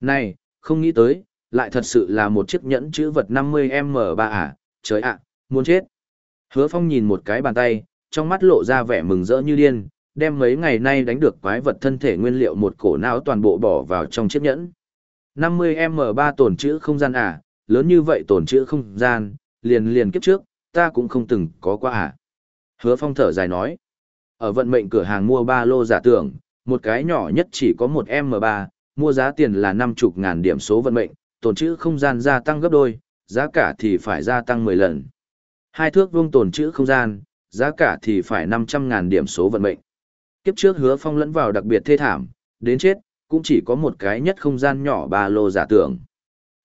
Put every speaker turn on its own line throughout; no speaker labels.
Này, không nghĩ tới, lại thật sự là một chiếc nhẫn chữ vật 50M3 à, trời ạ, muốn chết. Hứa Phong nhìn một cái bàn tay, trong mắt lộ ra vẻ mừng rỡ như điên, đem mấy ngày nay đánh được quái vật thân thể nguyên liệu một cổ não toàn bộ bỏ vào trong chiếc nhẫn. 50M3 tổn chữ không gian à, lớn như vậy tổn chữ không gian, liền liền kiếp trước, ta cũng không từng có qua à. Hứa Phong thở dài nói, ở vận mệnh cửa hàng mua ba lô giả tưởng, một cái nhỏ nhất chỉ có một M3, mua giá tiền là 50 ngàn điểm số vận mệnh, tồn trữ không gian gia tăng gấp đôi, giá cả thì phải gia tăng 10 lần. Hai thước vuông tồn trữ không gian, giá cả thì phải 500 ngàn điểm số vận mệnh. Kiếp trước hứa phong lẫn vào đặc biệt thê thảm, đến chết, cũng chỉ có một cái nhất không gian nhỏ ba lô giả tưởng.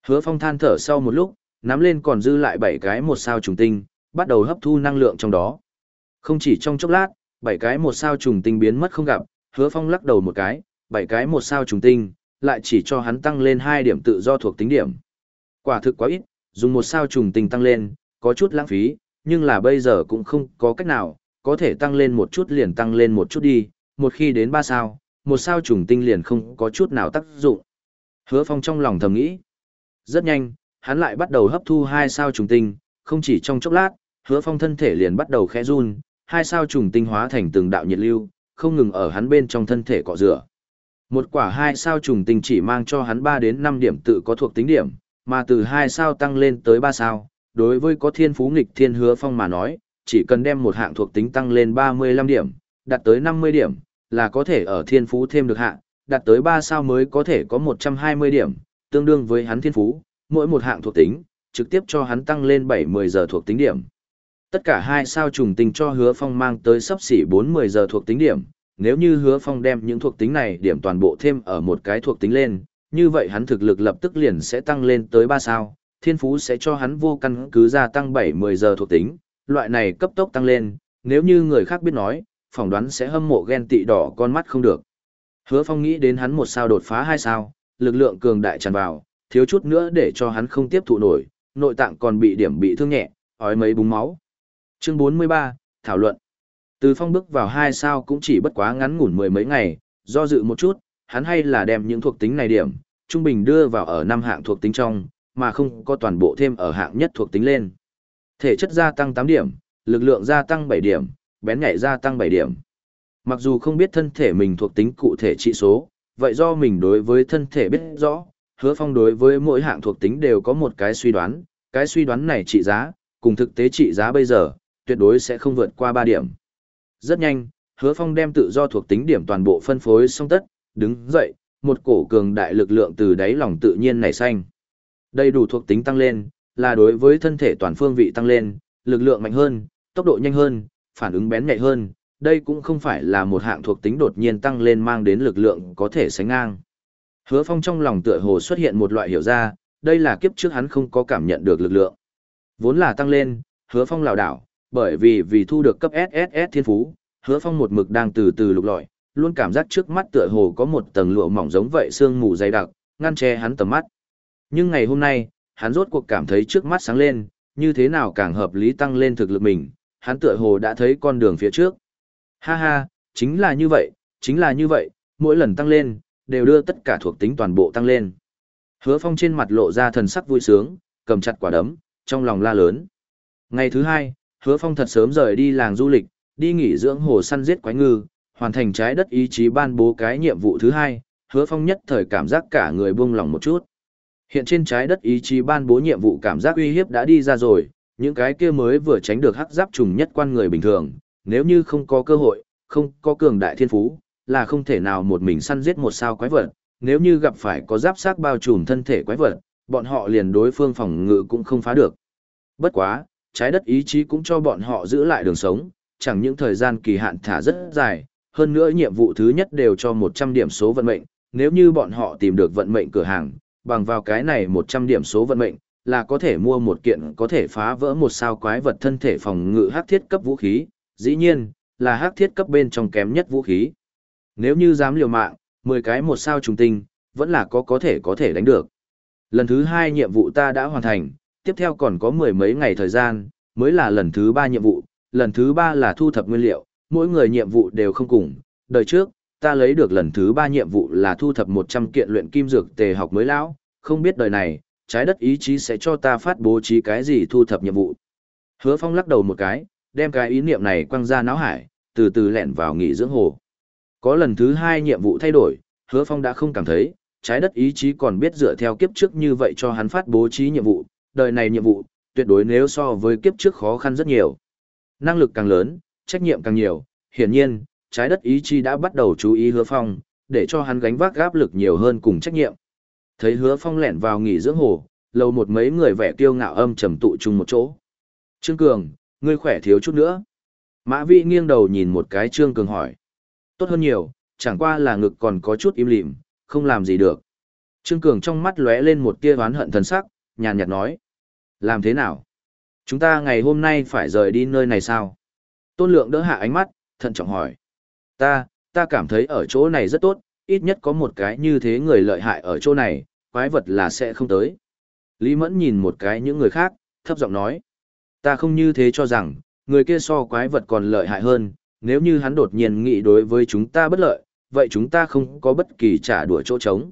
Hứa phong than thở sau một lúc, nắm lên còn dư lại bảy cái một sao trùng tinh, bắt đầu hấp thu năng lượng trong đó. Không chỉ trong chốc lát, bảy cái một sao trùng tinh biến mất không gặp, hứa phong lắc đầu một cái, bảy cái một sao trùng tinh, lại chỉ cho hắn tăng lên hai điểm tự do thuộc tính điểm. Quả thực quá ít, dùng một sao trùng tinh tăng lên, có chút lãng phí, nhưng là bây giờ cũng không có cách nào, có thể tăng lên một chút liền tăng lên một chút đi, một khi đến ba sao, một sao trùng tinh liền không có chút nào tác dụng. Hứa Phong trong lòng thầm nghĩ. Rất nhanh, hắn lại bắt đầu hấp thu hai sao trùng tinh, không chỉ trong chốc lát, Hứa Phong thân thể liền bắt đầu khẽ run, hai sao trùng tinh hóa thành từng đạo nhiệt lưu, không ngừng ở hắn bên trong thân thể cọ rửa. Một quả hai sao trùng tinh chỉ mang cho hắn 3 đến 5 điểm tự có thuộc tính điểm, mà từ hai sao tăng lên tới 3 sao, đối với có thiên phú nghịch thiên hứa phong mà nói, chỉ cần đem một hạng thuộc tính tăng lên 35 điểm, đạt tới 50 điểm, là có thể ở thiên phú thêm được hạng, đạt tới 3 sao mới có thể có 120 điểm, tương đương với hắn thiên phú, mỗi một hạng thuộc tính, trực tiếp cho hắn tăng lên 70 giờ thuộc tính điểm. Tất cả hai sao trùng tinh cho hứa phong mang tới sắp xỉ 40 giờ thuộc tính điểm, nếu như hứa phong đem những thuộc tính này điểm toàn bộ thêm ở một cái thuộc tính lên, như vậy hắn thực lực lập tức liền sẽ tăng lên tới ba sao, thiên phú sẽ cho hắn vô căn cứ gia tăng 7-10 giờ thuộc tính, loại này cấp tốc tăng lên, nếu như người khác biết nói, phỏng đoán sẽ hâm mộ ghen tị đỏ con mắt không được. Hứa Phong nghĩ đến hắn một sao đột phá hai sao, lực lượng cường đại tràn vào, thiếu chút nữa để cho hắn không tiếp thụ nổi, nội tạng còn bị điểm bị thương nhẹ, ói mấy búng máu. Chương 43, thảo luận. Từ Phong bước vào hai sao cũng chỉ bất quá ngắn ngủn mười mấy ngày, do dự một chút, hắn hay là đem những thuộc tính này điểm, trung bình đưa vào ở năm hạng thuộc tính trong, mà không có toàn bộ thêm ở hạng nhất thuộc tính lên. Thể chất gia tăng 8 điểm, lực lượng gia tăng 7 điểm, bén nhạy gia tăng 7 điểm. Mặc dù không biết thân thể mình thuộc tính cụ thể trị số, vậy do mình đối với thân thể biết rõ, hứa phong đối với mỗi hạng thuộc tính đều có một cái suy đoán, cái suy đoán này trị giá, cùng thực tế trị giá bây giờ, tuyệt đối sẽ không vượt qua 3 điểm. Rất nhanh, hứa phong đem tự do thuộc tính điểm toàn bộ phân phối xong tất, đứng dậy, một cổ cường đại lực lượng từ đáy lòng tự nhiên nảy xanh. Đầy đủ thuộc tính tăng lên, là đối với thân thể toàn phương vị tăng lên, lực lượng mạnh hơn, tốc độ nhanh hơn, phản ứng bén nhạy hơn, đây cũng không phải là một hạng thuộc tính đột nhiên tăng lên mang đến lực lượng có thể sánh ngang. Hứa Phong trong lòng tựa hồ xuất hiện một loại hiểu ra, đây là kiếp trước hắn không có cảm nhận được lực lượng. Vốn là tăng lên, Hứa Phong lảo đảo, bởi vì vì thu được cấp SSS thiên phú, Hứa Phong một mực đang từ từ lục lọi, luôn cảm giác trước mắt tựa hồ có một tầng lụa mỏng giống vậy sương mù dày đặc, ngăn che hắn tầm mắt. Nhưng ngày hôm nay, hắn rốt cuộc cảm thấy trước mắt sáng lên, như thế nào càng hợp lý tăng lên thực lực mình, hắn tựa hồ đã thấy con đường phía trước. Ha ha, chính là như vậy, chính là như vậy, mỗi lần tăng lên, đều đưa tất cả thuộc tính toàn bộ tăng lên. Hứa phong trên mặt lộ ra thần sắc vui sướng, cầm chặt quả đấm, trong lòng la lớn. Ngày thứ hai, hứa phong thật sớm rời đi làng du lịch, đi nghỉ dưỡng hồ săn giết quái ngư, hoàn thành trái đất ý chí ban bố cái nhiệm vụ thứ hai, hứa phong nhất thời cảm giác cả người buông lỏng một chút. Hiện trên trái đất ý chí ban bố nhiệm vụ cảm giác uy hiếp đã đi ra rồi, những cái kia mới vừa tránh được hắc giáp trùng nhất quan người bình thường, nếu như không có cơ hội, không có cường đại thiên phú, là không thể nào một mình săn giết một sao quái vật, nếu như gặp phải có giáp xác bao trùm thân thể quái vật, bọn họ liền đối phương phòng ngự cũng không phá được. Bất quá, trái đất ý chí cũng cho bọn họ giữ lại đường sống, chẳng những thời gian kỳ hạn thả rất dài, hơn nữa nhiệm vụ thứ nhất đều cho 100 điểm số vận mệnh, nếu như bọn họ tìm được vận mệnh cửa hàng, bằng vào cái này 100 điểm số vận mệnh, là có thể mua một kiện có thể phá vỡ một sao quái vật thân thể phòng ngự hắc thiết cấp vũ khí, dĩ nhiên, là hắc thiết cấp bên trong kém nhất vũ khí. Nếu như dám liều mạng, 10 cái một sao trùng tinh, vẫn là có có thể có thể đánh được. Lần thứ hai nhiệm vụ ta đã hoàn thành, tiếp theo còn có mười mấy ngày thời gian, mới là lần thứ ba nhiệm vụ, lần thứ ba là thu thập nguyên liệu, mỗi người nhiệm vụ đều không cùng. Đời trước, ta lấy được lần thứ ba nhiệm vụ là thu thập 100 kiện luyện kim dược tề học mới lão, không biết đời này, trái đất ý chí sẽ cho ta phát bố trí cái gì thu thập nhiệm vụ. Hứa Phong lắc đầu một cái, đem cái ý niệm này quăng ra náo hải, từ từ lẹn vào nghỉ dưỡng hồ. Có lần thứ hai nhiệm vụ thay đổi, Hứa Phong đã không cảm thấy, trái đất ý chí còn biết dựa theo kiếp trước như vậy cho hắn phát bố trí nhiệm vụ, đời này nhiệm vụ, tuyệt đối nếu so với kiếp trước khó khăn rất nhiều. Năng lực càng lớn, trách nhiệm càng nhiều, hiển nhiên, trái đất ý chí đã bắt đầu chú ý hứa phong, để cho hắn gánh vác áp lực nhiều hơn cùng trách nhiệm. Thấy hứa phong lẻn vào nghỉ dưỡng hồ, lâu một mấy người vẻ kiêu ngạo âm trầm tụ chung một chỗ. Trương Cường, ngươi khỏe thiếu chút nữa. Mã Vĩ nghiêng đầu nhìn một cái Trương Cường hỏi. Tốt hơn nhiều, chẳng qua là ngực còn có chút im lìm, không làm gì được. Trương Cường trong mắt lóe lên một tia oán hận thần sắc, nhàn nhạt nói. Làm thế nào? Chúng ta ngày hôm nay phải rời đi nơi này sao? Tôn lượng đỡ hạ ánh mắt, thận trọng hỏi. Ta, ta cảm thấy ở chỗ này rất tốt, ít nhất có một cái như thế người lợi hại ở chỗ này, quái vật là sẽ không tới. Lý Mẫn nhìn một cái những người khác, thấp giọng nói. Ta không như thế cho rằng, người kia so quái vật còn lợi hại hơn, nếu như hắn đột nhiên nghĩ đối với chúng ta bất lợi, vậy chúng ta không có bất kỳ trả đùa chỗ trống.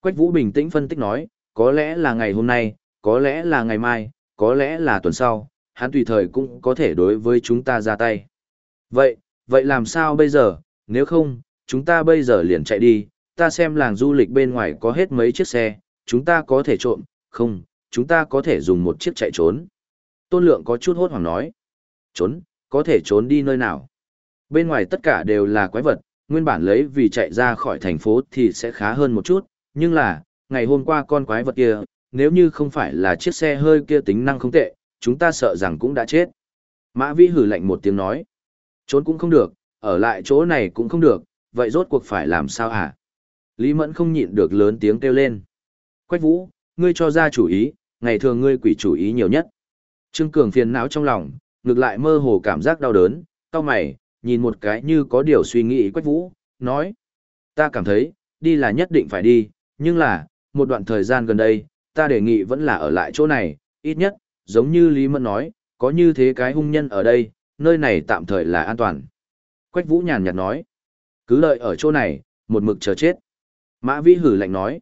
Quách Vũ bình tĩnh phân tích nói, có lẽ là ngày hôm nay, có lẽ là ngày mai, có lẽ là tuần sau, hắn tùy thời cũng có thể đối với chúng ta ra tay. Vậy, vậy làm sao bây giờ, nếu không, chúng ta bây giờ liền chạy đi, ta xem làng du lịch bên ngoài có hết mấy chiếc xe, chúng ta có thể trộm, không, chúng ta có thể dùng một chiếc chạy trốn. Tôn lượng có chút hốt hoảng nói. Trốn, có thể trốn đi nơi nào? Bên ngoài tất cả đều là quái vật, nguyên bản lấy vì chạy ra khỏi thành phố thì sẽ khá hơn một chút, nhưng là, ngày hôm qua con quái vật kia, nếu như không phải là chiếc xe hơi kia tính năng không tệ, chúng ta sợ rằng cũng đã chết. Mã Vĩ hử lạnh một tiếng nói. Trốn cũng không được, ở lại chỗ này cũng không được, vậy rốt cuộc phải làm sao hả? Lý Mẫn không nhịn được lớn tiếng kêu lên. Quách Vũ, ngươi cho ra chủ ý, ngày thường ngươi quỷ chủ ý nhiều nhất. Trương Cường phiền não trong lòng, ngược lại mơ hồ cảm giác đau đớn, cao mày, nhìn một cái như có điều suy nghĩ Quách Vũ, nói. Ta cảm thấy, đi là nhất định phải đi, nhưng là, một đoạn thời gian gần đây, ta đề nghị vẫn là ở lại chỗ này, ít nhất, giống như Lý Mẫn nói, có như thế cái hung nhân ở đây, nơi này tạm thời là an toàn. Quách Vũ nhàn nhạt nói, cứ lợi ở chỗ này, một mực chờ chết. Mã Vĩ hử lạnh nói,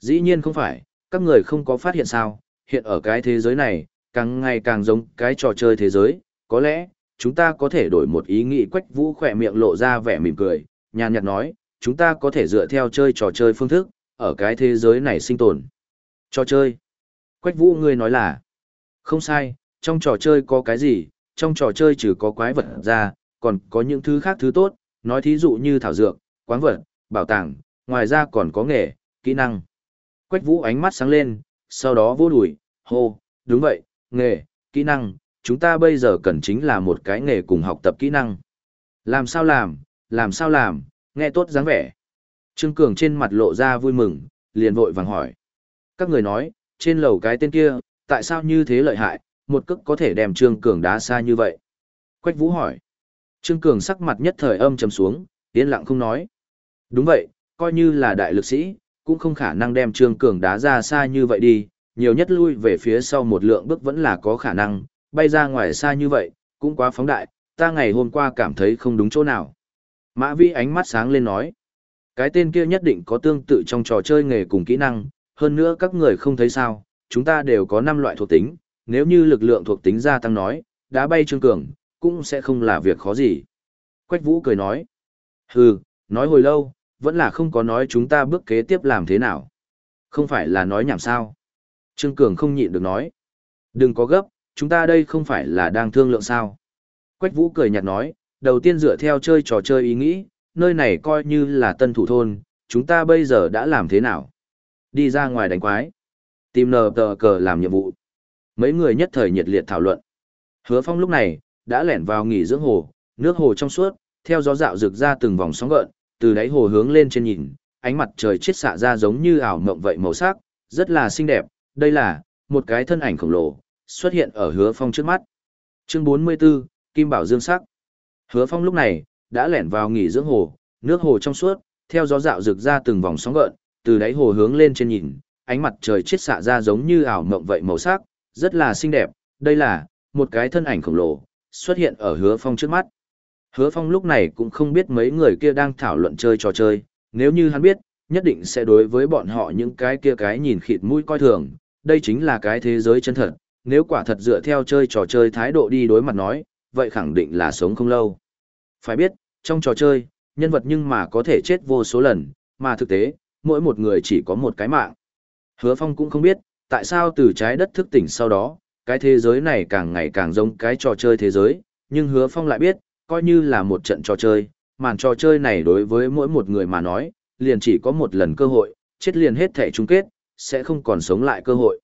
dĩ nhiên không phải, các người không có phát hiện sao, hiện ở cái thế giới này, càng ngày càng giống cái trò chơi thế giới, có lẽ, chúng ta có thể đổi một ý nghĩ Quách Vũ khỏe miệng lộ ra vẻ mỉm cười, nhàn nhạt nói, chúng ta có thể dựa theo chơi trò chơi phương thức, ở cái thế giới này sinh tồn. Trò chơi. Quách Vũ ngươi nói là, không sai, trong trò chơi có cái gì, trong trò chơi trừ có quái vật ra, còn có những thứ khác thứ tốt, nói thí dụ như thảo dược, quán vật, bảo tàng, ngoài ra còn có nghề, kỹ năng. Quách Vũ ánh mắt sáng lên, sau đó vô đùi, hô, đúng vậy, nghề, kỹ năng, chúng ta bây giờ cần chính là một cái nghề cùng học tập kỹ năng. Làm sao làm, làm sao làm, nghe tốt dáng vẻ. Trương Cường trên mặt lộ ra vui mừng, liền vội vàng hỏi. Các người nói, trên lầu cái tên kia, tại sao như thế lợi hại, một cước có thể đem Trương Cường đá xa như vậy? Quách Vũ hỏi. Trương Cường sắc mặt nhất thời âm trầm xuống, yên lặng không nói. Đúng vậy, coi như là đại lực sĩ, cũng không khả năng đem Trương Cường đá ra xa như vậy đi, nhiều nhất lui về phía sau một lượng bước vẫn là có khả năng, bay ra ngoài xa như vậy, cũng quá phóng đại, ta ngày hôm qua cảm thấy không đúng chỗ nào. Mã Vi ánh mắt sáng lên nói, cái tên kia nhất định có tương tự trong trò chơi nghề cùng kỹ năng, hơn nữa các người không thấy sao, chúng ta đều có 5 loại thuộc tính, nếu như lực lượng thuộc tính gia tăng nói, đá bay Trương Cường, cũng sẽ không là việc khó gì. Quách Vũ cười nói, hừ, nói hồi lâu, vẫn là không có nói chúng ta bước kế tiếp làm thế nào. Không phải là nói nhảm sao. Trương Cường không nhịn được nói. Đừng có gấp, chúng ta đây không phải là đang thương lượng sao. Quách Vũ cười nhạt nói, đầu tiên dựa theo chơi trò chơi ý nghĩ, nơi này coi như là tân thủ thôn, chúng ta bây giờ đã làm thế nào? Đi ra ngoài đánh quái. Tìm nờ tờ cờ làm nhiệm vụ. Mấy người nhất thời nhiệt liệt thảo luận. Hứa Phong lúc này, đã lẻn vào nghỉ dưỡng hồ, nước hồ trong suốt, theo gió dạo rực ra từng vòng sóng gợn, từ đáy hồ hướng lên trên nhìn, ánh mặt trời chiết xạ ra giống như ảo mộng vậy màu sắc, rất là xinh đẹp. Đây là một cái thân ảnh khổng lồ xuất hiện ở Hứa Phong trước mắt. Chương 44, Kim Bảo Dương sắc. Hứa Phong lúc này đã lẻn vào nghỉ dưỡng hồ, nước hồ trong suốt, theo gió dạo rực ra từng vòng sóng gợn, từ đáy hồ hướng lên trên nhìn, ánh mặt trời chiết xạ ra giống như ảo mộng vậy màu sắc, rất là xinh đẹp. Đây là một cái thân ảnh khổng lồ xuất hiện ở Hứa Phong trước mắt. Hứa Phong lúc này cũng không biết mấy người kia đang thảo luận chơi trò chơi, nếu như hắn biết, nhất định sẽ đối với bọn họ những cái kia cái nhìn khịt mũi coi thường, đây chính là cái thế giới chân thật, nếu quả thật dựa theo chơi trò chơi thái độ đi đối mặt nói, vậy khẳng định là sống không lâu. Phải biết, trong trò chơi, nhân vật nhưng mà có thể chết vô số lần, mà thực tế, mỗi một người chỉ có một cái mạng. Hứa Phong cũng không biết, tại sao từ trái đất thức tỉnh sau đó, cái thế giới này càng ngày càng giống cái trò chơi thế giới, nhưng Hứa Phong lại biết, coi như là một trận trò chơi, màn trò chơi này đối với mỗi một người mà nói, liền chỉ có một lần cơ hội, chết liền hết thể chung kết, sẽ không còn sống lại cơ hội.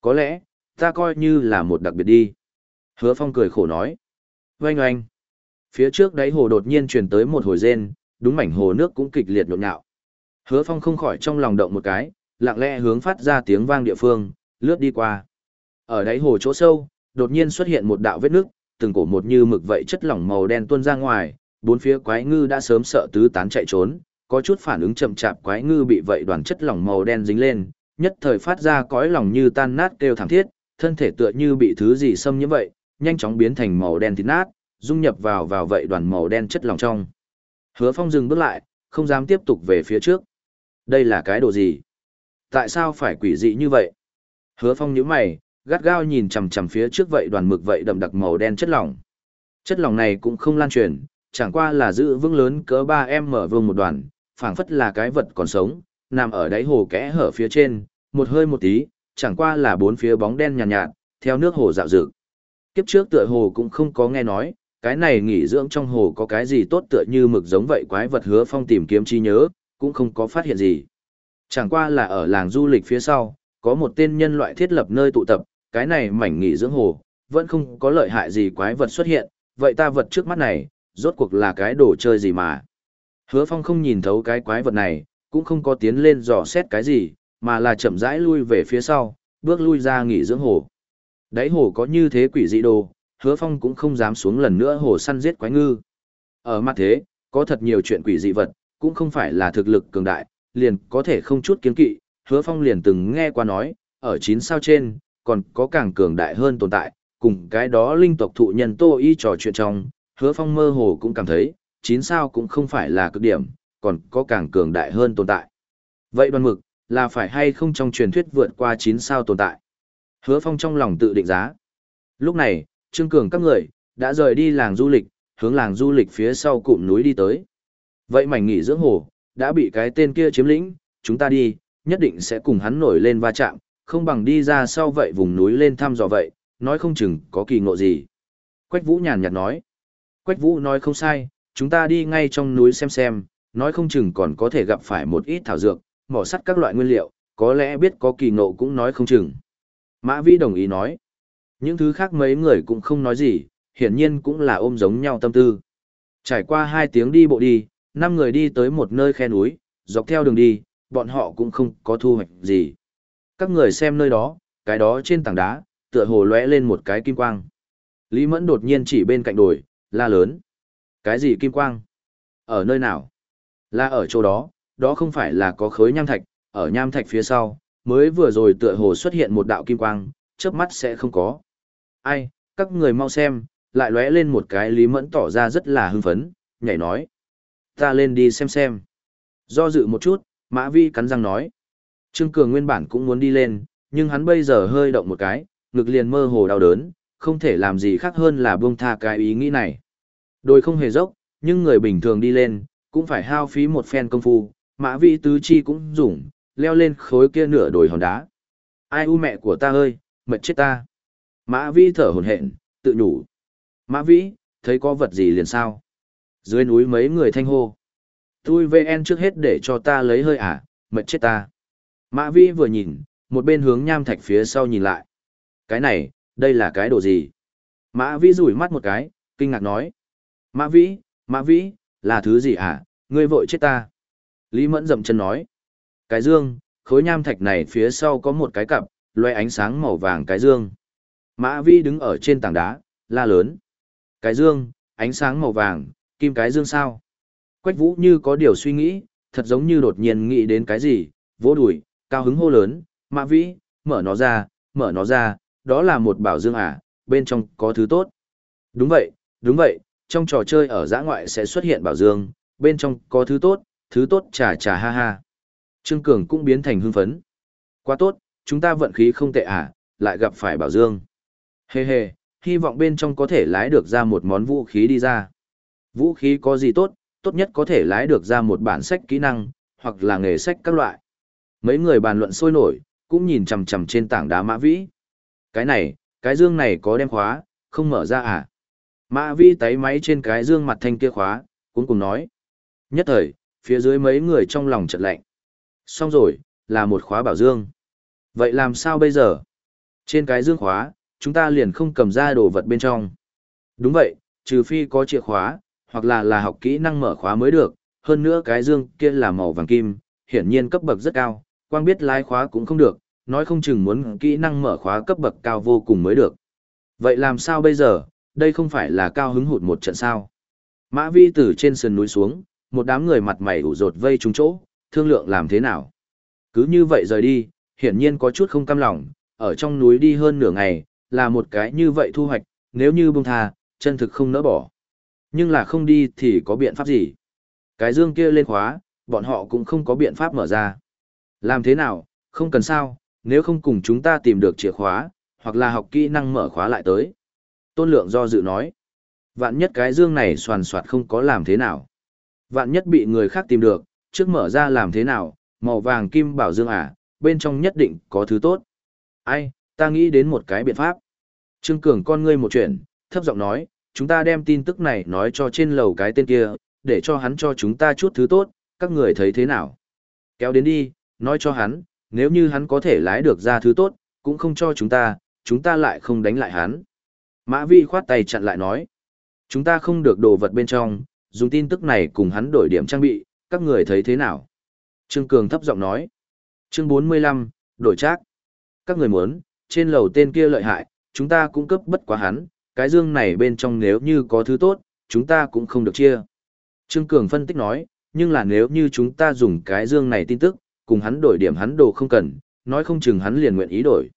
Có lẽ, ta coi như là một đặc biệt đi. Hứa Phong cười khổ nói. Oanh oanh. Phía trước đáy hồ đột nhiên truyền tới một hồi rên, đúng mảnh hồ nước cũng kịch liệt nhộn nhạo. Hứa Phong không khỏi trong lòng động một cái, lặng lẽ hướng phát ra tiếng vang địa phương, lướt đi qua. Ở đáy hồ chỗ sâu, đột nhiên xuất hiện một đạo vết nước, từng cổ một như mực vậy chất lỏng màu đen tuôn ra ngoài, bốn phía quái ngư đã sớm sợ tứ tán chạy trốn, có chút phản ứng chậm chạp quái ngư bị vậy đoàn chất lỏng màu đen dính lên, nhất thời phát ra cõi lòng như tan nát kêu thảm thiết, thân thể tựa như bị thứ gì xâm nhiễm vậy, nhanh chóng biến thành màu đen thít nát, dung nhập vào vào vậy đoàn màu đen chất lỏng trong. Hứa Phong dừng bước lại, không dám tiếp tục về phía trước. Đây là cái đồ gì? Tại sao phải quỷ dị như vậy? Hứa Phong nhíu mày, gắt gao nhìn chằm chằm phía trước vậy đoàn mực vậy đậm đặc màu đen chất lỏng. Chất lỏng này cũng không lan truyền, chẳng qua là giữ vững lớn cỡ 3m mở vương một đoàn, phảng phất là cái vật còn sống, nằm ở đáy hồ kẽ hở phía trên, một hơi một tí, chẳng qua là bốn phía bóng đen nhàn nhạt, nhạt, theo nước hồ dạo dực. Kiếp trước tựa hồ cũng không có nghe nói, cái này nghỉ dưỡng trong hồ có cái gì tốt tựa như mực giống vậy quái vật hứa phong tìm kiếm chi nhớ, cũng không có phát hiện gì. Chẳng qua là ở làng du lịch phía sau, có một tên nhân loại thiết lập nơi tụ tập, cái này mảnh nghỉ dưỡng hồ, vẫn không có lợi hại gì quái vật xuất hiện, vậy ta vật trước mắt này, rốt cuộc là cái đồ chơi gì mà. Hứa Phong không nhìn thấu cái quái vật này, cũng không có tiến lên dò xét cái gì, mà là chậm rãi lui về phía sau, bước lui ra nghỉ dưỡng hồ. Đáy hồ có như thế quỷ dị đồ, Hứa Phong cũng không dám xuống lần nữa hồ săn giết quái ngư. Ở mặt thế, có thật nhiều chuyện quỷ dị vật, cũng không phải là thực lực cường đại, liền có thể không chút kiến kỵ. Hứa Phong liền từng nghe qua nói, ở chín sao trên, còn có càng cường đại hơn tồn tại, cùng cái đó linh tộc thụ nhân Tô Y trò chuyện trong, Hứa Phong mơ hồ cũng cảm thấy, chín sao cũng không phải là cực điểm, còn có càng cường đại hơn tồn tại. Vậy đoàn mực, là phải hay không trong truyền thuyết vượt qua chín sao tồn tại? Hứa Phong trong lòng tự định giá. Lúc này, Trương Cường các người, đã rời đi làng du lịch, hướng làng du lịch phía sau cụm núi đi tới. Vậy mảnh nghỉ dưỡng hồ, đã bị cái tên kia chiếm lĩnh, chúng ta đi, nhất định sẽ cùng hắn nổi lên va chạm, không bằng đi ra sau vậy vùng núi lên thăm dò vậy, nói không chừng có kỳ ngộ gì. Quách Vũ nhàn nhạt nói. Quách Vũ nói không sai, chúng ta đi ngay trong núi xem xem, nói không chừng còn có thể gặp phải một ít thảo dược, mỏ sắt các loại nguyên liệu, có lẽ biết có kỳ ngộ cũng nói không chừng. Mã Vĩ đồng ý nói. Những thứ khác mấy người cũng không nói gì, hiển nhiên cũng là ôm giống nhau tâm tư. Trải qua hai tiếng đi bộ đi, năm người đi tới một nơi khe núi, dọc theo đường đi, bọn họ cũng không có thu hoạch gì. Các người xem nơi đó, cái đó trên tảng đá, tựa hồ lóe lên một cái kim quang. Lý Mẫn đột nhiên chỉ bên cạnh đồi, la lớn. Cái gì kim quang? Ở nơi nào? Là ở chỗ đó, đó không phải là có khối nham thạch, ở nham thạch phía sau, mới vừa rồi tựa hồ xuất hiện một đạo kim quang, chớp mắt sẽ không có. Ai, các người mau xem, lại lóe lên một cái Lý Mẫn tỏ ra rất là hưng phấn, nhảy nói. Ta lên đi xem xem. Do dự một chút, Mã Vi cắn răng nói. Trương Cường nguyên bản cũng muốn đi lên, nhưng hắn bây giờ hơi động một cái, ngực liền mơ hồ đau đớn, không thể làm gì khác hơn là buông tha cái ý nghĩ này. Đồi không hề dốc, nhưng người bình thường đi lên, cũng phải hao phí một phen công phu, mã vi tứ chi cũng dùng, leo lên khối kia nửa đồi hòn đá. Ai u mẹ của ta ơi, mệt chết ta. Mã vi thở hổn hển, tự nhủ. Mã Vi, thấy có vật gì liền sao? Dưới núi mấy người thanh hô. Tôi VN trước hết để cho ta lấy hơi à, mệt chết ta. Mã vĩ vừa nhìn, một bên hướng nham thạch phía sau nhìn lại. Cái này, đây là cái đồ gì? Mã vĩ rủi mắt một cái, kinh ngạc nói. Mã vĩ, mã vĩ, là thứ gì à, ngươi vội chết ta. Lý mẫn dậm chân nói. Cái dương, khối nham thạch này phía sau có một cái cặp, loe ánh sáng màu vàng cái dương. Mã Vi đứng ở trên tảng đá, la lớn. Cái dương, ánh sáng màu vàng, kim cái dương sao? Quách vũ như có điều suy nghĩ, thật giống như đột nhiên nghĩ đến cái gì, vỗ đùi, cao hứng hô lớn, mã vĩ, mở nó ra, mở nó ra, đó là một bảo dương à, bên trong có thứ tốt. Đúng vậy, đúng vậy, trong trò chơi ở giã ngoại sẽ xuất hiện bảo dương, bên trong có thứ tốt, thứ tốt chà chà ha ha. Trương Cường cũng biến thành hưng phấn. Quá tốt, chúng ta vận khí không tệ à, lại gặp phải bảo dương. Hê hê, hy vọng bên trong có thể lái được ra một món vũ khí đi ra. Vũ khí có gì tốt, tốt nhất có thể lái được ra một bản sách kỹ năng, hoặc là nghề sách các loại. Mấy người bàn luận sôi nổi, cũng nhìn chằm chằm trên tảng đá mã vĩ. Cái này, cái dương này có đem khóa, không mở ra à? Mã vĩ tay máy trên cái dương mặt thanh kia khóa, cũng cùng nói. Nhất thời, phía dưới mấy người trong lòng chợt lạnh. Xong rồi, là một khóa bảo dương. Vậy làm sao bây giờ? Trên cái dương khóa, chúng ta liền không cầm ra đồ vật bên trong. Đúng vậy, trừ phi có chìa khóa, hoặc là là học kỹ năng mở khóa mới được, hơn nữa cái dương kia là màu vàng kim, hiển nhiên cấp bậc rất cao, quang biết lái khóa cũng không được, nói không chừng muốn kỹ năng mở khóa cấp bậc cao vô cùng mới được. Vậy làm sao bây giờ, đây không phải là cao hứng hụt một trận sao? Mã vi từ trên sườn núi xuống, một đám người mặt mày ủ rột vây trúng chỗ, thương lượng làm thế nào? Cứ như vậy rời đi, hiển nhiên có chút không cam lòng, ở trong núi đi hơn nửa ngày, là một cái như vậy thu hoạch, nếu như bông tha, chân thực không nỡ bỏ. Nhưng là không đi thì có biện pháp gì? Cái dương kia lên khóa, bọn họ cũng không có biện pháp mở ra. Làm thế nào, không cần sao, nếu không cùng chúng ta tìm được chìa khóa, hoặc là học kỹ năng mở khóa lại tới. Tôn lượng do dự nói. Vạn nhất cái dương này soàn soạt không có làm thế nào. Vạn nhất bị người khác tìm được, trước mở ra làm thế nào, màu vàng kim bảo dương à, bên trong nhất định có thứ tốt. Ai, ta nghĩ đến một cái biện pháp. Trương Cường con ngươi một chuyện, thấp giọng nói, chúng ta đem tin tức này nói cho trên lầu cái tên kia, để cho hắn cho chúng ta chút thứ tốt, các người thấy thế nào? Kéo đến đi, nói cho hắn, nếu như hắn có thể lái được ra thứ tốt, cũng không cho chúng ta, chúng ta lại không đánh lại hắn. Mã Vi khoát tay chặn lại nói, chúng ta không được đồ vật bên trong, dùng tin tức này cùng hắn đổi điểm trang bị, các người thấy thế nào? Trương Cường thấp giọng nói, chương 45, đổi trác. Các người muốn, trên lầu tên kia lợi hại, chúng ta cũng cấp bất quá hắn, cái dương này bên trong nếu như có thứ tốt, chúng ta cũng không được chia. Trương Cường phân tích nói, nhưng là nếu như chúng ta dùng cái dương này tin tức, cùng hắn đổi điểm hắn đồ không cần, nói không chừng hắn liền nguyện ý đổi.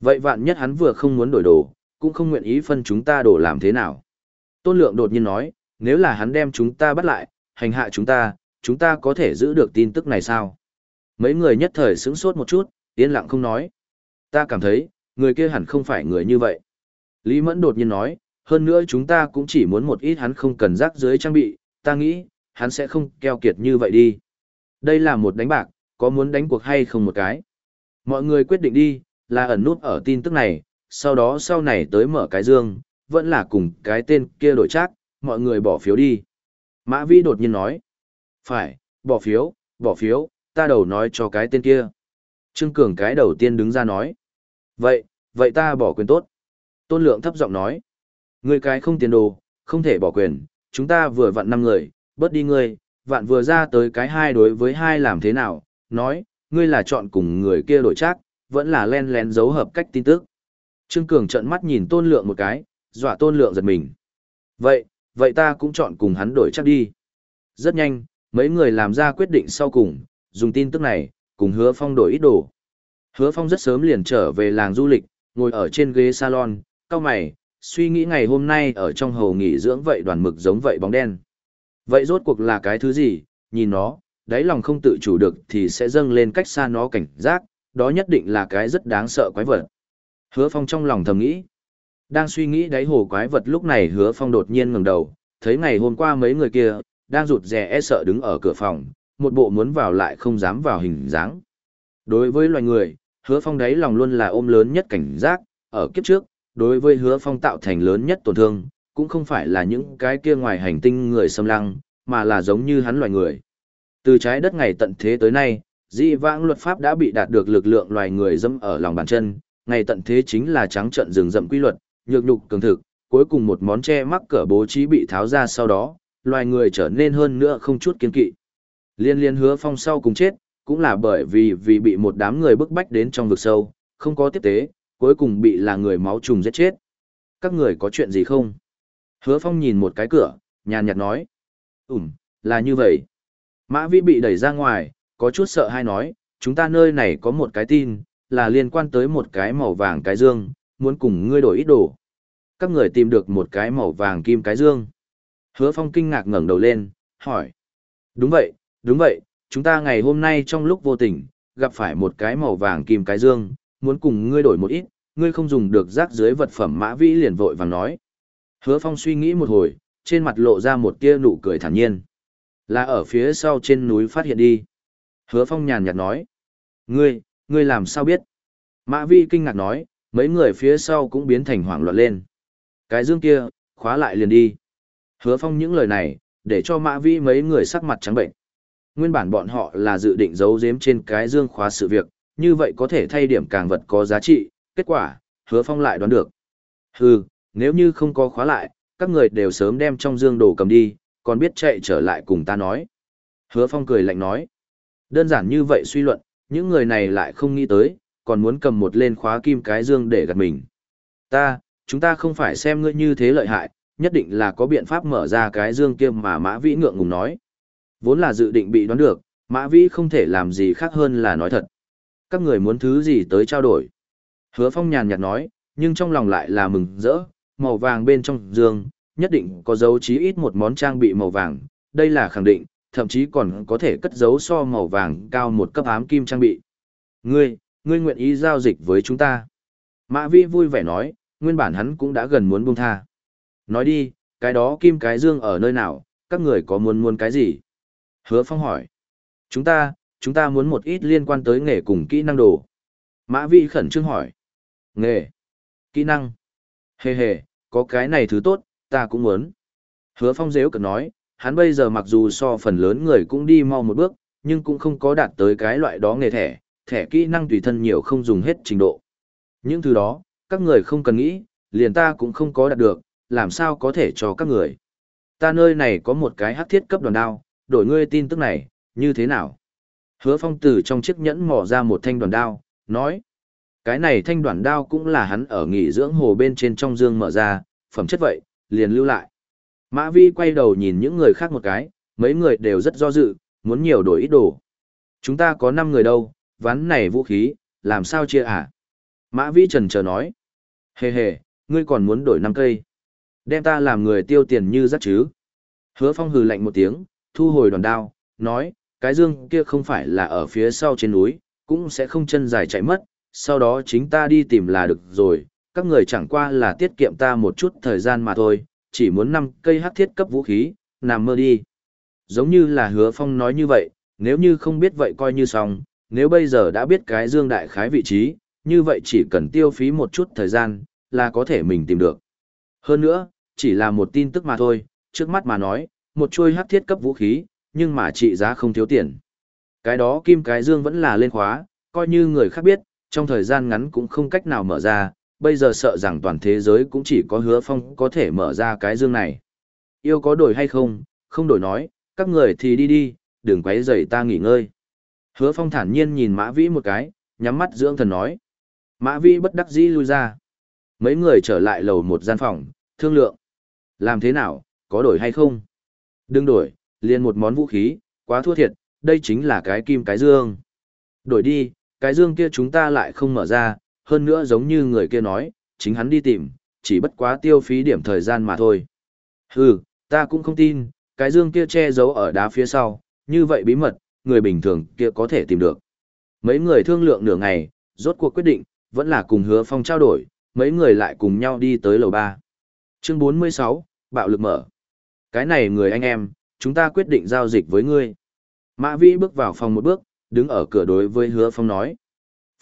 Vậy vạn nhất hắn vừa không muốn đổi đồ, cũng không nguyện ý phân chúng ta đồ làm thế nào. Tôn Lượng đột nhiên nói, nếu là hắn đem chúng ta bắt lại, hành hạ chúng ta, chúng ta có thể giữ được tin tức này sao? Mấy người nhất thời sững sốt một chút, yên lặng không nói. Ta cảm thấy, người kia hẳn không phải người như vậy. Lý Mẫn đột nhiên nói, hơn nữa chúng ta cũng chỉ muốn một ít hắn không cần rác dưới trang bị, ta nghĩ, hắn sẽ không keo kiệt như vậy đi. Đây là một đánh bạc, có muốn đánh cuộc hay không một cái. Mọi người quyết định đi, là ẩn nút ở tin tức này, sau đó sau này tới mở cái dương, vẫn là cùng cái tên kia đổi chắc, mọi người bỏ phiếu đi. Mã Vi đột nhiên nói, phải, bỏ phiếu, bỏ phiếu, ta đầu nói cho cái tên kia. Trương Cường cái đầu tiên đứng ra nói, vậy, vậy ta bỏ quyền tốt. Tôn Lượng thấp giọng nói, người cái không tiền đồ, không thể bỏ quyền, chúng ta vừa vặn năm người, bớt đi ngươi, vạn vừa ra tới cái hai đối với hai làm thế nào, nói, ngươi là chọn cùng người kia đổi chắc, vẫn là len lén giấu hợp cách tin tức. Trương Cường trợn mắt nhìn tôn lượng một cái, dọa tôn lượng giật mình. Vậy, vậy ta cũng chọn cùng hắn đổi chắc đi. Rất nhanh, mấy người làm ra quyết định sau cùng, dùng tin tức này, cùng hứa phong đổi ít đồ. Hứa phong rất sớm liền trở về làng du lịch, ngồi ở trên ghế salon, cao mày, suy nghĩ ngày hôm nay ở trong hầu nghỉ dưỡng vậy đoàn mực giống vậy bóng đen. Vậy rốt cuộc là cái thứ gì, nhìn nó, đáy lòng không tự chủ được thì sẽ dâng lên cách xa nó cảnh giác, đó nhất định là cái rất đáng sợ quái vật. Hứa Phong trong lòng thầm nghĩ. Đang suy nghĩ đáy hồ quái vật lúc này Hứa Phong đột nhiên ngẩng đầu, thấy ngày hôm qua mấy người kia, đang rụt rè e sợ đứng ở cửa phòng, một bộ muốn vào lại không dám vào hình dáng. Đối với loài người, Hứa Phong đáy lòng luôn là ôm lớn nhất cảnh giác, ở kiếp trước, đối với Hứa Phong tạo thành lớn nhất tổn thương, cũng không phải là những cái kia ngoài hành tinh người xâm lăng, mà là giống như hắn loài người. Từ trái đất ngày tận thế tới nay, dị vãng luật pháp đã bị đạt được lực lượng loài người dâm ở lòng bàn chân, ngày tận thế chính là trắng trận rừng rậm quy luật, nhược nhục cường thực, cuối cùng một món che mắc cỡ bố trí bị tháo ra sau đó, loài người trở nên hơn nữa không chút kiên kỵ. Liên liên hứa phong sau cùng chết, cũng là bởi vì vì bị một đám người bức bách đến trong vực sâu, không có tiếp tế, cuối cùng bị là người máu trùng giết chết. Các người có chuyện gì không? Hứa phong nhìn một cái cửa, nhàn nhạt nói. Ừm, là như vậy. Mã Vĩ bị đẩy ra ngoài, có chút sợ hay nói, chúng ta nơi này có một cái tin, là liên quan tới một cái màu vàng cái dương, muốn cùng ngươi đổi ít đồ. Các người tìm được một cái màu vàng kim cái dương. Hứa Phong kinh ngạc ngẩng đầu lên, hỏi. Đúng vậy, đúng vậy, chúng ta ngày hôm nay trong lúc vô tình, gặp phải một cái màu vàng kim cái dương, muốn cùng ngươi đổi một ít, ngươi không dùng được rác dưới vật phẩm mã vĩ liền vội vàng nói. Hứa Phong suy nghĩ một hồi, trên mặt lộ ra một tia nụ cười thản nhiên. Là ở phía sau trên núi phát hiện đi. Hứa Phong nhàn nhạt nói. Ngươi, ngươi làm sao biết? Mã vĩ kinh ngạc nói, mấy người phía sau cũng biến thành hoảng loạn lên. Cái dương kia, khóa lại liền đi. Hứa Phong những lời này, để cho Mã Vĩ mấy người sắc mặt trắng bệnh. Nguyên bản bọn họ là dự định giấu giếm trên cái dương khóa sự việc, như vậy có thể thay điểm càng vật có giá trị, kết quả, Hứa Phong lại đoán được. Hừ, nếu như không có khóa lại, các người đều sớm đem trong dương đồ cầm đi, còn biết chạy trở lại cùng ta nói. Hứa Phong cười lạnh nói. Đơn giản như vậy suy luận, những người này lại không nghĩ tới, còn muốn cầm một lên khóa kim cái dương để gạt mình. Ta, chúng ta không phải xem ngươi như thế lợi hại, nhất định là có biện pháp mở ra cái dương kia mà Mã Vĩ ngượng ngùng nói. Vốn là dự định bị đoán được, Mã Vĩ không thể làm gì khác hơn là nói thật. Các người muốn thứ gì tới trao đổi. Hứa Phong nhàn nhạt nói, nhưng trong lòng lại là mừng rỡ, màu vàng bên trong dương, nhất định có dấu chí ít một món trang bị màu vàng, đây là khẳng định, thậm chí còn có thể cất dấu so màu vàng cao một cấp ám kim trang bị. Ngươi, ngươi nguyện ý giao dịch với chúng ta. Mã Vĩ vui vẻ nói, nguyên bản hắn cũng đã gần muốn buông tha. Nói đi, cái đó kim cái dương ở nơi nào, các người có muốn muốn cái gì? Hứa Phong hỏi. Chúng ta, chúng ta muốn một ít liên quan tới nghề cùng kỹ năng đồ. Mã Vĩ khẩn trương hỏi. Nghề, kỹ năng. Hề hề, có cái này thứ tốt, ta cũng muốn. Hứa Phong dễ cực nói, hắn bây giờ mặc dù so phần lớn người cũng đi mau một bước, nhưng cũng không có đạt tới cái loại đó nghề thẻ, thẻ kỹ năng tùy thân nhiều không dùng hết trình độ. Những thứ đó, các người không cần nghĩ, liền ta cũng không có đạt được, làm sao có thể cho các người. Ta nơi này có một cái hắc thiết cấp đoàn đao, đổi ngươi tin tức này, như thế nào? Hứa phong từ trong chiếc nhẫn mò ra một thanh đoàn đao, nói. Cái này thanh đoàn đao cũng là hắn ở nghỉ dưỡng hồ bên trên trong dương mở ra, phẩm chất vậy, liền lưu lại. Mã Vi quay đầu nhìn những người khác một cái, mấy người đều rất do dự, muốn nhiều đổi ít đồ. Chúng ta có 5 người đâu, ván này vũ khí, làm sao chia à? Mã Vi trần chờ nói. Hề hề, ngươi còn muốn đổi 5 cây. Đem ta làm người tiêu tiền như rắc chứ. Hứa phong hừ lạnh một tiếng, thu hồi đoàn đao, nói, cái dương kia không phải là ở phía sau trên núi, cũng sẽ không chân dài chạy mất, sau đó chính ta đi tìm là được rồi, các người chẳng qua là tiết kiệm ta một chút thời gian mà thôi, chỉ muốn 5 cây hắc thiết cấp vũ khí, nằm mơ đi. Giống như là hứa phong nói như vậy, nếu như không biết vậy coi như xong, nếu bây giờ đã biết cái dương đại khái vị trí, như vậy chỉ cần tiêu phí một chút thời gian, là có thể mình tìm được. Hơn nữa, chỉ là một tin tức mà thôi, trước mắt mà nói, một chuôi hắc thiết cấp vũ khí, nhưng mà trị giá không thiếu tiền. Cái đó kim cái dương vẫn là lên khóa, coi như người khác biết, trong thời gian ngắn cũng không cách nào mở ra, bây giờ sợ rằng toàn thế giới cũng chỉ có hứa phong có thể mở ra cái dương này. Yêu có đổi hay không, không đổi nói, các người thì đi đi, đừng quấy rầy ta nghỉ ngơi. Hứa phong thản nhiên nhìn mã vĩ một cái, nhắm mắt dưỡng thần nói. Mã vĩ bất đắc dĩ lui ra. Mấy người trở lại lầu một gian phòng, thương lượng. Làm thế nào, có đổi hay không? Đừng đổi, liền một món vũ khí, quá thua thiệt, đây chính là cái kim cái dương. Đổi đi, cái dương kia chúng ta lại không mở ra, hơn nữa giống như người kia nói, chính hắn đi tìm, chỉ bất quá tiêu phí điểm thời gian mà thôi. Hừ, ta cũng không tin, cái dương kia che giấu ở đá phía sau, như vậy bí mật, người bình thường kia có thể tìm được. Mấy người thương lượng nửa ngày, rốt cuộc quyết định, vẫn là cùng hứa phong trao đổi, mấy người lại cùng nhau đi tới lầu 3. Chương 46, bạo lực mở. Cái này người anh em, chúng ta quyết định giao dịch với ngươi. Mã Vĩ bước vào phòng một bước, đứng ở cửa đối với hứa phong nói.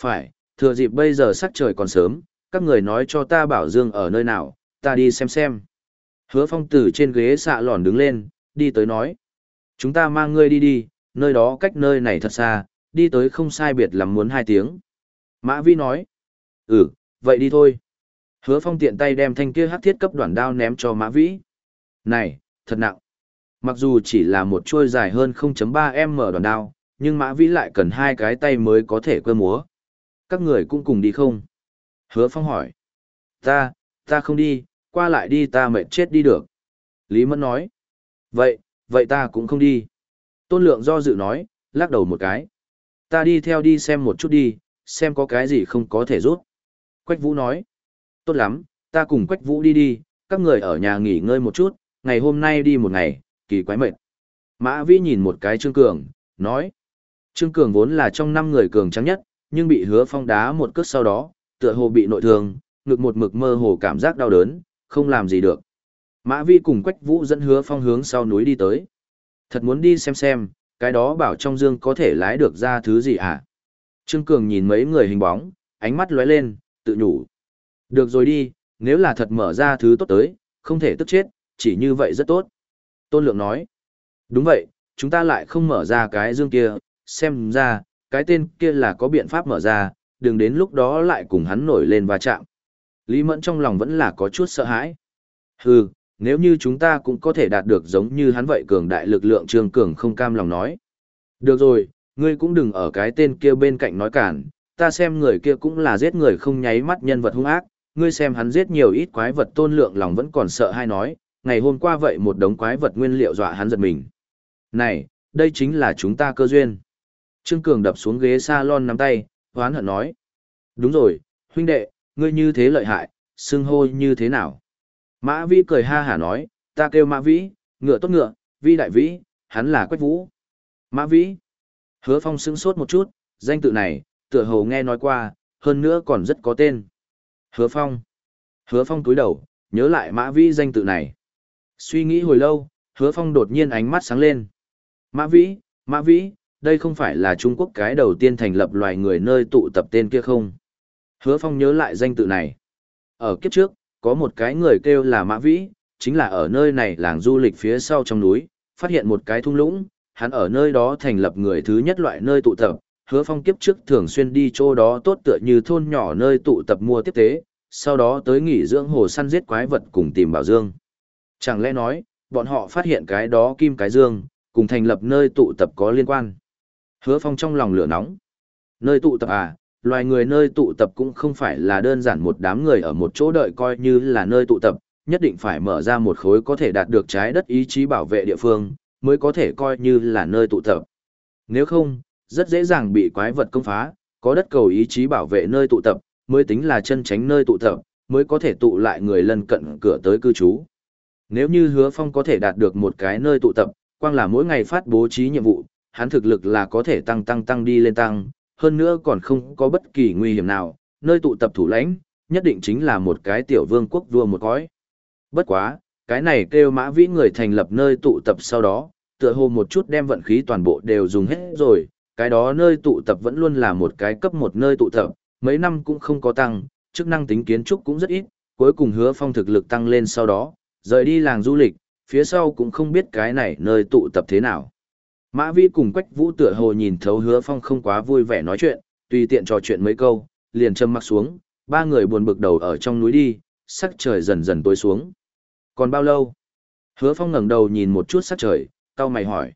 Phải, thừa dịp bây giờ sắc trời còn sớm, các người nói cho ta bảo dương ở nơi nào, ta đi xem xem. Hứa phong từ trên ghế xạ lòn đứng lên, đi tới nói. Chúng ta mang ngươi đi đi, nơi đó cách nơi này thật xa, đi tới không sai biệt lắm muốn hai tiếng. Mã Vi nói. Ừ, vậy đi thôi. Hứa phong tiện tay đem thanh kia hắc thiết cấp đoạn đao ném cho Mã Vĩ. Này, thật nặng. Mặc dù chỉ là một chuôi dài hơn 0.3m đoạn đao, nhưng Mã Vĩ lại cần hai cái tay mới có thể quơ múa. Các người cũng cùng đi không? Hứa Phong hỏi. Ta, ta không đi, qua lại đi ta mệt chết đi được. Lý Mẫn nói. Vậy, vậy ta cũng không đi. Tôn Lượng do dự nói, lắc đầu một cái. Ta đi theo đi xem một chút đi, xem có cái gì không có thể rút. Quách Vũ nói. Tốt lắm, ta cùng Quách Vũ đi đi, các người ở nhà nghỉ ngơi một chút, ngày hôm nay đi một ngày, kỳ quái mệt. Mã Vĩ nhìn một cái Trương Cường, nói. Trương Cường vốn là trong năm người cường trắng nhất, nhưng bị hứa phong đá một cước sau đó, tựa hồ bị nội thương, ngực một mực mơ hồ cảm giác đau đớn, không làm gì được. Mã Vi cùng Quách Vũ dẫn hứa phong hướng sau núi đi tới. Thật muốn đi xem xem, cái đó bảo trong dương có thể lái được ra thứ gì hả? À? Trương Cường nhìn mấy người hình bóng, ánh mắt lóe lên, tự nhủ. Được rồi đi, nếu là thật mở ra thứ tốt tới, không thể tức chết, chỉ như vậy rất tốt. Tôn Lượng nói. Đúng vậy, chúng ta lại không mở ra cái dương kia, xem ra, cái tên kia là có biện pháp mở ra, đừng đến lúc đó lại cùng hắn nổi lên va chạm. Lý Mẫn trong lòng vẫn là có chút sợ hãi. Hừ, nếu như chúng ta cũng có thể đạt được giống như hắn vậy cường đại lực lượng trương cường không cam lòng nói. Được rồi, ngươi cũng đừng ở cái tên kia bên cạnh nói cản, ta xem người kia cũng là giết người không nháy mắt nhân vật hung ác, ngươi xem hắn giết nhiều ít quái vật tôn lượng lòng vẫn còn sợ hay nói, ngày hôm qua vậy một đống quái vật nguyên liệu dọa hắn giật mình. Này, đây chính là chúng ta cơ duyên. Trương Cường đập xuống ghế salon nắm tay, hoán hận nói. Đúng rồi, huynh đệ, ngươi như thế lợi hại, xưng hô như thế nào? Mã Vĩ cười ha hả nói, ta kêu Mã Vĩ, ngựa tốt ngựa, Vi đại vĩ, hắn là Quách Vũ. Mã Vĩ. Hứa Phong sững sốt một chút, danh tự này, tựa hồ nghe nói qua, hơn nữa còn rất có tên. Hứa Phong. Hứa Phong túi đầu, nhớ lại Mã Vĩ danh tự này. Suy nghĩ hồi lâu, Hứa Phong đột nhiên ánh mắt sáng lên. Mã Vĩ, Mã Vĩ, đây không phải là Trung Quốc cái đầu tiên thành lập loài người nơi tụ tập tên kia không? Hứa Phong nhớ lại danh tự này. Ở kiếp trước, có một cái người kêu là Mã Vĩ, chính là ở nơi này làng du lịch phía sau trong núi, phát hiện một cái thung lũng, hắn ở nơi đó thành lập người thứ nhất loại nơi tụ tập. Hứa Phong kiếp trước thường xuyên đi chỗ đó tốt tựa như thôn nhỏ nơi tụ tập mua tiếp tế, sau đó tới nghỉ dưỡng hồ săn giết quái vật cùng tìm bảo dương. Chẳng lẽ nói, bọn họ phát hiện cái đó kim cái dương, cùng thành lập nơi tụ tập có liên quan. Hứa Phong trong lòng lửa nóng. Nơi tụ tập à, loài người nơi tụ tập cũng không phải là đơn giản một đám người ở một chỗ đợi coi như là nơi tụ tập, nhất định phải mở ra một khối có thể đạt được trái đất ý chí bảo vệ địa phương, mới có thể coi như là nơi tụ tập. Nếu không, rất dễ dàng bị quái vật công phá, có đất cầu ý chí bảo vệ nơi tụ tập, mới tính là chân tránh nơi tụ tập, mới có thể tụ lại người lân cận cửa tới cư trú. Nếu như hứa phong có thể đạt được một cái nơi tụ tập, quang là mỗi ngày phát bố trí nhiệm vụ, hắn thực lực là có thể tăng tăng tăng đi lên tăng, hơn nữa còn không có bất kỳ nguy hiểm nào, nơi tụ tập thủ lãnh, nhất định chính là một cái tiểu vương quốc vua một cõi. Bất quá, cái này kêu mã vĩ người thành lập nơi tụ tập sau đó, tựa hồ một chút đem vận khí toàn bộ đều dùng hết rồi, cái đó nơi tụ tập vẫn luôn là một cái cấp một nơi tụ tập, mấy năm cũng không có tăng, chức năng tính kiến trúc cũng rất ít, cuối cùng hứa phong thực lực tăng lên sau đó, rời đi làng du lịch, phía sau cũng không biết cái này nơi tụ tập thế nào. Mã Vi cùng Quách Vũ tựa hồ nhìn thấu Hứa Phong không quá vui vẻ nói chuyện, tùy tiện trò chuyện mấy câu, liền châm mặc xuống, ba người buồn bực đầu ở trong núi đi, sắc trời dần dần tối xuống. Còn bao lâu? Hứa Phong ngẩng đầu nhìn một chút sắc trời, cau mày hỏi.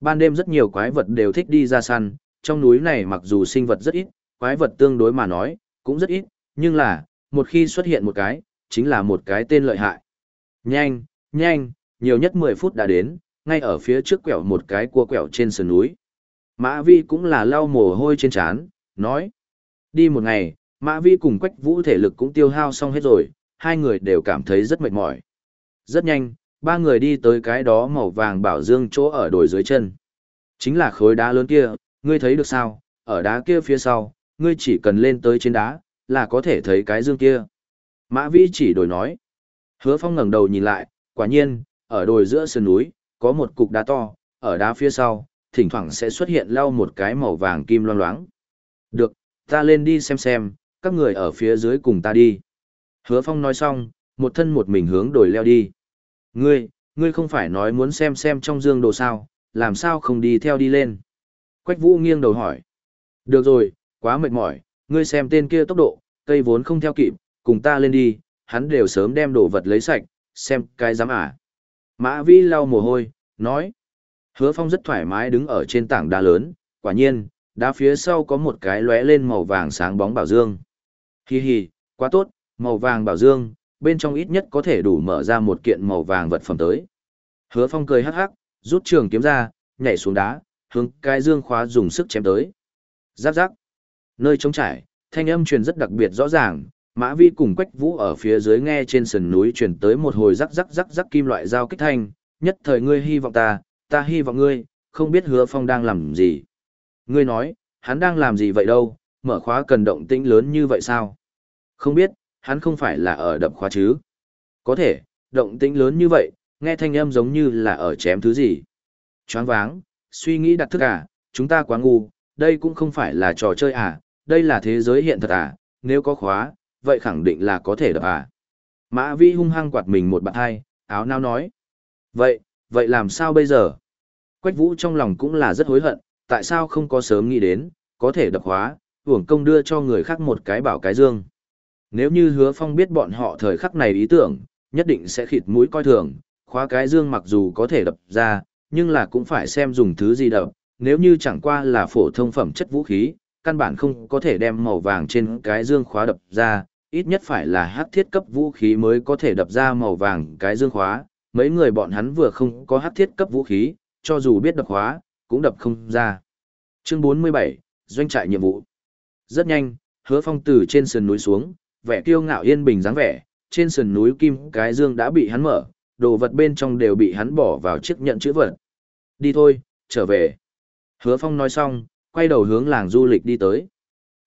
Ban đêm rất nhiều quái vật đều thích đi ra săn, trong núi này mặc dù sinh vật rất ít, quái vật tương đối mà nói, cũng rất ít, nhưng là, một khi xuất hiện một cái, chính là một cái tên lợi hại. Nhanh, nhanh, nhiều nhất 10 phút đã đến, ngay ở phía trước quẹo một cái cua quẹo trên sườn núi. Mã Vi cũng là lau mồ hôi trên trán, nói. Đi một ngày, Mã Vi cùng Quách Vũ thể lực cũng tiêu hao xong hết rồi, hai người đều cảm thấy rất mệt mỏi. Rất nhanh, ba người đi tới cái đó màu vàng bảo dương chỗ ở đồi dưới chân. Chính là khối đá lớn kia, ngươi thấy được sao, ở đá kia phía sau, ngươi chỉ cần lên tới trên đá, là có thể thấy cái dương kia. Mã Vi chỉ đổi nói. Hứa Phong ngẩng đầu nhìn lại, quả nhiên, ở đồi giữa sườn núi, có một cục đá to, ở đá phía sau, thỉnh thoảng sẽ xuất hiện lau một cái màu vàng kim loang loáng. Được, ta lên đi xem xem, các người ở phía dưới cùng ta đi. Hứa Phong nói xong, một thân một mình hướng đồi leo đi. Ngươi, ngươi không phải nói muốn xem xem trong dương đồ sao, làm sao không đi theo đi lên. Quách Vũ nghiêng đầu hỏi. Được rồi, quá mệt mỏi, ngươi xem tên kia tốc độ, cây vốn không theo kịp, cùng ta lên đi, hắn đều sớm đem đồ vật lấy sạch, xem cái dám à. Mã Vĩ lau mồ hôi, nói. Hứa Phong rất thoải mái đứng ở trên tảng đá lớn, quả nhiên, đá phía sau có một cái lóe lên màu vàng sáng bóng bảo dương. Hi hi, quá tốt, màu vàng bảo dương, bên trong ít nhất có thể đủ mở ra một kiện màu vàng vật phẩm tới. Hứa Phong cười hắc hắc, rút trường kiếm ra, nhảy xuống đá, hướng cái dương khóa dùng sức chém tới. Giáp giáp. Nơi trống trải, thanh âm truyền rất đặc biệt rõ ràng, Mã Vi cùng Quách Vũ ở phía dưới nghe trên sườn núi truyền tới một hồi rắc rắc rắc rắc kim loại dao kích thanh, nhất thời ngươi hy vọng ta, ta hy vọng ngươi, không biết hứa phong đang làm gì. Ngươi nói, hắn đang làm gì vậy đâu, mở khóa cần động tĩnh lớn như vậy sao? Không biết, hắn không phải là ở đập khóa chứ? Có thể, động tĩnh lớn như vậy, nghe thanh âm giống như là ở chém thứ gì. Choáng váng, suy nghĩ đặt thức à, chúng ta quá ngu, đây cũng không phải là trò chơi à, đây là thế giới hiện thật à, nếu có khóa, vậy khẳng định là có thể đập à. Mã Vi hung hăng quạt mình một bạn hai, áo nao nói. Vậy, vậy làm sao bây giờ? Quách Vũ trong lòng cũng là rất hối hận, tại sao không có sớm nghĩ đến, có thể đập hóa hưởng công đưa cho người khác một cái bảo cái dương. Nếu như hứa phong biết bọn họ thời khắc này ý tưởng, nhất định sẽ khịt mũi coi thường, khóa cái dương mặc dù có thể đập ra, nhưng là cũng phải xem dùng thứ gì đập, nếu như chẳng qua là phổ thông phẩm chất vũ khí, căn bản không có thể đem màu vàng trên cái dương khóa đập ra, ít nhất phải là hắc thiết cấp vũ khí mới có thể đập ra màu vàng cái dương khóa, mấy người bọn hắn vừa không có hắc thiết cấp vũ khí, cho dù biết đập khóa, cũng đập không ra. Chương 47, Doanh trại nhiệm vụ. Rất nhanh, hứa phong từ trên sườn núi xuống, vẻ kiêu ngạo yên bình dáng vẻ, trên sườn núi kim cái dương đã bị hắn mở, đồ vật bên trong đều bị hắn bỏ vào chiếc nhận chữ vật. Đi thôi, trở về. Hứa phong nói xong, quay đầu hướng làng du lịch đi tới.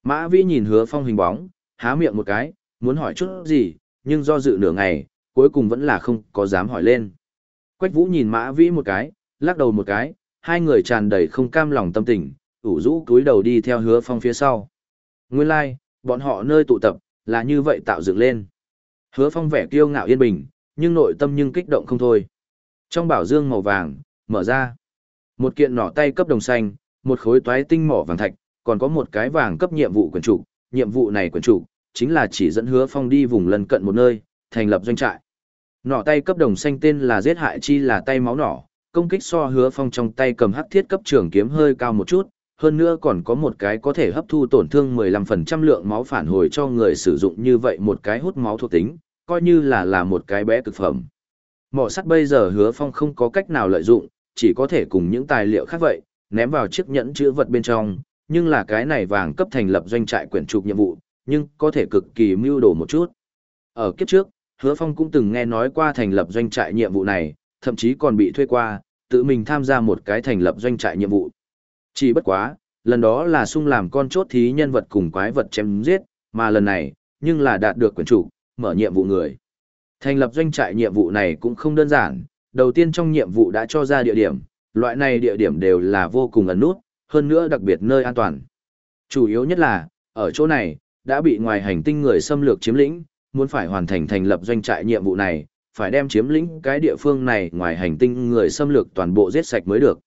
Mã Vĩ nhìn hứa phong hình bóng, há miệng một cái, muốn hỏi chút gì, nhưng do dự nửa ngày, cuối cùng vẫn là không có dám hỏi lên. Quách Vũ nhìn Mã Vĩ một cái, lắc đầu một cái, hai người tràn đầy không cam lòng tâm tình, ủ rũ túi đầu đi theo hứa phong phía sau. Nguyên lai, like, bọn họ nơi tụ tập, là như vậy tạo dựng lên. Hứa phong vẻ kiêu ngạo yên bình, nhưng nội tâm nhưng kích động không thôi. Trong bảo dương màu vàng, mở ra. Một kiện nỏ tay cấp đồng xanh, một khối toái tinh mỏ vàng thạch, còn có một cái vàng cấp nhiệm vụ quyền chủ. Nhiệm vụ này quyền chủ, chính là chỉ dẫn hứa phong đi vùng lân cận một nơi, thành lập doanh trại. Nỏ tay cấp đồng xanh tên là giết hại chi là tay máu nỏ, công kích so hứa phong trong tay cầm hắc thiết cấp trường kiếm hơi cao một chút, hơn nữa còn có một cái có thể hấp thu tổn thương 15% lượng máu phản hồi cho người sử dụng như vậy một cái hút máu thuộc tính, coi như là là một cái bé cực phẩm. Mỏ sắt bây giờ hứa phong không có cách nào lợi dụng, chỉ có thể cùng những tài liệu khác vậy, ném vào chiếc nhẫn chữ vật bên trong, nhưng là cái này vàng cấp thành lập doanh trại quyển trục nhiệm vụ, nhưng có thể cực kỳ mưu đồ một chút. Ở kiếp trước, hứa phong cũng từng nghe nói qua thành lập doanh trại nhiệm vụ này, thậm chí còn bị thuê qua, tự mình tham gia một cái thành lập doanh trại nhiệm vụ. Chỉ bất quá, lần đó là sung làm con chốt thí nhân vật cùng quái vật chém giết, mà lần này, nhưng là đạt được quyền chủ, mở nhiệm vụ người. Thành lập doanh trại nhiệm vụ này cũng không đơn giản, đầu tiên trong nhiệm vụ đã cho ra địa điểm, loại này địa điểm đều là vô cùng ẩn nút, hơn nữa đặc biệt nơi an toàn. Chủ yếu nhất là, ở chỗ này, đã bị ngoài hành tinh người xâm lược chiếm lĩnh, muốn phải hoàn thành thành lập doanh trại nhiệm vụ này, phải đem chiếm lĩnh cái địa phương này ngoài hành tinh người xâm lược toàn bộ giết sạch mới được.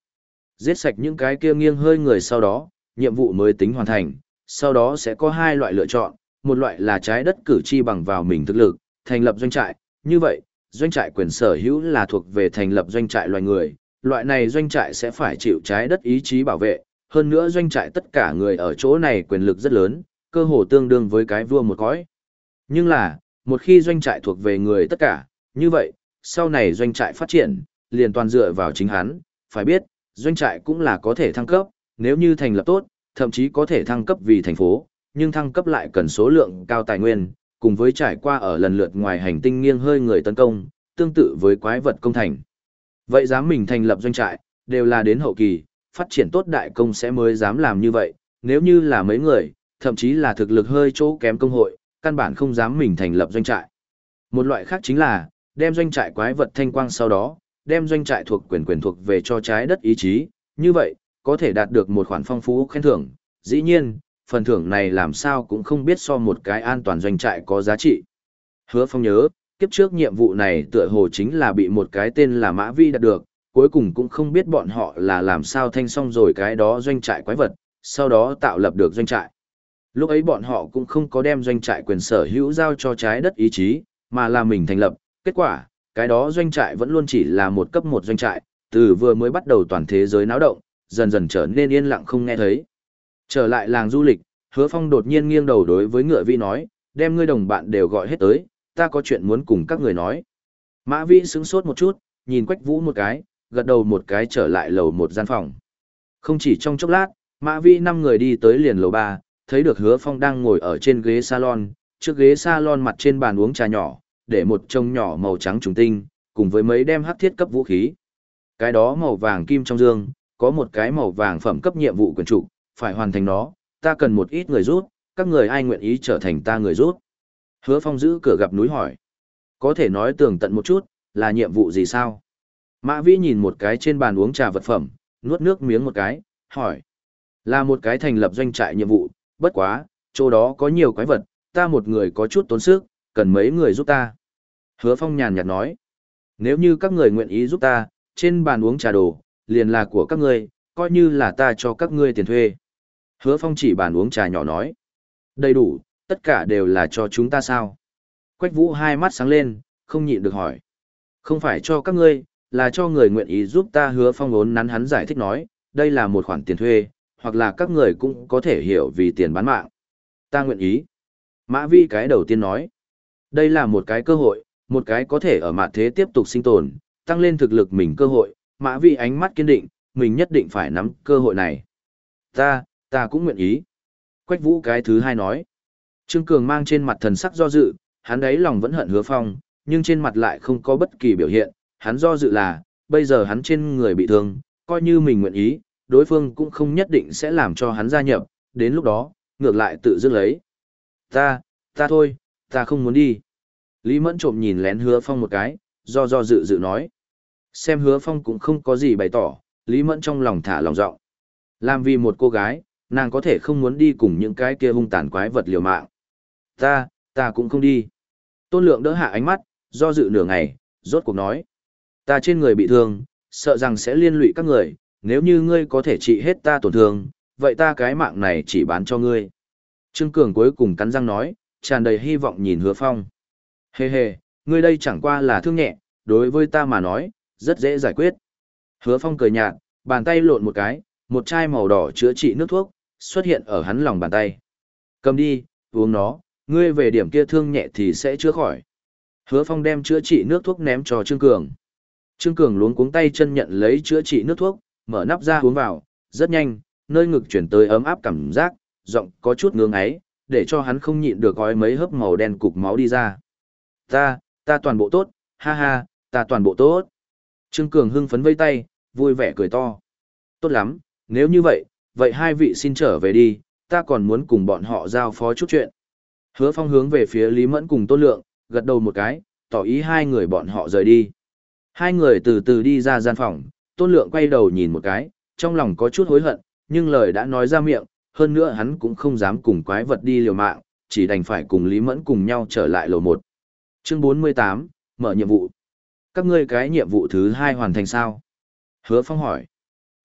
Giết sạch những cái kia nghiêng hơi người sau đó, nhiệm vụ mới tính hoàn thành, sau đó sẽ có hai loại lựa chọn, một loại là trái đất cử tri bằng vào mình thực lực, thành lập doanh trại, như vậy, doanh trại quyền sở hữu là thuộc về thành lập doanh trại loài người, loại này doanh trại sẽ phải chịu trái đất ý chí bảo vệ, hơn nữa doanh trại tất cả người ở chỗ này quyền lực rất lớn, cơ hồ tương đương với cái vua một cõi. Nhưng là, một khi doanh trại thuộc về người tất cả, như vậy, sau này doanh trại phát triển, liền toàn dựa vào chính hắn, phải biết, doanh trại cũng là có thể thăng cấp, nếu như thành lập tốt, thậm chí có thể thăng cấp vì thành phố, nhưng thăng cấp lại cần số lượng cao tài nguyên, cùng với trải qua ở lần lượt ngoài hành tinh nghiêng hơi người tấn công, tương tự với quái vật công thành. Vậy dám mình thành lập doanh trại, đều là đến hậu kỳ, phát triển tốt đại công sẽ mới dám làm như vậy, nếu như là mấy người, thậm chí là thực lực hơi chỗ kém công hội, căn bản không dám mình thành lập doanh trại. Một loại khác chính là, đem doanh trại quái vật thanh quang sau đó, đem doanh trại thuộc quyền quyền thuộc về cho trái đất ý chí, như vậy, có thể đạt được một khoản phong phú khen thưởng. Dĩ nhiên, phần thưởng này làm sao cũng không biết so một cái an toàn doanh trại có giá trị. Hứa Phong nhớ, kiếp trước nhiệm vụ này tựa hồ chính là bị một cái tên là Mã Vi đạt được, cuối cùng cũng không biết bọn họ là làm sao thanh xong rồi cái đó doanh trại quái vật, sau đó tạo lập được doanh trại. Lúc ấy bọn họ cũng không có đem doanh trại quyền sở hữu giao cho trái đất ý chí, mà là mình thành lập, kết quả, cái đó doanh trại vẫn luôn chỉ là một cấp một doanh trại, từ vừa mới bắt đầu toàn thế giới náo động, dần dần trở nên yên lặng không nghe thấy. Trở lại làng du lịch, hứa phong đột nhiên nghiêng đầu đối với ngựa vi nói, đem ngươi đồng bạn đều gọi hết tới, ta có chuyện muốn cùng các người nói. Mã vi sững sốt một chút, nhìn quách vũ một cái, gật đầu một cái trở lại lầu một gian phòng. Không chỉ trong chốc lát, Mã vi năm người đi tới liền lầu ba, thấy được hứa phong đang ngồi ở trên ghế salon, trước ghế salon mặt trên bàn uống trà nhỏ, để một chồng nhỏ màu trắng trùng tinh, cùng với mấy đem hắc thiết cấp vũ khí. Cái đó màu vàng kim trong dương, có một cái màu vàng phẩm cấp nhiệm vụ quyền trụ, phải hoàn thành nó, ta cần một ít người rút, các người ai nguyện ý trở thành ta người rút. Hứa Phong giữ cửa gặp núi hỏi. Có thể nói tường tận một chút, là nhiệm vụ gì sao? Mã Vĩ nhìn một cái trên bàn uống trà vật phẩm, nuốt nước miếng một cái, hỏi. Là một cái thành lập doanh trại nhiệm vụ, bất quá, chỗ đó có nhiều quái vật, ta một người có chút tốn sức, cần mấy người giúp ta. Hứa Phong nhàn nhạt nói. Nếu như các người nguyện ý giúp ta, trên bàn uống trà đồ, liền là của các ngươi, coi như là ta cho các ngươi tiền thuê. Hứa Phong chỉ bàn uống trà nhỏ nói. Đầy đủ, tất cả đều là cho chúng ta sao? Quách Vũ hai mắt sáng lên, không nhịn được hỏi. Không phải cho các ngươi, là cho người nguyện ý giúp ta hứa phong ốn nắn hắn giải thích nói, đây là một khoản tiền thuê, hoặc là các người cũng có thể hiểu vì tiền bán mạng. Ta nguyện ý. Mã Vi cái đầu tiên nói, đây là một cái cơ hội, một cái có thể ở mặt thế tiếp tục sinh tồn, tăng lên thực lực mình cơ hội, Mã Vi ánh mắt kiên định, mình nhất định phải nắm cơ hội này. Ta, ta cũng nguyện ý. Quách Vũ cái thứ hai nói. Trương Cường mang trên mặt thần sắc do dự, hắn ấy lòng vẫn hận hứa phong, nhưng trên mặt lại không có bất kỳ biểu hiện, hắn do dự là, bây giờ hắn trên người bị thương, coi như mình nguyện ý, đối phương cũng không nhất định sẽ làm cho hắn gia nhập, đến lúc đó, ngược lại tự dưng lấy. Ta, ta thôi, ta không muốn đi. Lý Mẫn trộm nhìn lén hứa phong một cái, do do dự dự nói. Xem hứa phong cũng không có gì bày tỏ, Lý Mẫn trong lòng thả lòng rộng. Làm vì một cô gái, nàng có thể không muốn đi cùng những cái kia hung tàn quái vật liều mạng. Ta, ta cũng không đi. Tôn lượng đỡ hạ ánh mắt, do dự nửa ngày, rốt cuộc nói. Ta trên người bị thương, sợ rằng sẽ liên lụy các người, nếu như ngươi có thể trị hết ta tổn thương, vậy ta cái mạng này chỉ bán cho ngươi. Trương Cường cuối cùng cắn răng nói, tràn đầy hy vọng nhìn hứa phong. Hê hê, ngươi đây chẳng qua là thương nhẹ, đối với ta mà nói, rất dễ giải quyết. Hứa phong cười nhạt, bàn tay lộn một cái, một chai màu đỏ chữa trị nước thuốc, xuất hiện ở hắn lòng bàn tay. Cầm đi, uống nó, ngươi về điểm kia thương nhẹ thì sẽ chữa khỏi. Hứa phong đem chữa trị nước thuốc ném cho Trương Cường. Trương Cường luống cuống tay chân nhận lấy chữa trị nước thuốc, mở nắp ra uống vào, rất nhanh, nơi ngực chuyển tới ấm áp cảm giác, giọng có chút ngưỡng ấy, để cho hắn không nhịn được gói mấy hớp màu đen cục máu đi ra. Ta, ta toàn bộ tốt, ha ha, ta toàn bộ tốt. Trương Cường hưng phấn vây tay, vui vẻ cười to. Tốt lắm, nếu như vậy, vậy hai vị xin trở về đi, ta còn muốn cùng bọn họ giao phó chút chuyện. Hứa phong hướng về phía Lý Mẫn cùng Tôn Lượng, gật đầu một cái, tỏ ý hai người bọn họ rời đi. Hai người từ từ đi ra gian phòng, tôn lượng quay đầu nhìn một cái, trong lòng có chút hối hận, nhưng lời đã nói ra miệng, hơn nữa hắn cũng không dám cùng quái vật đi liều mạng, chỉ đành phải cùng Lý Mẫn cùng nhau trở lại lầu 1. Chương 48, mở nhiệm vụ. Các ngươi cái nhiệm vụ thứ hai hoàn thành sao? Hứa Phong hỏi.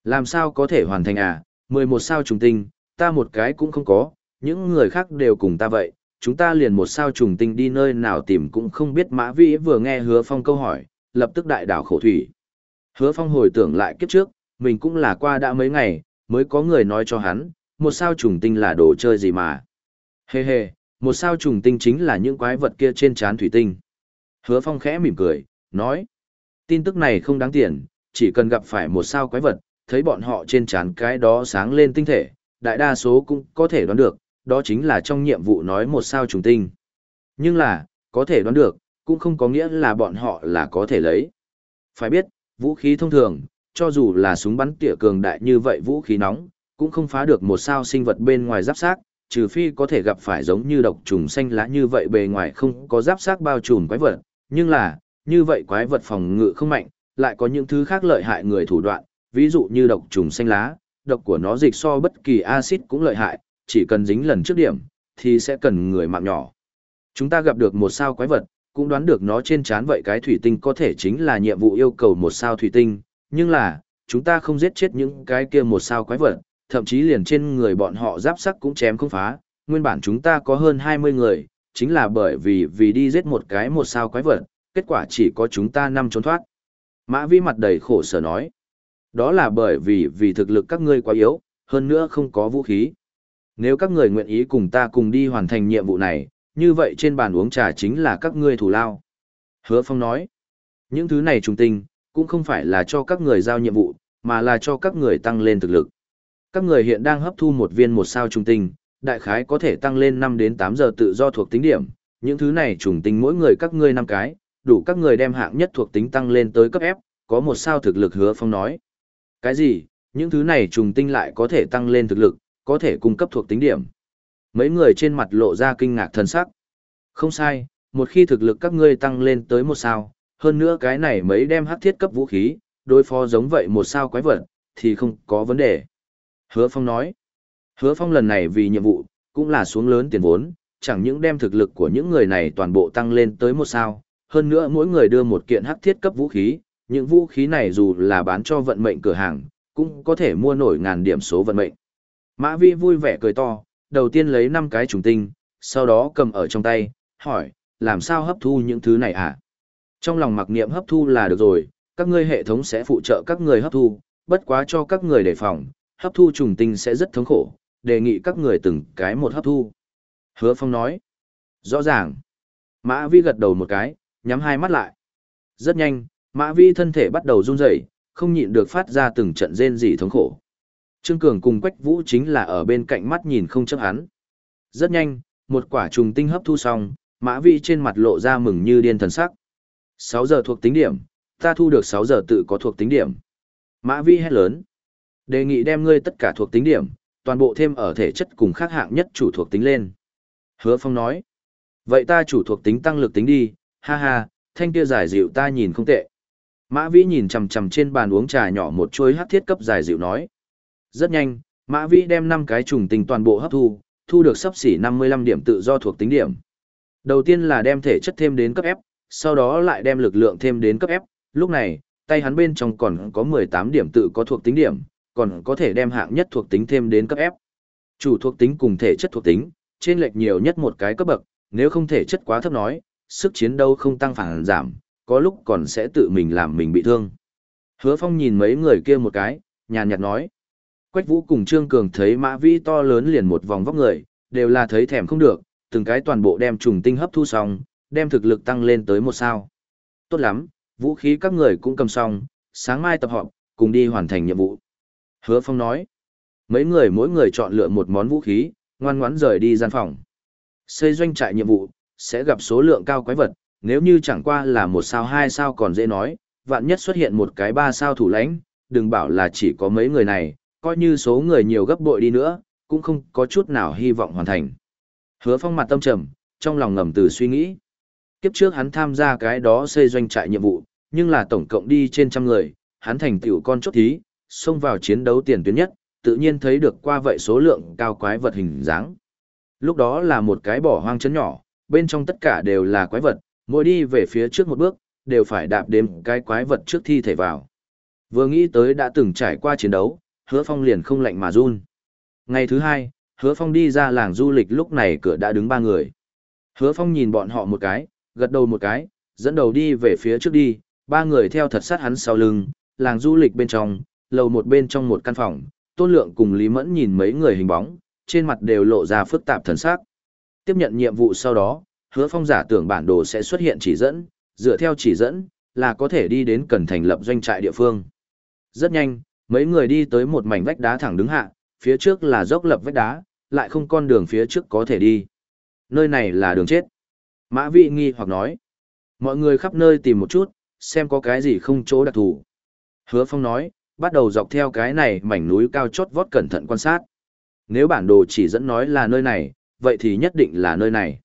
Làm sao có thể hoàn thành à? 11 sao trùng tinh, ta một cái cũng không có, những người khác đều cùng ta vậy, chúng ta liền một sao trùng tinh đi nơi nào tìm cũng không biết Mã Vĩ vừa nghe Hứa Phong câu hỏi, lập tức đại đảo khổ thủy. Hứa Phong hồi tưởng lại kiếp trước, mình cũng là qua đã mấy ngày, mới có người nói cho hắn, một sao trùng tinh là đồ chơi gì mà. Hê hê, một sao trùng tinh chính là những quái vật kia trên trán thủy tinh. Hứa Phong khẽ mỉm cười, nói, tin tức này không đáng tiền, chỉ cần gặp phải một sao quái vật, thấy bọn họ trên trán cái đó sáng lên tinh thể, đại đa số cũng có thể đoán được, đó chính là trong nhiệm vụ nói một sao trùng tinh. Nhưng là, có thể đoán được, cũng không có nghĩa là bọn họ là có thể lấy. Phải biết, vũ khí thông thường, cho dù là súng bắn tỉa cường đại như vậy vũ khí nóng, cũng không phá được một sao sinh vật bên ngoài giáp xác, trừ phi có thể gặp phải giống như độc trùng xanh lá như vậy bề ngoài không có giáp xác bao trùm quái vật, nhưng là, như vậy quái vật phòng ngự không mạnh, lại có những thứ khác lợi hại người thủ đoạn, ví dụ như độc trùng xanh lá, độc của nó dịch so bất kỳ axit cũng lợi hại, chỉ cần dính lần trước điểm, thì sẽ cần người mạng nhỏ. Chúng ta gặp được một sao quái vật, cũng đoán được nó trên trán vậy cái thủy tinh có thể chính là nhiệm vụ yêu cầu một sao thủy tinh, nhưng là, chúng ta không giết chết những cái kia một sao quái vật, thậm chí liền trên người bọn họ giáp sắc cũng chém không phá, nguyên bản chúng ta có hơn 20 người, chính là bởi vì vì đi giết một cái một sao quái vật, kết quả chỉ có chúng ta năm trốn thoát. Mã Vi mặt đầy khổ sở nói, đó là bởi vì vì thực lực các ngươi quá yếu, hơn nữa không có vũ khí. Nếu các người nguyện ý cùng ta cùng đi hoàn thành nhiệm vụ này, như vậy trên bàn uống trà chính là các ngươi thủ lao. Hứa Phong nói, những thứ này trùng tinh, cũng không phải là cho các người giao nhiệm vụ, mà là cho các người tăng lên thực lực. Các người hiện đang hấp thu một viên một sao trùng tinh, Đại khái có thể tăng lên 5 đến 8 giờ tự do thuộc tính điểm, những thứ này trùng tinh mỗi người các ngươi 5 cái, đủ các người đem hạng nhất thuộc tính tăng lên tới cấp F, có một sao thực lực hứa phong nói. Cái gì, những thứ này trùng tinh lại có thể tăng lên thực lực, có thể cung cấp thuộc tính điểm. Mấy người trên mặt lộ ra kinh ngạc thần sắc. Không sai, một khi thực lực các ngươi tăng lên tới một sao, hơn nữa cái này mấy đem hắc thiết cấp vũ khí, đối phó giống vậy một sao quái vật, thì không có vấn đề. Hứa Phong nói, Hứa Phong lần này vì nhiệm vụ, cũng là xuống lớn tiền vốn, chẳng những đem thực lực của những người này toàn bộ tăng lên tới một sao, hơn nữa mỗi người đưa một kiện hắc thiết cấp vũ khí, những vũ khí này dù là bán cho vận mệnh cửa hàng, cũng có thể mua nổi ngàn điểm số vận mệnh. Mã Vi vui vẻ cười to, đầu tiên lấy 5 cái trùng tinh, sau đó cầm ở trong tay, hỏi, làm sao hấp thu những thứ này à? Trong lòng mặc niệm hấp thu là được rồi, các ngươi hệ thống sẽ phụ trợ các người hấp thu, bất quá cho các người đề phòng, hấp thu trùng tinh sẽ rất thống khổ, đề nghị các người từng cái một hấp thu. Hứa Phong nói, rõ ràng. Mã Vi gật đầu một cái, nhắm hai mắt lại. Rất nhanh, Mã Vi thân thể bắt đầu run rẩy, không nhịn được phát ra từng trận rên rỉ thống khổ. Trương Cường cùng Quách Vũ chính là ở bên cạnh mắt nhìn không chấp hắn. Rất nhanh, một quả trùng tinh hấp thu xong, Mã Vi trên mặt lộ ra mừng như điên thần sắc. 6 giờ thuộc tính điểm, ta thu được 6 giờ tự có thuộc tính điểm. Mã Vi hét lớn. Đề nghị đem ngươi tất cả thuộc tính điểm, toàn bộ thêm ở thể chất cùng khác hạng nhất chủ thuộc tính lên. Hứa Phong nói. Vậy ta chủ thuộc tính tăng lực tính đi, ha ha, thanh kia giải dịu ta nhìn không tệ. Mã Vĩ nhìn chằm chằm trên bàn uống trà nhỏ một chuối hắc thiết cấp giải dịu nói. Rất nhanh, Mã Vĩ đem 5 cái trùng tinh toàn bộ hấp thu, thu được sắp xỉ 55 điểm tự do thuộc tính điểm. Đầu tiên là đem thể chất thêm đến cấp F, sau đó lại đem lực lượng thêm đến cấp F, lúc này, tay hắn bên trong còn có 18 điểm tự có thuộc tính điểm, còn có thể đem hạng nhất thuộc tính thêm đến cấp F. Chủ thuộc tính cùng thể chất thuộc tính, trên lệch nhiều nhất một cái cấp bậc, nếu không thể chất quá thấp nói, sức chiến đấu không tăng phản giảm, có lúc còn sẽ tự mình làm mình bị thương. Hứa Phong nhìn mấy người kia một cái, nhàn nhạt nói. Quách Vũ cùng Trương Cường thấy Mã Vĩ to lớn liền một vòng vóc người, đều là thấy thèm không được, từng cái toàn bộ đem trùng tinh hấp thu xong, đem thực lực tăng lên tới một sao. Tốt lắm, vũ khí các người cũng cầm xong, sáng mai tập họp, cùng đi hoàn thành nhiệm vụ. Hứa Phong nói. Mấy người mỗi người chọn lựa một món vũ khí, ngoan ngoãn rời đi gian phòng. Xây doanh trại nhiệm vụ, sẽ gặp số lượng cao quái vật, nếu như chẳng qua là một sao hai sao còn dễ nói, vạn nhất xuất hiện một cái ba sao thủ lãnh, đừng bảo là chỉ có mấy người này, coi như số người nhiều gấp bội đi nữa, cũng không có chút nào hy vọng hoàn thành. Hứa phong mặt tâm trầm, trong lòng ngầm từ suy nghĩ. Kiếp trước hắn tham gia cái đó xây doanh trại nhiệm vụ, nhưng là tổng cộng đi trên trăm người, hắn thành tiểu con chốt thí, xông vào chiến đấu tiền tuyến nhất, tự nhiên thấy được qua vậy số lượng cao quái vật hình dáng. Lúc đó là một cái bỏ hoang chấn nhỏ, bên trong tất cả đều là quái vật, mỗi đi về phía trước một bước, đều phải đạp đếm cái quái vật trước thi thể vào. Vừa nghĩ tới đã từng trải qua chiến đấu, hứa phong liền không lạnh mà run. Ngày thứ hai, hứa phong đi ra làng du lịch lúc này cửa đã đứng ba người. Hứa phong nhìn bọn họ một cái, gật đầu một cái, dẫn đầu đi về phía trước đi, ba người theo thật sát hắn sau lưng, làng du lịch bên trong, lầu một bên trong một căn phòng, tôn lượng cùng Lý Mẫn nhìn mấy người hình bóng, trên mặt đều lộ ra phức tạp thần sắc. Tiếp nhận nhiệm vụ sau đó, hứa phong giả tưởng bản đồ sẽ xuất hiện chỉ dẫn, dựa theo chỉ dẫn, là có thể đi đến cần thành lập doanh trại địa phương. Rất nhanh, mấy người đi tới một mảnh vách đá thẳng đứng hạ, phía trước là dốc lập vách đá, lại không con đường phía trước có thể đi. Nơi này là đường chết. Mã vị nghi hoặc nói. Mọi người khắp nơi tìm một chút, xem có cái gì không chỗ đặc thù. Hứa Phong nói, bắt đầu dọc theo cái này mảnh núi cao chót vót cẩn thận quan sát. Nếu bản đồ chỉ dẫn nói là nơi này, vậy thì nhất định là nơi này.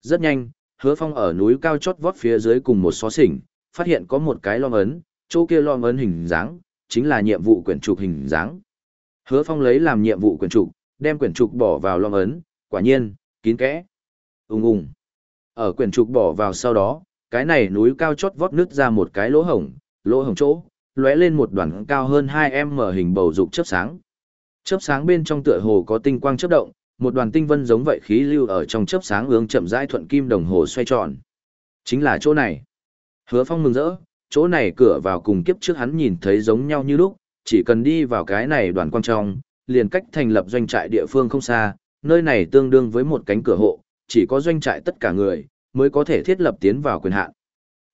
Rất nhanh, hứa phong ở núi cao chót vót phía dưới cùng một xó xỉnh, phát hiện có một cái lom ấn, chỗ kia lom ấn hình dáng, chính là nhiệm vụ quyển trục hình dáng. Hứa phong lấy làm nhiệm vụ quyển trục, đem quyển trục bỏ vào long ấn, quả nhiên, kín kẽ. Ung ung. Ở quyển trục bỏ vào sau đó, cái này núi cao chót vót nứt ra một cái lỗ hổng, lỗ hổng chỗ, lóe lên một đoàn cao hơn 2m hình bầu dục chớp sáng. Chớp sáng bên trong tựa hồ có tinh quang chớp động, một đoàn tinh vân giống vậy khí lưu ở trong chớp sáng hướng chậm rãi thuận kim đồng hồ xoay tròn. Chính là chỗ này. Hứa Phong mừng rỡ, chỗ này cửa vào cùng kiếp trước hắn nhìn thấy giống nhau như lúc, chỉ cần đi vào cái này đoàn quang trong, liền cách thành lập doanh trại địa phương không xa, nơi này tương đương với một cánh cửa hộ, chỉ có doanh trại tất cả người mới có thể thiết lập tiến vào quyền hạn.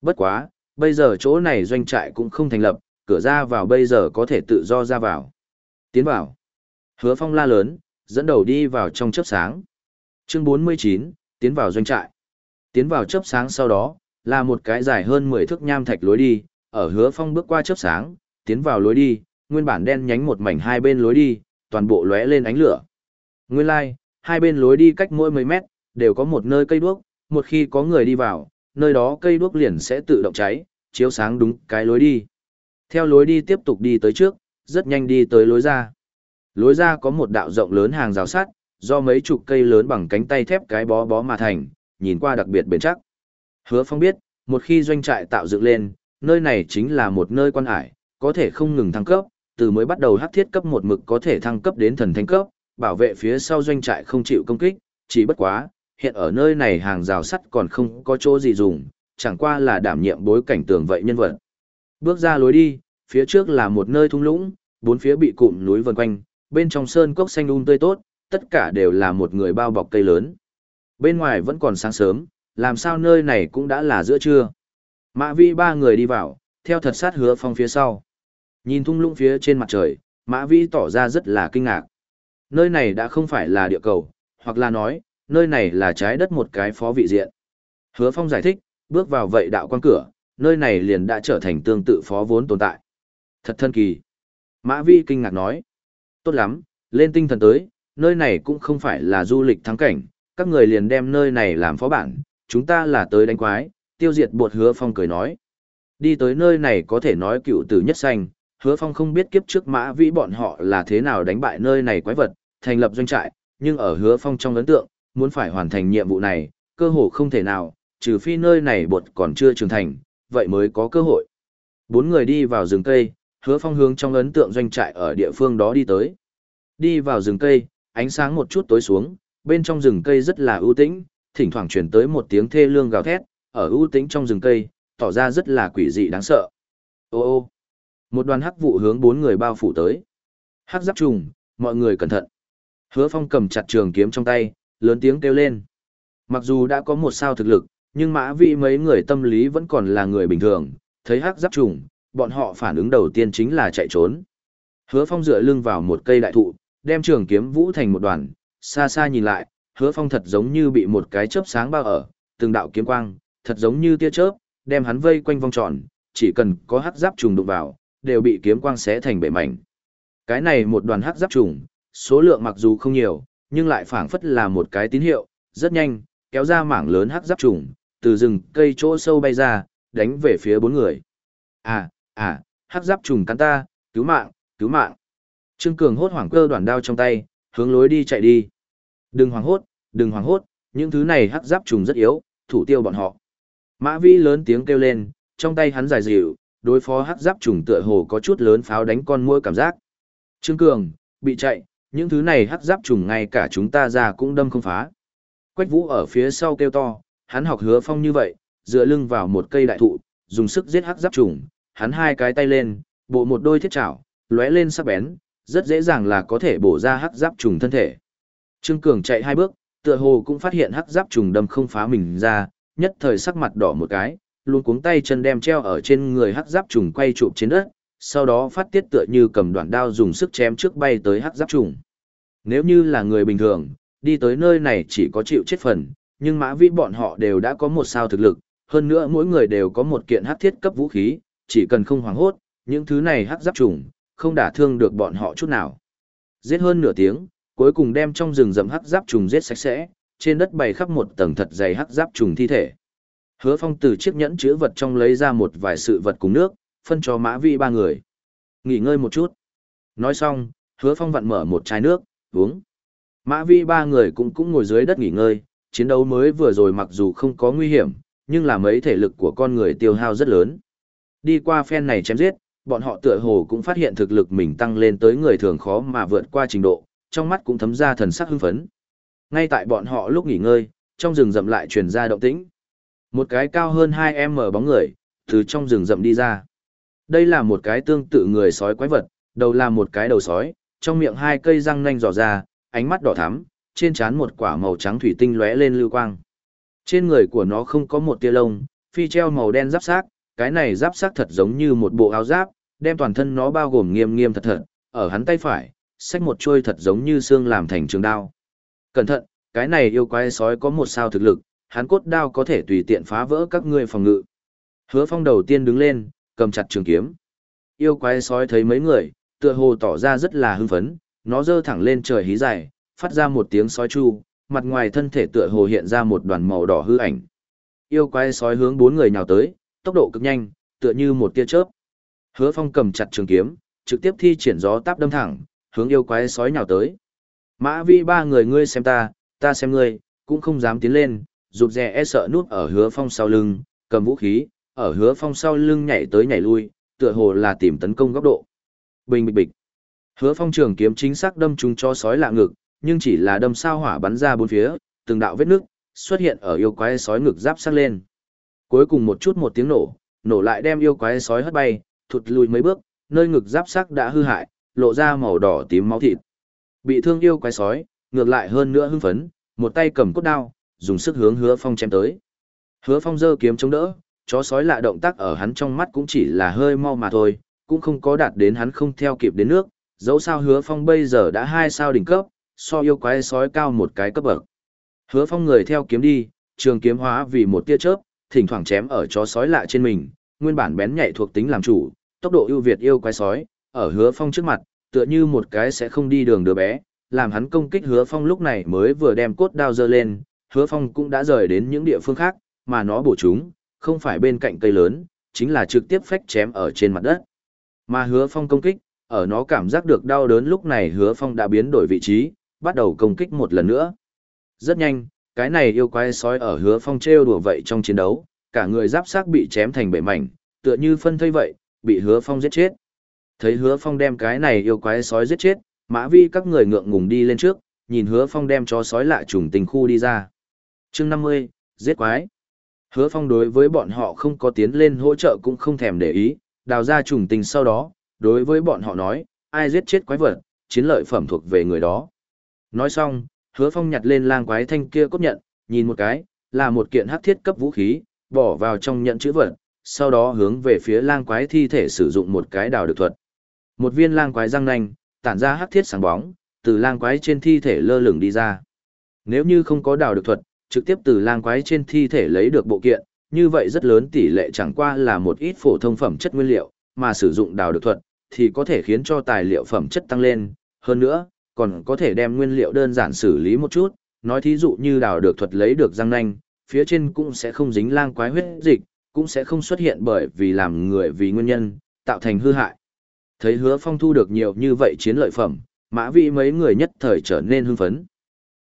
Bất quá, bây giờ chỗ này doanh trại cũng không thành lập, cửa ra vào bây giờ có thể tự do ra vào. Tiến vào. Hứa Phong la lớn, dẫn đầu đi vào trong chớp sáng. Chương 49, tiến vào doanh trại. Tiến vào chớp sáng sau đó, là một cái dài hơn 10 thước nham thạch lối đi, ở hứa phong bước qua chớp sáng, tiến vào lối đi, nguyên bản đen nhánh một mảnh hai bên lối đi, toàn bộ lóe lên ánh lửa. Nguyên lai, like, hai bên lối đi cách mỗi mấy mét, đều có một nơi cây đuốc, một khi có người đi vào, nơi đó cây đuốc liền sẽ tự động cháy, chiếu sáng đúng cái lối đi. Theo lối đi tiếp tục đi tới trước, rất nhanh đi tới lối ra. Lối ra có một đạo rộng lớn hàng rào sắt, do mấy chục cây lớn bằng cánh tay thép cái bó bó mà thành, nhìn qua đặc biệt bền chắc. Hứa Phong biết, một khi doanh trại tạo dựng lên, nơi này chính là một nơi quan hải, có thể không ngừng thăng cấp, từ mới bắt đầu hắc thiết cấp một mực có thể thăng cấp đến thần thánh cấp, bảo vệ phía sau doanh trại không chịu công kích, chỉ bất quá, hiện ở nơi này hàng rào sắt còn không có chỗ gì dùng, chẳng qua là đảm nhiệm bối cảnh tường vậy nhân vật. Bước ra lối đi, phía trước là một nơi thung lũng, bốn phía bị cụm núi vần quanh, bên trong sơn cốc xanh um tươi tốt, tất cả đều là một người bao bọc cây lớn. Bên ngoài vẫn còn sáng sớm, làm sao nơi này cũng đã là giữa trưa. Mã Vi ba người đi vào, theo thật sát hứa phong phía sau. Nhìn thung lũng phía trên mặt trời, Mã Vi tỏ ra rất là kinh ngạc. Nơi này đã không phải là địa cầu, hoặc là nói, nơi này là trái đất một cái phó vị diện. Hứa phong giải thích, bước vào vậy đạo quan cửa, nơi này liền đã trở thành tương tự phó vốn tồn tại. Thật thân kỳ. Mã Vi kinh ngạc nói. Tốt lắm, lên tinh thần tới, nơi này cũng không phải là du lịch thắng cảnh, các người liền đem nơi này làm phó bản, chúng ta là tới đánh quái, tiêu diệt bột hứa phong cười nói. Đi tới nơi này có thể nói cựu tử nhất xanh, hứa phong không biết kiếp trước mã vĩ bọn họ là thế nào đánh bại nơi này quái vật, thành lập doanh trại, nhưng ở hứa phong trong ấn tượng, muốn phải hoàn thành nhiệm vụ này, cơ hồ không thể nào, trừ phi nơi này bột còn chưa trưởng thành, vậy mới có cơ hội. Bốn người đi vào rừng cây, hứa phong hướng trong ấn tượng doanh trại ở địa phương đó đi tới. Đi vào rừng cây, ánh sáng một chút tối xuống, bên trong rừng cây rất là ưu tĩnh, thỉnh thoảng truyền tới một tiếng thê lương gào thét, ở ưu tĩnh trong rừng cây, tỏ ra rất là quỷ dị đáng sợ. Ô ô, một đoàn hắc vụ hướng bốn người bao phủ tới. Hắc giáp trùng, mọi người cẩn thận. Hứa Phong cầm chặt trường kiếm trong tay, lớn tiếng kêu lên. Mặc dù đã có một sao thực lực, nhưng mã vị mấy người tâm lý vẫn còn là người bình thường, thấy hắc giáp trùng, bọn họ phản ứng đầu tiên chính là chạy trốn. Hứa Phong dựa lưng vào một cây đại thụ, đem trường kiếm vũ thành một đoàn, xa xa nhìn lại, Hứa Phong thật giống như bị một cái chớp sáng bao ở, từng đạo kiếm quang, thật giống như tia chớp, đem hắn vây quanh vòng tròn, chỉ cần có hắc giáp trùng đụng vào, đều bị kiếm quang xé thành bể mảnh. Cái này một đoàn hắc giáp trùng, số lượng mặc dù không nhiều, nhưng lại phảng phất là một cái tín hiệu, rất nhanh, kéo ra mảng lớn hắc giáp trùng, từ rừng cây chỗ sâu bay ra, đánh về phía bốn người. À, à, hắc giáp trùng cắn ta, cứu mạng, cứu mạng. Trương Cường hốt hoảng cơ đoàn đao trong tay, hướng lối đi chạy đi. Đừng hoảng hốt, đừng hoảng hốt, những thứ này hắc giáp trùng rất yếu, thủ tiêu bọn họ. Mã Vĩ lớn tiếng kêu lên, trong tay hắn dài dịu, đối phó hắc giáp trùng tựa hồ có chút lớn pháo đánh con muỗi cảm giác. Trương Cường, bị chạy, những thứ này hắc giáp trùng ngay cả chúng ta ra cũng đâm không phá. Quách Vũ ở phía sau kêu to, hắn học hứa phong như vậy, dựa lưng vào một cây đại thụ, dùng sức giết hắc giáp trùng, hắn hai cái tay lên, bộ một đôi thiết chảo, lóe lên sắc bén, rất dễ dàng là có thể bổ ra hắc giáp trùng thân thể. Trương Cường chạy hai bước, tựa hồ cũng phát hiện hắc giáp trùng đâm không phá mình ra, nhất thời sắc mặt đỏ một cái, luôn cuống tay chân đem treo ở trên người hắc giáp trùng quay chụp trên đất, sau đó phát tiết tựa như cầm đoạn đao dùng sức chém trước bay tới hắc giáp trùng. Nếu như là người bình thường, đi tới nơi này chỉ có chịu chết phần, nhưng mã vĩ bọn họ đều đã có một sao thực lực, hơn nữa mỗi người đều có một kiện hắc thiết cấp vũ khí, chỉ cần không hoảng hốt, những thứ này hắc giáp trùng, không đả thương được bọn họ chút nào. Giết hơn nửa tiếng, cuối cùng đem trong rừng rậm hắc giáp trùng giết sạch sẽ, trên đất bày khắp một tầng thật dày hắc giáp trùng thi thể. Hứa Phong từ chiếc nhẫn chứa vật trong lấy ra một vài sự vật cùng nước, phân cho Mã Vi ba người. Nghỉ ngơi một chút. Nói xong, Hứa Phong vặn mở một chai nước, uống. Mã Vi ba người cũng cũng ngồi dưới đất nghỉ ngơi, chiến đấu mới vừa rồi mặc dù không có nguy hiểm, nhưng là mấy thể lực của con người tiêu hao rất lớn. Đi qua phen này chém giết, bọn họ tựa hồ cũng phát hiện thực lực mình tăng lên tới người thường khó mà vượt qua trình độ, trong mắt cũng thấm ra thần sắc hưng phấn. Ngay tại bọn họ lúc nghỉ ngơi, trong rừng rậm lại truyền ra động tĩnh. Một cái cao hơn 2 m bóng người, từ trong rừng rậm đi ra. Đây là một cái tương tự người sói quái vật, đầu là một cái đầu sói, trong miệng hai cây răng nanh dò ra, ánh mắt đỏ thắm, trên trán một quả màu trắng thủy tinh lóe lên lưu quang. Trên người của nó không có một tia lông, phi treo màu đen giáp xác, cái này giáp xác thật giống như một bộ áo giáp, đem toàn thân nó bao gồm nghiêm nghiêm thật thật, ở hắn tay phải, xách một chuôi thật giống như xương làm thành trường đao. Cẩn thận, cái này yêu quái sói có một sao thực lực, hắn cốt đao có thể tùy tiện phá vỡ các ngươi phòng ngự. Hứa Phong đầu tiên đứng lên, cầm chặt trường kiếm. Yêu quái sói thấy mấy người, tựa hồ tỏ ra rất là hưng phấn, nó giơ thẳng lên trời hí dài, phát ra một tiếng sói chu, mặt ngoài thân thể tựa hồ hiện ra một đoàn màu đỏ hư ảnh. Yêu quái sói hướng bốn người nhào tới, tốc độ cực nhanh, tựa như một tia chớp. Hứa Phong cầm chặt trường kiếm, trực tiếp thi triển gió táp đâm thẳng, hướng yêu quái sói nhào tới. Mã Vi ba người ngươi xem ta, ta xem ngươi, cũng không dám tiến lên, rụt rè e sợ núp ở Hứa Phong sau lưng, cầm vũ khí, ở Hứa Phong sau lưng nhảy tới nhảy lui, tựa hồ là tìm tấn công góc độ. Bình bịch bịch. Hứa Phong trường kiếm chính xác đâm trúng cho sói lạ ngực, nhưng chỉ là đâm sao hỏa bắn ra bốn phía, từng đạo vết nước xuất hiện ở yêu quái sói ngực giáp sát lên. Cuối cùng một chút một tiếng nổ, nổ lại đem yêu quái sói hất bay, thụt lùi mấy bước, nơi ngực giáp sắc đã hư hại, lộ ra màu đỏ tím máu thịt. Bị thương yêu quái sói, ngược lại hơn nữa hưng phấn, một tay cầm cốt đao, dùng sức hướng Hứa Phong chém tới. Hứa Phong giơ kiếm chống đỡ, chó sói lạ động tác ở hắn trong mắt cũng chỉ là hơi mau mà thôi, cũng không có đạt đến hắn không theo kịp đến nước, dẫu sao Hứa Phong bây giờ đã hai sao đỉnh cấp, so yêu quái sói cao một cái cấp bậc. Hứa Phong người theo kiếm đi, trường kiếm hóa vì một tia chớp, thỉnh thoảng chém ở chó sói lạ trên mình, nguyên bản bén nhạy thuộc tính làm chủ, tốc độ ưu việt yêu quái sói, ở Hứa Phong trước mặt, tựa như một cái sẽ không đi đường đứa bé, làm hắn công kích Hứa Phong lúc này mới vừa đem cốt đao giơ lên, Hứa Phong cũng đã rời đến những địa phương khác, mà nó bổ chúng, không phải bên cạnh cây lớn, chính là trực tiếp phách chém ở trên mặt đất. Mà Hứa Phong công kích, ở nó cảm giác được đau đớn lúc này Hứa Phong đã biến đổi vị trí, bắt đầu công kích một lần nữa. Rất nhanh, cái này yêu quái sói ở hứa phong trêu đùa vậy trong chiến đấu, cả người giáp xác bị chém thành bể mảnh, tựa như phân thây vậy, bị hứa phong giết chết. Thấy hứa phong đem cái này yêu quái sói giết chết, mã vi các người ngượng ngùng đi lên trước, nhìn hứa phong đem cho sói lạ trùng tình khu đi ra. chương 50, giết quái. Hứa phong đối với bọn họ không có tiến lên hỗ trợ cũng không thèm để ý, đào ra trùng tình sau đó, đối với bọn họ nói, ai giết chết quái vật, chiến lợi phẩm thuộc về người đó. Nói xong, hứa phong nhặt lên lang quái thanh kia cốt nhận, nhìn một cái, là một kiện hắc thiết cấp vũ khí, bỏ vào trong nhận chữ vật, sau đó hướng về phía lang quái thi thể sử dụng một cái đào được thuật. Một viên lang quái răng nanh, tản ra hắc thiết sáng bóng, từ lang quái trên thi thể lơ lửng đi ra. Nếu như không có đào được thuật, trực tiếp từ lang quái trên thi thể lấy được bộ kiện, như vậy rất lớn tỷ lệ chẳng qua là một ít phổ thông phẩm chất nguyên liệu, mà sử dụng đào được thuật, thì có thể khiến cho tài liệu phẩm chất tăng lên. Hơn nữa, còn có thể đem nguyên liệu đơn giản xử lý một chút, nói thí dụ như đào được thuật lấy được răng nanh, phía trên cũng sẽ không dính lang quái huyết dịch, cũng sẽ không xuất hiện bởi vì làm người vì nguyên nhân, tạo thành hư hại. Thấy hứa phong thu được nhiều như vậy chiến lợi phẩm, mã vị mấy người nhất thời trở nên hưng phấn.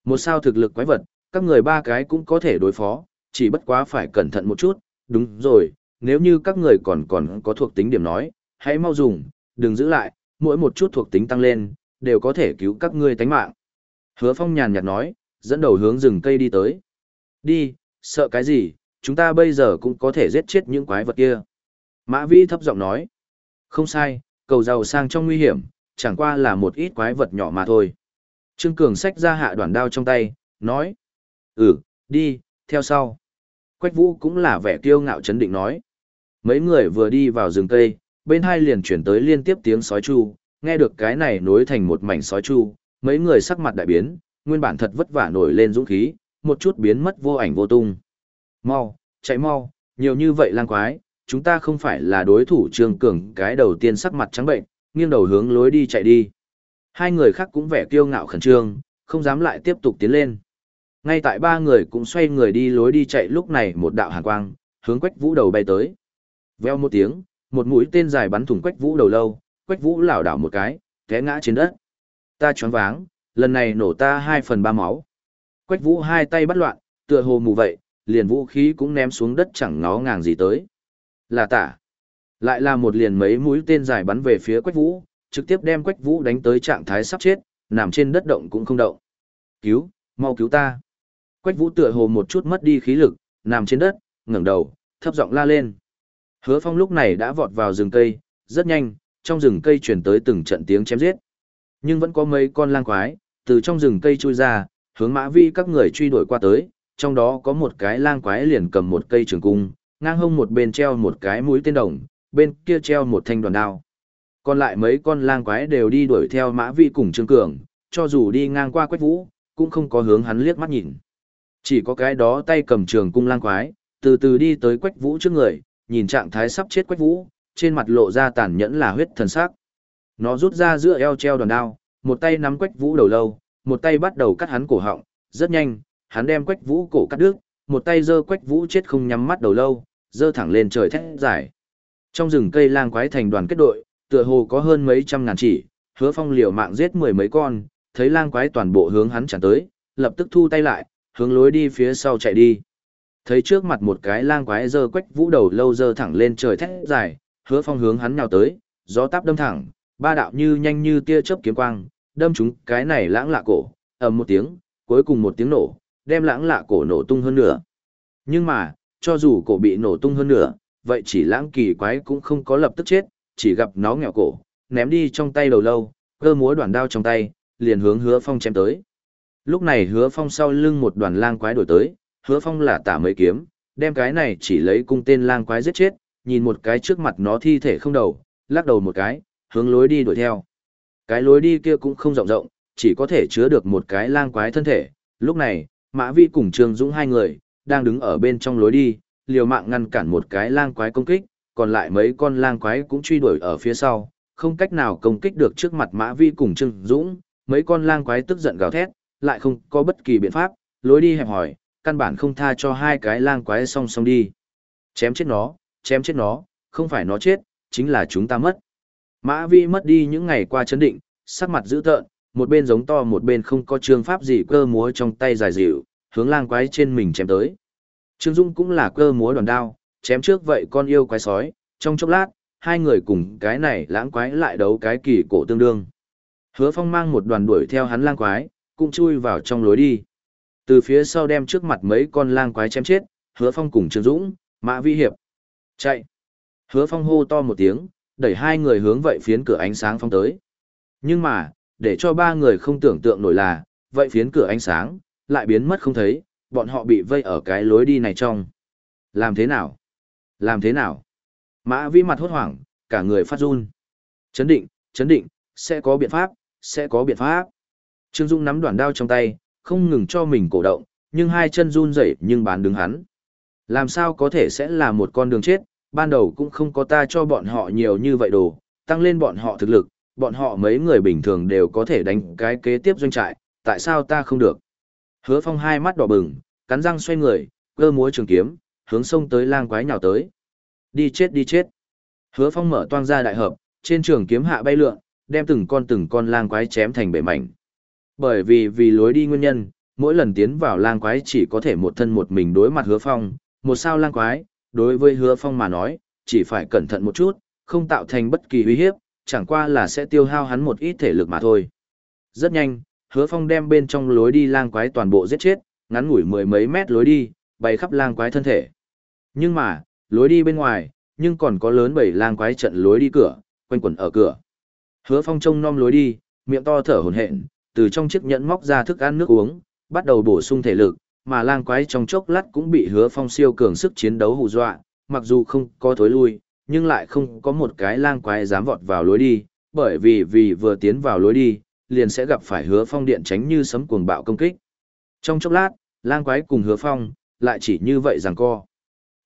Một sao thực lực quái vật, các người ba cái cũng có thể đối phó, chỉ bất quá phải cẩn thận một chút, đúng rồi, nếu như các người còn còn có thuộc tính điểm nói, hãy mau dùng, đừng giữ lại, mỗi một chút thuộc tính tăng lên, đều có thể cứu các ngươi tánh mạng. Hứa Phong nhàn nhạt nói, dẫn đầu hướng rừng cây đi tới. Đi, sợ cái gì, chúng ta bây giờ cũng có thể giết chết những quái vật kia. Mã Vĩ thấp giọng nói. Không sai, cầu giàu sang trong nguy hiểm, chẳng qua là một ít quái vật nhỏ mà thôi. Trương Cường xách ra hạ đoạn đao trong tay, nói. Ừ, đi, theo sau. Quách Vũ cũng là vẻ kiêu ngạo chấn định nói. Mấy người vừa đi vào rừng cây, bên hai liền chuyển tới liên tiếp tiếng sói chu, nghe được cái này nối thành một mảnh sói chu, mấy người sắc mặt đại biến, nguyên bản thật vất vả nổi lên dũng khí, một chút biến mất vô ảnh vô tung. Mau, chạy mau, nhiều như vậy lang quái, chúng ta không phải là đối thủ trương cường cái đầu tiên sắc mặt trắng bệnh, nghiêng đầu hướng lối đi chạy đi. Hai người khác cũng vẻ kiêu ngạo khẩn trương, không dám lại tiếp tục tiến lên. Ngay tại ba người cũng xoay người đi lối đi chạy lúc này một đạo hàn quang, hướng quách vũ đầu bay tới. Veo một tiếng, một mũi tên dài bắn thủng quách vũ đầu lâu, quách vũ lảo đảo một cái, té ngã trên đất. Ta choáng váng, lần này nổ ta hai phần ba máu. Quách vũ hai tay bắt loạn, tựa hồ mù vậy, liền vũ khí cũng ném xuống đất chẳng ngó ngàng gì tới. Là tả. Lại là một liền mấy mũi tên dài bắn về phía quách vũ, trực tiếp đem quách vũ đánh tới trạng thái sắp chết, nằm trên đất động cũng không động. Cứu, mau cứu ta. Quách vũ tựa hồ một chút mất đi khí lực, nằm trên đất, ngẩng đầu, thấp giọng la lên. Hứa phong lúc này đã vọt vào rừng cây, rất nhanh, trong rừng cây truyền tới từng trận tiếng chém giết. Nhưng vẫn có mấy con lang quái, từ trong rừng cây chui ra, hướng mã vi các người truy đuổi qua tới, trong đó có một cái lang quái liền cầm một cây trường cung, ngang hông một bên treo một cái mũi tên đồng, bên kia treo một thanh đoàn đao. Còn lại mấy con lang quái đều đi đuổi theo Mã vị cùng Trương Cường, cho dù đi ngang qua Quách Vũ, cũng không có hướng hắn liếc mắt nhìn. Chỉ có cái đó tay cầm trường cung lang quái, từ từ đi tới Quách Vũ trước người, nhìn trạng thái sắp chết Quách Vũ, trên mặt lộ ra tàn nhẫn là huyết thần sắc. Nó rút ra giữa eo treo đòn đao, một tay nắm Quách Vũ đầu lâu, một tay bắt đầu cắt hắn cổ họng, rất nhanh, hắn đem Quách Vũ cổ cắt đứt, một tay giơ Quách Vũ chết không nhắm mắt đầu lâu, dơ thẳng lên trời thét dài. Trong rừng cây lang quái thành đoàn kết đội, tựa hồ có hơn mấy trăm ngàn chỉ, Hứa Phong liều mạng giết mười mấy con, thấy lang quái toàn bộ hướng hắn chẳng tới, lập tức thu tay lại, hướng lối đi phía sau chạy đi. Thấy trước mặt một cái lang quái dơ Quách Vũ đầu lâu dơ thẳng lên trời thét dài. Hứa Phong hướng hắn nhào tới, gió táp đâm thẳng, ba đạo như nhanh như tia chớp kiếm quang, đâm chúng cái này lãng lạ cổ, ầm một tiếng, cuối cùng một tiếng nổ, đem lãng lạ cổ nổ tung hơn nữa. Nhưng mà, cho dù cổ bị nổ tung hơn nữa, vậy chỉ lãng kỳ quái cũng không có lập tức chết, chỉ gặp nó nghẹo cổ, ném đi trong tay đầu lâu, cơ múa đoạn đao trong tay, liền hướng hứa phong chém tới. Lúc này hứa phong sau lưng một đoàn lang quái đổi tới, hứa phong là tả mấy kiếm, đem cái này chỉ lấy cung tên lang quái giết chết, nhìn một cái trước mặt nó thi thể không đầu, lắc đầu một cái, hướng lối đi đuổi theo. Cái lối đi kia cũng không rộng rộng, chỉ có thể chứa được một cái lang quái thân thể. Lúc này, Mã Vi cùng Trương Dũng hai người, đang đứng ở bên trong lối đi, liều mạng ngăn cản một cái lang quái công kích, còn lại mấy con lang quái cũng truy đuổi ở phía sau, không cách nào công kích được trước mặt Mã Vi cùng Trương Dũng, mấy con lang quái tức giận gào thét, lại không có bất kỳ biện pháp, lối đi hẹp hỏi, căn bản không tha cho hai cái lang quái song song đi. Chém chết nó, chém chết nó, không phải nó chết, chính là chúng ta mất. Mã Vi mất đi những ngày qua chấn định, sắc mặt dữ tợn, một bên giống to một bên không có trương pháp gì cơ múa trong tay dài dịu, hướng lang quái trên mình chém tới. Trương Dung cũng là cơ múa đòn đao, chém trước vậy con yêu quái sói, trong chốc lát, hai người cùng cái này lãng quái lại đấu cái kỳ cổ tương đương. Hứa Phong mang một đoàn đuổi theo hắn lang quái, cũng chui vào trong lối đi. Từ phía sau đem trước mặt mấy con lang quái chém chết, Hứa Phong cùng Trương Dũng, Mã Vi Hiệp. Chạy! Hứa Phong hô to một tiếng, đẩy hai người hướng vậy phiến cửa ánh sáng phong tới. Nhưng mà, để cho ba người không tưởng tượng nổi là, vậy phiến cửa ánh sáng, lại biến mất không thấy, bọn họ bị vây ở cái lối đi này trong. Làm thế nào? Làm thế nào? Mã vĩ mặt hốt hoảng, cả người phát run. Chấn định, chấn định, sẽ có biện pháp, sẽ có biện pháp. Trương Dung nắm đoạn đao trong tay, không ngừng cho mình cổ động, nhưng hai chân run rẩy nhưng bán đứng hắn. Làm sao có thể sẽ là một con đường chết, ban đầu cũng không có ta cho bọn họ nhiều như vậy đồ, tăng lên bọn họ thực lực, bọn họ mấy người bình thường đều có thể đánh cái kế tiếp doanh trại, tại sao ta không được? Hứa phong hai mắt đỏ bừng, cắn răng xoay người, cơ múa trường kiếm, hướng sông tới lang quái nhào tới. Đi chết đi chết. Hứa phong mở toang ra đại hợp, trên trường kiếm hạ bay lượn, đem từng con từng con lang quái chém thành bể mảnh. Bởi vì vì lối đi nguyên nhân, mỗi lần tiến vào lang quái chỉ có thể một thân một mình đối mặt hứa phong, một sao lang quái, đối với hứa phong mà nói, chỉ phải cẩn thận một chút, không tạo thành bất kỳ uy hiếp, chẳng qua là sẽ tiêu hao hắn một ít thể lực mà thôi. Rất nhanh, hứa phong đem bên trong lối đi lang quái toàn bộ giết chết, ngắn ngủi mười mấy mét lối đi, bay khắp lang quái thân thể. Nhưng mà, lối đi bên ngoài, nhưng còn có lớn bảy lang quái trận lối đi cửa, quanh quẩn ở cửa. Hứa phong trông nom lối đi, miệng to thở hổn hển, từ trong chiếc nhẫn móc ra thức ăn nước uống, bắt đầu bổ sung thể lực, mà lang quái trong chốc lát cũng bị hứa phong siêu cường sức chiến đấu hù dọa, mặc dù không có thối lui, nhưng lại không có một cái lang quái dám vọt vào lối đi, bởi vì vì vừa tiến vào lối đi, liền sẽ gặp phải hứa phong điện tránh như sấm cuồng bạo công kích. Trong chốc lát, lang quái cùng hứa phong, lại chỉ như vậy rằng co.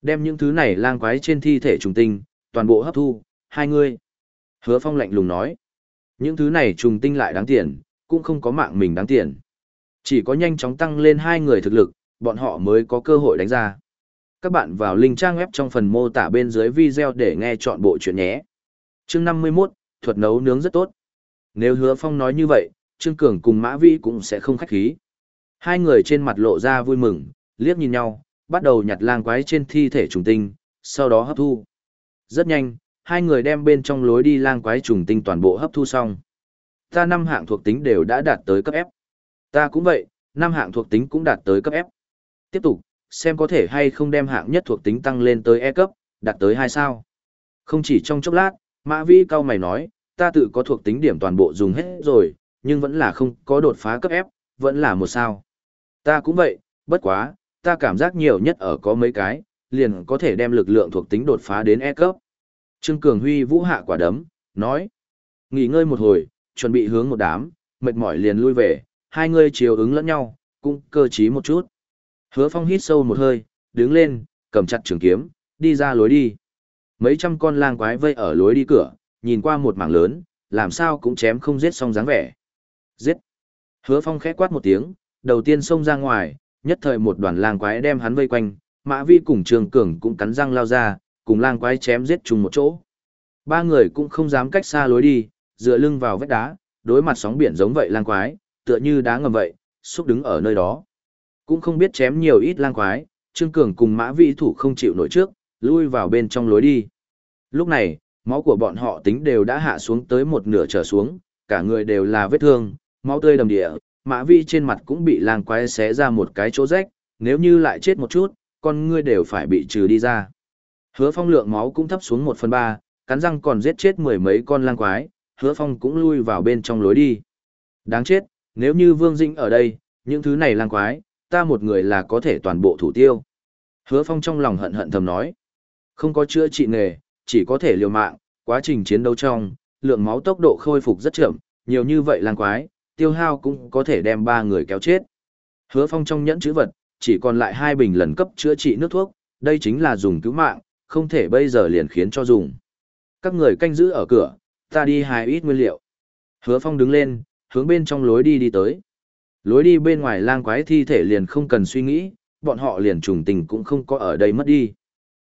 Đem những thứ này lang quái trên thi thể trùng tinh, toàn bộ hấp thu, hai người. Hứa phong lạnh lùng nói. Những thứ này trùng tinh lại đáng tiền, cũng không có mạng mình đáng tiền. Chỉ có nhanh chóng tăng lên hai người thực lực, bọn họ mới có cơ hội đánh ra. Các bạn vào link trang web trong phần mô tả bên dưới video để nghe chọn bộ chuyện nhé. Chương 51, thuật nấu nướng rất tốt. Nếu hứa phong nói như vậy, Trương Cường cùng Mã Vĩ cũng sẽ không khách khí. Hai người trên mặt lộ ra vui mừng, liếc nhìn nhau, bắt đầu nhặt lang quái trên thi thể trùng tinh, sau đó hấp thu. Rất nhanh, hai người đem bên trong lối đi lang quái trùng tinh toàn bộ hấp thu xong. Ta năm hạng thuộc tính đều đã đạt tới cấp F. Ta cũng vậy, năm hạng thuộc tính cũng đạt tới cấp F. Tiếp tục, xem có thể hay không đem hạng nhất thuộc tính tăng lên tới E cấp, đạt tới hai sao. Không chỉ trong chốc lát, Mã Vĩ cao mày nói, ta tự có thuộc tính điểm toàn bộ dùng hết rồi, nhưng vẫn là không có đột phá cấp ép, vẫn là một sao. Ta cũng vậy, bất quá, ta cảm giác nhiều nhất ở có mấy cái, liền có thể đem lực lượng thuộc tính đột phá đến E cấp. Trương Cường Huy vũ hạ quả đấm, nói, Nghỉ ngơi một hồi, chuẩn bị hướng một đám, mệt mỏi liền lui về, hai người chiều ứng lẫn nhau, cũng cơ trí một chút. Hứa Phong hít sâu một hơi, đứng lên, cầm chặt trường kiếm, đi ra lối đi. Mấy trăm con lang quái vây ở lối đi cửa, nhìn qua một mảng lớn, làm sao cũng chém không giết xong dáng vẻ. Giết! Hứa Phong khẽ quát một tiếng, đầu tiên xông ra ngoài, nhất thời một đoàn lang quái đem hắn vây quanh, Mã Vi cùng Trường Cường cũng cắn răng lao ra, cùng lang quái chém giết chung một chỗ. Ba người cũng không dám cách xa lối đi, dựa lưng vào vách đá, đối mặt sóng biển giống vậy lang quái, tựa như đá ngầm vậy, xúc đứng ở nơi đó. Cũng không biết chém nhiều ít lang quái, Trương Cường cùng Mã Vi thủ không chịu nổi trước, lui vào bên trong lối đi. Lúc này, máu của bọn họ tính đều đã hạ xuống tới một nửa trở xuống, cả người đều là vết thương, máu tươi đầm địa, Mã Vi trên mặt cũng bị lang quái xé ra một cái chỗ rách, nếu như lại chết một chút, con ngươi đều phải bị trừ đi ra. Hứa Phong lượng máu cũng thấp xuống một phần ba, cắn răng còn giết chết mười mấy con lang quái, Hứa Phong cũng lui vào bên trong lối đi. Đáng chết, nếu như Vương Dĩnh ở đây, những thứ này lang quái, ta một người là có thể toàn bộ thủ tiêu. Hứa Phong trong lòng hận hận thầm nói. Không có chữa trị nghề, chỉ có thể liều mạng, quá trình chiến đấu trong, lượng máu tốc độ khôi phục rất chậm, nhiều như vậy lang quái, tiêu hao cũng có thể đem ba người kéo chết. Hứa Phong trong nhẫn chữ vật, chỉ còn lại hai bình lần cấp chữa trị nước thuốc, đây chính là dùng cứu mạng, không thể bây giờ liền khiến cho dùng. Các người canh giữ ở cửa, ta đi hai ít nguyên liệu. Hứa Phong đứng lên, hướng bên trong lối đi đi tới. Lối đi bên ngoài lang quái thi thể liền không cần suy nghĩ, bọn họ liền trùng tình cũng không có ở đây mất đi.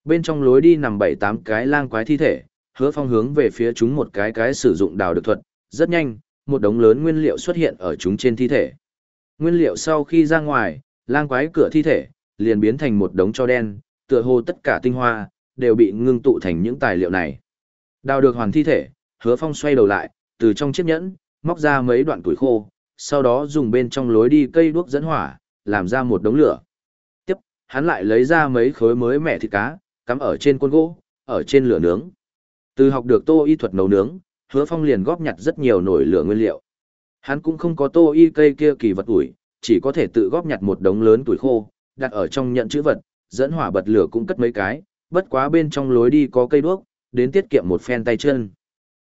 Bên trong lối đi nằm bảy tám cái lang quái thi thể, hứa phong hướng về phía chúng một cái cái sử dụng đào được thuật, rất nhanh, một đống lớn nguyên liệu xuất hiện ở chúng trên thi thể. Nguyên liệu sau khi ra ngoài, lang quái cửa thi thể, liền biến thành một đống cho đen, tựa hồ tất cả tinh hoa, đều bị ngưng tụ thành những tài liệu này. Đào được hoàn thi thể, hứa phong xoay đầu lại, từ trong chiếc nhẫn, móc ra mấy đoạn tuổi khô, sau đó dùng bên trong lối đi cây đuốc dẫn hỏa, làm ra một đống lửa. Tiếp, hắn lại lấy ra mấy khối mới mẻ thịt cá, cắm ở trên côn gỗ, ở trên lửa nướng. Từ học được tô y thuật nấu nướng, hứa phong liền góp nhặt rất nhiều nổi lửa nguyên liệu. Hắn cũng không có tô y cây kia kỳ vật ủi, chỉ có thể tự góp nhặt một đống lớn tuổi khô, đặt ở trong nhận chữ vật, dẫn hỏa bật lửa cũng cất mấy cái, bất quá bên trong lối đi có cây đuốc, đến tiết kiệm một phen tay chân.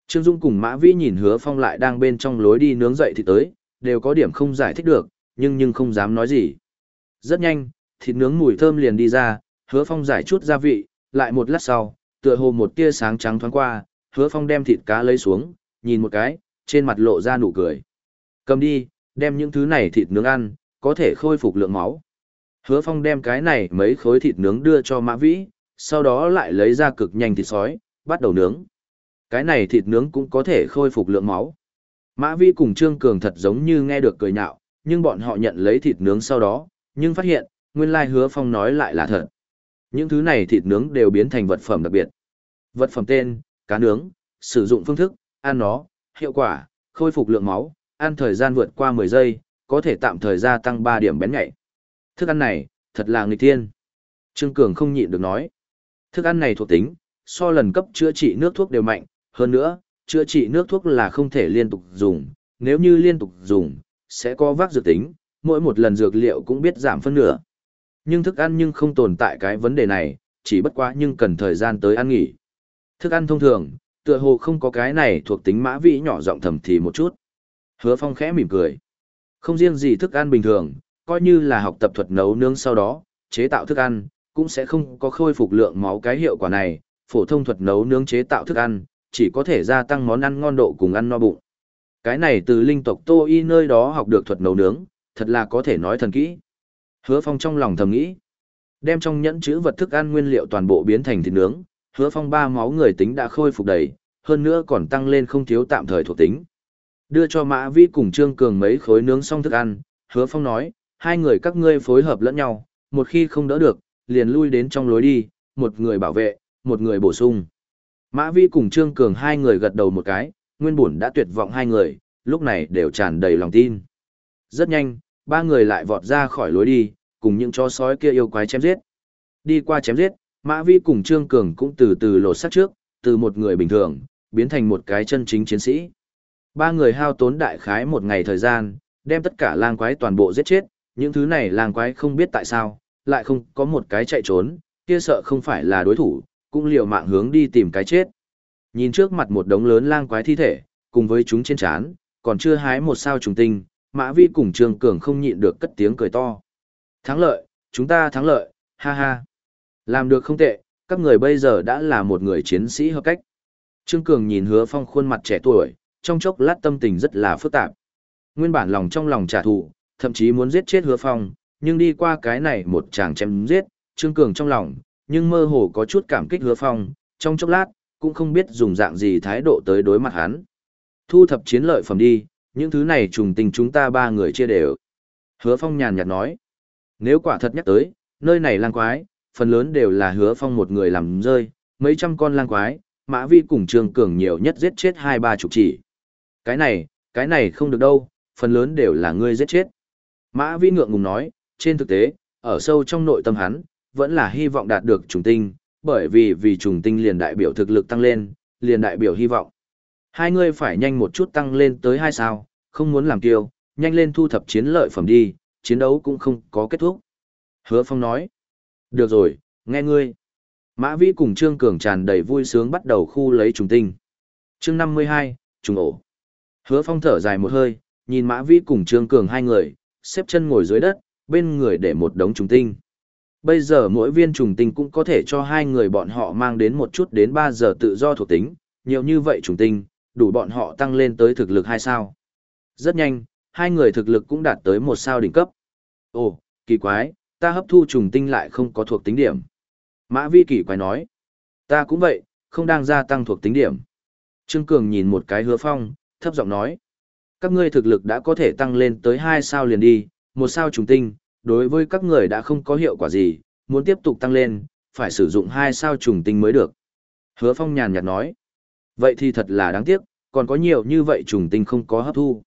Trương Dung cùng Mã Vĩ nhìn hứa phong lại đang bên trong lối đi nướng dậy thì tới, đều có điểm không giải thích được, nhưng nhưng không dám nói gì. Rất nhanh, thịt nướng mùi thơm liền đi ra, hứa phong giải chút gia vị, lại một lát sau, tựa hồ một tia sáng trắng thoáng qua, hứa phong đem thịt cá lấy xuống, nhìn một cái, trên mặt lộ ra nụ cười. Cầm đi, đem những thứ này thịt nướng ăn, có thể khôi phục lượng máu. Hứa phong đem cái này mấy khối thịt nướng đưa cho mã vĩ, sau đó lại lấy ra cực nhanh thịt sói, bắt đầu nướng. Cái này thịt nướng cũng có thể khôi phục lượng máu. Mã Vĩ cùng Trương Cường thật giống như nghe được cười nhạo, nhưng bọn họ nhận lấy thịt nướng sau đó, nhưng phát hiện, nguyên lai hứa phong nói lại là thật. Những thứ này thịt nướng đều biến thành vật phẩm đặc biệt. Vật phẩm tên, cá nướng, sử dụng phương thức, ăn nó, hiệu quả, khôi phục lượng máu, ăn thời gian vượt qua 10 giây, có thể tạm thời gia tăng 3 điểm bén nhạy. Thức ăn này, thật là nghịch thiên. Trương Cường không nhịn được nói. Thức ăn này thuộc tính, so lần cấp chữa trị nước thuốc đều mạnh, hơn nữa, chữa trị nước thuốc là không thể liên tục dùng, nếu như liên tục dùng, sẽ có vác dược tính, mỗi một lần dược liệu cũng biết giảm phân nửa. Nhưng thức ăn nhưng không tồn tại cái vấn đề này, chỉ bất quá nhưng cần thời gian tới ăn nghỉ. Thức ăn thông thường, tựa hồ không có cái này thuộc tính mã vị nhỏ giọng thầm thì một chút. Hứa Phong khẽ mỉm cười. Không riêng gì thức ăn bình thường, coi như là học tập thuật nấu nướng sau đó, chế tạo thức ăn, cũng sẽ không có khôi phục lượng máu cái hiệu quả này, phổ thông thuật nấu nướng chế tạo thức ăn, chỉ có thể gia tăng món ăn ngon độ cùng ăn no bụng. Cái này từ linh tộc Tô Y nơi đó học được thuật nấu nướng, thật là có thể nói thần kỹ. Hứa Phong trong lòng thầm nghĩ, đem trong nhẫn chứa vật thức ăn nguyên liệu toàn bộ biến thành thịt nướng, Hứa Phong ba máu người tính đã khôi phục đầy, hơn nữa còn tăng lên không thiếu tạm thời thuộc tính. Đưa cho Mã Vĩ cùng Trương Cường mấy khối nướng xong thức ăn, Hứa Phong nói, hai người các ngươi phối hợp lẫn nhau, một khi không đỡ được, liền lui đến trong lối đi, một người bảo vệ, một người bổ sung. Mã Vi cùng Trương Cường hai người gật đầu một cái, nguyên bổn đã tuyệt vọng hai người, lúc này đều tràn đầy lòng tin. Rất nhanh, ba người lại vọt ra khỏi lối đi, cùng những chó sói kia yêu quái chém giết. Đi qua chém giết, Mã Vi cùng Trương Cường cũng từ từ lột xác trước, từ một người bình thường, biến thành một cái chân chính chiến sĩ. Ba người hao tốn đại khái một ngày thời gian, đem tất cả lang quái toàn bộ giết chết, những thứ này lang quái không biết tại sao, lại không có một cái chạy trốn, kia sợ không phải là đối thủ, cũng liều mạng hướng đi tìm cái chết. Nhìn trước mặt một đống lớn lang quái thi thể, cùng với chúng trên chán, còn chưa hái một sao trùng tinh, Mã Vi cùng Trương Cường không nhịn được cất tiếng cười to. Thắng lợi, chúng ta thắng lợi, ha ha. Làm được không tệ, các người bây giờ đã là một người chiến sĩ hợp cách. Trương Cường nhìn hứa phong khuôn mặt trẻ tuổi, trong chốc lát tâm tình rất là phức tạp. Nguyên bản lòng trong lòng trả thù, thậm chí muốn giết chết hứa phong, nhưng đi qua cái này một chàng chém giết, Trương Cường trong lòng, nhưng mơ hồ có chút cảm kích hứa phong, trong chốc lát, cũng không biết dùng dạng gì thái độ tới đối mặt hắn. Thu thập chiến lợi phẩm đi, những thứ này trùng tình chúng ta ba người chia đều. Hứa phong nhàn nhạt nói, nếu quả thật nhắc tới, nơi này lang quái, phần lớn đều là hứa phong một người làm rơi, mấy trăm con lang quái, mã vi cùng trương cường nhiều nhất giết chết hai ba chục chỉ. Cái này, cái này không được đâu, phần lớn đều là ngươi giết chết. Mã vi ngượng ngùng nói, trên thực tế, ở sâu trong nội tâm hắn, vẫn là hy vọng đạt được trùng tinh, bởi vì vì trùng tinh liền đại biểu thực lực tăng lên, liền đại biểu hy vọng. Hai ngươi phải nhanh một chút tăng lên tới hai sao, không muốn làm kiêu, nhanh lên thu thập chiến lợi phẩm đi, chiến đấu cũng không có kết thúc. Hứa Phong nói, được rồi, nghe ngươi. Mã Vĩ cùng Trương Cường tràn đầy vui sướng bắt đầu khu lấy trùng tinh. chương 52, trùng ổ. Hứa Phong thở dài một hơi, nhìn Mã Vĩ cùng Trương Cường hai người, xếp chân ngồi dưới đất, bên người để một đống trùng tinh. Bây giờ mỗi viên trùng tinh cũng có thể cho hai người bọn họ mang đến một chút đến ba giờ tự do thuộc tính, nhiều như vậy trùng tinh, đủ bọn họ tăng lên tới thực lực hai sao. Rất nhanh, hai người thực lực cũng đạt tới một sao đỉnh cấp. Ồ, kỳ quái, ta hấp thu trùng tinh lại không có thuộc tính điểm. Mã vi kỳ quái nói, ta cũng vậy, không đang gia tăng thuộc tính điểm. Trương Cường nhìn một cái hứa phong, thấp giọng nói, các ngươi thực lực đã có thể tăng lên tới hai sao liền đi, một sao trùng tinh, đối với các người đã không có hiệu quả gì, muốn tiếp tục tăng lên, phải sử dụng hai sao trùng tinh mới được. Hứa phong nhàn nhạt nói, vậy thì thật là đáng tiếc, còn có nhiều như vậy trùng tinh không có hấp thu.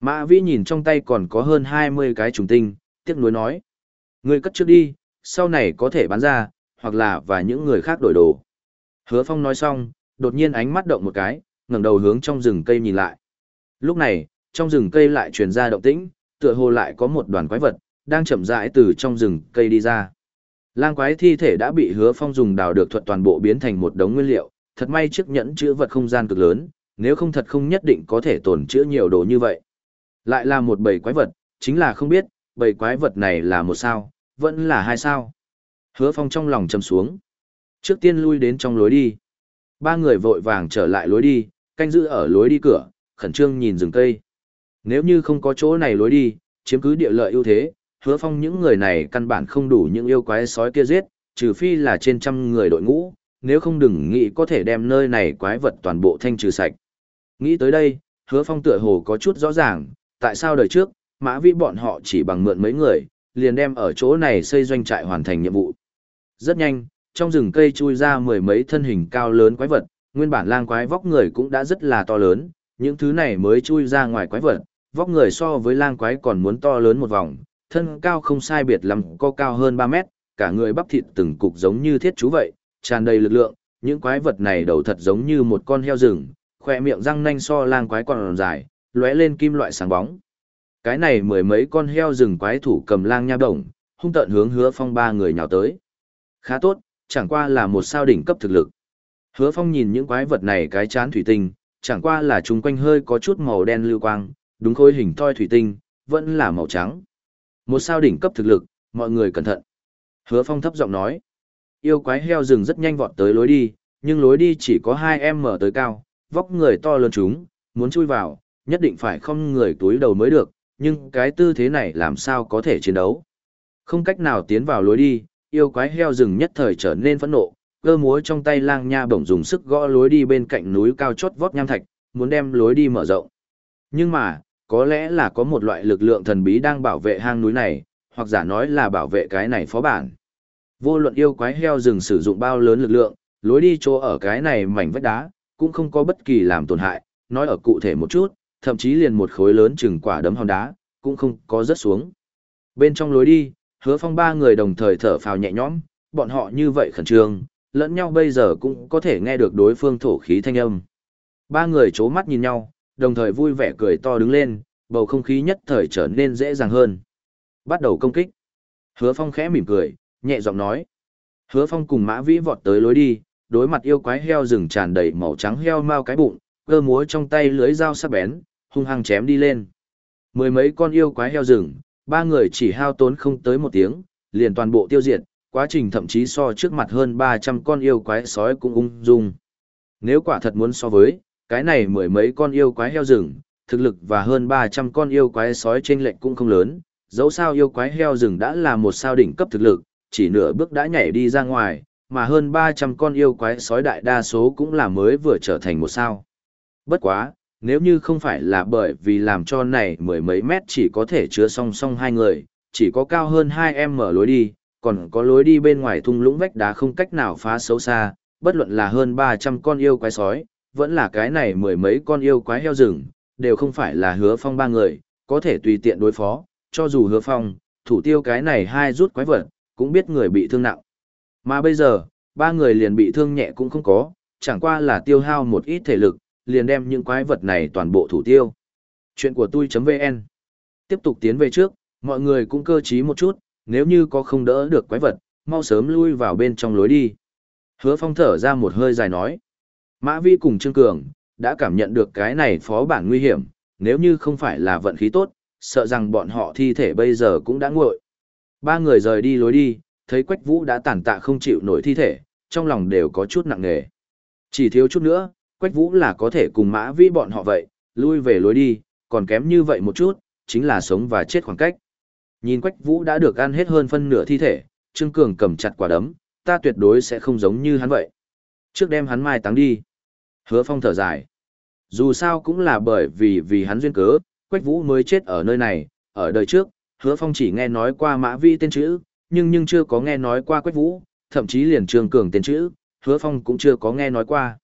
Mã Vĩ nhìn trong tay còn có hơn 20 cái trùng tinh, tiếc nuối nói. người cất trước đi, sau này có thể bán ra, hoặc là và những người khác đổi đồ. Hứa Phong nói xong, đột nhiên ánh mắt động một cái, ngẩng đầu hướng trong rừng cây nhìn lại. Lúc này, trong rừng cây lại truyền ra động tĩnh, tựa hồ lại có một đoàn quái vật, đang chậm rãi từ trong rừng cây đi ra. Lang quái thi thể đã bị Hứa Phong dùng đào được thuật toàn bộ biến thành một đống nguyên liệu, thật may chiếc nhẫn chữ vật không gian cực lớn, nếu không thật không nhất định có thể tồn chữa nhiều đồ như vậy. Lại là một bầy quái vật, chính là không biết, bầy quái vật này là một sao, vẫn là hai sao. Hứa phong trong lòng chầm xuống. Trước tiên lui đến trong lối đi. Ba người vội vàng trở lại lối đi, canh giữ ở lối đi cửa, khẩn trương nhìn rừng cây. Nếu như không có chỗ này lối đi, chiếm cứ địa lợi ưu thế, hứa phong những người này căn bản không đủ những yêu quái sói kia giết, trừ phi là trên trăm người đội ngũ, nếu không đừng nghĩ có thể đem nơi này quái vật toàn bộ thanh trừ sạch. Nghĩ tới đây, hứa phong tựa hồ có chút rõ ràng, tại sao đời trước, mã vĩ bọn họ chỉ bằng mượn mấy người, liền đem ở chỗ này xây doanh trại hoàn thành nhiệm vụ. Rất nhanh, trong rừng cây chui ra mười mấy thân hình cao lớn quái vật, nguyên bản lang quái vóc người cũng đã rất là to lớn, những thứ này mới chui ra ngoài quái vật, vóc người so với lang quái còn muốn to lớn một vòng, thân cao không sai biệt lắm có cao hơn 3 mét, cả người bắp thịt từng cục giống như thiết chú vậy, tràn đầy lực lượng, những quái vật này đầu thật giống như một con heo rừng, khỏe miệng răng nanh so lang quái còn dài, lóe lên kim loại sáng bóng. Cái này mười mấy con heo rừng quái thủ cầm lang nha đồng, hung tận hướng hứa phong ba người nhào tới. Khá tốt, chẳng qua là một sao đỉnh cấp thực lực. Hứa phong nhìn những quái vật này cái chán thủy tinh, chẳng qua là chúng quanh hơi có chút màu đen lưu quang, đúng khối hình toi thủy tinh, vẫn là màu trắng. Một sao đỉnh cấp thực lực, mọi người cẩn thận. Hứa phong thấp giọng nói. Yêu quái heo rừng rất nhanh vọt tới lối đi, nhưng lối đi chỉ có hai em mở tới cao, vóc người to lớn chúng, muốn chui vào, nhất định phải không người túi đầu mới được, nhưng cái tư thế này làm sao có thể chiến đấu. Không cách nào tiến vào lối đi, yêu quái heo rừng nhất thời trở nên phẫn nộ, cơ múa trong tay lang nha bổng dùng sức gõ lối đi bên cạnh núi cao chót vót nham thạch, muốn đem lối đi mở rộng. Nhưng mà, có lẽ là có một loại lực lượng thần bí đang bảo vệ hang núi này, hoặc giả nói là bảo vệ cái này phó bản. Vô luận yêu quái heo rừng sử dụng bao lớn lực lượng, lối đi chỗ ở cái này mảnh vách đá, cũng không có bất kỳ làm tổn hại, nói ở cụ thể một chút, thậm chí liền một khối lớn chừng quả đấm hòn đá, cũng không có rớt xuống. Bên trong lối đi, hứa phong ba người đồng thời thở phào nhẹ nhõm, bọn họ như vậy khẩn trương, lẫn nhau bây giờ cũng có thể nghe được đối phương thổ khí thanh âm. Ba người chố mắt nhìn nhau, đồng thời vui vẻ cười to đứng lên, bầu không khí nhất thời trở nên dễ dàng hơn. Bắt đầu công kích. Hứa phong khẽ mỉm cười, nhẹ giọng nói. Hứa phong cùng mã vĩ vọt tới lối đi, đối mặt yêu quái heo rừng tràn đầy màu trắng heo mau cái bụng, cơ múa trong tay lưới dao sắc bén, hung hăng chém đi lên. Mười mấy con yêu quái heo rừng, ba người chỉ hao tốn không tới một tiếng, liền toàn bộ tiêu diệt, quá trình thậm chí so trước mặt hơn 300 con yêu quái sói cũng ung dung. Nếu quả thật muốn so với, cái này mười mấy con yêu quái heo rừng, thực lực và hơn 300 con yêu quái sói trên lệnh cũng không lớn, dẫu sao yêu quái heo rừng đã là một sao đỉnh cấp thực lực, chỉ nửa bước đã nhảy đi ra ngoài, mà hơn 300 con yêu quái sói đại đa số cũng là mới vừa trở thành một sao. Bất quá, nếu như không phải là bởi vì làm cho này mười mấy mét chỉ có thể chứa song song hai người, chỉ có cao hơn 2 em mở lối đi, còn có lối đi bên ngoài thung lũng vách đá không cách nào phá xấu xa, bất luận là hơn 300 con yêu quái sói, vẫn là cái này mười mấy con yêu quái heo rừng, đều không phải là hứa phong ba người, có thể tùy tiện đối phó, cho dù hứa phong, thủ tiêu cái này hai rút quái vật, cũng biết người bị thương nặng. Mà bây giờ, ba người liền bị thương nhẹ cũng không có, chẳng qua là tiêu hao một ít thể lực, liền đem những quái vật này toàn bộ thủ tiêu. Chuyện của tôi.vn Tiếp tục tiến về trước, mọi người cũng cơ trí một chút, nếu như có không đỡ được quái vật, mau sớm lui vào bên trong lối đi. Hứa phong thở ra một hơi dài nói. Mã Vi cùng Trương Cường, đã cảm nhận được cái này phó bản nguy hiểm, nếu như không phải là vận khí tốt, sợ rằng bọn họ thi thể bây giờ cũng đã nguội. Ba người rời đi lối đi, thấy Quách Vũ đã tàn tạ không chịu nổi thi thể, trong lòng đều có chút nặng nề. Chỉ thiếu chút nữa, Quách Vũ là có thể cùng Mã Vi bọn họ vậy, lui về lối đi, còn kém như vậy một chút, chính là sống và chết khoảng cách. Nhìn Quách Vũ đã được ăn hết hơn phân nửa thi thể, Trương Cường cầm chặt quả đấm, ta tuyệt đối sẽ không giống như hắn vậy. Trước đem hắn mai táng đi. Hứa Phong thở dài. Dù sao cũng là bởi vì vì hắn duyên cớ, Quách Vũ mới chết ở nơi này, ở đời trước, Hứa Phong chỉ nghe nói qua Mã Vi tên chữ, nhưng nhưng chưa có nghe nói qua Quách Vũ, thậm chí liền Trường Cường tên chữ, Hứa Phong cũng chưa có nghe nói qua.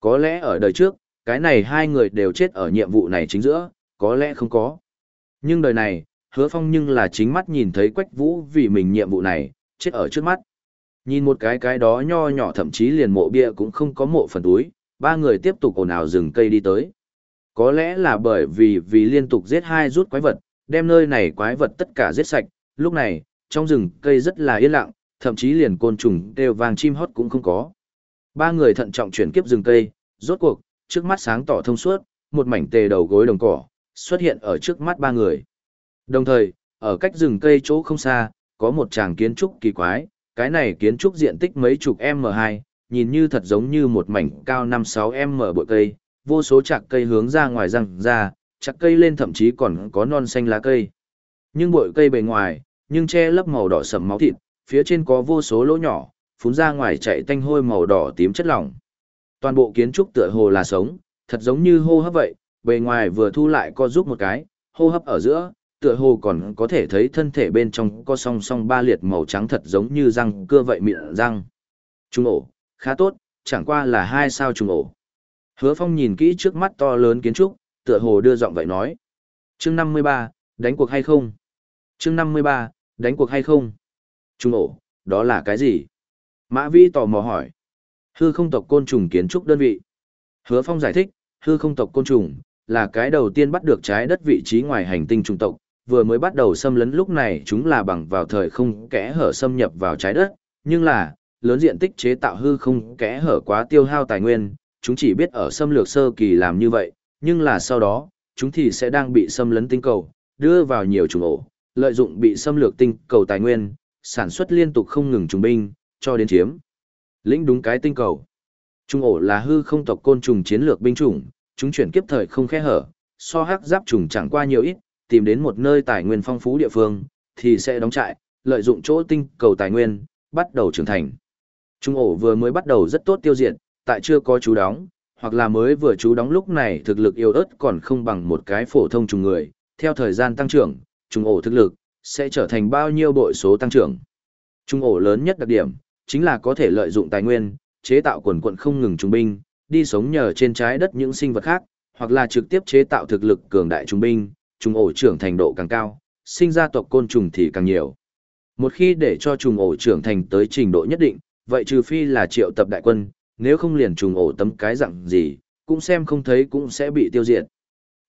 Có lẽ ở đời trước, cái này hai người đều chết ở nhiệm vụ này chính giữa, có lẽ không có. Nhưng đời này, Hứa Phong nhưng là chính mắt nhìn thấy Quách Vũ vì mình nhiệm vụ này, chết ở trước mắt. Nhìn một cái cái đó nho nhỏ thậm chí liền mộ bia cũng không có mộ phần túi, ba người tiếp tục ồn ào rừng cây đi tới. Có lẽ là bởi vì vì liên tục giết hai rút quái vật, đem nơi này quái vật tất cả giết sạch, lúc này, trong rừng cây rất là yên lặng, thậm chí liền côn trùng đều vàng chim hót cũng không có. Ba người thận trọng chuyển kiếp rừng cây, rốt cuộc, trước mắt sáng tỏ thông suốt, một mảnh tề đầu gối đồng cỏ, xuất hiện ở trước mắt ba người. Đồng thời, ở cách rừng cây chỗ không xa, có một tràng kiến trúc kỳ quái, cái này kiến trúc diện tích mấy chục M2, nhìn như thật giống như một mảnh cao 5-6 M bội cây, vô số chạc cây hướng ra ngoài răng ra, chặt cây lên thậm chí còn có non xanh lá cây. Nhưng bội cây bề ngoài, nhưng che lấp màu đỏ sẫm máu thịt, phía trên có vô số lỗ nhỏ, phun ra ngoài chạy tanh hôi màu đỏ tím chất lỏng. Toàn bộ kiến trúc tựa hồ là sống, thật giống như hô hấp vậy, bề ngoài vừa thu lại co giúp một cái, hô hấp ở giữa, tựa hồ còn có thể thấy thân thể bên trong có song song ba liệt màu trắng thật giống như răng cưa vậy miệng răng. Trung ổ, khá tốt, chẳng qua là hai sao trung ổ. Hứa Phong nhìn kỹ trước mắt to lớn kiến trúc, tựa hồ đưa giọng vậy nói. Chương 53, đánh cuộc hay không? Chương 53, đánh cuộc hay không? Trung ổ, đó là cái gì? Mã Vĩ tò mò hỏi. Hư không tộc côn trùng kiến trúc đơn vị. Hứa Phong giải thích, hư không tộc côn trùng, là cái đầu tiên bắt được trái đất vị trí ngoài hành tinh trung tộc, vừa mới bắt đầu xâm lấn lúc này chúng là bằng vào thời không kẽ hở xâm nhập vào trái đất, nhưng là, lớn diện tích chế tạo hư không kẽ hở quá tiêu hao tài nguyên, chúng chỉ biết ở xâm lược sơ kỳ làm như vậy, nhưng là sau đó, chúng thì sẽ đang bị xâm lấn tinh cầu, đưa vào nhiều trùng ổ, lợi dụng bị xâm lược tinh cầu tài nguyên, sản xuất liên tục không ngừng trùng binh, cho đến chiếm. Lĩnh đúng cái tinh cầu. Trung ổ là hư không tộc côn trùng chiến lược binh chủng, chúng chuyển kiếp thời không khe hở, so hắc giáp trùng chẳng qua nhiều ít, tìm đến một nơi tài nguyên phong phú địa phương, thì sẽ đóng trại, lợi dụng chỗ tinh cầu tài nguyên, bắt đầu trưởng thành. Trung ổ vừa mới bắt đầu rất tốt tiêu diệt, tại chưa có chú đóng, hoặc là mới vừa chú đóng lúc này thực lực yếu ớt còn không bằng một cái phổ thông trùng người, theo thời gian tăng trưởng, trung ổ thực lực sẽ trở thành bao nhiêu bội số tăng trưởng. Trung ổ lớn nhất đặc điểm chính là có thể lợi dụng tài nguyên, chế tạo quần quận không ngừng trung binh, đi sống nhờ trên trái đất những sinh vật khác, hoặc là trực tiếp chế tạo thực lực cường đại trung binh, trùng ổ trưởng thành độ càng cao, sinh ra tộc côn trùng thì càng nhiều. Một khi để cho trùng ổ trưởng thành tới trình độ nhất định, vậy trừ phi là triệu tập đại quân, nếu không liền trùng ổ tấm cái dạng gì, cũng xem không thấy cũng sẽ bị tiêu diệt.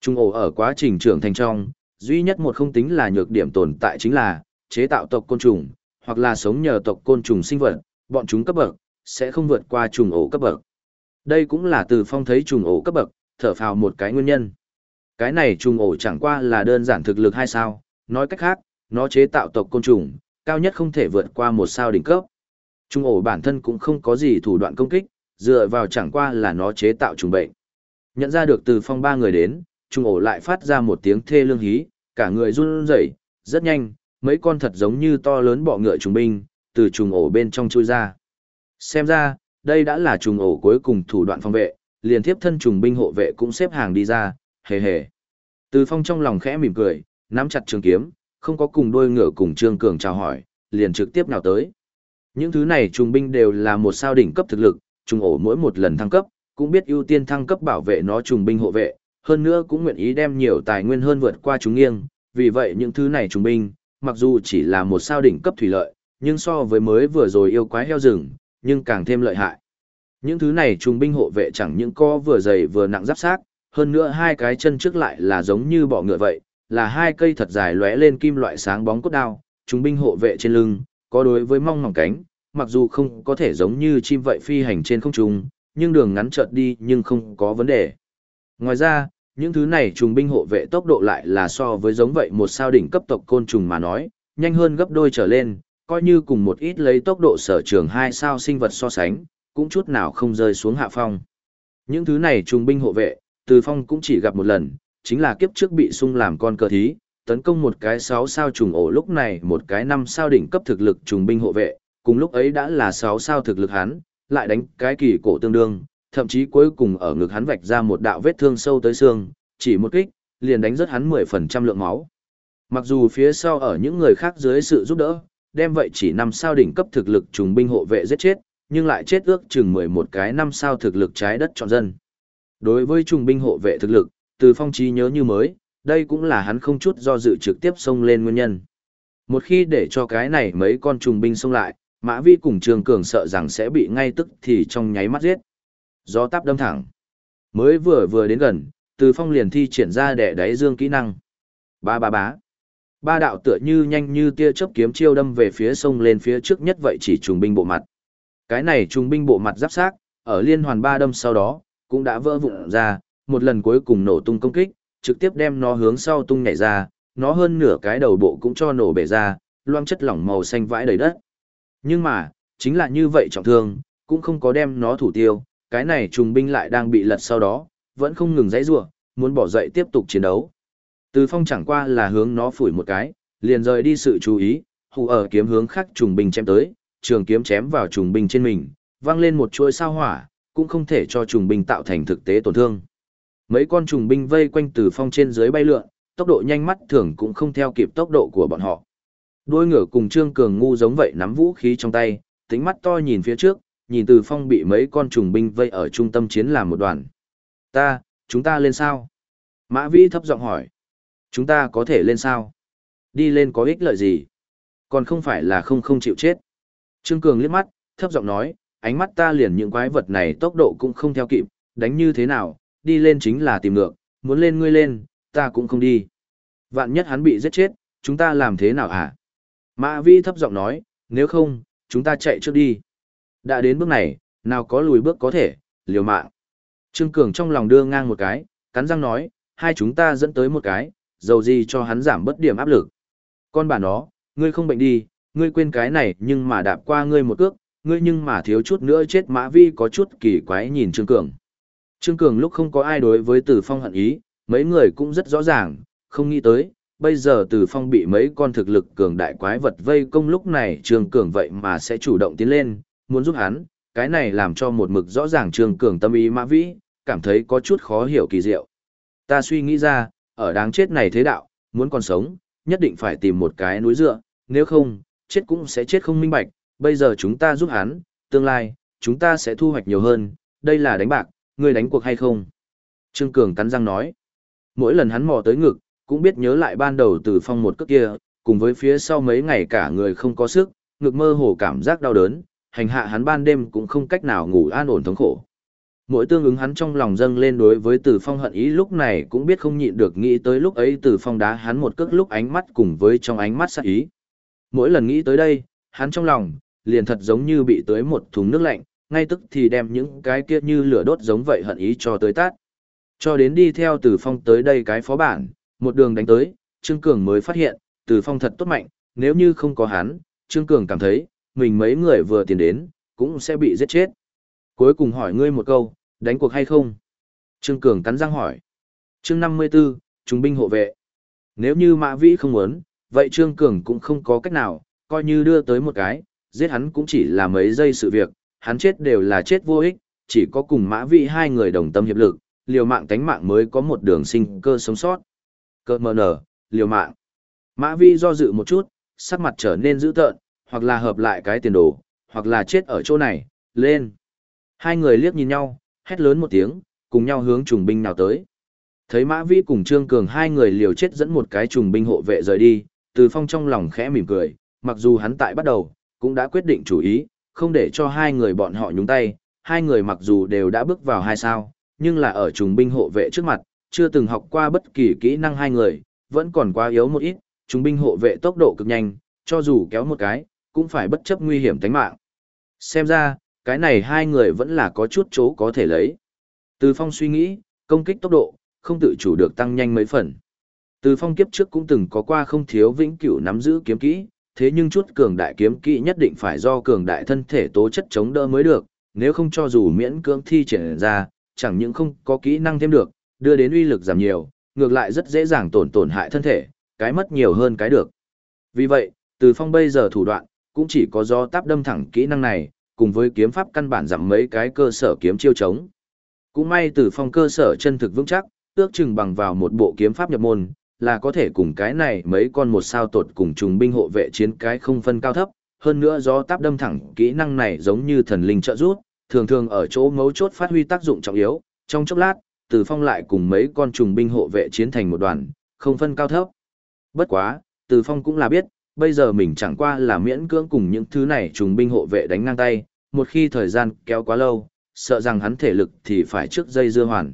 Trùng ổ ở quá trình trưởng thành trong, duy nhất một không tính là nhược điểm tồn tại chính là chế tạo tộc côn trùng, hoặc là sống nhờ tộc côn trùng sinh vật, bọn chúng cấp bậc sẽ không vượt qua trùng ổ cấp bậc. Đây cũng là từ phong thấy trùng ổ cấp bậc, thở phào một cái nguyên nhân. Cái này trùng ổ chẳng qua là đơn giản thực lực hay sao, nói cách khác, nó chế tạo tộc côn trùng, cao nhất không thể vượt qua một sao đỉnh cấp. Trung ổ bản thân cũng không có gì thủ đoạn công kích, dựa vào chẳng qua là nó chế tạo trùng bệnh. Nhận ra được từ phong ba người đến, trùng ổ lại phát ra một tiếng thê lương hí, cả người run rẩy, rất nhanh, mấy con thật giống như to lớn bọ ngựa trùng binh, từ trùng ổ bên trong chui ra. Xem ra, đây đã là trùng ổ cuối cùng thủ đoạn phòng vệ, liền tiếp thân trùng binh hộ vệ cũng xếp hàng đi ra, hề hề. Từ phong trong lòng khẽ mỉm cười, nắm chặt trường kiếm, không có cùng đôi ngựa cùng Trương Cường chào hỏi, liền trực tiếp nào tới. Những thứ này trùng binh đều là một sao đỉnh cấp thực lực, trùng ổ mỗi một lần thăng cấp, cũng biết ưu tiên thăng cấp bảo vệ nó trùng binh hộ vệ, hơn nữa cũng nguyện ý đem nhiều tài nguyên hơn vượt qua chúng nghiêng, vì vậy những thứ này trùng binh, mặc dù chỉ là một sao đỉnh cấp thủy lợi, nhưng so với mới vừa rồi yêu quái heo rừng, nhưng càng thêm lợi hại. Những thứ này trùng binh hộ vệ chẳng những co vừa dày vừa nặng giáp sát, hơn nữa hai cái chân trước lại là giống như bọ ngựa vậy, là hai cây thật dài lóe lên kim loại sáng bóng cốt đao, trùng binh hộ vệ trên lưng, có đối với mong mỏng cánh, mặc dù không có thể giống như chim vậy phi hành trên không trung, nhưng đường ngắn chợt đi nhưng không có vấn đề. Ngoài ra, những thứ này trùng binh hộ vệ tốc độ lại là so với giống vậy một sao đỉnh cấp tộc côn trùng mà nói, nhanh hơn gấp đôi trở lên, coi như cùng một ít lấy tốc độ sở trường hai sao sinh vật so sánh, cũng chút nào không rơi xuống hạ phong. Những thứ này trùng binh hộ vệ, từ phong cũng chỉ gặp một lần, chính là kiếp trước bị sung làm con cờ thí, tấn công một cái 6 sao trùng ổ lúc này một cái 5 sao đỉnh cấp thực lực trùng binh hộ vệ, cùng lúc ấy đã là 6 sao thực lực hắn, lại đánh cái kỳ cổ tương đương, thậm chí cuối cùng ở ngực hắn vạch ra một đạo vết thương sâu tới xương, chỉ một kích, liền đánh rất hắn 10% lượng máu. Mặc dù phía sau ở những người khác dưới sự giúp đỡ, đem vậy chỉ 5 sao đỉnh cấp thực lực trùng binh hộ vệ giết chết, nhưng lại chết ước chừng 11 cái 5 sao thực lực trái đất trọn dân. Đối với trùng binh hộ vệ thực lực, từ phong trí nhớ như mới, đây cũng là hắn không chút do dự trực tiếp xông lên nguyên nhân. Một khi để cho cái này mấy con trùng binh xông lại, Mã Vi cùng Trường Cường sợ rằng sẽ bị ngay tức thì trong nháy mắt giết. Gió táp đâm thẳng. Mới vừa vừa đến gần, từ phong liền thi triển ra để đáy dương kỹ năng. Ba ba bá. Ba đạo tựa như nhanh như tia chớp kiếm chiêu đâm về phía sông lên phía trước nhất vậy chỉ trùng binh bộ mặt. Cái này trùng binh bộ mặt giáp xác, ở liên hoàn ba đâm sau đó, cũng đã vỡ vụn ra, một lần cuối cùng nổ tung công kích, trực tiếp đem nó hướng sau tung nhảy ra, nó hơn nửa cái đầu bộ cũng cho nổ bể ra, loang chất lỏng màu xanh vãi đầy đất. Nhưng mà, chính là như vậy trọng thương, cũng không có đem nó thủ tiêu, cái này trùng binh lại đang bị lật sau đó, vẫn không ngừng dãy rủa, muốn bỏ dậy tiếp tục chiến đấu. Từ phong chẳng qua là hướng nó phủi một cái, liền rời đi sự chú ý, hù ở kiếm hướng khác trùng binh chém tới, trường kiếm chém vào trùng binh trên mình, vang lên một chuỗi sao hỏa, cũng không thể cho trùng binh tạo thành thực tế tổn thương. Mấy con trùng binh vây quanh từ phong trên dưới bay lượn, tốc độ nhanh mắt thường cũng không theo kịp tốc độ của bọn họ. Đôi ngựa cùng Trương Cường ngu giống vậy nắm vũ khí trong tay, tính mắt to nhìn phía trước, nhìn từ phong bị mấy con trùng binh vây ở trung tâm chiến làm một đoàn. Ta, chúng ta lên sao? Mã Vĩ thấp giọng hỏi. Chúng ta có thể lên sao? Đi lên có ích lợi gì? Còn không phải là không không chịu chết. Trương Cường liếc mắt, thấp giọng nói, ánh mắt ta liền những quái vật này tốc độ cũng không theo kịp, đánh như thế nào, đi lên chính là tìm ngược, muốn lên ngươi lên, ta cũng không đi. Vạn nhất hắn bị giết chết, chúng ta làm thế nào hả? Mã Vi thấp giọng nói, nếu không, chúng ta chạy trước đi. Đã đến bước này, nào có lùi bước có thể, liều mạng. Trương Cường trong lòng đưa ngang một cái, cắn răng nói, hai chúng ta dẫn tới một cái, dầu gì cho hắn giảm bất điểm áp lực. Con bà nó, ngươi không bệnh đi, ngươi quên cái này nhưng mà đạp qua ngươi một cước, ngươi nhưng mà thiếu chút nữa chết Mã Vi có chút kỳ quái nhìn Trương Cường. Trương Cường lúc không có ai đối với Tử Phong hận ý, mấy người cũng rất rõ ràng, không nghĩ tới, bây giờ Từ Phong bị mấy con thực lực cường đại quái vật vây công lúc này Trương Cường vậy mà sẽ chủ động tiến lên, muốn giúp hắn, cái này làm cho một mực rõ ràng Trương Cường tâm ý mã vĩ, cảm thấy có chút khó hiểu kỳ diệu. Ta suy nghĩ ra, ở đáng chết này thế đạo, muốn còn sống, nhất định phải tìm một cái núi dựa, nếu không, chết cũng sẽ chết không minh bạch, bây giờ chúng ta giúp hắn, tương lai, chúng ta sẽ thu hoạch nhiều hơn, đây là đánh bạc, ngươi đánh cuộc hay không? Trương Cường cắn răng nói. Mỗi lần hắn mò tới ngực, cũng biết nhớ lại ban đầu từ phong một cước kia, cùng với phía sau mấy ngày cả người không có sức, ngực mơ hồ cảm giác đau đớn, hành hạ hắn ban đêm cũng không cách nào ngủ an ổn thống khổ. Mỗi tương ứng hắn trong lòng dâng lên đối với Từ Phong hận ý lúc này cũng biết không nhịn được nghĩ tới lúc ấy Từ Phong đá hắn một cước lúc ánh mắt cùng với trong ánh mắt sát ý. Mỗi lần nghĩ tới đây, hắn trong lòng liền thật giống như bị tới một thùng nước lạnh, ngay tức thì đem những cái kia như lửa đốt giống vậy hận ý cho tới tát. Cho đến đi theo Từ Phong tới đây cái phó bản, một đường đánh tới, Trương Cường mới phát hiện, Từ Phong thật tốt mạnh, nếu như không có hắn, Trương Cường cảm thấy, mình mấy người vừa tiến đến, cũng sẽ bị giết chết. Cuối cùng hỏi ngươi một câu, đánh cuộc hay không? Trương Cường cắn răng hỏi. Chương 54, Trung binh hộ vệ. Nếu như Mã Vĩ không muốn, vậy Trương Cường cũng không có cách nào, coi như đưa tới một cái, giết hắn cũng chỉ là mấy giây sự việc, hắn chết đều là chết vô ích, chỉ có cùng Mã Vĩ hai người đồng tâm hiệp lực, liều mạng tánh mạng mới có một đường sinh cơ sống sót. Cơ mờ nở, liều mạng. Mã Vi do dự một chút, sắc mặt trở nên dữ tợn, hoặc là hợp lại cái tiền đồ, hoặc là chết ở chỗ này, lên. Hai người liếc nhìn nhau, hét lớn một tiếng, cùng nhau hướng trùng binh nào tới. Thấy Mã Vi cùng Trương Cường hai người liều chết dẫn một cái trùng binh hộ vệ rời đi, Từ Phong trong lòng khẽ mỉm cười, mặc dù hắn tại bắt đầu, cũng đã quyết định chủ ý, không để cho hai người bọn họ nhúng tay, hai người mặc dù đều đã bước vào hai sao, nhưng là ở trùng binh hộ vệ trước mặt, chưa từng học qua bất kỳ kỹ năng hai người, vẫn còn quá yếu một ít, chúng binh hộ vệ tốc độ cực nhanh, cho dù kéo một cái, cũng phải bất chấp nguy hiểm tính mạng. Xem ra, cái này hai người vẫn là có chút chỗ có thể lấy. Từ Phong suy nghĩ, công kích tốc độ, không tự chủ được tăng nhanh mấy phần. Từ Phong kiếp trước cũng từng có qua không thiếu vĩnh cửu nắm giữ kiếm kỹ, thế nhưng chút cường đại kiếm kỹ nhất định phải do cường đại thân thể tố chất chống đỡ mới được, nếu không cho dù miễn cưỡng thi triển ra, chẳng những không có kỹ năng thêm được, đưa đến uy lực giảm nhiều, ngược lại rất dễ dàng tổn tổn hại thân thể, cái mất nhiều hơn cái được. Vì vậy, Từ Phong bây giờ thủ đoạn, cũng chỉ có do táp đâm thẳng kỹ năng này, cùng với kiếm pháp căn bản giảm mấy cái cơ sở kiếm chiêu chống. Cũng may Từ Phong cơ sở chân thực vững chắc, ước chừng bằng vào một bộ kiếm pháp nhập môn, là có thể cùng cái này mấy con một sao tột cùng trùng binh hộ vệ chiến cái không phân cao thấp, hơn nữa do táp đâm thẳng kỹ năng này giống như thần linh trợ rút, thường thường ở chỗ mấu chốt phát huy tác dụng trọng yếu, trong chốc lát, từ Phong lại cùng mấy con trùng binh hộ vệ chiến thành một đoàn, không phân cao thấp. Bất quá, Từ Phong cũng là biết, bây giờ mình chẳng qua là miễn cưỡng cùng những thứ này trùng binh hộ vệ đánh ngang tay, một khi thời gian kéo quá lâu, sợ rằng hắn thể lực thì phải trước dây dưa hoàn.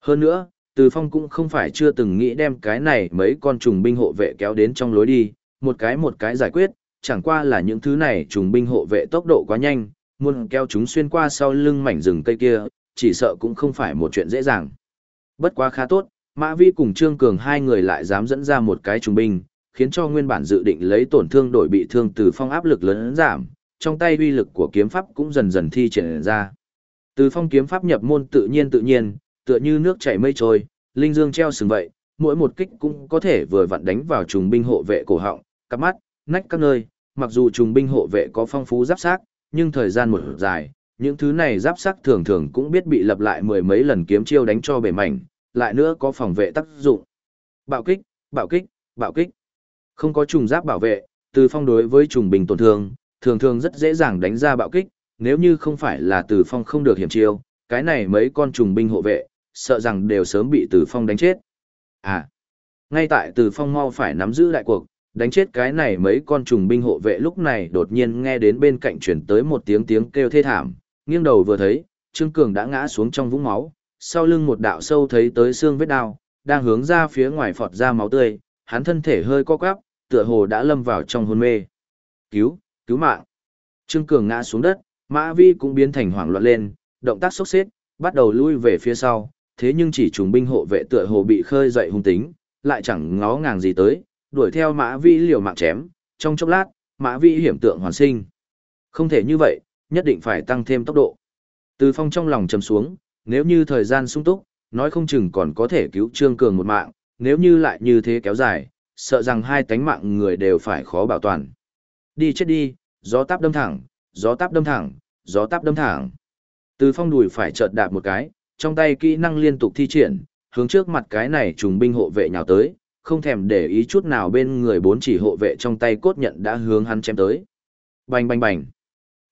Hơn nữa, Từ Phong cũng không phải chưa từng nghĩ đem cái này mấy con trùng binh hộ vệ kéo đến trong lối đi, một cái một cái giải quyết, chẳng qua là những thứ này trùng binh hộ vệ tốc độ quá nhanh, muốn kéo chúng xuyên qua sau lưng mảnh rừng cây kia, chỉ sợ cũng không phải một chuyện dễ dàng. Bất quá khá tốt, Mã Vi cùng Trương Cường hai người lại dám dẫn ra một cái trùng binh, khiến cho nguyên bản dự định lấy tổn thương đổi bị thương từ phong áp lực lớn giảm, trong tay uy lực của kiếm pháp cũng dần dần thi triển ra. Từ phong kiếm pháp nhập môn tự nhiên tự nhiên, tựa như nước chảy mây trôi, linh dương treo sừng vậy, mỗi một kích cũng có thể vừa vặn đánh vào trùng binh hộ vệ cổ họng, cặp mắt, nách các nơi, mặc dù trùng binh hộ vệ có phong phú giáp xác, nhưng thời gian một dài, những thứ này giáp sắc thường thường cũng biết bị lập lại mười mấy lần kiếm chiêu đánh cho bể mảnh, lại nữa có phòng vệ tác dụng. Bạo kích, bạo kích, bạo kích. Không có trùng giáp bảo vệ, từ phong đối với trùng bình tổn thương, thường thường rất dễ dàng đánh ra bạo kích, nếu như không phải là từ phong không được hiểm chiêu, cái này mấy con trùng binh hộ vệ, sợ rằng đều sớm bị từ phong đánh chết. À, ngay tại từ phong mau phải nắm giữ đại cuộc, đánh chết cái này mấy con trùng binh hộ vệ lúc này đột nhiên nghe đến bên cạnh chuyển tới một tiếng tiếng kêu thê thảm, nghiêng đầu vừa thấy, Trương Cường đã ngã xuống trong vũng máu, sau lưng một đạo sâu thấy tới xương vết đao, đang hướng ra phía ngoài phọt ra máu tươi, hắn thân thể hơi co quắp, tựa hồ đã lâm vào trong hôn mê. Cứu, cứu mạng. Trương Cường ngã xuống đất, Mã Vi cũng biến thành hoảng loạn lên, động tác sốc xếp, bắt đầu lui về phía sau, thế nhưng chỉ trùng binh hộ vệ tựa hồ bị khơi dậy hung tính, lại chẳng ngó ngàng gì tới, đuổi theo Mã Vi liều mạng chém, trong chốc lát, Mã Vi hiểm tượng hoàn sinh. Không thể như vậy, nhất định phải tăng thêm tốc độ. Từ phong trong lòng trầm xuống, nếu như thời gian sung túc, nói không chừng còn có thể cứu Trương Cường một mạng, nếu như lại như thế kéo dài, sợ rằng hai tánh mạng người đều phải khó bảo toàn. Đi chết đi, gió táp đâm thẳng, gió táp đâm thẳng, gió táp đâm thẳng. Từ phong đùi phải chợt đạp một cái, trong tay kỹ năng liên tục thi triển, hướng trước mặt cái này trùng binh hộ vệ nhào tới, không thèm để ý chút nào bên người bốn chỉ hộ vệ trong tay cốt nhận đã hướng hắn chém tới. Bành bành bành.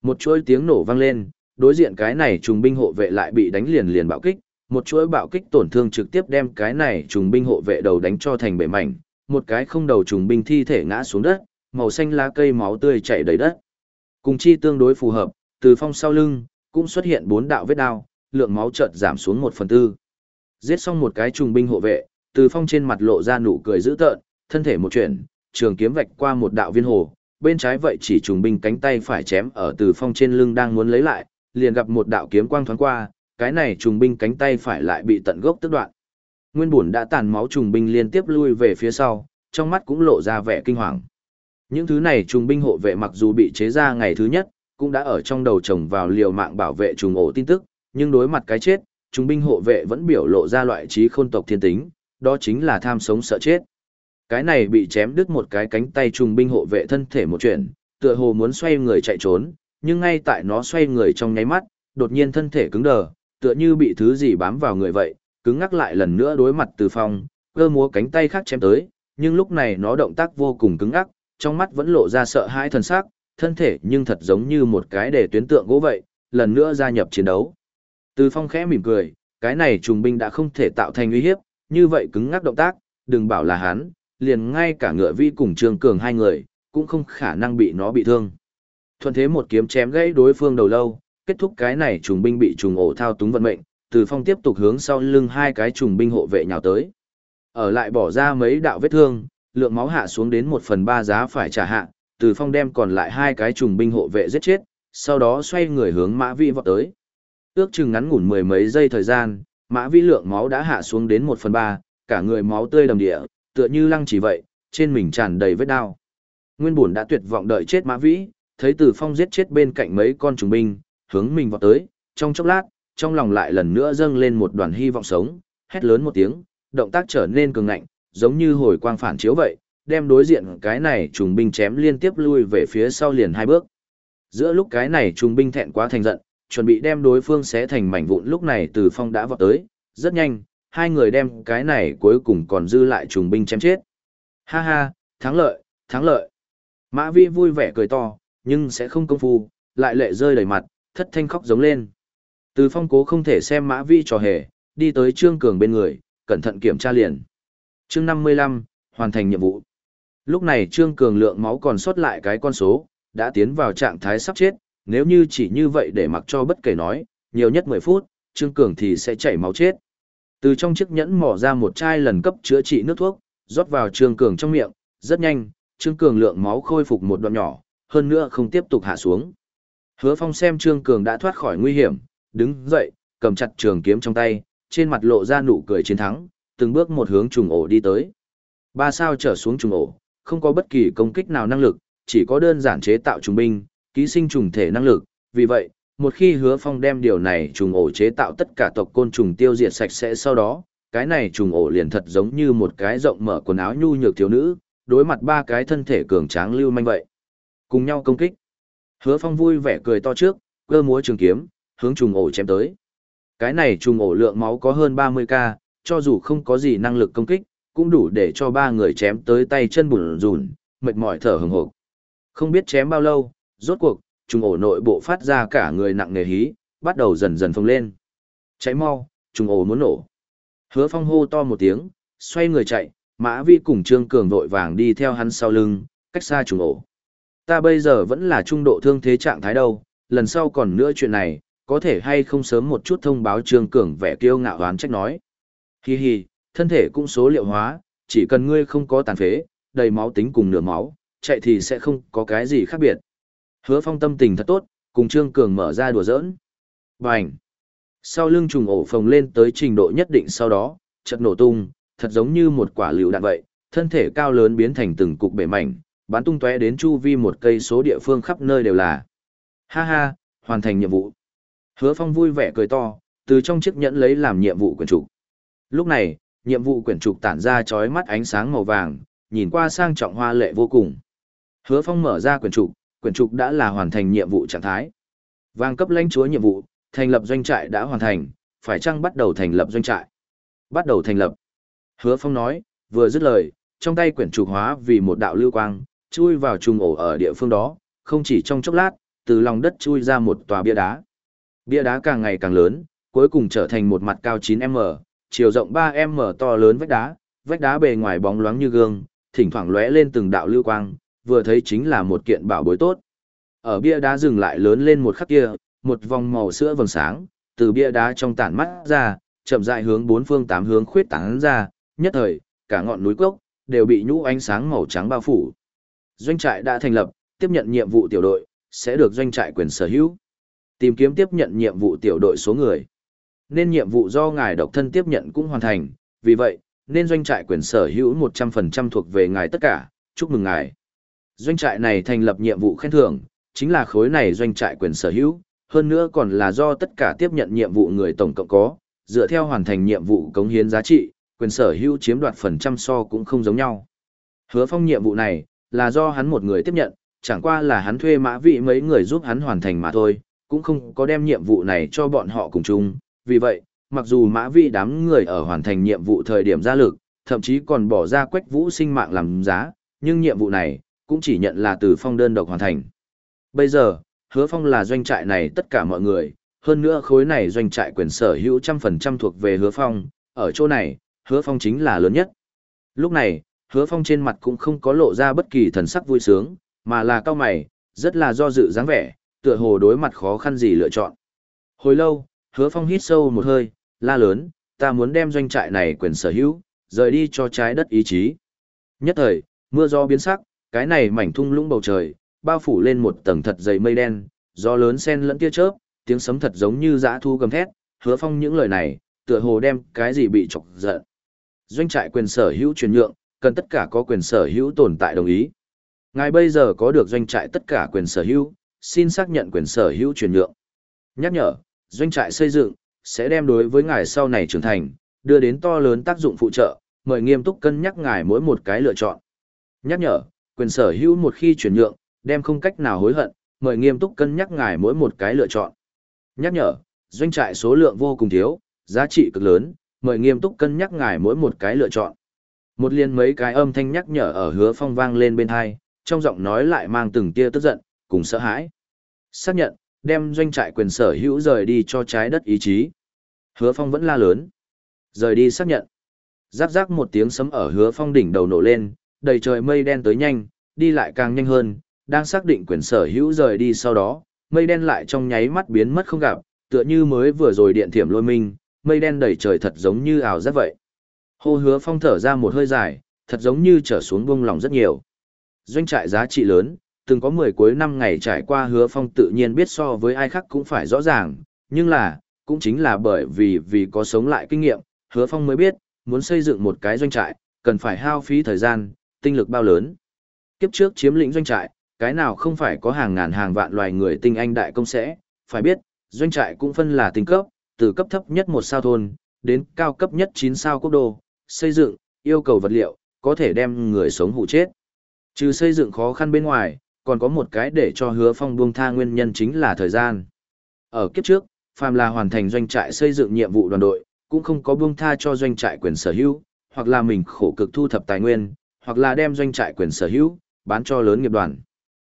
Một chuỗi tiếng nổ vang lên, đối diện cái này trùng binh hộ vệ lại bị đánh liền liền bạo kích, một chuỗi bạo kích tổn thương trực tiếp đem cái này trùng binh hộ vệ đầu đánh cho thành bể mảnh, một cái không đầu trùng binh thi thể ngã xuống đất, màu xanh lá cây máu tươi chảy đầy đất. Cùng chi tương đối phù hợp, từ phong sau lưng, cũng xuất hiện bốn đạo vết đao, lượng máu chợt giảm xuống một phần tư. Giết xong một cái trùng binh hộ vệ, từ phong trên mặt lộ ra nụ cười dữ tợn, thân thể một chuyển, trường kiếm vạch qua một đạo viên hồ, bên trái vậy chỉ trùng binh cánh tay phải chém ở từ phong trên lưng đang muốn lấy lại, liền gặp một đạo kiếm quang thoáng qua, cái này trùng binh cánh tay phải lại bị tận gốc tức đoạn. Nguyên bổn đã tàn máu trùng binh liên tiếp lui về phía sau, trong mắt cũng lộ ra vẻ kinh hoàng. Những thứ này trùng binh hộ vệ mặc dù bị chế ra ngày thứ nhất, cũng đã ở trong đầu chồng vào liều mạng bảo vệ trùng ổ tin tức, nhưng đối mặt cái chết, trùng binh hộ vệ vẫn biểu lộ ra loại trí khôn tộc thiên tính, đó chính là tham sống sợ chết. Cái này bị chém đứt một cái cánh tay trùng binh hộ vệ thân thể một chuyện, tựa hồ muốn xoay người chạy trốn, nhưng ngay tại nó xoay người trong nháy mắt, đột nhiên thân thể cứng đờ, tựa như bị thứ gì bám vào người vậy, cứng ngắc lại lần nữa đối mặt Từ Phong, cơ múa cánh tay khác chém tới, nhưng lúc này nó động tác vô cùng cứng ngắc, trong mắt vẫn lộ ra sợ hãi thần sắc, thân thể nhưng thật giống như một cái để tuyến tượng gỗ vậy, lần nữa gia nhập chiến đấu. Từ Phong khẽ mỉm cười, cái này trùng binh đã không thể tạo thành uy hiếp, như vậy cứng ngắc động tác, đừng bảo là hắn, liền ngay cả ngựa vi cùng Trương Cường hai người, cũng không khả năng bị nó bị thương. Thuận thế một kiếm chém gãy đối phương đầu lâu, kết thúc cái này trùng binh bị trùng ổ thao túng vận mệnh, Từ Phong tiếp tục hướng sau lưng hai cái trùng binh hộ vệ nhào tới. Ở lại bỏ ra mấy đạo vết thương, lượng máu hạ xuống đến một phần ba giá phải trả hạ, Từ Phong đem còn lại hai cái trùng binh hộ vệ giết chết, sau đó xoay người hướng Mã vi vọt tới. Ước chừng ngắn ngủn mười mấy giây thời gian, Mã vi lượng máu đã hạ xuống đến một phần ba, cả người máu tươi đầm địa, tựa như lăng chỉ vậy, trên mình tràn đầy vết đau. Nguyên Bổn đã tuyệt vọng đợi chết Mã Vĩ, thấy Từ Phong giết chết bên cạnh mấy con trùng binh, hướng mình vọt tới, trong chốc lát, trong lòng lại lần nữa dâng lên một đoàn hy vọng sống, hét lớn một tiếng, động tác trở nên cường ngạnh, giống như hồi quang phản chiếu vậy, đem đối diện cái này trùng binh chém liên tiếp lui về phía sau liền hai bước. Giữa lúc cái này trùng binh thẹn quá thành giận, chuẩn bị đem đối phương xé thành mảnh vụn lúc này Từ Phong đã vọt tới, rất nhanh, hai người đem cái này cuối cùng còn dư lại trùng binh chém chết. Ha ha, thắng lợi, thắng lợi. Mã Vi vui vẻ cười to, nhưng sẽ không công phu, lại lệ rơi đầy mặt, thất thanh khóc giống lên. Từ phong cố không thể xem Mã Vi trò hề, đi tới Trương Cường bên người, cẩn thận kiểm tra liền. Chương 55, hoàn thành nhiệm vụ. Lúc này Trương Cường lượng máu còn sót lại cái con số, đã tiến vào trạng thái sắp chết, nếu như chỉ như vậy để mặc cho bất kể nói, nhiều nhất 10 phút, Trương Cường thì sẽ chảy máu chết. Từ trong chiếc nhẫn mỏ ra một chai lần cấp chữa trị nước thuốc, rót vào Trương Cường trong miệng, rất nhanh, Trương Cường lượng máu khôi phục một đoạn nhỏ, hơn nữa không tiếp tục hạ xuống. Hứa Phong xem Trương Cường đã thoát khỏi nguy hiểm, đứng dậy, cầm chặt trường kiếm trong tay, trên mặt lộ ra nụ cười chiến thắng, từng bước một hướng trùng ổ đi tới. Ba sao trở xuống trùng ổ, không có bất kỳ công kích nào năng lực, chỉ có đơn giản chế tạo trùng binh, ký sinh trùng thể năng lực, vì vậy, một khi hứa phong đem điều này trùng ổ chế tạo tất cả tộc côn trùng tiêu diệt sạch sẽ sau đó, cái này trùng ổ liền thật giống như một cái rộng mở quần áo nhu nhược thiếu nữ, đối mặt ba cái thân thể cường tráng lưu manh vậy. Cùng nhau công kích. Hứa phong vui vẻ cười to trước, cơ múa trường kiếm, hướng trùng ổ chém tới. Cái này trùng ổ lượng máu có hơn 30k, cho dù không có gì năng lực công kích, cũng đủ để cho ba người chém tới tay chân bùn rùn, mệt mỏi thở hừng hộp. Không biết chém bao lâu, rốt cuộc, trùng ổ nội bộ phát ra cả người nặng nề hí, bắt đầu dần dần phồng lên. Cháy mau, trùng ổ muốn nổ. Hứa phong hô to một tiếng, xoay người chạy, mã vi cùng trương cường vội vàng đi theo hắn sau lưng, cách xa trùng ổ. Ta bây giờ vẫn là trung độ thương thế trạng thái đâu, lần sau còn nữa chuyện này, có thể hay không sớm một chút thông báo trương cường vẻ kiêu ngạo hoán trách nói. Hi hi, thân thể cũng số liệu hóa, chỉ cần ngươi không có tàn phế, đầy máu tính cùng nửa máu, chạy thì sẽ không có cái gì khác biệt. Hứa phong tâm tình thật tốt, cùng Trương Cường mở ra đùa giỡn. Bành! Sau lưng trùng ổ phồng lên tới trình độ nhất định sau đó, chợt nổ tung, thật giống như một quả lựu đạn vậy, thân thể cao lớn biến thành từng cục bể mảnh, bắn tung tóe đến chu vi một cây số địa phương khắp nơi đều là. Ha ha, hoàn thành nhiệm vụ. Hứa Phong vui vẻ cười to, từ trong chiếc nhẫn lấy làm nhiệm vụ quyển trục. Lúc này, nhiệm vụ quyển trục tản ra chói mắt ánh sáng màu vàng, nhìn qua sang trọng hoa lệ vô cùng. Hứa Phong mở ra quyển trục, quyển trục đã là hoàn thành nhiệm vụ trạng thái. Vàng cấp lãnh chúa nhiệm vụ, thành lập doanh trại đã hoàn thành, phải chăng bắt đầu thành lập doanh trại? Bắt đầu thành lập. Hứa Phong nói, vừa dứt lời, trong tay quyển trục hóa vì một đạo lưu quang, chui vào trùng ổ ở địa phương đó, không chỉ trong chốc lát, từ lòng đất chui ra một tòa bia đá. Bia đá càng ngày càng lớn, cuối cùng trở thành một mặt cao 9m, chiều rộng 3m to lớn vách đá, vách đá bề ngoài bóng loáng như gương, thỉnh thoảng lóe lên từng đạo lưu quang, vừa thấy chính là một kiện bảo bối tốt. Ở bia đá dừng lại lớn lên một khắc kia, một vòng màu sữa vầng sáng, từ bia đá trong tản mắt ra, chậm rãi hướng bốn phương tám hướng khuyết tán ra, nhất thời, cả ngọn núi cốc đều bị nhũ ánh sáng màu trắng bao phủ. Doanh trại đã thành lập, tiếp nhận nhiệm vụ tiểu đội, sẽ được doanh trại quyền sở hữu. Tìm kiếm tiếp nhận nhiệm vụ tiểu đội số người. Nên nhiệm vụ do ngài độc thân tiếp nhận cũng hoàn thành, vì vậy, nên doanh trại quyền sở hữu 100% thuộc về ngài tất cả, chúc mừng ngài. Doanh trại này thành lập nhiệm vụ khen thưởng, chính là khối này doanh trại quyền sở hữu, hơn nữa còn là do tất cả tiếp nhận nhiệm vụ người tổng cộng có, dựa theo hoàn thành nhiệm vụ cống hiến giá trị, quyền sở hữu chiếm đoạt phần trăm so cũng không giống nhau. Hứa phong nhiệm vụ này, là do hắn một người tiếp nhận, chẳng qua là hắn thuê mã vị mấy người giúp hắn hoàn thành mà thôi, cũng không có đem nhiệm vụ này cho bọn họ cùng chung. Vì vậy, mặc dù mã vị đám người ở hoàn thành nhiệm vụ thời điểm ra lực, thậm chí còn bỏ ra quách vũ sinh mạng làm giá, nhưng nhiệm vụ này, cũng chỉ nhận là từ phong đơn độc hoàn thành. Bây giờ, hứa phong là doanh trại này tất cả mọi người, hơn nữa khối này doanh trại quyền sở hữu trăm phần trăm thuộc về hứa phong, ở chỗ này, hứa phong chính là lớn nhất. Lúc này, hứa phong trên mặt cũng không có lộ ra bất kỳ thần sắc vui sướng, mà là cao mày, rất là do dự dáng vẻ, tựa hồ đối mặt khó khăn gì lựa chọn. Hồi lâu, hứa phong hít sâu một hơi, la lớn, ta muốn đem doanh trại này quyền sở hữu, rời đi cho trái đất ý chí. Nhất thời, mưa gió biến sắc, cái này mảnh thung lũng bầu trời, bao phủ lên một tầng thật dày mây đen, gió lớn xen lẫn tia chớp, tiếng sấm thật giống như dã thu gầm thét, hứa phong những lời này, tựa hồ đem cái gì bị chọc giận. Doanh trại quyền sở hữu chuyển nhượng, cần tất cả có quyền sở hữu tồn tại đồng ý. Ngài bây giờ có được doanh trại tất cả quyền sở hữu, xin xác nhận quyền sở hữu chuyển nhượng. Nhắc nhở, doanh trại xây dựng, sẽ đem đối với ngài sau này trưởng thành, đưa đến to lớn tác dụng phụ trợ, mời nghiêm túc cân nhắc ngài mỗi một cái lựa chọn. Nhắc nhở, quyền sở hữu một khi chuyển nhượng, đem không cách nào hối hận, mời nghiêm túc cân nhắc ngài mỗi một cái lựa chọn. Nhắc nhở, doanh trại số lượng vô cùng thiếu, giá trị cực lớn, mời nghiêm túc cân nhắc ngài mỗi một cái lựa chọn. Một liên mấy cái âm thanh nhắc nhở ở hứa phong vang lên bên hai, trong giọng nói lại mang từng tia tức giận, cùng sợ hãi. Xác nhận, đem doanh trại quyền sở hữu rời đi cho trái đất ý chí. Hứa phong vẫn la lớn. Rời đi xác nhận. Giáp giáp một tiếng sấm ở hứa phong đỉnh đầu nổ lên, đầy trời mây đen tới nhanh, đi lại càng nhanh hơn, đang xác định quyền sở hữu rời đi sau đó, mây đen lại trong nháy mắt biến mất không gặp, tựa như mới vừa rồi điện thiểm lôi minh, mây đen đầy trời thật giống như ảo giác vậy. Hô hứa phong thở ra một hơi dài, thật giống như trở xuống bông lòng rất nhiều. Doanh trại giá trị lớn, từng có 10 cuối năm ngày trải qua hứa phong tự nhiên biết so với ai khác cũng phải rõ ràng, nhưng là, cũng chính là bởi vì vì có sống lại kinh nghiệm, hứa phong mới biết, muốn xây dựng một cái doanh trại, cần phải hao phí thời gian, tinh lực bao lớn. Kiếp trước chiếm lĩnh doanh trại, cái nào không phải có hàng ngàn hàng vạn loài người tinh anh đại công sẽ, phải biết, doanh trại cũng phân là tinh cấp, từ cấp thấp nhất một sao thôn, đến cao cấp nhất 9 sao quốc đô, xây dựng, yêu cầu vật liệu, có thể đem người sống hụ chết. Trừ xây dựng khó khăn bên ngoài, còn có một cái để cho hứa phong buông tha nguyên nhân chính là thời gian. Ở kiếp trước, phàm là hoàn thành doanh trại xây dựng nhiệm vụ đoàn đội, cũng không có buông tha cho doanh trại quyền sở hữu, hoặc là mình khổ cực thu thập tài nguyên, hoặc là đem doanh trại quyền sở hữu, bán cho lớn nghiệp đoàn.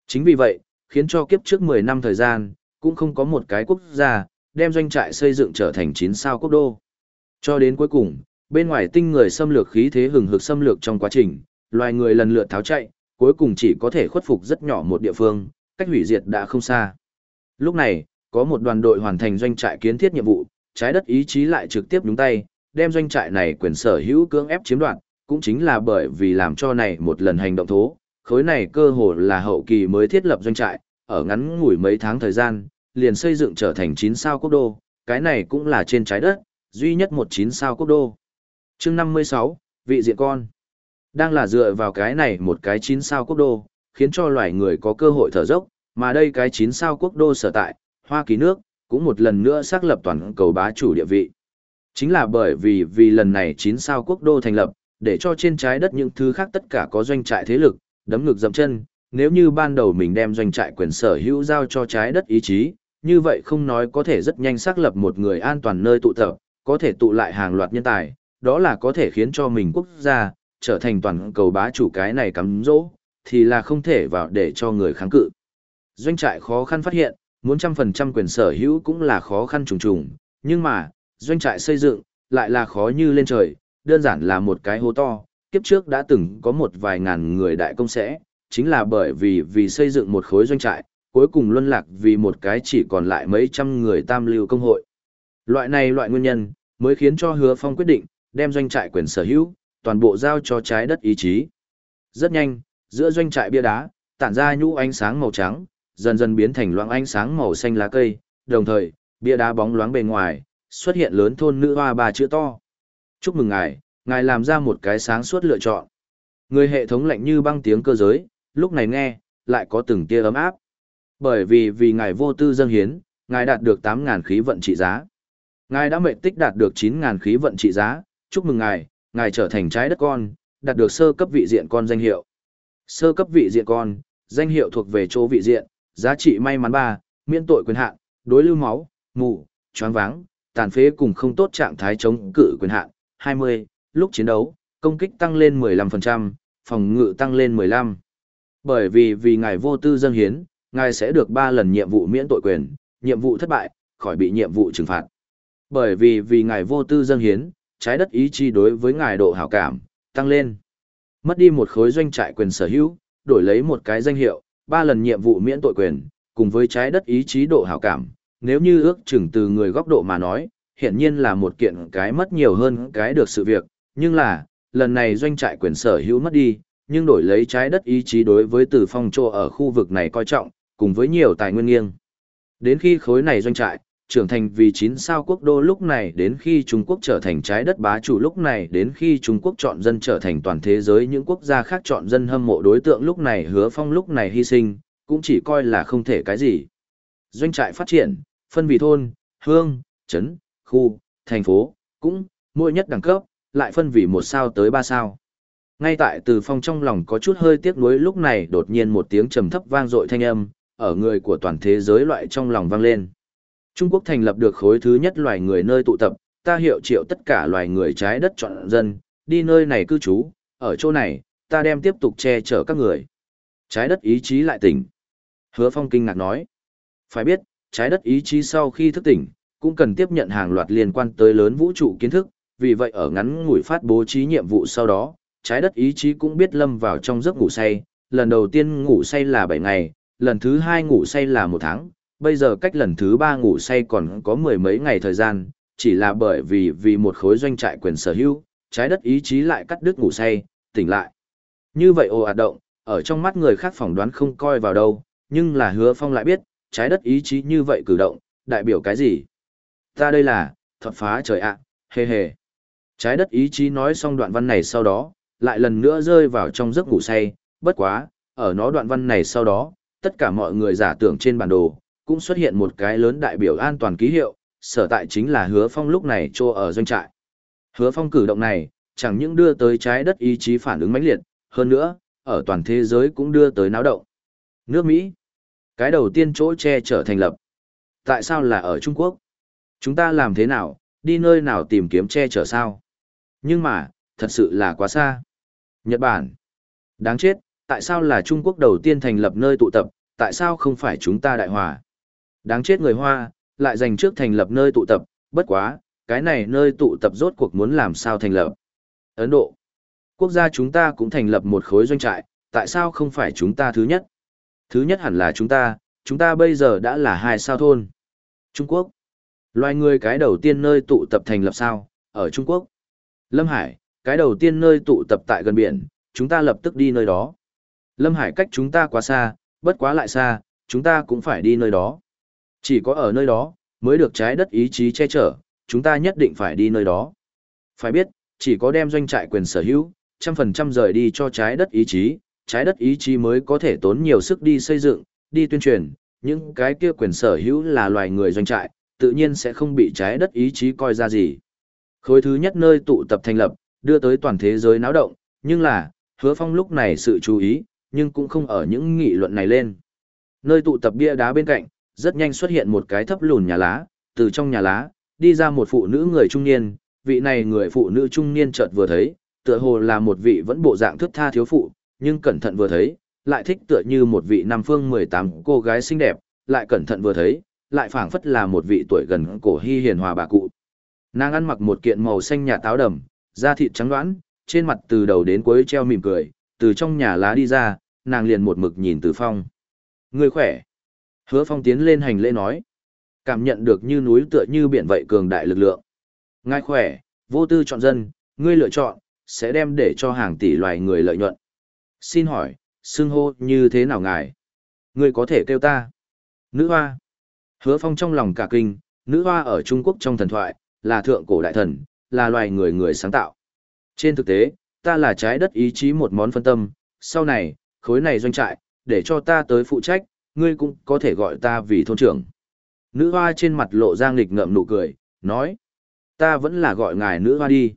Chính vì vậy, khiến cho kiếp trước 10 năm thời gian, cũng không có một cái quốc gia, đem doanh trại xây dựng trở thành 9 sao quốc đô. Cho đến cuối cùng, bên ngoài tinh người xâm lược khí thế hừng hực xâm lược trong quá trình, loài người lần lượt tháo chạy, cuối cùng chỉ có thể khuất phục rất nhỏ một địa phương, cách hủy diệt đã không xa. Lúc này, có một đoàn đội hoàn thành doanh trại kiến thiết nhiệm vụ, trái đất ý chí lại trực tiếp nhúng tay, đem doanh trại này quyền sở hữu cưỡng ép chiếm đoạt, cũng chính là bởi vì làm cho này một lần hành động thố, khối này cơ hồ là hậu kỳ mới thiết lập doanh trại, ở ngắn ngủi mấy tháng thời gian, liền xây dựng trở thành 9 sao quốc đô, cái này cũng là trên trái đất, duy nhất một 9 sao quốc đô. chương 56, vị diện con. Đang là dựa vào cái này một cái 9 sao quốc đô, khiến cho loài người có cơ hội thở dốc, mà đây cái 9 sao quốc đô sở tại, Hoa Kỳ nước, cũng một lần nữa xác lập toàn cầu bá chủ địa vị. Chính là bởi vì vì lần này 9 sao quốc đô thành lập, để cho trên trái đất những thứ khác tất cả có doanh trại thế lực, đấm ngực dậm chân, nếu như ban đầu mình đem doanh trại quyền sở hữu giao cho trái đất ý chí, như vậy không nói có thể rất nhanh xác lập một người an toàn nơi tụ tập, có thể tụ lại hàng loạt nhân tài, đó là có thể khiến cho mình quốc gia, trở thành toàn cầu bá chủ cái này cắm dỗ, thì là không thể vào để cho người kháng cự. Doanh trại khó khăn phát hiện, muốn trăm phần trăm quyền sở hữu cũng là khó khăn trùng trùng, nhưng mà, doanh trại xây dựng, lại là khó như lên trời, đơn giản là một cái hố to, kiếp trước đã từng có một vài ngàn người đại công sẽ, chính là bởi vì vì xây dựng một khối doanh trại, cuối cùng luân lạc vì một cái chỉ còn lại mấy trăm người tam lưu công hội. Loại này loại nguyên nhân, mới khiến cho hứa phong quyết định, đem doanh trại quyền sở hữu, toàn bộ giao cho trái đất ý chí. Rất nhanh, giữa doanh trại bia đá, tản ra nhũ ánh sáng màu trắng, dần dần biến thành loãng ánh sáng màu xanh lá cây, đồng thời, bia đá bóng loáng bề ngoài, xuất hiện lớn thôn nữ hoa bà chữ to. Chúc mừng ngài, ngài làm ra một cái sáng suốt lựa chọn. Người hệ thống lạnh như băng tiếng cơ giới, lúc này nghe, lại có từng tia ấm áp. Bởi vì vì ngài vô tư dâng hiến, ngài đạt được 8.000 khí vận trị giá. Ngài đã mệnh tích đạt được 9.000 khí vận trị giá, chúc mừng ngài, ngài trở thành trái đất con, đạt được sơ cấp vị diện con danh hiệu. Sơ cấp vị diện con, danh hiệu thuộc về chỗ vị diện, giá trị may mắn 3, miễn tội quyền hạn, đối lưu máu, mù, choáng váng, tàn phế cùng không tốt trạng thái chống cự quyền hạn, 20, lúc chiến đấu, công kích tăng lên 15%, phòng ngự tăng lên 15. Bởi vì vì ngài vô tư dâng hiến, ngài sẽ được 3 lần nhiệm vụ miễn tội quyền, nhiệm vụ thất bại, khỏi bị nhiệm vụ trừng phạt. Bởi vì vì ngài vô tư dâng hiến, trái đất ý chí đối với ngài độ hảo cảm, tăng lên. Mất đi một khối doanh trại quyền sở hữu, đổi lấy một cái danh hiệu, 3 lần nhiệm vụ miễn tội quyền, cùng với trái đất ý chí độ hảo cảm. Nếu như ước chừng từ người góc độ mà nói, hiện nhiên là một kiện cái mất nhiều hơn cái được sự việc, nhưng là, lần này doanh trại quyền sở hữu mất đi, nhưng đổi lấy trái đất ý chí đối với từ phong trô ở khu vực này coi trọng, cùng với nhiều tài nguyên nghiêng. Đến khi khối này doanh trại, trưởng thành vì chín sao quốc đô lúc này đến khi Trung Quốc trở thành trái đất bá chủ lúc này đến khi Trung Quốc chọn dân trở thành toàn thế giới những quốc gia khác chọn dân hâm mộ đối tượng lúc này hứa phong lúc này hy sinh, cũng chỉ coi là không thể cái gì. Doanh trại phát triển, phân vì thôn, hương, trấn, khu, thành phố, cũng, mỗi nhất đẳng cấp, lại phân vì một sao tới ba sao. Ngay tại từ phong trong lòng có chút hơi tiếc nuối lúc này đột nhiên một tiếng trầm thấp vang dội thanh âm, ở người của toàn thế giới loại trong lòng vang lên. Trung Quốc thành lập được khối thứ nhất loài người nơi tụ tập, ta hiệu triệu tất cả loài người trái đất chọn dân, đi nơi này cư trú, ở chỗ này, ta đem tiếp tục che chở các người. Trái đất ý chí lại tỉnh. Hứa Phong kinh ngạc nói. Phải biết, trái đất ý chí sau khi thức tỉnh, cũng cần tiếp nhận hàng loạt liên quan tới lớn vũ trụ kiến thức, vì vậy ở ngắn ngủi phát bố trí nhiệm vụ sau đó, trái đất ý chí cũng biết lâm vào trong giấc ngủ say, lần đầu tiên ngủ say là 7 ngày, lần thứ hai ngủ say là một tháng, bây giờ cách lần thứ ba ngủ say còn có mười mấy ngày thời gian, chỉ là bởi vì vì một khối doanh trại quyền sở hữu, trái đất ý chí lại cắt đứt ngủ say, tỉnh lại. Như vậy ồ ạt động, ở trong mắt người khác phỏng đoán không coi vào đâu, nhưng là hứa phong lại biết, trái đất ý chí như vậy cử động, đại biểu cái gì? Ta đây là, thuật phá trời ạ, à, hề hề. Trái đất ý chí nói xong đoạn văn này sau đó, lại lần nữa rơi vào trong giấc ngủ say, bất quá, ở nó đoạn văn này sau đó, tất cả mọi người giả tưởng trên bản đồ, cũng xuất hiện một cái lớn đại biểu an toàn ký hiệu, sở tại chính là hứa phong lúc này trô ở doanh trại. Hứa phong cử động này, chẳng những đưa tới trái đất ý chí phản ứng mãnh liệt, hơn nữa, ở toàn thế giới cũng đưa tới náo động. Nước Mỹ, cái đầu tiên chỗ che trở thành lập. Tại sao là ở Trung Quốc? Chúng ta làm thế nào, đi nơi nào tìm kiếm che chở sao? Nhưng mà, thật sự là quá xa. Nhật Bản. Đáng chết, tại sao là Trung Quốc đầu tiên thành lập nơi tụ tập, tại sao không phải chúng ta đại hòa? Đáng chết người Hoa, lại dành trước thành lập nơi tụ tập, bất quá, cái này nơi tụ tập rốt cuộc muốn làm sao thành lập. Ấn Độ. Quốc gia chúng ta cũng thành lập một khối doanh trại, tại sao không phải chúng ta thứ nhất? Thứ nhất hẳn là chúng ta, chúng ta bây giờ đã là hai sao thôn. Trung Quốc. Loài người cái đầu tiên nơi tụ tập thành lập sao, ở Trung Quốc. Lâm Hải, cái đầu tiên nơi tụ tập tại gần biển, chúng ta lập tức đi nơi đó. Lâm Hải cách chúng ta quá xa, bất quá lại xa, chúng ta cũng phải đi nơi đó. Chỉ có ở nơi đó, mới được trái đất ý chí che chở, chúng ta nhất định phải đi nơi đó. Phải biết, chỉ có đem doanh trại quyền sở hữu, trăm phần trăm rời đi cho trái đất ý chí, trái đất ý chí mới có thể tốn nhiều sức đi xây dựng, đi tuyên truyền, những cái kia quyền sở hữu là loài người doanh trại, tự nhiên sẽ không bị trái đất ý chí coi ra gì. Khối thứ nhất nơi tụ tập thành lập, đưa tới toàn thế giới náo động, nhưng là, hứa phong lúc này sự chú ý, nhưng cũng không ở những nghị luận này lên. Nơi tụ tập bia đá bên cạnh, rất nhanh xuất hiện một cái thấp lùn nhà lá, từ trong nhà lá, đi ra một phụ nữ người trung niên, vị này người phụ nữ trung niên chợt vừa thấy, tựa hồ là một vị vẫn bộ dạng thức tha thiếu phụ, nhưng cẩn thận vừa thấy, lại thích tựa như một vị nam phương 18 cô gái xinh đẹp, lại cẩn thận vừa thấy, lại phảng phất là một vị tuổi gần cổ hy hiền hòa bà cụ. Nàng ăn mặc một kiện màu xanh nhà táo đầm, da thịt trắng đoán, trên mặt từ đầu đến cuối treo mỉm cười, từ trong nhà lá đi ra, nàng liền một mực nhìn Từ Phong. Người khỏe. Hứa Phong tiến lên hành lễ nói. Cảm nhận được như núi tựa như biển vậy cường đại lực lượng. Ngài khỏe, vô tư chọn dân, ngươi lựa chọn, sẽ đem để cho hàng tỷ loài người lợi nhuận. Xin hỏi, xưng hô như thế nào ngài? Ngươi có thể kêu ta. Nữ hoa. Hứa Phong trong lòng cả kinh, nữ hoa ở Trung Quốc trong thần thoại, là thượng cổ đại thần, là loài người người sáng tạo. Trên thực tế, ta là trái đất ý chí một món phân tâm, sau này, khối này doanh trại, để cho ta tới phụ trách, ngươi cũng có thể gọi ta vì thôn trưởng. Nữ hoa trên mặt lộ ra nghịch ngợm nụ cười, nói, ta vẫn là gọi ngài nữ hoa đi.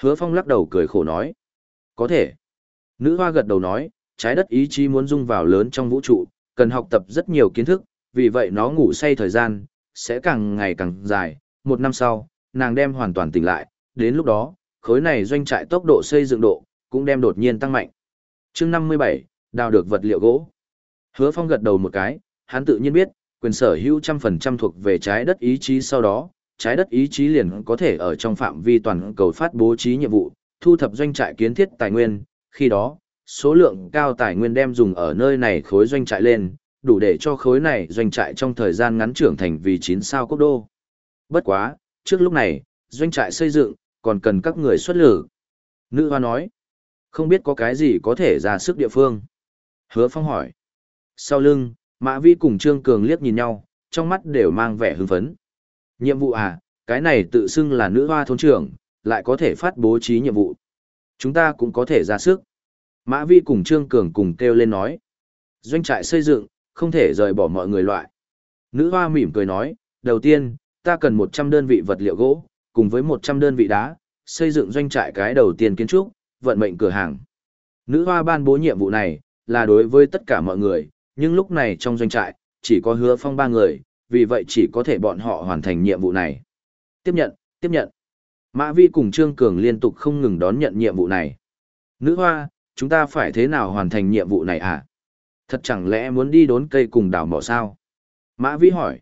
Hứa phong lắc đầu cười khổ nói, có thể. Nữ hoa gật đầu nói, trái đất ý chí muốn dung vào lớn trong vũ trụ, cần học tập rất nhiều kiến thức, vì vậy nó ngủ say thời gian, sẽ càng ngày càng dài. Một năm sau, nàng đem hoàn toàn tỉnh lại, đến lúc đó, khối này doanh trại tốc độ xây dựng độ, cũng đem đột nhiên tăng mạnh. chương 57, đào được vật liệu gỗ. Hứa Phong gật đầu một cái, hắn tự nhiên biết, quyền sở hữu trăm phần trăm thuộc về trái đất ý chí sau đó, trái đất ý chí liền có thể ở trong phạm vi toàn cầu phát bố trí nhiệm vụ, thu thập doanh trại kiến thiết tài nguyên, khi đó, số lượng cao tài nguyên đem dùng ở nơi này khối doanh trại lên, đủ để cho khối này doanh trại trong thời gian ngắn trưởng thành vì 9 sao quốc đô. Bất quá, trước lúc này, doanh trại xây dựng, còn cần các người xuất lử. Nữ hoa nói, không biết có cái gì có thể ra sức địa phương. Hứa Phong hỏi. Sau lưng, Mã Vi cùng Trương Cường liếc nhìn nhau, trong mắt đều mang vẻ hưng phấn. Nhiệm vụ à, cái này tự xưng là nữ hoa thôn trưởng, lại có thể phát bố trí nhiệm vụ. Chúng ta cũng có thể ra sức. Mã Vi cùng Trương Cường cùng kêu lên nói. Doanh trại xây dựng, không thể rời bỏ mọi người loại. Nữ hoa mỉm cười nói, đầu tiên, ta cần 100 đơn vị vật liệu gỗ, cùng với 100 đơn vị đá, xây dựng doanh trại cái đầu tiên kiến trúc, vận mệnh cửa hàng. Nữ hoa ban bố nhiệm vụ này, là đối với tất cả mọi người, nhưng lúc này trong doanh trại, chỉ có hứa phong ba người, vì vậy chỉ có thể bọn họ hoàn thành nhiệm vụ này. Tiếp nhận, tiếp nhận. Mã Vi cùng Trương Cường liên tục không ngừng đón nhận nhiệm vụ này. Nữ hoa, chúng ta phải thế nào hoàn thành nhiệm vụ này à? Thật chẳng lẽ muốn đi đốn cây cùng đào mỏ sao? Mã Vĩ hỏi.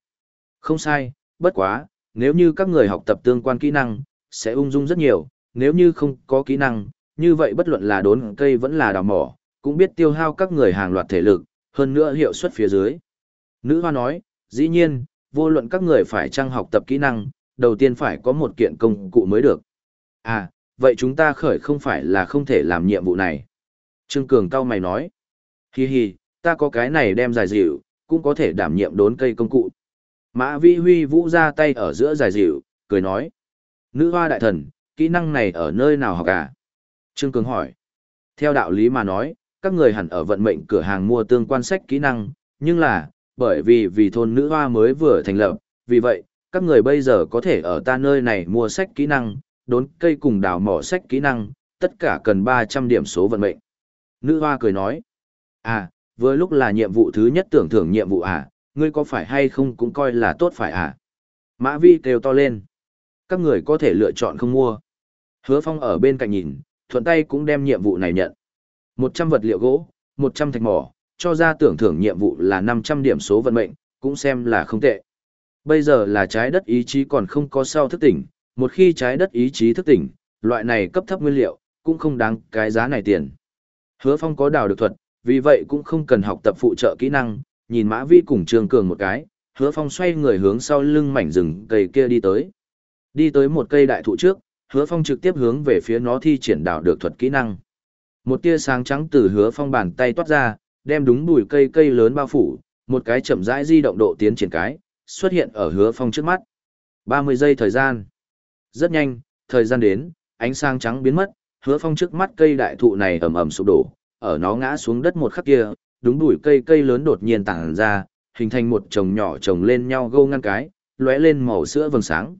Không sai, bất quá, nếu như các người học tập tương quan kỹ năng, sẽ ung dung rất nhiều, nếu như không có kỹ năng, như vậy bất luận là đốn cây vẫn là đào mỏ, cũng biết tiêu hao các người hàng loạt thể lực, hơn nữa hiệu suất phía dưới. Nữ hoa nói, dĩ nhiên, vô luận các người phải trang học tập kỹ năng, đầu tiên phải có một kiện công cụ mới được. À, vậy chúng ta khởi không phải là không thể làm nhiệm vụ này. Trương Cường cao mày nói, hi hi, ta có cái này đem dài dịu, cũng có thể đảm nhiệm đốn cây công cụ. Mã Vi Huy vũ ra tay ở giữa dài dịu, cười nói, nữ hoa đại thần, kỹ năng này ở nơi nào học à? Trương Cường hỏi, theo đạo lý mà nói, các người hẳn ở vận mệnh cửa hàng mua tương quan sách kỹ năng, nhưng là, bởi vì vì thôn nữ hoa mới vừa thành lập, vì vậy, các người bây giờ có thể ở ta nơi này mua sách kỹ năng, đốn cây cùng đào mỏ sách kỹ năng, tất cả cần 300 điểm số vận mệnh. Nữ hoa cười nói, à, vừa lúc là nhiệm vụ thứ nhất tưởng thưởng nhiệm vụ à, ngươi có phải hay không cũng coi là tốt phải à. Mã vi kêu to lên, các người có thể lựa chọn không mua. Hứa phong ở bên cạnh nhìn, thuận tay cũng đem nhiệm vụ này nhận. 100 vật liệu gỗ, 100 thạch mỏ, cho ra tưởng thưởng nhiệm vụ là 500 điểm số vận mệnh, cũng xem là không tệ. Bây giờ là trái đất ý chí còn không có sao thức tỉnh, một khi trái đất ý chí thức tỉnh, loại này cấp thấp nguyên liệu, cũng không đáng cái giá này tiền. Hứa Phong có đào được thuật, vì vậy cũng không cần học tập phụ trợ kỹ năng, nhìn Mã Vi cùng Trương Cường một cái, Hứa Phong xoay người hướng sau lưng mảnh rừng cây kia đi tới. Đi tới một cây đại thụ trước, Hứa Phong trực tiếp hướng về phía nó thi triển đào được thuật kỹ năng. Một tia sáng trắng từ Hứa Phong bàn tay toát ra, đem đúng bùi cây cây lớn bao phủ, một cái chậm rãi di động độ tiến triển cái, xuất hiện ở hứa phong trước mắt. 30 giây thời gian. Rất nhanh, thời gian đến, ánh sáng trắng biến mất, hứa phong trước mắt cây đại thụ này ầm ầm sụp đổ, ở nó ngã xuống đất một khắc kia, đúng đuổi cây cây lớn đột nhiên tản ra, hình thành một chồng nhỏ chồng lên nhau gâu ngăn cái, lóe lên màu sữa vầng sáng.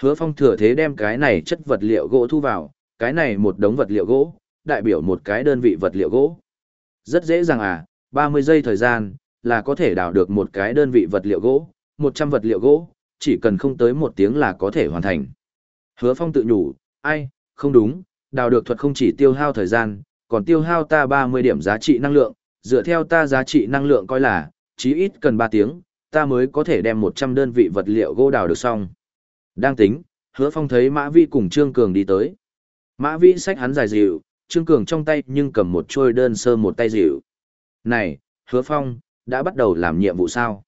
Hứa phong thừa thế đem cái này chất vật liệu gỗ thu vào, cái này một đống vật liệu gỗ, đại biểu một cái đơn vị vật liệu gỗ. Rất dễ dàng à, 30 giây thời gian, là có thể đào được một cái đơn vị vật liệu gỗ, 100 vật liệu gỗ, chỉ cần không tới một tiếng là có thể hoàn thành. Hứa Phong tự nhủ, ai, không đúng, đào được thuật không chỉ tiêu hao thời gian, còn tiêu hao ta 30 điểm giá trị năng lượng, dựa theo ta giá trị năng lượng coi là, chí ít cần 3 tiếng, ta mới có thể đem 100 đơn vị vật liệu gỗ đào được xong. Đang tính, hứa phong thấy Mã Vi cùng Trương Cường đi tới. Mã Vi xách hắn dài dịu, Trương Cường trong tay nhưng cầm một trôi đơn sơ một tay dịu. Này, hứa phong, đã bắt đầu làm nhiệm vụ sao?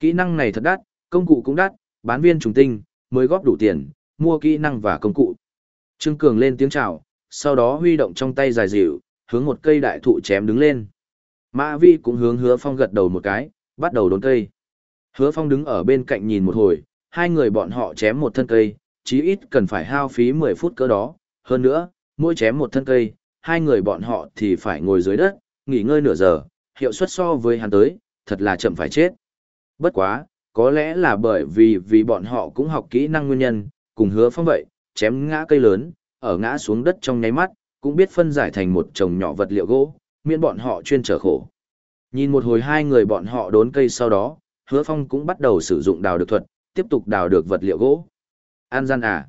Kỹ năng này thật đắt, công cụ cũng đắt, bán viên trùng tinh, mới góp đủ tiền, mua kỹ năng và công cụ. Trương Cường lên tiếng chào, sau đó huy động trong tay dài dịu, hướng một cây đại thụ chém đứng lên. Mã Vi cũng hướng hứa phong gật đầu một cái, bắt đầu đốn cây. Hứa phong đứng ở bên cạnh nhìn một hồi, hai người bọn họ chém một thân cây, chí ít cần phải hao phí 10 phút cỡ đó, hơn nữa, mỗi chém một thân cây, hai người bọn họ thì phải ngồi dưới đất, nghỉ ngơi nửa giờ, hiệu suất so với hắn tới, thật là chậm phải chết. Bất quá, có lẽ là bởi vì vì bọn họ cũng học kỹ năng nguyên nhân, cùng hứa phong vậy, chém ngã cây lớn, ở ngã xuống đất trong nháy mắt, cũng biết phân giải thành một chồng nhỏ vật liệu gỗ, miễn bọn họ chuyên trở khổ. Nhìn một hồi hai người bọn họ đốn cây sau đó, hứa phong cũng bắt đầu sử dụng đào được thuật, tiếp tục đào được vật liệu gỗ. An gian à.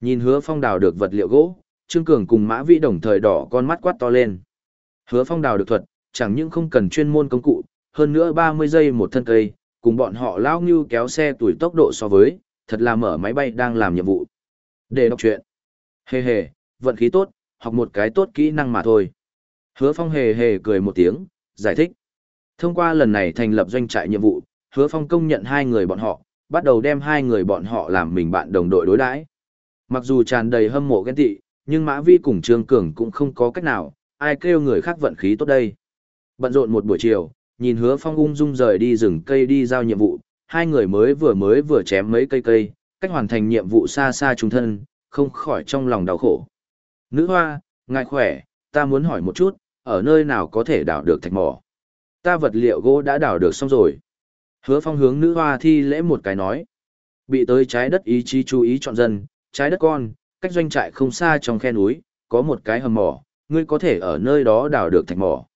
Nhìn hứa phong đào được vật liệu gỗ, Trương Cường cùng Mã Vĩ đồng thời đỏ con mắt quát to lên. Hứa phong đào được thuật, chẳng những không cần chuyên môn công cụ, hơn nữa 30 giây một thân cây, cùng bọn họ lao như kéo xe tuổi tốc độ so với, thật là mở máy bay đang làm nhiệm vụ. Để đọc chuyện. Hề hề, vận khí tốt, học một cái tốt kỹ năng mà thôi. Hứa Phong hề hề cười một tiếng, giải thích. Thông qua lần này thành lập doanh trại nhiệm vụ, Hứa Phong công nhận hai người bọn họ, bắt đầu đem hai người bọn họ làm mình bạn đồng đội đối đãi. Mặc dù tràn đầy hâm mộ ghen tị, nhưng Mã Vi cùng Trương Cường cũng không có cách nào, ai kêu người khác vận khí tốt đây. Bận rộn một buổi chiều, nhìn Hứa Phong ung dung rời đi rừng cây đi giao nhiệm vụ, hai người mới vừa mới vừa chém mấy cây cây, cách hoàn thành nhiệm vụ xa xa trung thân, không khỏi trong lòng đau khổ. Nữ hoa, ngài khỏe, ta muốn hỏi một chút, ở nơi nào có thể đào được thạch mỏ? Ta vật liệu gỗ đã đào được xong rồi. Hứa phong hướng nữ hoa thi lễ một cái nói. Bị tới trái đất ý chí chú ý chọn dân, trái đất con, cách doanh trại không xa trong khe núi, có một cái hầm mỏ, ngươi có thể ở nơi đó đào được thạch mỏ.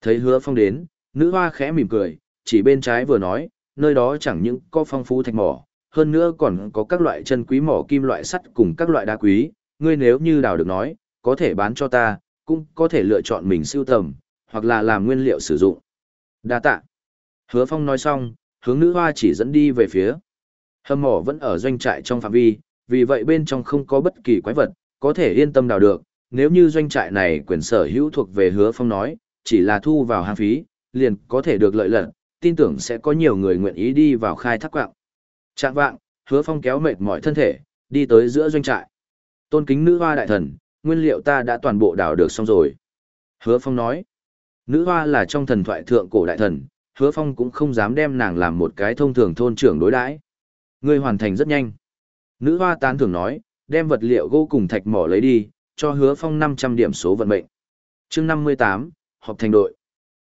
Thấy hứa phong đến, nữ hoa khẽ mỉm cười, chỉ bên trái vừa nói, nơi đó chẳng những có phong phú thạch mỏ, hơn nữa còn có các loại chân quý mỏ kim loại sắt cùng các loại đá quý, ngươi nếu như đào được nói, có thể bán cho ta, cũng có thể lựa chọn mình siêu tầm, hoặc là làm nguyên liệu sử dụng. Đa tạ. Hứa Phong nói xong, hướng nữ hoa chỉ dẫn đi về phía. Hầm mỏ vẫn ở doanh trại trong phạm vi, vì vậy bên trong không có bất kỳ quái vật, có thể yên tâm đào được. Nếu như doanh trại này quyền sở hữu thuộc về Hứa Phong nói, chỉ là thu vào hàng phí, liền có thể được lợi lận, tin tưởng sẽ có nhiều người nguyện ý đi vào khai thác quạng. Trạng vạng, Hứa Phong kéo mệt mỏi thân thể, đi tới giữa doanh trại. Tôn kính nữ hoa đại thần, nguyên liệu ta đã toàn bộ đào được xong rồi. Hứa Phong nói, nữ hoa là trong thần thoại thượng cổ đại thần, Hứa Phong cũng không dám đem nàng làm một cái thông thường thôn trưởng đối đãi. Ngươi hoàn thành rất nhanh. Nữ hoa tán thưởng nói, đem vật liệu gỗ cùng thạch mỏ lấy đi, cho Hứa Phong 500 điểm số vận mệnh. Chương 58, họp thành đội.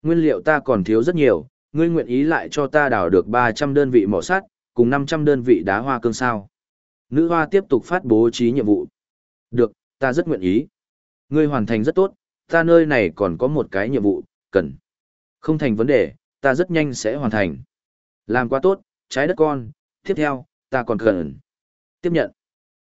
Nguyên liệu ta còn thiếu rất nhiều, ngươi nguyện ý lại cho ta đào được 300 đơn vị mỏ sắt, cùng 500 đơn vị đá hoa cương sao. Nữ hoa tiếp tục phát bố trí nhiệm vụ. Được, ta rất nguyện ý. Ngươi hoàn thành rất tốt, ta nơi này còn có một cái nhiệm vụ, cần. Không thành vấn đề, ta rất nhanh sẽ hoàn thành. Làm quá tốt, trái đất con, tiếp theo, ta còn cần. Tiếp nhận.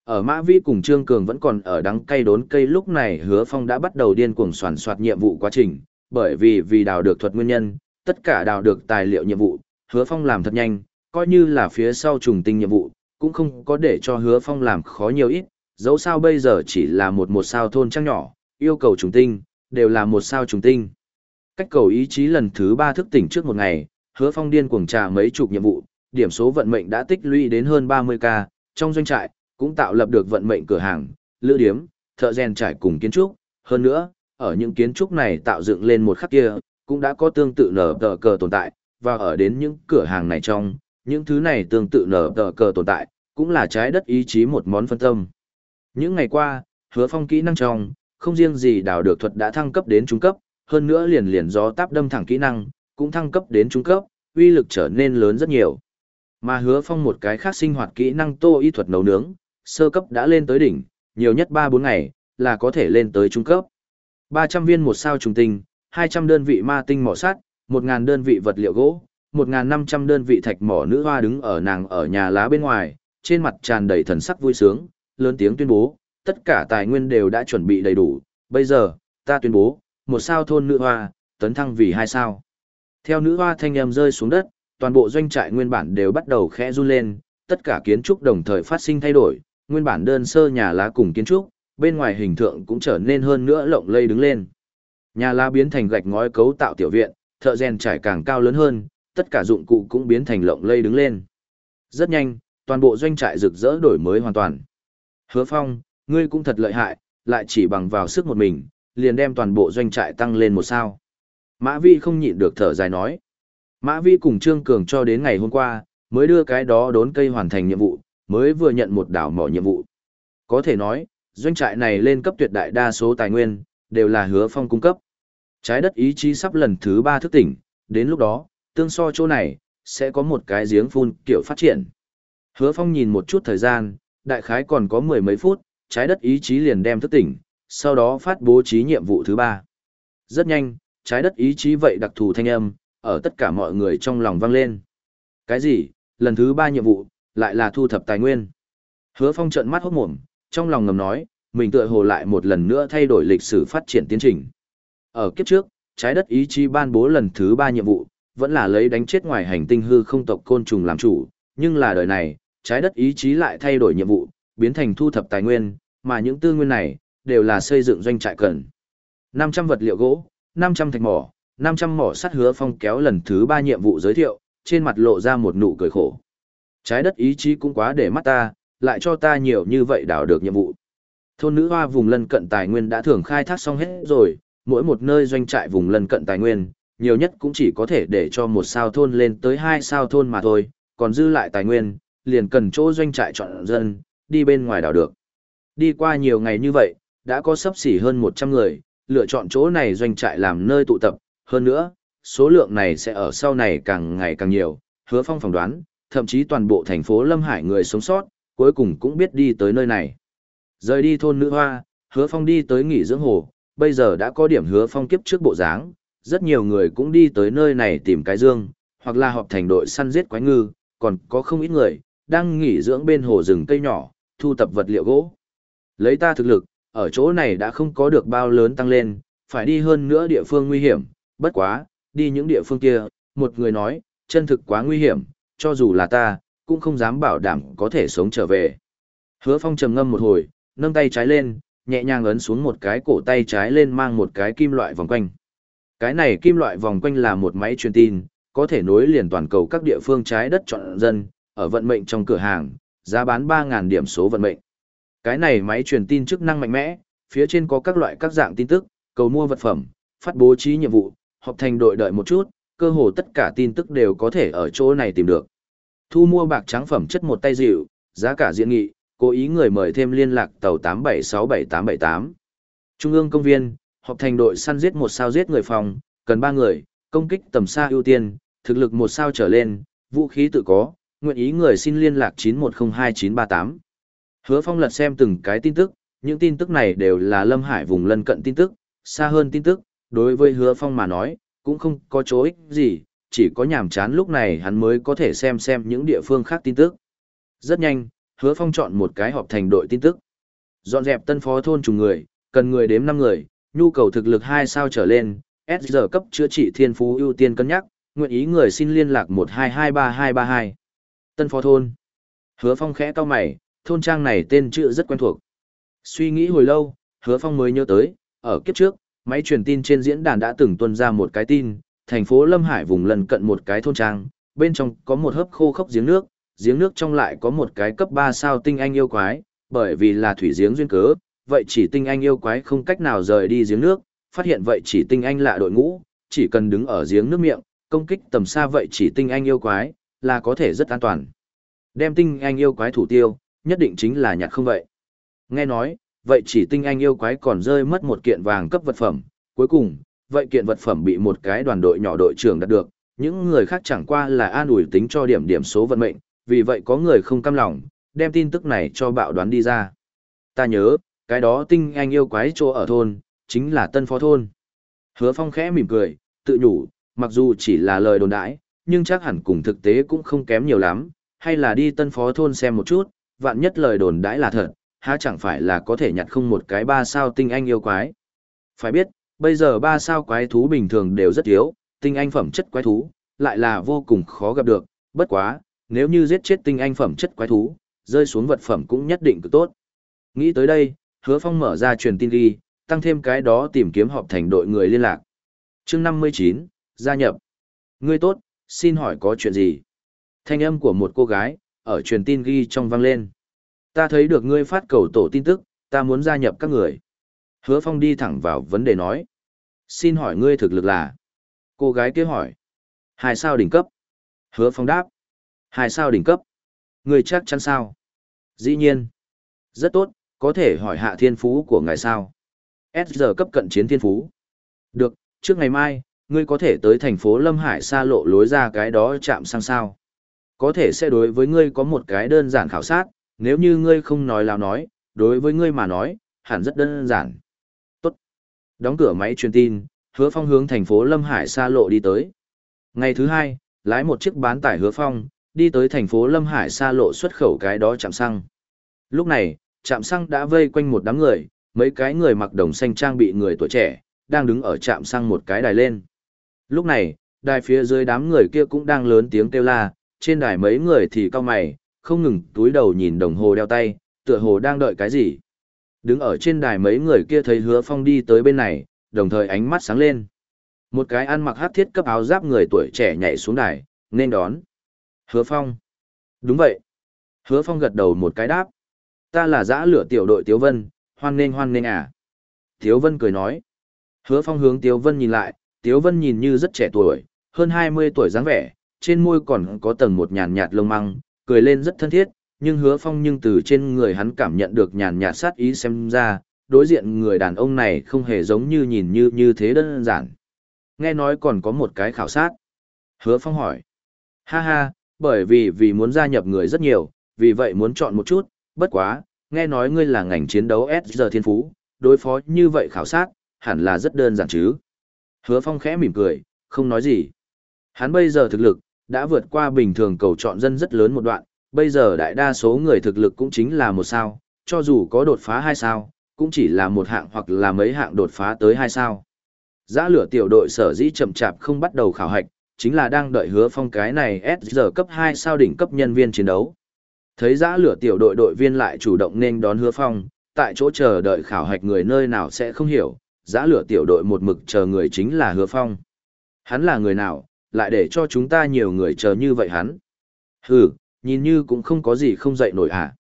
Ở Mã Vi cùng Trương Cường vẫn còn ở đắng cây đốn cây lúc này hứa phong đã bắt đầu điên cuồng soàn soạt nhiệm vụ quá trình, bởi vì vì đào được thuật nguyên nhân, tất cả đào được tài liệu nhiệm vụ, hứa phong làm thật nhanh, coi như là phía sau trùng tinh nhiệm vụ, cũng không có để cho hứa phong làm khó nhiều ít, dẫu sao bây giờ chỉ là một một sao thôn trang nhỏ, yêu cầu trùng tinh, đều là một sao trùng tinh. Cách cầu ý chí lần thứ ba thức tỉnh trước một ngày, hứa phong điên cuồng trà mấy chục nhiệm vụ, điểm số vận mệnh đã tích lũy đến hơn 30k, trong doanh trại, cũng tạo lập được vận mệnh cửa hàng, lữ điếm, thợ rèn trải cùng kiến trúc, hơn nữa, ở những kiến trúc này tạo dựng lên một khắc kia, cũng đã có tương tự nở tờ cờ tồn tại, và ở đến những cửa hàng này trong, những thứ này tương tự nở tờ cờ tồn tại, cũng là trái đất ý chí một món phân tâm. Những ngày qua, hứa phong kỹ năng trong, không riêng gì đào được thuật đã thăng cấp đến trung cấp, hơn nữa liền liền gió táp đâm thẳng kỹ năng, cũng thăng cấp đến trung cấp, uy lực trở nên lớn rất nhiều. Mà hứa phong một cái khác sinh hoạt kỹ năng tô y thuật nấu nướng, sơ cấp đã lên tới đỉnh, nhiều nhất 3-4 ngày, là có thể lên tới trung cấp. 300 viên một sao trùng tinh, 200 đơn vị ma tinh mỏ sắt, một ngàn đơn vị vật liệu gỗ, 1.500 đơn vị thạch mỏ nữ hoa đứng ở nàng ở nhà lá bên ngoài, trên mặt tràn đầy thần sắc vui sướng, lớn tiếng tuyên bố, tất cả tài nguyên đều đã chuẩn bị đầy đủ, bây giờ, ta tuyên bố, một sao thôn nữ hoa, tấn thăng vì hai sao. Theo nữ hoa thanh âm rơi xuống đất, toàn bộ doanh trại nguyên bản đều bắt đầu khẽ run lên, tất cả kiến trúc đồng thời phát sinh thay đổi, nguyên bản đơn sơ nhà lá cùng kiến trúc, bên ngoài hình tượng cũng trở nên hơn nữa lộng lây đứng lên. Nhà lá biến thành gạch ngói cấu tạo tiểu viện, thợ rèn trải càng cao lớn hơn, tất cả dụng cụ cũng biến thành lộng lây đứng lên. Rất nhanh, toàn bộ doanh trại rực rỡ đổi mới hoàn toàn. Hứa Phong, ngươi cũng thật lợi hại, lại chỉ bằng vào sức một mình, liền đem toàn bộ doanh trại tăng lên một sao. Mã Vi không nhịn được thở dài nói. Mã Vi cùng Trương Cường cho đến ngày hôm qua, mới đưa cái đó đốn cây hoàn thành nhiệm vụ, mới vừa nhận một đảo mỏ nhiệm vụ. Có thể nói, doanh trại này lên cấp tuyệt đại đa số tài nguyên, đều là hứa phong cung cấp. Trái đất ý chí sắp lần thứ ba thức tỉnh, đến lúc đó, tương so chỗ này, sẽ có một cái giếng phun kiểu phát triển. Hứa phong nhìn một chút thời gian, đại khái còn có mười mấy phút, trái đất ý chí liền đem thức tỉnh, sau đó phát bố trí nhiệm vụ thứ ba. Rất nhanh, trái đất ý chí vậy đặc thù thanh âm, ở tất cả mọi người trong lòng vang lên. Cái gì, lần thứ ba nhiệm vụ, lại là thu thập tài nguyên. Hứa phong trợn mắt hốt mồm, trong lòng ngầm nói, mình tựa hồ lại một lần nữa thay đổi lịch sử phát triển tiến trình. Ở kiếp trước, trái đất ý chí ban bố lần thứ ba nhiệm vụ, vẫn là lấy đánh chết ngoài hành tinh hư không tộc côn trùng làm chủ, nhưng là đời này, trái đất ý chí lại thay đổi nhiệm vụ, biến thành thu thập tài nguyên, mà những tư nguyên này, đều là xây dựng doanh trại cần. 500 vật liệu gỗ, 500 thạch mỏ, 500 mỏ sắt hứa phong kéo lần thứ ba nhiệm vụ giới thiệu, trên mặt lộ ra một nụ cười khổ. Trái đất ý chí cũng quá để mắt ta, lại cho ta nhiều như vậy đảo được nhiệm vụ. Thôn nữ hoa vùng lân cận tài nguyên đã thường khai thác xong hết rồi, mỗi một nơi doanh trại vùng lân cận tài nguyên, nhiều nhất cũng chỉ có thể để cho một sao thôn lên tới hai sao thôn mà thôi, còn dư lại tài nguyên, liền cần chỗ doanh trại chọn dân, đi bên ngoài đảo được. Đi qua nhiều ngày như vậy, đã có sấp xỉ hơn 100 người, lựa chọn chỗ này doanh trại làm nơi tụ tập, hơn nữa, số lượng này sẽ ở sau này càng ngày càng nhiều, hứa phong phỏng đoán, thậm chí toàn bộ thành phố Lâm Hải người sống sót, cuối cùng cũng biết đi tới nơi này. Rời đi thôn nữ hoa, hứa phong đi tới nghỉ dưỡng hồ, bây giờ đã có điểm hứa phong kiếp trước bộ dáng, rất nhiều người cũng đi tới nơi này tìm cái dương, hoặc là họp thành đội săn giết quái ngư, còn có không ít người, đang nghỉ dưỡng bên hồ rừng cây nhỏ, thu tập vật liệu gỗ. Lấy ta thực lực, ở chỗ này đã không có được bao lớn tăng lên, phải đi hơn nữa địa phương nguy hiểm, bất quá, đi những địa phương kia, một người nói, chân thực quá nguy hiểm, cho dù là ta, cũng không dám bảo đảm có thể sống trở về. Hứa Phong trầm ngâm một hồi, nâng tay trái lên, nhẹ nhàng ấn xuống một cái cổ tay trái lên mang một cái kim loại vòng quanh. Cái này kim loại vòng quanh là một máy truyền tin, có thể nối liền toàn cầu các địa phương trái đất chọn dân, ở vận mệnh trong cửa hàng, giá bán 3.000 điểm số vận mệnh. Cái này máy truyền tin chức năng mạnh mẽ, phía trên có các loại các dạng tin tức, cầu mua vật phẩm, phát bố trí nhiệm vụ, họp thành đội đợi một chút, cơ hồ tất cả tin tức đều có thể ở chỗ này tìm được. Thu mua bạc trắng phẩm chất một tay dịu, giá cả diễn nghị, cố ý người mời thêm liên lạc tàu 87677878. Trung ương công viên, họp thành đội săn giết một sao giết người phòng, cần ba người, công kích tầm xa ưu tiên, thực lực một sao trở lên, vũ khí tự có, nguyện ý người xin liên lạc 910298. Hứa Phong lật xem từng cái tin tức, những tin tức này đều là Lâm Hải vùng lân cận tin tức, xa hơn tin tức, đối với Hứa Phong mà nói, cũng không có chỗ ích gì, chỉ có nhàm chán lúc này hắn mới có thể xem xem những địa phương khác tin tức. Rất nhanh, Hứa Phong chọn một cái họp thành đội tin tức. Dọn dẹp tân phó thôn trùng người, cần người đếm 5 người, nhu cầu thực lực 2 sao trở lên, S giờ cấp chữa trị thiên phú ưu tiên cân nhắc, nguyện ý người xin liên lạc 12233232. Tân phó thôn. Hứa Phong khẽ cau mày, thôn trang này tên chữ rất quen thuộc. Suy nghĩ hồi lâu, Hứa Phong mới nhớ tới, ở kiếp trước, máy truyền tin trên diễn đàn đã từng tuân ra một cái tin, thành phố Lâm Hải vùng lân cận một cái thôn trang, bên trong có một hớp khô khốc giếng nước, giếng nước trong lại có một cái cấp 3 sao tinh anh yêu quái, bởi vì là thủy giếng duyên cớ, vậy chỉ tinh anh yêu quái không cách nào rời đi giếng nước, phát hiện vậy chỉ tinh anh lạ đội ngũ, chỉ cần đứng ở giếng nước miệng, công kích tầm xa vậy chỉ tinh anh yêu quái, là có thể rất an toàn. Đem tinh anh yêu quái thủ tiêu, nhất định chính là nhặt không vậy. Nghe nói, vậy chỉ tinh anh yêu quái còn rơi mất một kiện vàng cấp vật phẩm, cuối cùng, vậy kiện vật phẩm bị một cái đoàn đội nhỏ đội trưởng đạt được, những người khác chẳng qua là an ủi tính cho điểm điểm số vận mệnh, vì vậy có người không cam lòng, đem tin tức này cho bạo đoán đi ra. Ta nhớ, cái đó tinh anh yêu quái chỗ ở thôn, chính là tân phó thôn. Hứa phong khẽ mỉm cười, tự nhủ, mặc dù chỉ là lời đồn đãi, nhưng chắc hẳn cùng thực tế cũng không kém nhiều lắm, hay là đi tân phó thôn xem một chút, vạn nhất lời đồn đãi là thật, há chẳng phải là có thể nhặt không một cái ba sao tinh anh yêu quái. Phải biết, bây giờ ba sao quái thú bình thường đều rất yếu, tinh anh phẩm chất quái thú, lại là vô cùng khó gặp được, bất quá, nếu như giết chết tinh anh phẩm chất quái thú, rơi xuống vật phẩm cũng nhất định cực tốt. Nghĩ tới đây, hứa phong mở ra truyền tin ghi, tăng thêm cái đó tìm kiếm họp thành đội người liên lạc. chương 59, gia nhập. Ngươi tốt, xin hỏi có chuyện gì? Thanh âm của một cô gái, ở truyền tin ghi trong vang lên. Ta thấy được ngươi phát cầu tổ tin tức, ta muốn gia nhập các người. Hứa Phong đi thẳng vào vấn đề nói. Xin hỏi ngươi thực lực là? Cô gái kia hỏi. Hai sao đỉnh cấp. Hứa Phong đáp. Hai sao đỉnh cấp. Ngươi chắc chắn sao? Dĩ nhiên. Rất tốt, có thể hỏi hạ thiên phú của ngài sao? S giờ cấp cận chiến thiên phú. Được, trước ngày mai, ngươi có thể tới thành phố Lâm Hải xa lộ lối ra cái đó chạm sang sao. Có thể sẽ đối với ngươi có một cái đơn giản khảo sát, nếu như ngươi không nói lào nói, đối với ngươi mà nói, hẳn rất đơn giản. Tốt. Đóng cửa máy truyền tin, hứa phong hướng thành phố Lâm Hải xa lộ đi tới. Ngày thứ hai, lái một chiếc bán tải hứa phong, đi tới thành phố Lâm Hải xa lộ xuất khẩu cái đó chạm xăng. Lúc này, trạm xăng đã vây quanh một đám người, mấy cái người mặc đồng xanh trang bị người tuổi trẻ, đang đứng ở trạm xăng một cái đài lên. Lúc này, đài phía dưới đám người kia cũng đang lớn tiếng kêu la, trên đài mấy người thì cao mày, không ngừng túi đầu nhìn đồng hồ đeo tay, tựa hồ đang đợi cái gì. Đứng ở trên đài mấy người kia thấy hứa phong đi tới bên này, đồng thời ánh mắt sáng lên. Một cái ăn mặc hát thiết cấp áo giáp người tuổi trẻ nhảy xuống đài, nên đón. Hứa phong. Đúng vậy. Hứa phong gật đầu một cái đáp. Ta là giã lửa tiểu đội Tiếu Vân, hoan nghênh hoan nghênh à. Tiếu Vân cười nói. Hứa phong hướng Tiếu Vân nhìn lại, Tiếu Vân nhìn như rất trẻ tuổi, hơn 20 tuổi dáng vẻ, trên môi còn có tầng một nhàn nhạt lông măng, cười lên rất thân thiết, nhưng hứa phong nhưng từ trên người hắn cảm nhận được nhàn nhạt sát ý xem ra, đối diện người đàn ông này không hề giống như nhìn như như thế đơn giản. Nghe nói còn có một cái khảo sát. Hứa phong hỏi. Ha ha, bởi vì vì muốn gia nhập người rất nhiều, vì vậy muốn chọn một chút, bất quá, nghe nói ngươi là ngành chiến đấu S giờ thiên phú, đối phó như vậy khảo sát, hẳn là rất đơn giản chứ. Hứa phong khẽ mỉm cười, không nói gì. Hắn bây giờ thực lực, đã vượt qua bình thường cầu chọn dân rất lớn một đoạn, bây giờ đại đa số người thực lực cũng chính là một sao, cho dù có đột phá hai sao, cũng chỉ là một hạng hoặc là mấy hạng đột phá tới hai sao. Giã lửa tiểu đội sở dĩ chậm chạp không bắt đầu khảo hạch, chính là đang đợi hứa phong cái này S giờ cấp 2 sao đỉnh cấp nhân viên chiến đấu. Thấy giã lửa tiểu đội đội viên lại chủ động nên đón hứa phong, tại chỗ chờ đợi khảo hạch người nơi nào sẽ không hiểu, giã lửa tiểu đội một mực chờ người chính là hứa phong. Hắn là người nào, lại để cho chúng ta nhiều người chờ như vậy hắn. Hừ, nhìn như cũng không có gì không dậy nổi à.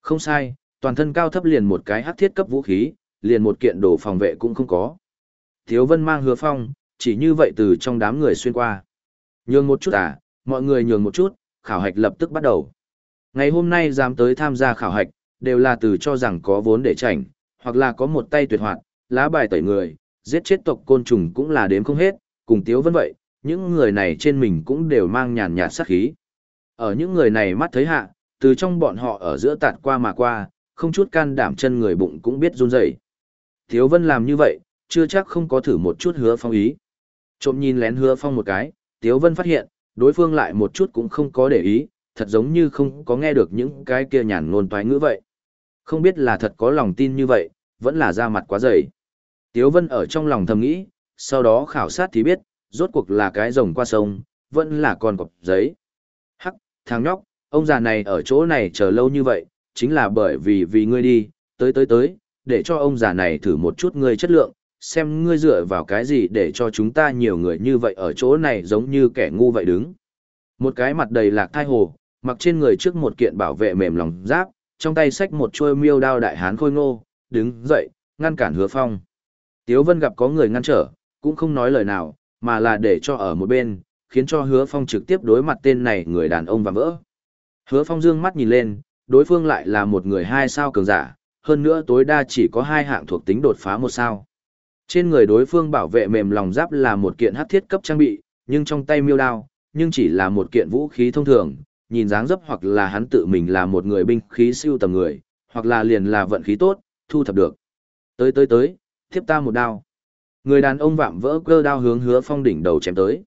Không sai, toàn thân cao thấp liền một cái hắc thiết cấp vũ khí, liền một kiện đồ phòng vệ cũng không có. Thiếu vân mang hứa phong, chỉ như vậy từ trong đám người xuyên qua. Nhường một chút à, mọi người nhường một chút, khảo hạch lập tức bắt đầu. Ngày hôm nay dám tới tham gia khảo hạch, đều là từ cho rằng có vốn để chảnh, hoặc là có một tay tuyệt hoạt, lá bài tẩy người, giết chết tộc côn trùng cũng là đếm không hết, cùng Tiếu Vân vậy, những người này trên mình cũng đều mang nhàn nhạt sát khí. Ở những người này mắt thấy hạ, từ trong bọn họ ở giữa tạt qua mà qua, không chút can đảm chân người bụng cũng biết run rẩy. Tiếu Vân làm như vậy, chưa chắc không có thử một chút hứa phong ý. Trộm nhìn lén hứa phong một cái, Tiếu Vân phát hiện, đối phương lại một chút cũng không có để ý, thật giống như không có nghe được những cái kia nhàn ngôn toái ngữ vậy. Không biết là thật có lòng tin như vậy, vẫn là ra mặt quá dày. Tiếu Vân ở trong lòng thầm nghĩ, sau đó khảo sát thì biết, rốt cuộc là cái rồng qua sông, vẫn là con cọp giấy. Hắc, thằng nhóc, ông già này ở chỗ này chờ lâu như vậy, chính là bởi vì vì ngươi đi, tới tới tới, để cho ông già này thử một chút ngươi chất lượng, xem ngươi dựa vào cái gì để cho chúng ta nhiều người như vậy ở chỗ này giống như kẻ ngu vậy đứng. Một cái mặt đầy lạc thai hồ, mặc trên người trước một kiện bảo vệ mềm lòng giáp, trong tay xách một chuôi miêu đao đại hán khôi ngô, đứng dậy, ngăn cản hứa phong. Tiếu Vân gặp có người ngăn trở, cũng không nói lời nào, mà là để cho ở một bên, khiến cho hứa phong trực tiếp đối mặt tên này người đàn ông và vỡ. Hứa phong dương mắt nhìn lên, đối phương lại là một người hai sao cường giả, hơn nữa tối đa chỉ có hai hạng thuộc tính đột phá một sao. Trên người đối phương bảo vệ mềm lòng giáp là một kiện hắc thiết cấp trang bị, nhưng trong tay miêu đao, nhưng chỉ là một kiện vũ khí thông thường, nhìn dáng dấp hoặc là hắn tự mình là một người binh khí siêu tầm người, hoặc là liền là vận khí tốt, thu thập được. Tới tới tới, tiếp ta một đao. Người đàn ông vạm vỡ cơ đao hướng hứa phong đỉnh đầu chém tới.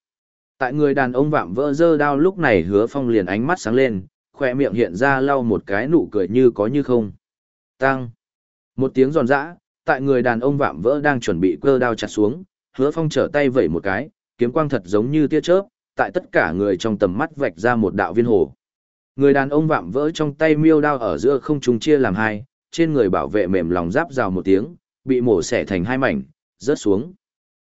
Tại người đàn ông vạm vỡ dơ đao lúc này hứa phong liền ánh mắt sáng lên, khỏe miệng hiện ra lau một cái nụ cười như có như không. Tăng. Một tiếng giòn giã, tại người đàn ông vạm vỡ đang chuẩn bị cơ đao chặt xuống, hứa phong trở tay vẩy một cái, kiếm quang thật giống như tia chớp, tại tất cả người trong tầm mắt vạch ra một đạo viên hồ. Người đàn ông vạm vỡ trong tay miêu đao ở giữa không trung chia làm hai, trên người bảo vệ mềm lòng giáp rào một tiếng, bị mổ xẻ thành hai mảnh, rớt xuống.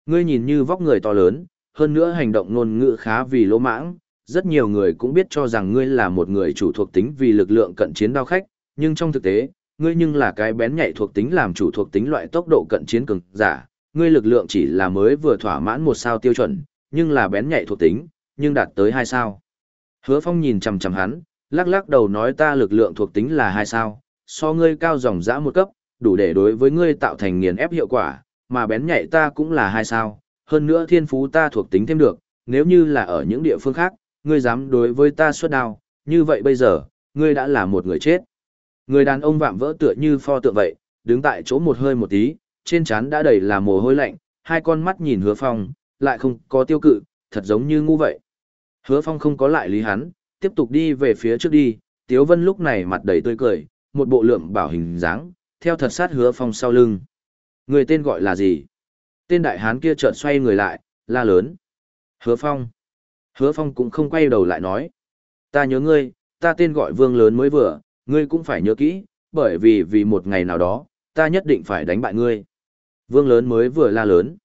Ngươi nhìn như vóc người to lớn, hơn nữa hành động ngôn ngữ khá vì lỗ mãng, rất nhiều người cũng biết cho rằng ngươi là một người chủ thuộc tính vì lực lượng cận chiến đao khách, nhưng trong thực tế, ngươi nhưng là cái bén nhạy thuộc tính làm chủ thuộc tính loại tốc độ cận chiến cường giả, ngươi lực lượng chỉ là mới vừa thỏa mãn một sao tiêu chuẩn, nhưng là bén nhạy thuộc tính, nhưng đạt tới hai sao. Hứa Phong nhìn chằm chằm hắn, lắc lắc đầu nói ta lực lượng thuộc tính là hai sao, so ngươi cao dòng dã một cấp, đủ để đối với ngươi tạo thành nghiền ép hiệu quả, mà bén nhạy ta cũng là hai sao, hơn nữa thiên phú ta thuộc tính thêm được, nếu như là ở những địa phương khác, ngươi dám đối với ta xuất đao, như vậy bây giờ, ngươi đã là một người chết. Người đàn ông vạm vỡ tựa như pho tượng vậy, đứng tại chỗ một hơi một tí, trên trán đã đầy là mồ hôi lạnh, hai con mắt nhìn hứa phong, lại không có tiêu cự, thật giống như ngu vậy. Hứa phong không có lại lý hắn, tiếp tục đi về phía trước đi, Tiếu Vân lúc này mặt đầy tươi cười, một bộ lượng bảo hình dáng, theo thật sát hứa phong sau lưng. Người tên gọi là gì? Tên đại hán kia chợt xoay người lại, la lớn. Hứa phong. Hứa phong cũng không quay đầu lại nói. Ta nhớ ngươi, ta tên gọi vương lớn mới vừa, ngươi cũng phải nhớ kỹ, bởi vì vì một ngày nào đó, ta nhất định phải đánh bại ngươi. Vương lớn mới vừa la lớn.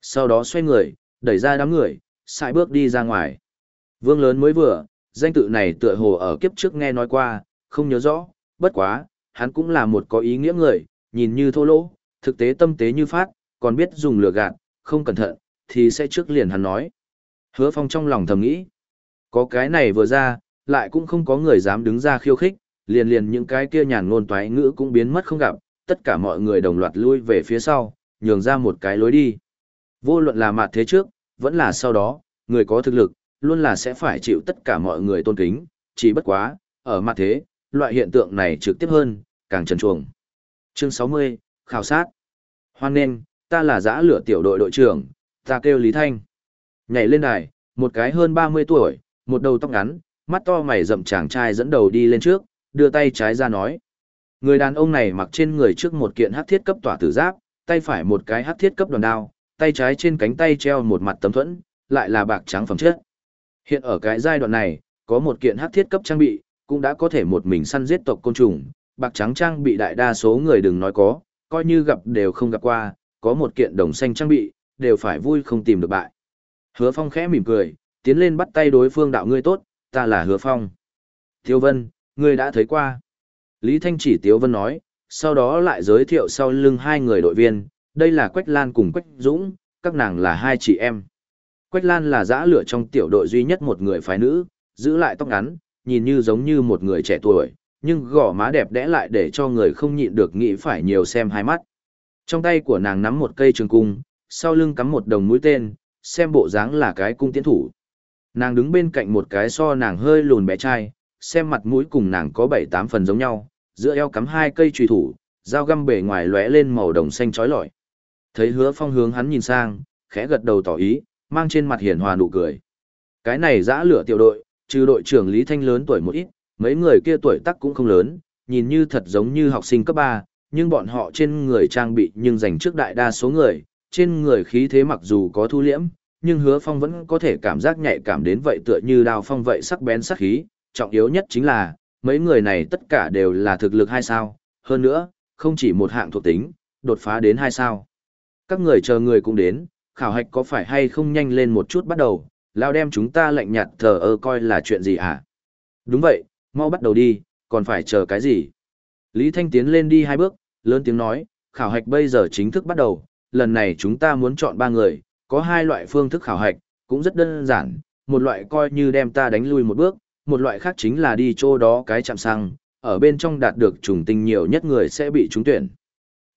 Sau đó xoay người, đẩy ra đám người, sải bước đi ra ngoài. Vương lớn mới vừa, danh tự này tựa hồ ở kiếp trước nghe nói qua, không nhớ rõ, bất quá, hắn cũng là một có ý nghĩa người, nhìn như thô lỗ, thực tế tâm tế như phát, còn biết dùng lừa gạt, không cẩn thận, thì sẽ trước liền hắn nói. Hứa phong trong lòng thầm nghĩ, có cái này vừa ra, lại cũng không có người dám đứng ra khiêu khích, liền liền những cái kia nhàn ngôn toái ngữ cũng biến mất không gặp, tất cả mọi người đồng loạt lui về phía sau, nhường ra một cái lối đi. Vô luận là mặt thế trước, vẫn là sau đó, người có thực lực, luôn là sẽ phải chịu tất cả mọi người tôn kính, chỉ bất quá, ở mặt thế, loại hiện tượng này trực tiếp hơn, càng trần chuồng. Chương 60, khảo sát. Hoan nên, ta là giã lửa tiểu đội đội trưởng, ta kêu Lý Thanh. Nhảy lên đài, một cái hơn 30 tuổi, một đầu tóc ngắn, mắt to mày rậm chàng trai dẫn đầu đi lên trước, đưa tay trái ra nói. Người đàn ông này mặc trên người trước một kiện hắc thiết cấp tỏa tử giáp, tay phải một cái hắc thiết cấp đòn đao, tay trái trên cánh tay treo một mặt tấm thuẫn, lại là bạc trắng phẩm chất. Hiện ở cái giai đoạn này, có một kiện hắc thiết cấp trang bị, cũng đã có thể một mình săn giết tộc côn trùng, bạc trắng trang bị đại đa số người đừng nói có, coi như gặp đều không gặp qua, có một kiện đồng xanh trang bị, đều phải vui không tìm được bại. Hứa Phong khẽ mỉm cười, tiến lên bắt tay đối phương đạo ngươi tốt, ta là Hứa Phong. Tiêu Vân, ngươi đã thấy qua. Lý Thanh chỉ Tiêu Vân nói, sau đó lại giới thiệu sau lưng hai người đội viên, đây là Quách Lan cùng Quách Dũng, các nàng là hai chị em. Quách Lan là giã lửa trong tiểu đội duy nhất một người phái nữ, giữ lại tóc ngắn, nhìn như giống như một người trẻ tuổi, nhưng gò má đẹp đẽ lại để cho người không nhịn được nghĩ phải nhiều xem hai mắt. Trong tay của nàng nắm một cây trường cung, sau lưng cắm một đồng mũi tên, xem bộ dáng là cái cung tiến thủ. Nàng đứng bên cạnh một cái so nàng hơi lùn bé trai, xem mặt mũi cùng nàng có bảy tám phần giống nhau, giữa eo cắm hai cây trùy thủ, dao găm bề ngoài lóe lên màu đồng xanh chói lọi. Thấy hứa phong hướng hắn nhìn sang, khẽ gật đầu tỏ ý, mang trên mặt hiền hòa nụ cười. Cái này giã lửa tiểu đội, trừ đội trưởng Lý Thanh lớn tuổi một ít, mấy người kia tuổi tác cũng không lớn, nhìn như thật giống như học sinh cấp 3, nhưng bọn họ trên người trang bị nhưng dành trước đại đa số người, trên người khí thế mặc dù có thu liễm, nhưng hứa phong vẫn có thể cảm giác nhạy cảm đến vậy tựa như đào phong vậy sắc bén sắc khí, trọng yếu nhất chính là, mấy người này tất cả đều là thực lực hai sao, hơn nữa, không chỉ một hạng thuộc tính, đột phá đến hai sao. Các người chờ người cũng đến, khảo hạch có phải hay không nhanh lên một chút bắt đầu, lao đem chúng ta lạnh nhạt thờ ơ coi là chuyện gì hả? Đúng vậy, mau bắt đầu đi, còn phải chờ cái gì? Lý Thanh tiến lên đi hai bước, lớn tiếng nói, khảo hạch bây giờ chính thức bắt đầu, lần này chúng ta muốn chọn ba người, có hai loại phương thức khảo hạch, cũng rất đơn giản, một loại coi như đem ta đánh lui một bước, một loại khác chính là đi chỗ đó cái chạm xăng, ở bên trong đạt được trùng tinh nhiều nhất người sẽ bị trúng tuyển.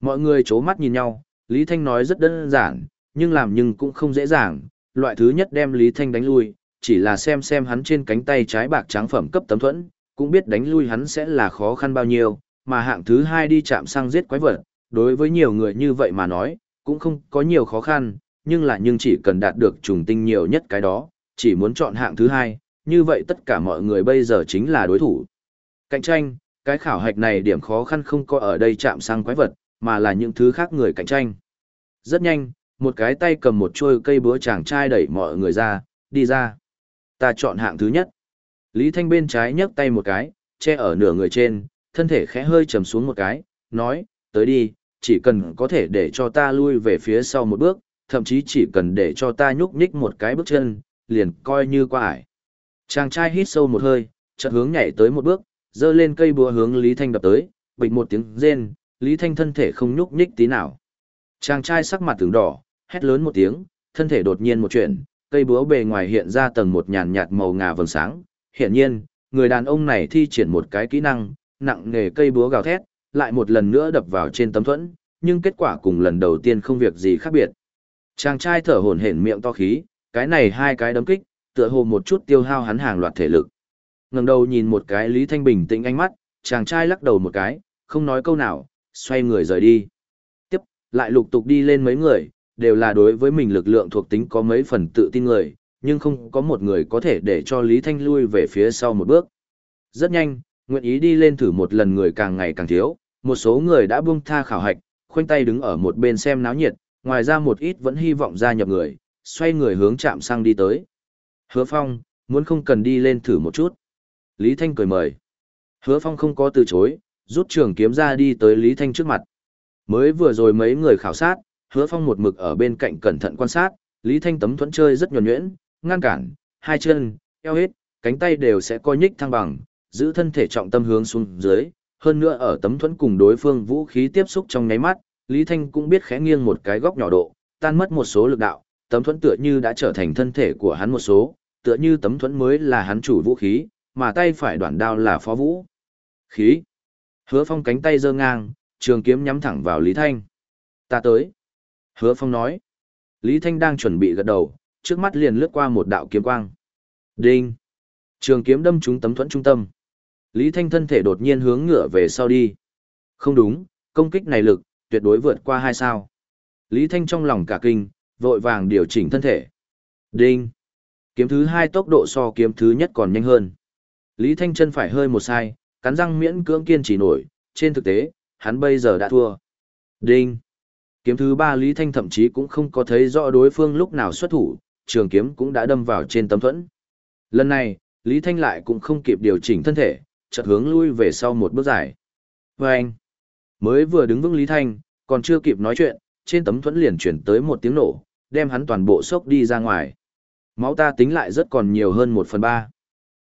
Mọi người chố mắt nhìn nhau, Lý Thanh nói rất đơn giản, nhưng làm nhưng cũng không dễ dàng, loại thứ nhất đem Lý Thanh đánh lui, chỉ là xem xem hắn trên cánh tay trái bạc trắng phẩm cấp tấm thuẫn, cũng biết đánh lui hắn sẽ là khó khăn bao nhiêu, mà hạng thứ hai đi chạm sang giết quái vật, đối với nhiều người như vậy mà nói, cũng không có nhiều khó khăn, nhưng là nhưng chỉ cần đạt được trùng tinh nhiều nhất cái đó, chỉ muốn chọn hạng thứ hai, như vậy tất cả mọi người bây giờ chính là đối thủ. Cạnh tranh, cái khảo hạch này điểm khó khăn không có ở đây chạm sang quái vật, mà là những thứ khác người cạnh tranh. Rất nhanh, một cái tay cầm một chuôi cây búa chàng trai đẩy mọi người ra, đi ra. Ta chọn hạng thứ nhất. Lý Thanh bên trái nhấc tay một cái, che ở nửa người trên, thân thể khẽ hơi trầm xuống một cái, nói, tới đi, chỉ cần có thể để cho ta lui về phía sau một bước, thậm chí chỉ cần để cho ta nhúc nhích một cái bước chân, liền coi như qua ải. Chàng trai hít sâu một hơi, chợt hướng nhảy tới một bước, dơ lên cây búa hướng Lý Thanh đập tới, bịch một tiếng rên, Lý Thanh thân thể không nhúc nhích tí nào. Chàng trai sắc mặt tướng đỏ, hét lớn một tiếng, thân thể đột nhiên một chuyển, cây búa bề ngoài hiện ra tầng một nhàn nhạt màu ngà vầng sáng, hiển nhiên, người đàn ông này thi triển một cái kỹ năng, nặng nghề cây búa gào thét, lại một lần nữa đập vào trên tấm thuẫn, nhưng kết quả cùng lần đầu tiên không việc gì khác biệt. Chàng trai thở hổn hển miệng to khí, cái này hai cái đấm kích, tựa hồ một chút tiêu hao hắn hàng loạt thể lực. Ngẩng đầu nhìn một cái Lý Thanh bình tĩnh ánh mắt, chàng trai lắc đầu một cái, không nói câu nào, xoay người rời đi. Tiếp, lại lục tục đi lên mấy người, đều là đối với mình lực lượng thuộc tính có mấy phần tự tin người, nhưng không có một người có thể để cho Lý Thanh lui về phía sau một bước. Rất nhanh, nguyện ý đi lên thử một lần người càng ngày càng thiếu, một số người đã buông tha khảo hạch, khoanh tay đứng ở một bên xem náo nhiệt, ngoài ra một ít vẫn hy vọng gia nhập người, xoay người hướng chạm sang đi tới. Hứa Phong, muốn không cần đi lên thử một chút. Lý Thanh cười mời. Hứa Phong không có từ chối, rút trường kiếm ra đi tới Lý Thanh trước mặt. Mới vừa rồi mấy người khảo sát, Hứa Phong một mực ở bên cạnh cẩn thận quan sát, Lý Thanh tấm thuẫn chơi rất nhuẩn nhuyễn, ngăn cản, hai chân, eo hết, cánh tay đều sẽ coi nhích thăng bằng, giữ thân thể trọng tâm hướng xuống dưới, hơn nữa ở tấm thuẫn cùng đối phương vũ khí tiếp xúc trong nháy mắt, Lý Thanh cũng biết khẽ nghiêng một cái góc nhỏ độ, tan mất một số lực đạo, tấm thuẫn tựa như đã trở thành thân thể của hắn một số, tựa như tấm thuẫn mới là hắn chủ vũ khí, mà tay phải đoạn đao là phó vũ. Khí. Hứa Phong cánh tay giơ ngang, trường kiếm nhắm thẳng vào Lý Thanh. Ta tới. Hứa Phong nói. Lý Thanh đang chuẩn bị gật đầu, trước mắt liền lướt qua một đạo kiếm quang. Đinh. Trường kiếm đâm trúng tấm thuẫn trung tâm. Lý Thanh thân thể đột nhiên hướng ngựa về sau đi. Không đúng, công kích này lực, tuyệt đối vượt qua hai sao. Lý Thanh trong lòng cả kinh, vội vàng điều chỉnh thân thể. Đinh. Kiếm thứ hai tốc độ so kiếm thứ nhất còn nhanh hơn. Lý Thanh chân phải hơi một sai, cắn răng miễn cưỡng kiên trì nổi, trên thực tế, hắn bây giờ đã thua. Đinh. Kiếm thứ ba Lý Thanh thậm chí cũng không có thấy rõ đối phương lúc nào xuất thủ, trường kiếm cũng đã đâm vào trên tấm thuẫn. Lần này, Lý Thanh lại cũng không kịp điều chỉnh thân thể, chợt hướng lui về sau một bước dài. Và anh, mới vừa đứng vững Lý Thanh, còn chưa kịp nói chuyện, trên tấm thuẫn liền chuyển tới một tiếng nổ, đem hắn toàn bộ sốc đi ra ngoài. Máu ta tính lại rất còn nhiều hơn một phần ba.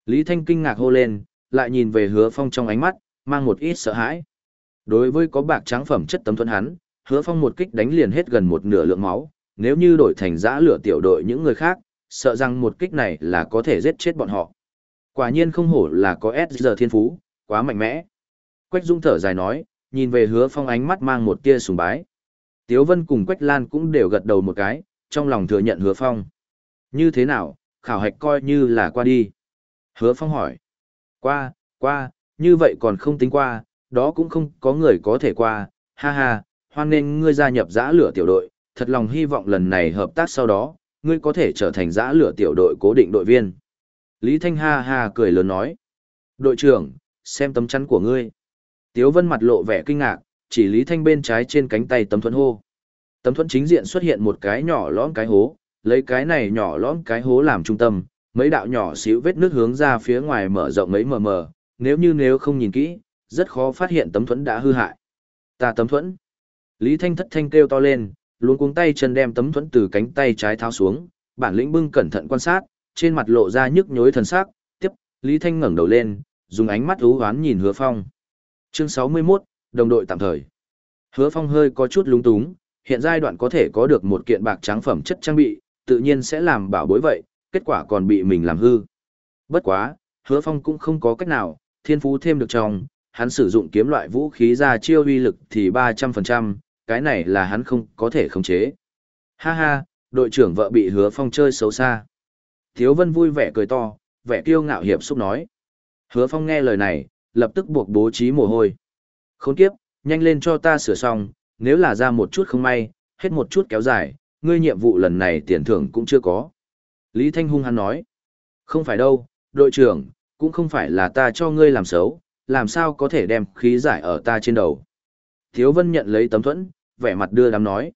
Lý Thanh kinh ngạc hô lên, lại nhìn về hứa phong trong ánh mắt, mang một ít sợ hãi. Đối với có bạc trắng phẩm chất tấm thuẫn hắn, hứa phong một kích đánh liền hết gần một nửa lượng máu, nếu như đổi thành giã lửa tiểu đội những người khác, sợ rằng một kích này là có thể giết chết bọn họ. Quả nhiên không hổ là có S giờ thiên phú, quá mạnh mẽ. Quách Dung thở dài nói, nhìn về hứa phong ánh mắt mang một tia sùng bái. Tiếu Vân cùng Quách Lan cũng đều gật đầu một cái, trong lòng thừa nhận hứa phong. Như thế nào, khảo hạch coi như là qua đi. Hứa phong hỏi. Qua, qua, như vậy còn không tính qua, đó cũng không có người có thể qua, ha ha, hoan nên ngươi gia nhập giã lửa tiểu đội, thật lòng hy vọng lần này hợp tác sau đó, ngươi có thể trở thành giã lửa tiểu đội cố định đội viên. Lý Thanh ha ha cười lớn nói. Đội trưởng, xem tấm chắn của ngươi. Tiếu Vân mặt lộ vẻ kinh ngạc, chỉ Lý Thanh bên trái trên cánh tay tấm thuẫn hô. Tấm thuẫn chính diện xuất hiện một cái nhỏ lõm cái hố, lấy cái này nhỏ lõm cái hố làm trung tâm, mấy đạo nhỏ xíu vết nước hướng ra phía ngoài mở rộng mấy mờ mờ, nếu như nếu không nhìn kỹ, rất khó phát hiện tấm thuẫn đã hư hại. Ta tấm thuẫn. Lý Thanh thất thanh kêu to lên, luôn cuống tay chân đem tấm thuẫn từ cánh tay trái tháo xuống, bản lĩnh bưng cẩn thận quan sát, trên mặt lộ ra nhức nhối thần sắc, tiếp, Lý Thanh ngẩng đầu lên, dùng ánh mắt u hoán nhìn Hứa Phong. Chương 61, đồng đội tạm thời. Hứa Phong hơi có chút lúng túng, hiện giai đoạn có thể có được một kiện bạc trắng phẩm chất trang bị, tự nhiên sẽ làm bảo bối vậy, kết quả còn bị mình làm hư. Bất quá, Hứa Phong cũng không có cách nào, thiên phú thêm được trong, hắn sử dụng kiếm loại vũ khí ra chiêu uy lực thì 300%, cái này là hắn không có thể khống chế. Ha ha, đội trưởng vợ bị Hứa Phong chơi xấu xa. Thiếu Vân vui vẻ cười to, vẻ kiêu ngạo hiệp xúc nói. Hứa Phong nghe lời này, lập tức buộc bố trí mồ hôi. Khốn kiếp, nhanh lên cho ta sửa xong, nếu là ra một chút không may, hết một chút kéo dài, ngươi nhiệm vụ lần này tiền thưởng cũng chưa có. Lý Thanh hung hắn nói. Không phải đâu, đội trưởng, cũng không phải là ta cho ngươi làm xấu, làm sao có thể đem khí giải ở ta trên đầu. Thiếu Vân nhận lấy tấm thuẫn, vẻ mặt đưa đám nói.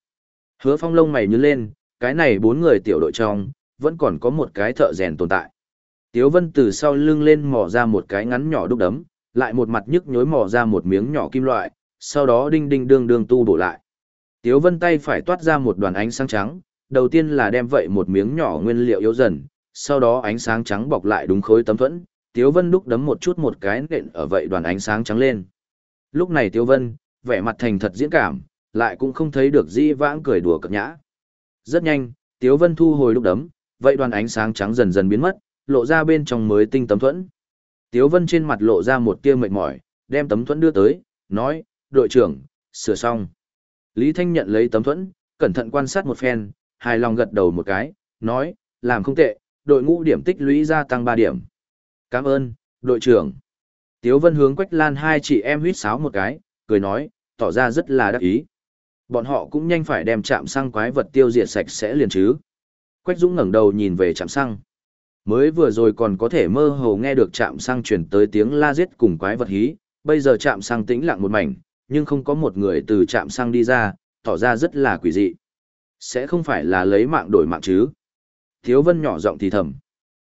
Hứa Phong lông mày nhướng lên, cái này bốn người tiểu đội trong, vẫn còn có một cái thợ rèn tồn tại. Tiếu Vân từ sau lưng lên mò ra một cái ngắn nhỏ đúc đấm, lại một mặt nhức nhối mò ra một miếng nhỏ kim loại, sau đó đinh đinh đương đương tu bổ lại. Tiếu Vân tay phải toát ra một đoàn ánh sáng trắng, đầu tiên là đem vậy một miếng nhỏ nguyên liệu yếu dần, sau đó ánh sáng trắng bọc lại đúng khối tấm thuẫn, Tiếu Vân đúc đấm một chút một cái nện ở vậy đoàn ánh sáng trắng lên. Lúc này Tiếu Vân, vẻ mặt thành thật diễn cảm, lại cũng không thấy được di vãng cười đùa cợt nhã. Rất nhanh, Tiếu Vân thu hồi lúc đấm, vậy đoàn ánh sáng trắng dần dần biến mất, lộ ra bên trong mới tinh tấm thuẫn. Tiếu Vân trên mặt lộ ra một tia mệt mỏi, đem tấm thuẫn đưa tới, nói, đội trưởng, sửa xong. Lý Thanh nhận lấy tấm thuẫn, cẩn thận quan sát một phen, hài lòng gật đầu một cái, nói, làm không tệ, đội ngũ điểm tích lũy gia tăng 3 điểm. Cảm ơn, đội trưởng. Tiếu Vân hướng Quách Lan hai chị em huýt sáo một cái, cười nói, tỏ ra rất là đắc ý. Bọn họ cũng nhanh phải đem chạm xăng quái vật tiêu diệt sạch sẽ liền chứ. Quách Dũng ngẩng đầu nhìn về chạm xăng. Mới vừa rồi còn có thể mơ hồ nghe được chạm xăng truyền tới tiếng la giết cùng quái vật hí, bây giờ chạm xăng tĩnh lặng một mảnh, nhưng không có một người từ chạm xăng đi ra, tỏ ra rất là quỷ dị. Sẽ không phải là lấy mạng đổi mạng chứ? Thiếu Vân nhỏ giọng thì thầm.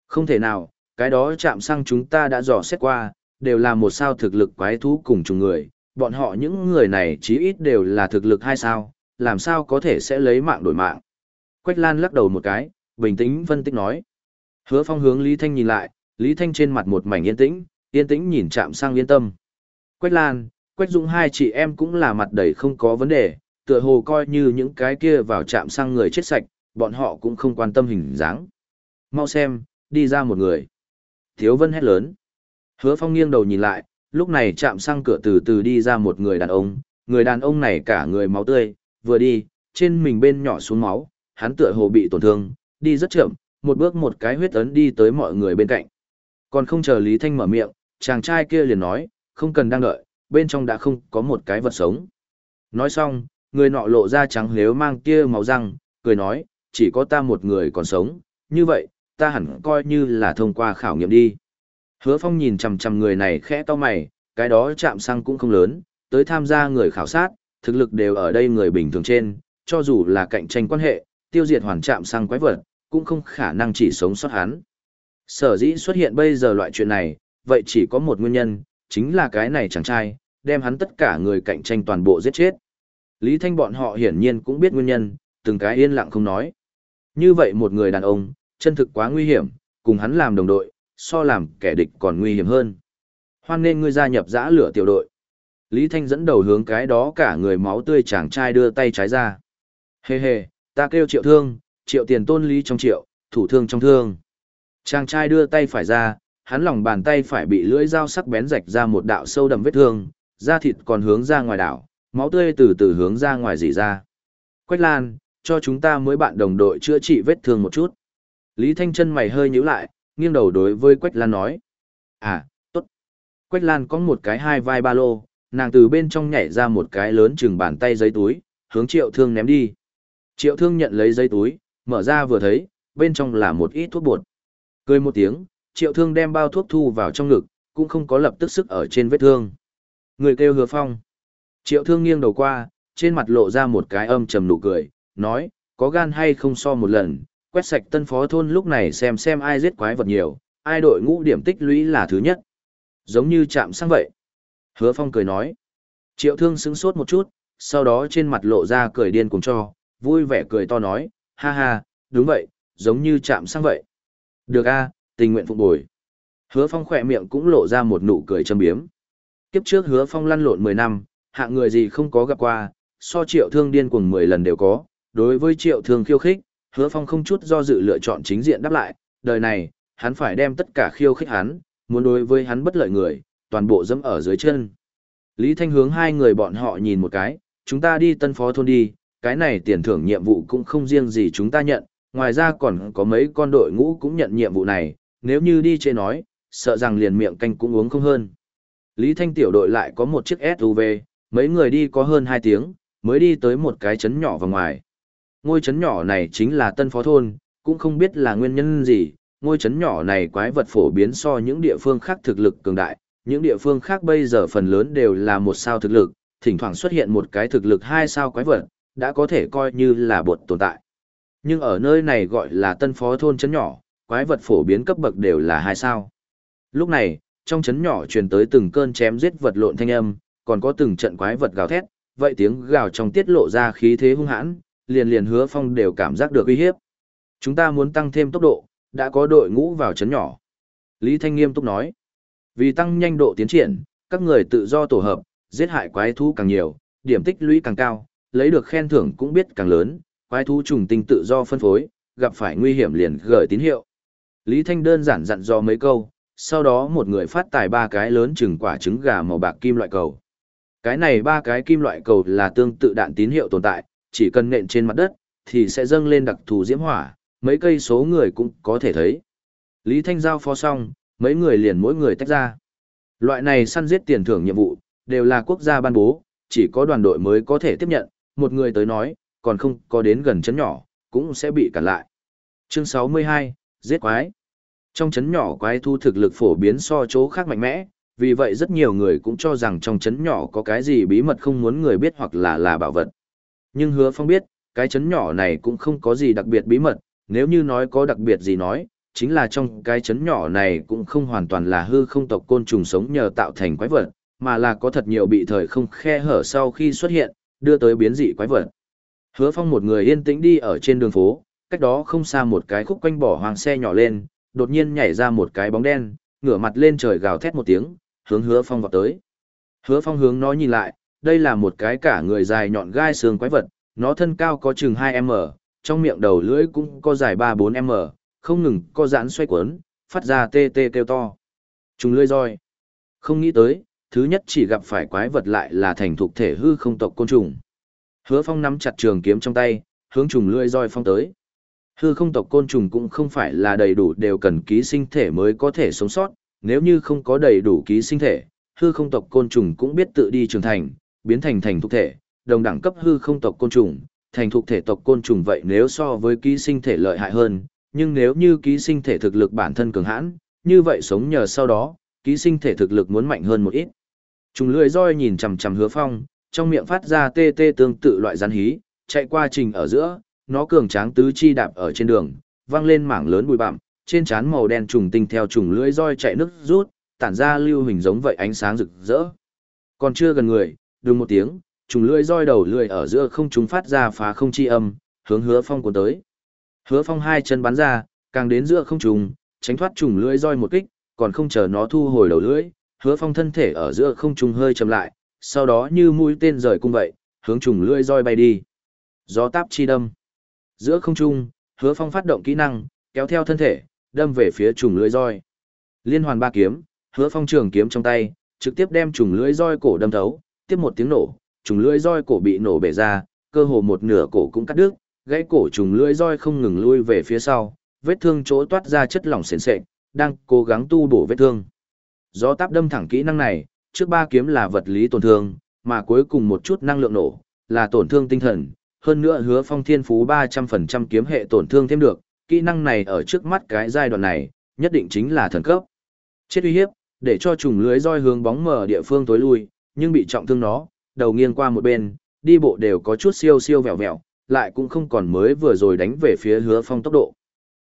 Không thể nào, cái đó chạm xăng chúng ta đã dò xét qua, đều là một sao thực lực quái thú cùng chung người, bọn họ những người này chí ít đều là thực lực hay sao, làm sao có thể sẽ lấy mạng đổi mạng. Quách Lan lắc đầu một cái, bình tĩnh phân tích nói. Hứa phong hướng Lý Thanh nhìn lại, Lý Thanh trên mặt một mảnh yên tĩnh, yên tĩnh nhìn chạm sang yên tâm. Quách Lan, Quách Dũng hai chị em cũng là mặt đầy không có vấn đề, tựa hồ coi như những cái kia vào chạm sang người chết sạch, bọn họ cũng không quan tâm hình dáng. Mau xem, đi ra một người. Thiếu Vân hét lớn. Hứa Phong nghiêng đầu nhìn lại, lúc này chạm sang cửa từ từ đi ra một người đàn ông, người đàn ông này cả người máu tươi, vừa đi, trên mình bên nhỏ xuống máu, hắn tựa hồ bị tổn thương, đi rất chậm, một bước một cái huyết ấn đi tới mọi người bên cạnh. Còn không chờ Lý Thanh mở miệng, chàng trai kia liền nói, không cần đang đợi, bên trong đã không có một cái vật sống. Nói xong, người nọ lộ ra trắng nếu mang kia máu răng, cười nói, chỉ có ta một người còn sống, như vậy, ta hẳn coi như là thông qua khảo nghiệm đi. Hứa Phong nhìn chằm chằm người này khẽ to mày, cái đó chạm xăng cũng không lớn, tới tham gia người khảo sát, thực lực đều ở đây người bình thường trên, cho dù là cạnh tranh quan hệ, tiêu diệt hoàn chạm xăng quái vật, cũng không khả năng chỉ sống sót hắn. Sở dĩ xuất hiện bây giờ loại chuyện này, vậy chỉ có một nguyên nhân, chính là cái này chàng trai, đem hắn tất cả người cạnh tranh toàn bộ giết chết. Lý Thanh bọn họ hiển nhiên cũng biết nguyên nhân, từng cái yên lặng không nói. Như vậy một người đàn ông, chân thực quá nguy hiểm, cùng hắn làm đồng đội, so làm kẻ địch còn nguy hiểm hơn. Hoan nên ngươi gia nhập giã lửa tiểu đội. Lý Thanh dẫn đầu hướng cái đó cả người máu tươi chàng trai đưa tay trái ra. Hê hê, ta kêu triệu thương, triệu tiền tôn lý trong triệu, thủ thương trong thương. Chàng trai đưa tay phải ra, hắn lòng bàn tay phải bị lưỡi dao sắc bén rạch ra một đạo sâu đậm vết thương, da thịt còn hướng ra ngoài đảo, máu tươi từ từ hướng ra ngoài dỉ ra. Quách Lan, cho chúng ta mới bạn đồng đội chữa trị vết thương một chút. Lý Thanh chân mày hơi nhíu lại, nghiêng đầu đối với Quách Lan nói. À, tốt. Quách Lan có một cái hai vai ba lô, nàng từ bên trong nhảy ra một cái lớn chừng bàn tay giấy túi, hướng triệu thương ném đi. Triệu thương nhận lấy giấy túi, mở ra vừa thấy, bên trong là một ít thuốc bột. Cười một tiếng, triệu thương đem bao thuốc thu vào trong ngực, cũng không có lập tức sức ở trên vết thương. Người kêu hứa phong. Triệu thương nghiêng đầu qua, trên mặt lộ ra một cái âm trầm nụ cười, nói, có gan hay không so một lần, quét sạch tân phó thôn lúc này xem xem ai giết quái vật nhiều, ai đội ngũ điểm tích lũy là thứ nhất. Giống như chạm sang vậy. Hứa phong cười nói. Triệu thương sững sốt một chút, sau đó trên mặt lộ ra cười điên cùng cho, vui vẻ cười to nói, ha ha, đúng vậy, giống như chạm sang vậy. Được a, tình nguyện phục bồi. Hứa phong khỏe miệng cũng lộ ra một nụ cười châm biếm. Kiếp trước hứa phong lăn lộn 10 năm, hạng người gì không có gặp qua, so triệu thương điên cuồng 10 lần đều có. Đối với triệu thương khiêu khích, hứa phong không chút do dự lựa chọn chính diện đáp lại, đời này, hắn phải đem tất cả khiêu khích hắn, muốn đối với hắn bất lợi người, toàn bộ dẫm ở dưới chân. Lý Thanh hướng hai người bọn họ nhìn một cái, chúng ta đi tân phó thôn đi, cái này tiền thưởng nhiệm vụ cũng không riêng gì chúng ta nhận, ngoài ra còn có mấy con đội ngũ cũng nhận nhiệm vụ này, nếu như đi chê nói, sợ rằng liền miệng canh cũng uống không hơn. Lý Thanh tiểu đội lại có một chiếc SUV, mấy người đi có hơn 2 tiếng, mới đi tới một cái trấn nhỏ vào ngoài. Ngôi trấn nhỏ này chính là Tân Phó Thôn, cũng không biết là nguyên nhân gì, ngôi trấn nhỏ này quái vật phổ biến so những địa phương khác thực lực cường đại, những địa phương khác bây giờ phần lớn đều là một sao thực lực, thỉnh thoảng xuất hiện một cái thực lực hai sao quái vật, đã có thể coi như là bột tồn tại. Nhưng ở nơi này gọi là Tân Phó Thôn trấn nhỏ, quái vật phổ biến cấp bậc đều là hai sao. Lúc này, trong trấn nhỏ truyền tới từng cơn chém giết vật lộn thanh âm, còn có từng trận quái vật gào thét, vậy tiếng gào trong tiết lộ ra khí thế hung hãn, liền liền hứa phong đều cảm giác được uy hiếp. Chúng ta muốn tăng thêm tốc độ, đã có đội ngũ vào trấn nhỏ. Lý Thanh nghiêm túc nói, vì tăng nhanh độ tiến triển, các người tự do tổ hợp, giết hại quái thú càng nhiều, điểm tích lũy càng cao, lấy được khen thưởng cũng biết càng lớn, quái thú trùng tinh tự do phân phối, gặp phải nguy hiểm liền gửi tín hiệu. Lý Thanh đơn giản dặn dò mấy câu, sau đó một người phát tài ba cái lớn chừng quả trứng gà màu bạc kim loại cầu. Cái này ba cái kim loại cầu là tương tự đạn tín hiệu tồn tại, chỉ cần nện trên mặt đất, thì sẽ dâng lên đặc thù diễm hỏa, mấy cây số người cũng có thể thấy. Lý Thanh giao phó xong, mấy người liền mỗi người tách ra. Loại này săn giết tiền thưởng nhiệm vụ, đều là quốc gia ban bố, chỉ có đoàn đội mới có thể tiếp nhận, một người tới nói, còn không có đến gần chấn nhỏ, cũng sẽ bị cản lại. Chương 62, giết quái. Trong chấn nhỏ quái thu thực lực phổ biến so chỗ khác mạnh mẽ, vì vậy rất nhiều người cũng cho rằng trong chấn nhỏ có cái gì bí mật không muốn người biết hoặc là là bảo vật. Nhưng hứa phong biết, cái chấn nhỏ này cũng không có gì đặc biệt bí mật, nếu như nói có đặc biệt gì nói, chính là trong cái chấn nhỏ này cũng không hoàn toàn là hư không tộc côn trùng sống nhờ tạo thành quái vật, mà là có thật nhiều bị thời không khe hở sau khi xuất hiện, đưa tới biến dị quái vật. Hứa Phong một người yên tĩnh đi ở trên đường phố, cách đó không xa một cái khúc quanh bỏ hoàng xe nhỏ lên, đột nhiên nhảy ra một cái bóng đen, ngửa mặt lên trời gào thét một tiếng, hướng Hứa Phong vọt tới. Hứa Phong hướng nó nhìn lại, đây là một cái cả người dài nhọn gai xương quái vật, nó thân cao có chừng 2m, trong miệng đầu lưỡi cũng có dài 3-4m, không ngừng co giãn xoay quấn, phát ra tê tê kêu to. Trùng lưỡi roi. Không nghĩ tới, thứ nhất chỉ gặp phải quái vật lại là thành thuộc thể hư không tộc côn trùng. Hứa Phong nắm chặt trường kiếm trong tay, hướng trùng lưỡi roi phong tới. Hư không tộc côn trùng cũng không phải là đầy đủ đều cần ký sinh thể mới có thể sống sót, nếu như không có đầy đủ ký sinh thể, hư không tộc côn trùng cũng biết tự đi trưởng thành, biến thành thành thuộc thể, đồng đẳng cấp hư không tộc côn trùng, thành thuộc thể tộc côn trùng vậy nếu so với ký sinh thể lợi hại hơn, nhưng nếu như ký sinh thể thực lực bản thân cường hãn, như vậy sống nhờ sau đó, ký sinh thể thực lực muốn mạnh hơn một ít. Trùng lưỡi roi nhìn chằm chằm Hứa Phong, trong miệng phát ra tê tê tương tự loại rắn hí, chạy qua trình ở giữa, nó cường tráng tứ chi đạp ở trên đường, văng lên mảng lớn bụi bặm, trên trán màu đen trùng tinh theo trùng lưỡi roi chạy nước rút, tản ra lưu hình giống vậy ánh sáng rực rỡ. Còn chưa gần người, đùng một tiếng, trùng lưỡi roi đầu lưỡi ở giữa không trung phát ra phá không chi âm, hướng Hứa Phong cuốn tới. Hứa Phong hai chân bắn ra, càng đến giữa không trùng, tránh thoát trùng lưỡi roi một kích, còn không chờ nó thu hồi đầu lưỡi, Hứa Phong thân thể ở giữa không trung hơi chậm lại, sau đó như mũi tên rời cung vậy, hướng trùng lưỡi roi bay đi. Gió táp chi đâm. Giữa không trung, Hứa Phong phát động kỹ năng, kéo theo thân thể, đâm về phía trùng lưỡi roi. Liên hoàn ba kiếm, Hứa Phong trường kiếm trong tay, trực tiếp đem trùng lưỡi roi cổ đâm thấu, tiếp một tiếng nổ, trùng lưỡi roi cổ bị nổ bể ra, cơ hồ một nửa cổ cũng cắt đứt, gãy cổ trùng lưỡi roi không ngừng lui về phía sau, vết thương chỗ toát ra chất lỏng sền sệt, đang cố gắng tu bổ vết thương. Gió táp đâm thẳng kỹ năng này, trước ba kiếm là vật lý tổn thương, mà cuối cùng một chút năng lượng nổ, là tổn thương tinh thần, hơn nữa hứa phong thiên phú 300% kiếm hệ tổn thương thêm được, kỹ năng này ở trước mắt cái giai đoạn này, nhất định chính là thần cấp. Chết uy hiếp, để cho trùng lưới roi hướng bóng mở địa phương tối lui, nhưng bị trọng thương nó, đầu nghiêng qua một bên, đi bộ đều có chút siêu siêu vẹo vẹo, lại cũng không còn mới vừa rồi đánh về phía hứa phong tốc độ.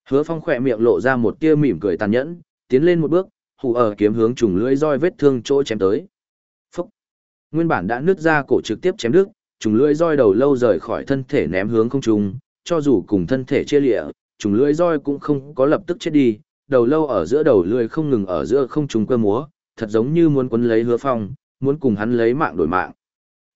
Hứa phong khỏe miệng lộ ra một tia mỉm cười tàn nhẫn, tiến lên một bước, hù ở kiếm hướng trùng lưỡi roi vết thương chỗ chém tới. Phúc! Nguyên bản đã nứt ra cổ trực tiếp chém đứt, trùng lưỡi roi đầu lâu rời khỏi thân thể ném hướng không trùng cho dù cùng thân thể chia lịa, trùng lưỡi roi cũng không có lập tức chết đi, đầu lâu ở giữa đầu lưỡi không ngừng ở giữa không trùng quơ múa, thật giống như muốn quấn lấy hứa phong, muốn cùng hắn lấy mạng đổi mạng.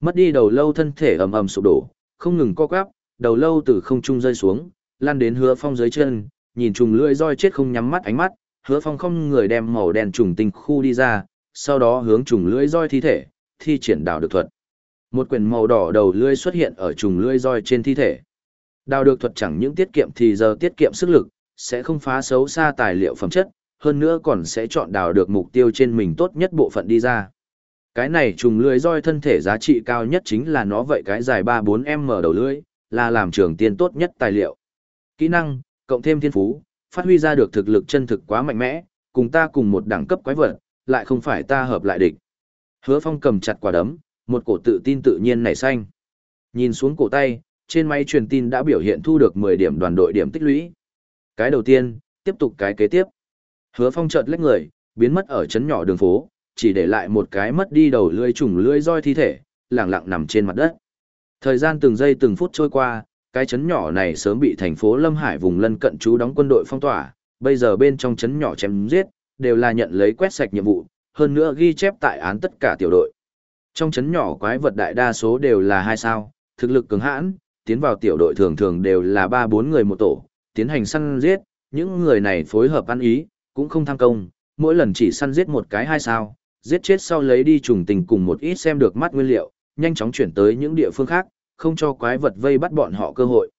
Mất đi đầu lâu thân thể ầm ầm sụp đổ, không ngừng co quắp, đầu lâu từ không trung rơi xuống, lan đến hứa phong dưới chân, nhìn trùng lưỡi roi chết không nhắm mắt ánh mắt, hứa phong không người đem màu đen trùng tinh khu đi ra, sau đó hướng trùng lưỡi roi thi thể, thi triển đào được thuật. Một quyển màu đỏ đầu lưỡi xuất hiện ở trùng lưỡi roi trên thi thể. Đào được thuật chẳng những tiết kiệm thì giờ tiết kiệm sức lực, sẽ không phá xấu xa tài liệu phẩm chất, hơn nữa còn sẽ chọn đào được mục tiêu trên mình tốt nhất bộ phận đi ra. Cái này trùng lưỡi roi thân thể giá trị cao nhất chính là nó vậy cái dài 3-4m đầu lưỡi, là làm trường tiên tốt nhất tài liệu. Kỹ năng, cộng thêm thiên phú, phát huy ra được thực lực chân thực quá mạnh mẽ, cùng ta cùng một đẳng cấp quái vật, lại không phải ta hợp lại địch. Hứa Phong cầm chặt quả đấm, một cổ tự tin tự nhiên nảy xanh. Nhìn xuống cổ tay, trên máy truyền tin đã biểu hiện thu được 10 điểm đoàn đội điểm tích lũy. Cái đầu tiên, tiếp tục cái kế tiếp. Hứa Phong chợt lách người, biến mất ở chấn nhỏ đường phố, chỉ để lại một cái mất đi đầu lưỡi trùng lưỡi roi thi thể, lặng lặng nằm trên mặt đất. Thời gian từng giây từng phút trôi qua, cái chấn nhỏ này sớm bị thành phố Lâm Hải vùng lân cận trú đóng quân đội phong tỏa, bây giờ bên trong chấn nhỏ chém giết, đều là nhận lấy quét sạch nhiệm vụ, hơn nữa ghi chép tại án tất cả tiểu đội. Trong chấn nhỏ quái vật đại đa số đều là hai sao, thực lực cứng hãn, tiến vào tiểu đội thường thường đều là ba bốn người một tổ, tiến hành săn giết, những người này phối hợp ăn ý, cũng không tham công, mỗi lần chỉ săn giết một cái hai sao, giết chết sau lấy đi trùng tình cùng một ít xem được mắt nguyên liệu, nhanh chóng chuyển tới những địa phương khác, không cho quái vật vây bắt bọn họ cơ hội.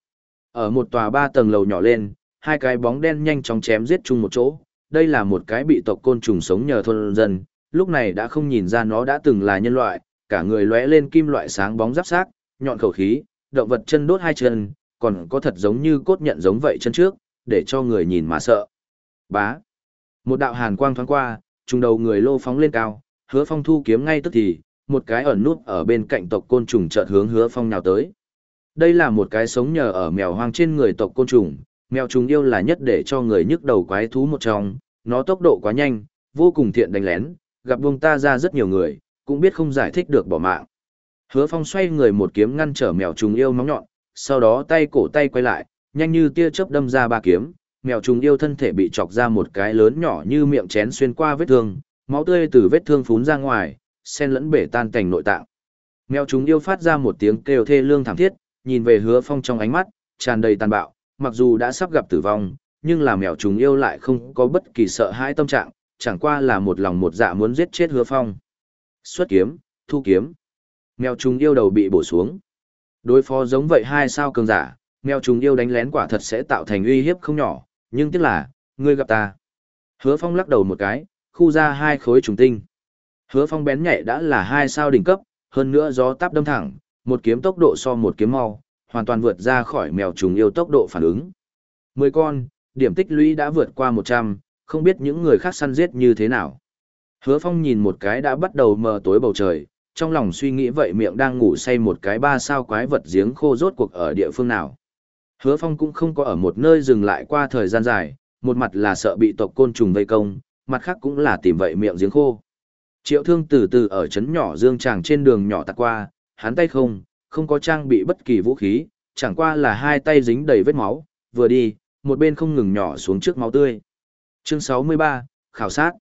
Ở một tòa ba tầng lầu nhỏ lên, hai cái bóng đen nhanh chóng chém giết chung một chỗ, đây là một cái bị tộc côn trùng sống nhờ thôn dân, lúc này đã không nhìn ra nó đã từng là nhân loại, cả người lóe lên kim loại sáng bóng giáp xác, nhọn khẩu khí, động vật chân đốt hai chân, còn có thật giống như cốt nhận giống vậy chân trước, để cho người nhìn mà sợ. Bá. Một đạo hàn quang thoáng qua, trùng đầu người lô phóng lên cao, hứa phong thu kiếm ngay tức thì, một cái ẩn nút ở bên cạnh tộc côn trùng chợt hướng hứa phong nhào tới. Đây là một cái sống nhờ ở mèo hoang trên người tộc côn trùng, mèo trùng yêu là nhất để cho người nhức đầu quái thú một trong, nó tốc độ quá nhanh, vô cùng thiện đánh lén, gặp buông ta ra rất nhiều người, cũng biết không giải thích được bỏ mạng. Hứa Phong xoay người một kiếm ngăn trở mèo trùng yêu móng nhọn, sau đó tay cổ tay quay lại, nhanh như tia chớp đâm ra ba kiếm, mèo trùng yêu thân thể bị chọc ra một cái lớn nhỏ như miệng chén xuyên qua vết thương, máu tươi từ vết thương phún ra ngoài, xen lẫn bể tan cảnh nội tạng. Mèo trùng yêu phát ra một tiếng kêu thê lương thảm thiết, nhìn về Hứa Phong trong ánh mắt tràn đầy tàn bạo, mặc dù đã sắp gặp tử vong, nhưng là mèo trùng yêu lại không có bất kỳ sợ hãi tâm trạng, chẳng qua là một lòng một dạ muốn giết chết Hứa Phong. Xuất kiếm, thu kiếm. Mèo trùng yêu đầu bị bổ xuống. Đối phó giống vậy hai sao cường giả, mèo trùng yêu đánh lén quả thật sẽ tạo thành uy hiếp không nhỏ, nhưng tiếc là, ngươi gặp ta. Hứa Phong lắc đầu một cái, khu ra hai khối trùng tinh. Hứa Phong bén nhạy đã là hai sao đỉnh cấp, hơn nữa gió táp đâm thẳng, một kiếm tốc độ so một kiếm mau, hoàn toàn vượt ra khỏi mèo trùng yêu tốc độ phản ứng. Mười con, điểm tích lũy đã vượt qua một trăm, không biết những người khác săn giết như thế nào. Hứa Phong nhìn một cái đã bắt đầu mờ tối bầu trời, trong lòng suy nghĩ vậy miệng đang ngủ say một cái ba sao quái vật giếng khô rốt cuộc ở địa phương nào. Hứa Phong cũng không có ở một nơi dừng lại qua thời gian dài, một mặt là sợ bị tộc côn trùng vây công, mặt khác cũng là tìm vậy miệng giếng khô. Triệu thương từ từ ở chấn nhỏ dương tràng trên đường nhỏ tạt qua, hắn tay không, không có trang bị bất kỳ vũ khí, chẳng qua là hai tay dính đầy vết máu, vừa đi, một bên không ngừng nhỏ xuống trước máu tươi. Chương 63, Khảo sát.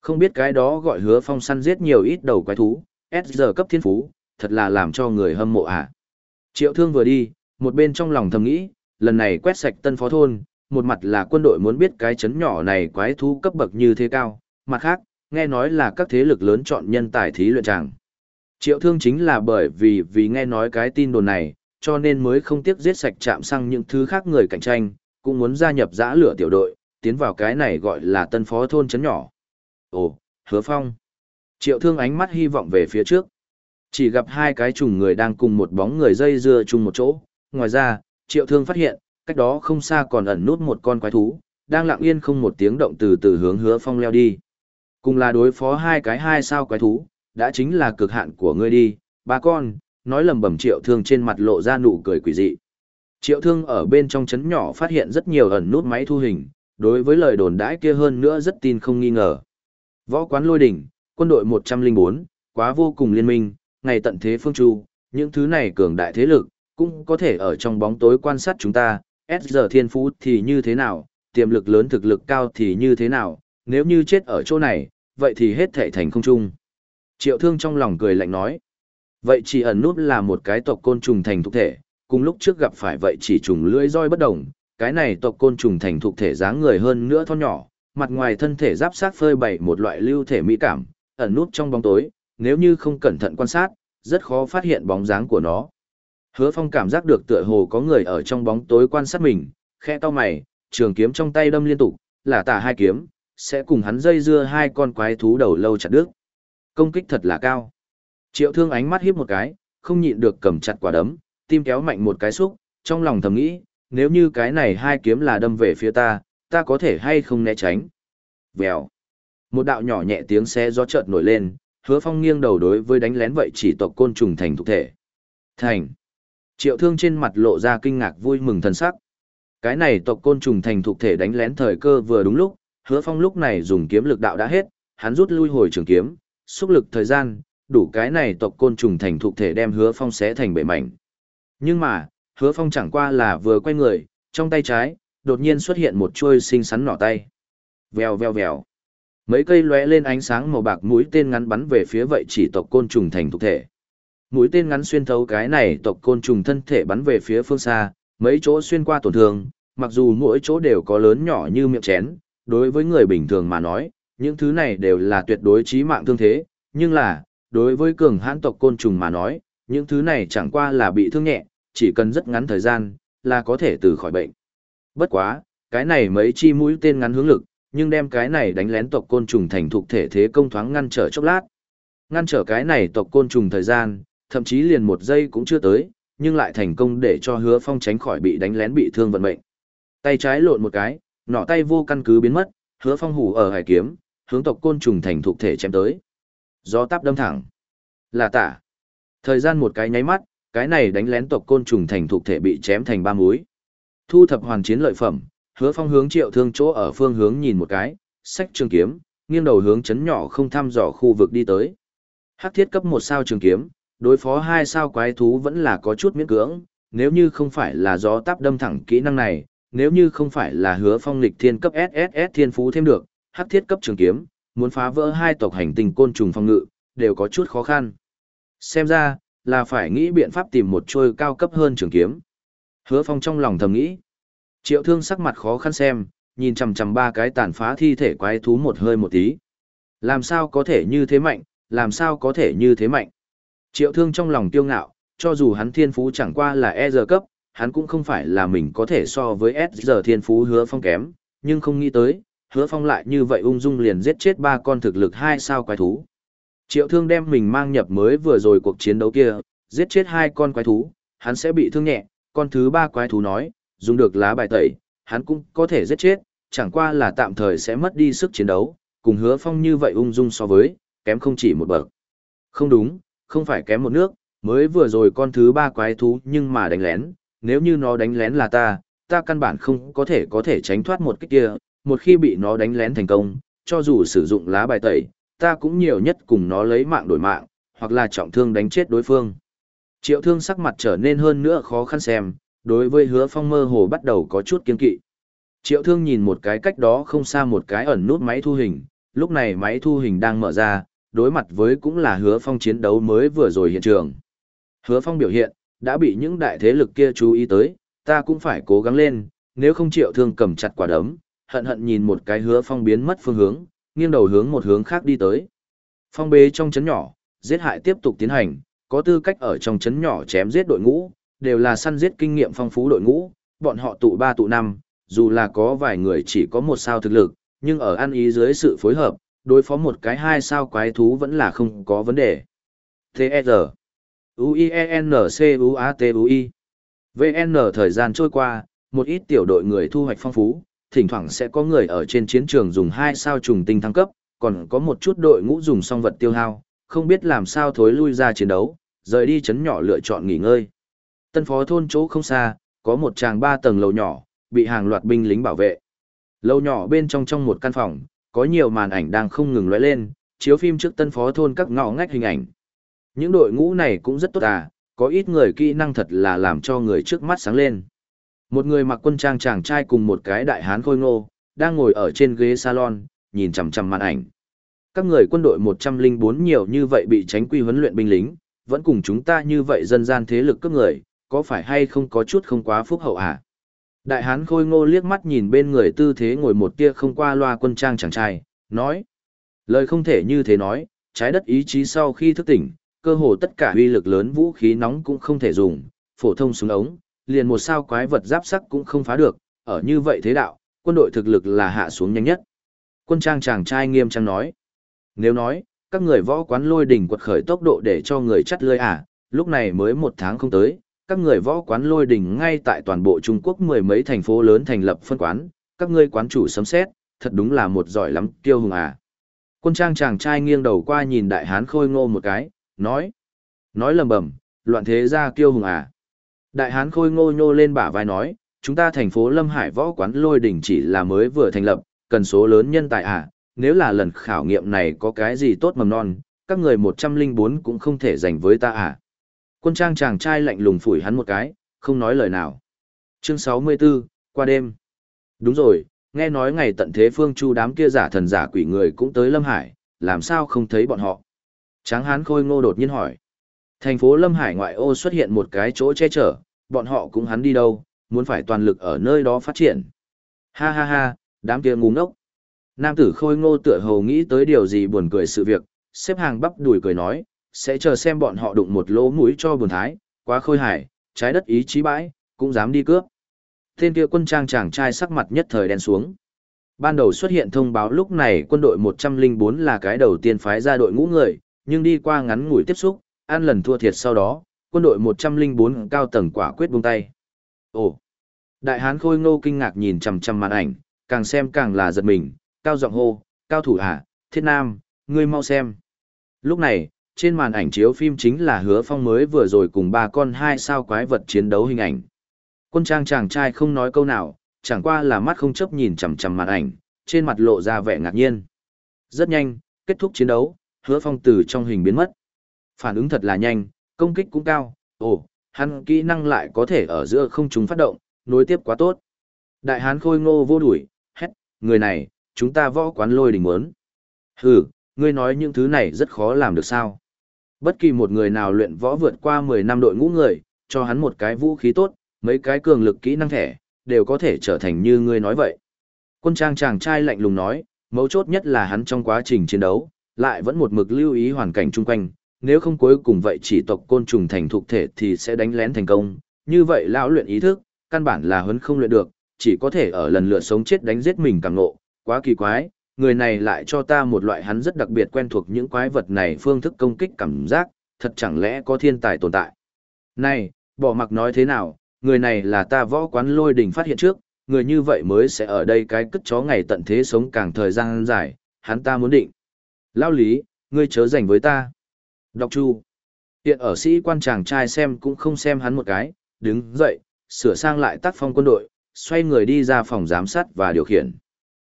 Không biết cái đó gọi hứa phong săn giết nhiều ít đầu quái thú, S giờ cấp thiên phú, thật là làm cho người hâm mộ ạ. À. Triệu thương vừa đi, một bên trong lòng thầm nghĩ, lần này quét sạch tân phó thôn, một mặt là quân đội muốn biết cái chấn nhỏ này quái thú cấp bậc như thế cao, mặt khác, nghe nói là các thế lực lớn chọn nhân tài thí luyện tràng. Triệu thương chính là bởi vì vì nghe nói cái tin đồn này, cho nên mới không tiếc giết sạch chạm sang những thứ khác người cạnh tranh, cũng muốn gia nhập giã lửa tiểu đội, tiến vào cái này gọi là tân phó thôn chấn nhỏ. Ồ, hứa phong. Triệu thương ánh mắt hy vọng về phía trước. Chỉ gặp hai cái trùng người đang cùng một bóng người dây dưa chung một chỗ. Ngoài ra, triệu thương phát hiện, cách đó không xa còn ẩn nút một con quái thú, đang lặng yên không một tiếng động từ từ hướng hứa phong leo đi. Cùng là đối phó hai cái hai sao quái thú, đã chính là cực hạn của ngươi đi, ba con, nói lầm bầm triệu thương trên mặt lộ ra nụ cười quỷ dị. Triệu thương ở bên trong chấn nhỏ phát hiện rất nhiều ẩn nút máy thu hình, đối với lời đồn đãi kia hơn nữa rất tin không nghi ngờ. Võ quán lôi đỉnh, quân đội 104, quá vô cùng liên minh, ngày tận thế phương chu, những thứ này cường đại thế lực, cũng có thể ở trong bóng tối quan sát chúng ta, S giờ thiên phú thì như thế nào, tiềm lực lớn thực lực cao thì như thế nào, nếu như chết ở chỗ này, vậy thì hết thể thành không chung. Triệu thương trong lòng cười lạnh nói, vậy chỉ ẩn nút là một cái tộc côn trùng thành thục thể, cùng lúc trước gặp phải vậy chỉ trùng lưỡi roi bất đồng, cái này tộc côn trùng thành thục thể dáng người hơn nữa thon nhỏ, mặt ngoài thân thể giáp sát phơi bày một loại lưu thể mỹ cảm, ẩn nút trong bóng tối, nếu như không cẩn thận quan sát, rất khó phát hiện bóng dáng của nó. Hứa Phong cảm giác được tựa hồ có người ở trong bóng tối quan sát mình, khẽ to mày, trường kiếm trong tay đâm liên tục, là tả hai kiếm, sẽ cùng hắn dây dưa hai con quái thú đầu lâu chặt đứt. Công kích thật là cao. Triệu Thương ánh mắt híp một cái, không nhịn được cầm chặt quả đấm, tim kéo mạnh một cái xúc, trong lòng thầm nghĩ, nếu như cái này hai kiếm là đâm về phía ta, ta có thể hay không né tránh. Vèo. Một đạo nhỏ nhẹ tiếng xe gió chợt nổi lên, hứa phong nghiêng đầu đối với đánh lén vậy chỉ tộc côn trùng thành thuộc thể. Thành. Triệu thương trên mặt lộ ra kinh ngạc vui mừng thần sắc. Cái này tộc côn trùng thành thuộc thể đánh lén thời cơ vừa đúng lúc, hứa phong lúc này dùng kiếm lực đạo đã hết, hắn rút lui hồi trường kiếm, xúc lực thời gian, đủ cái này tộc côn trùng thành thuộc thể đem hứa phong xé thành bể mảnh. Nhưng mà, hứa phong chẳng qua là vừa quay người, trong tay trái, đột nhiên xuất hiện một chuôi xinh xắn nỏ tay. Vèo vèo vèo. Mấy cây lóe lên ánh sáng màu bạc mũi tên ngắn bắn về phía vậy chỉ tộc côn trùng thành thuộc thể. Mũi tên ngắn xuyên thấu cái này tộc côn trùng thân thể bắn về phía phương xa, mấy chỗ xuyên qua tổn thương, mặc dù mỗi chỗ đều có lớn nhỏ như miệng chén, đối với người bình thường mà nói, những thứ này đều là tuyệt đối chí mạng thương thế, nhưng là, đối với cường hãn tộc côn trùng mà nói, những thứ này chẳng qua là bị thương nhẹ, chỉ cần rất ngắn thời gian, là có thể từ khỏi bệnh. Bất quá, cái này mấy chi mũi tên ngắn hướng lực, nhưng đem cái này đánh lén tộc côn trùng thành thục thể thế công thoáng ngăn trở chốc lát. Ngăn trở cái này tộc côn trùng thời gian, thậm chí liền một giây cũng chưa tới, nhưng lại thành công để cho hứa phong tránh khỏi bị đánh lén bị thương vận mệnh. Tay trái lộn một cái, nỏ tay vô căn cứ biến mất, hứa phong hủ ở hải kiếm, hướng tộc côn trùng thành thuộc thể chém tới. Gió táp đâm thẳng. Là tả. Thời gian một cái nháy mắt, cái này đánh lén tộc côn trùng thành thuộc thể bị chém thành ba múi. Thu thập hoàn chiến lợi phẩm, hứa phong hướng triệu thương chỗ ở phương hướng nhìn một cái, sách trường kiếm, nghiêng đầu hướng chấn nhỏ không thăm dò khu vực đi tới. Hắc thiết cấp một sao trường kiếm, đối phó hai sao quái thú vẫn là có chút miễn cưỡng, nếu như không phải là gió táp đâm thẳng kỹ năng này, nếu như không phải là hứa phong lịch thiên cấp SSS thiên phú thêm được, hắc thiết cấp trường kiếm, muốn phá vỡ hai tộc hành tinh côn trùng phong ngự, đều có chút khó khăn. Xem ra, là phải nghĩ biện pháp tìm một trôi cao cấp hơn trường kiếm. Hứa phong trong lòng thầm nghĩ. Triệu thương sắc mặt khó khăn xem, nhìn chằm chằm ba cái tàn phá thi thể quái thú một hơi một tí. Làm sao có thể như thế mạnh, làm sao có thể như thế mạnh. Triệu thương trong lòng tiêu ngạo, cho dù hắn thiên phú chẳng qua là E giờ cấp, hắn cũng không phải là mình có thể so với S giờ thiên phú hứa phong kém, nhưng không nghĩ tới, hứa phong lại như vậy ung dung liền giết chết ba con thực lực hai sao quái thú. Triệu thương đem mình mang nhập mới vừa rồi cuộc chiến đấu kia, giết chết hai con quái thú, hắn sẽ bị thương nhẹ, con thứ ba quái thú nói, dùng được lá bài tẩy, hắn cũng có thể giết chết, chẳng qua là tạm thời sẽ mất đi sức chiến đấu, cùng hứa phong như vậy ung dung so với, kém không chỉ một bậc. Không đúng, không phải kém một nước, mới vừa rồi con thứ ba quái thú nhưng mà đánh lén, nếu như nó đánh lén là ta, ta căn bản không có thể có thể tránh thoát một cái kia, một khi bị nó đánh lén thành công, cho dù sử dụng lá bài tẩy, ta cũng nhiều nhất cùng nó lấy mạng đổi mạng, hoặc là trọng thương đánh chết đối phương. Triệu thương sắc mặt trở nên hơn nữa khó khăn xem, đối với hứa phong mơ hồ bắt đầu có chút kiên kỵ. Triệu thương nhìn một cái cách đó không xa một cái ẩn nút máy thu hình, lúc này máy thu hình đang mở ra, đối mặt với cũng là hứa phong chiến đấu mới vừa rồi hiện trường. Hứa phong biểu hiện, đã bị những đại thế lực kia chú ý tới, ta cũng phải cố gắng lên, nếu không triệu thương cầm chặt quả đấm, hận hận nhìn một cái hứa phong biến mất phương hướng, nghiêng đầu hướng một hướng khác đi tới. Phong bế trong chấn nhỏ, giết hại tiếp tục tiến hành, có tư cách ở trong chấn nhỏ chém giết đội ngũ, đều là săn giết kinh nghiệm phong phú đội ngũ, bọn họ tụ ba tụ năm, dù là có vài người chỉ có một sao thực lực, nhưng ở ăn ý dưới sự phối hợp, đối phó một cái hai sao quái thú vẫn là không có vấn đề. T.E.R. U-I-E-N-C-U-A-T-U-I VN thời gian trôi qua, một ít tiểu đội người thu hoạch phong phú, thỉnh thoảng sẽ có người ở trên chiến trường dùng hai sao trùng tinh thăng cấp, còn có một chút đội ngũ dùng song vật tiêu hao, không biết làm sao thối lui ra chiến đấu, rời đi chấn nhỏ lựa chọn nghỉ ngơi. Tân phó thôn chỗ không xa, có một tràng ba tầng lầu nhỏ, bị hàng loạt binh lính bảo vệ. Lầu nhỏ bên trong trong một căn phòng, có nhiều màn ảnh đang không ngừng lóe lên, chiếu phim trước tân phó thôn các ngõ ngách hình ảnh. Những đội ngũ này cũng rất tốt à, có ít người kỹ năng thật là làm cho người trước mắt sáng lên. Một người mặc quân trang chàng trai cùng một cái đại hán khôi ngô, đang ngồi ở trên ghế salon, nhìn chằm chằm màn ảnh. Các người quân đội 104 nhiều như vậy bị tránh quy huấn luyện binh lính, vẫn cùng chúng ta như vậy dân gian thế lực cướp người, có phải hay không có chút không quá phúc hậu à? Đại hán khôi ngô liếc mắt nhìn bên người tư thế ngồi một tia không qua loa quân trang chàng trai, nói. Lời không thể như thế nói, trái đất ý chí sau khi thức tỉnh, cơ hồ tất cả uy lực lớn vũ khí nóng cũng không thể dùng, phổ thông súng ống, liền một sao quái vật giáp sắc cũng không phá được, ở như vậy thế đạo, quân đội thực lực là hạ xuống nhanh nhất. Quân trang chàng trai nghiêm trang nói. Nếu nói, các người võ quán lôi đỉnh quật khởi tốc độ để cho người chắt lơi à, lúc này mới một tháng không tới, các người võ quán lôi đỉnh ngay tại toàn bộ Trung Quốc mười mấy thành phố lớn thành lập phân quán, các ngươi quán chủ sấm xét, thật đúng là một giỏi lắm, tiêu hùng à. Quân trang chàng trai nghiêng đầu qua nhìn đại hán khôi ngô một cái, nói. Nói lầm bầm, loạn thế ra kiêu hùng à. Đại hán khôi ngô nhô lên bả vai nói, chúng ta thành phố Lâm Hải võ quán lôi đỉnh chỉ là mới vừa thành lập, cần số lớn nhân tài à, nếu là lần khảo nghiệm này có cái gì tốt mầm non, các người 104 cũng không thể giành với ta à. Quân trang chàng trai lạnh lùng phủi hắn một cái, không nói lời nào. Chương 64, qua đêm. Đúng rồi, nghe nói ngày tận thế phương chu đám kia giả thần giả quỷ người cũng tới Lâm Hải, làm sao không thấy bọn họ. Tráng hán khôi ngô đột nhiên hỏi. Thành phố Lâm Hải ngoại ô xuất hiện một cái chỗ che chở, bọn họ cũng hắn đi đâu, muốn phải toàn lực ở nơi đó phát triển. Ha ha ha, đám kia ngu ngốc. Nam tử khôi ngô tựa hồ nghĩ tới điều gì buồn cười sự việc, xếp hàng bắp đùi cười nói, sẽ chờ xem bọn họ đụng một lỗ mũi cho buồn thái, quá khôi hài, trái đất ý chí bãi, cũng dám đi cướp. Tên kia quân trang chàng trai sắc mặt nhất thời đen xuống. Ban đầu xuất hiện thông báo lúc này quân đội 104 là cái đầu tiên phái ra đội ngũ người, nhưng đi qua ngắn ngủi tiếp xúc, ăn lần thua thiệt sau đó, quân đội 104 cao tầng quả quyết buông tay. Ồ! Đại hán khôi ngô kinh ngạc nhìn chằm chằm màn ảnh, càng xem càng là giật mình, cao giọng hô, cao thủ à, thiết nam, ngươi mau xem. Lúc này, trên màn ảnh chiếu phim chính là hứa phong mới vừa rồi cùng ba con hai sao quái vật chiến đấu hình ảnh. Quân trang chàng trai không nói câu nào, chẳng qua là mắt không chấp nhìn chằm chằm màn ảnh, trên mặt lộ ra vẻ ngạc nhiên. Rất nhanh, kết thúc chiến đấu, hứa phong từ trong hình biến mất. Phản ứng thật là nhanh, công kích cũng cao, ồ, hắn kỹ năng lại có thể ở giữa không chúng phát động, nối tiếp quá tốt. Đại hán khôi ngô vô đuổi, hét, người này, chúng ta võ quán lôi đình muốn. Hừ, ngươi nói những thứ này rất khó làm được sao. Bất kỳ một người nào luyện võ vượt qua 10 năm đội ngũ người, cho hắn một cái vũ khí tốt, mấy cái cường lực kỹ năng thẻ, đều có thể trở thành như ngươi nói vậy. Quân trang chàng trai lạnh lùng nói, mấu chốt nhất là hắn trong quá trình chiến đấu, lại vẫn một mực lưu ý hoàn cảnh chung quanh, nếu không cuối cùng vậy chỉ tộc côn trùng thành thục thể thì sẽ đánh lén thành công, như vậy lão luyện ý thức, căn bản là huấn không luyện được, chỉ có thể ở lần lượt sống chết đánh giết mình càng ngộ, quá kỳ quái, người này lại cho ta một loại hắn rất đặc biệt quen thuộc những quái vật này phương thức công kích cảm giác, thật chẳng lẽ có thiên tài tồn tại. Này, bỏ mặc nói thế nào, người này là ta võ quán lôi đỉnh phát hiện trước, người như vậy mới sẽ ở đây cái cất chó ngày tận thế sống càng thời gian dài, hắn ta muốn định. Lao lý, ngươi chớ dành với ta. Đọc chu. Hiện ở sĩ quan chàng trai xem cũng không xem hắn một cái, đứng dậy, sửa sang lại tác phong quân đội, xoay người đi ra phòng giám sát và điều khiển.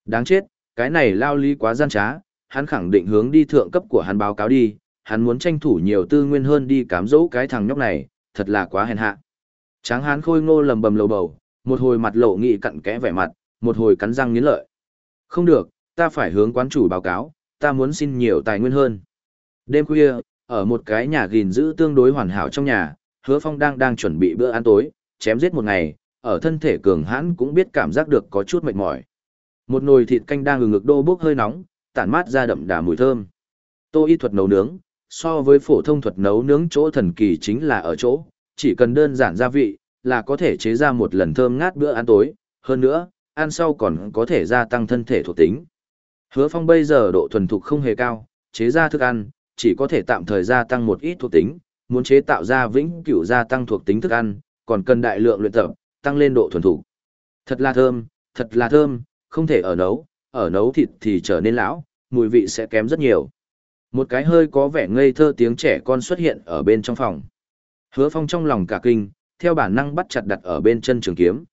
Đáng chết, cái này lao lý quá gian trá, hắn khẳng định hướng đi thượng cấp của hắn báo cáo đi, hắn muốn tranh thủ nhiều tư nguyên hơn đi cám dỗ cái thằng nhóc này, thật là quá hèn hạ. Tráng hán khôi ngô lầm bầm lầu bầu, một hồi mặt lộ nghị cặn kẽ vẻ mặt, một hồi cắn răng nghiến lợi. Không được, ta phải hướng quán chủ báo cáo, ta muốn xin nhiều tài nguyên hơn. Đêm khuya, ở một cái nhà gìn giữ tương đối hoàn hảo trong nhà, hứa phong đang đang chuẩn bị bữa ăn tối, chém giết một ngày, ở thân thể cường hãn cũng biết cảm giác được có chút mệt mỏi. Một nồi thịt canh đang ngừng ngực đô bốc hơi nóng, tản mát ra đậm đà mùi thơm. Tô y thuật nấu nướng, so với phổ thông thuật nấu nướng chỗ thần kỳ chính là ở chỗ, chỉ cần đơn giản gia vị, là có thể chế ra một lần thơm ngát bữa ăn tối, hơn nữa, ăn sau còn có thể gia tăng thân thể thuộc tính. Hứa Phong bây giờ độ thuần thục không hề cao, chế ra thức ăn, chỉ có thể tạm thời gia tăng một ít thuộc tính, muốn chế tạo ra vĩnh cửu gia tăng thuộc tính thức ăn, còn cần đại lượng luyện tập, tăng lên độ thuần thục. Thật là thơm, thật là thơm, không thể ở nấu, ở nấu thịt thì trở nên lão, mùi vị sẽ kém rất nhiều. Một cái hơi có vẻ ngây thơ tiếng trẻ con xuất hiện ở bên trong phòng. Hứa Phong trong lòng cả kinh, theo bản năng bắt chặt đặt ở bên chân trường kiếm.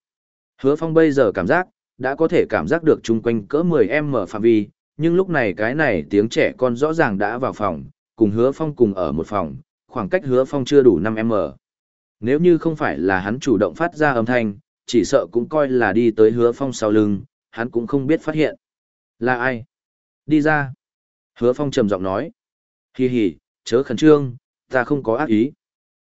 Hứa Phong bây giờ cảm giác, đã có thể cảm giác được chung quanh cỡ 10m phạm vi, nhưng lúc này cái này tiếng trẻ con rõ ràng đã vào phòng, cùng Hứa Phong cùng ở một phòng, khoảng cách Hứa Phong chưa đủ 5m. Nếu như không phải là hắn chủ động phát ra âm thanh, chỉ sợ cũng coi là đi tới Hứa Phong sau lưng, hắn cũng không biết phát hiện. Là ai? Đi ra. Hứa Phong trầm giọng nói. Hi hi, chớ khẩn trương, ta không có ác ý.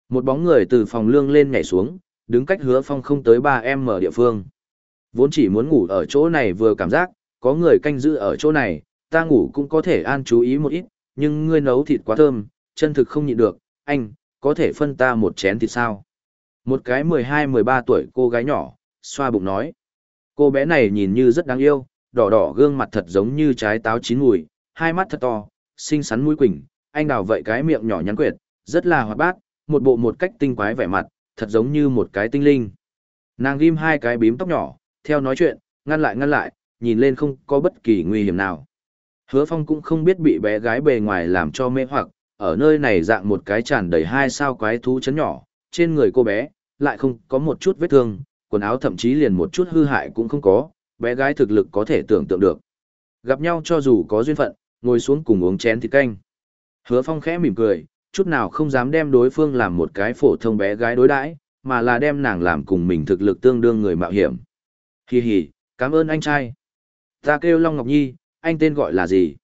Một bóng người từ phòng lương lên nhảy xuống, đứng cách hứa phong không tới 3 em ở địa phương. Vốn chỉ muốn ngủ ở chỗ này vừa cảm giác, có người canh giữ ở chỗ này, ta ngủ cũng có thể an chú ý một ít, nhưng ngươi nấu thịt quá thơm, chân thực không nhịn được, anh, có thể phân ta một chén thịt sao? Một cái 12-13 tuổi cô gái nhỏ, xoa bụng nói. Cô bé này nhìn như rất đáng yêu, đỏ đỏ gương mặt thật giống như trái táo chín mùi, hai mắt thật to, xinh xắn mũi quỳnh, anh đào vậy cái miệng nhỏ nhắn quyệt, rất là hoạt bát, một bộ một cách tinh quái vẻ mặt, thật giống như một cái tinh linh. Nàng ghim hai cái bím tóc nhỏ, theo nói chuyện, ngăn lại ngăn lại, nhìn lên không có bất kỳ nguy hiểm nào. Hứa Phong cũng không biết bị bé gái bề ngoài làm cho mê hoặc, ở nơi này dạng một cái tràn đầy hai sao quái thú chấn nhỏ, trên người cô bé, lại không có một chút vết thương, quần áo thậm chí liền một chút hư hại cũng không có, bé gái thực lực có thể tưởng tượng được. Gặp nhau cho dù có duyên phận, ngồi xuống cùng uống chén thịt canh. Hứa Phong khẽ mỉm cười, chút nào không dám đem đối phương làm một cái phổ thông bé gái đối đãi, mà là đem nàng làm cùng mình thực lực tương đương người mạo hiểm. Hi hi, cảm ơn anh trai. Ta kêu Long Ngọc Nhi, anh tên gọi là gì?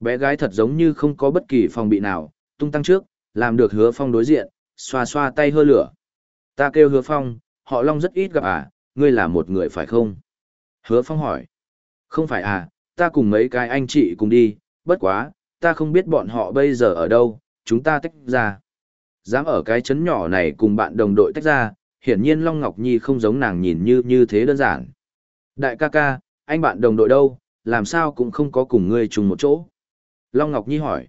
Bé gái thật giống như không có bất kỳ phòng bị nào, tung tăng trước, làm được hứa phong đối diện, xoa xoa tay hơ lửa. Ta kêu hứa phong, họ Long rất ít gặp à, ngươi là một người phải không? Hứa phong hỏi. Không phải à, ta cùng mấy cái anh chị cùng đi, bất quá, ta không biết bọn họ bây giờ ở đâu, chúng ta tách ra. Dám ở cái chấn nhỏ này cùng bạn đồng đội tách ra, hiển nhiên Long Ngọc Nhi không giống nàng nhìn như như thế đơn giản. Đại ca ca, anh bạn đồng đội đâu, làm sao cũng không có cùng ngươi chung một chỗ. Long Ngọc Nhi hỏi.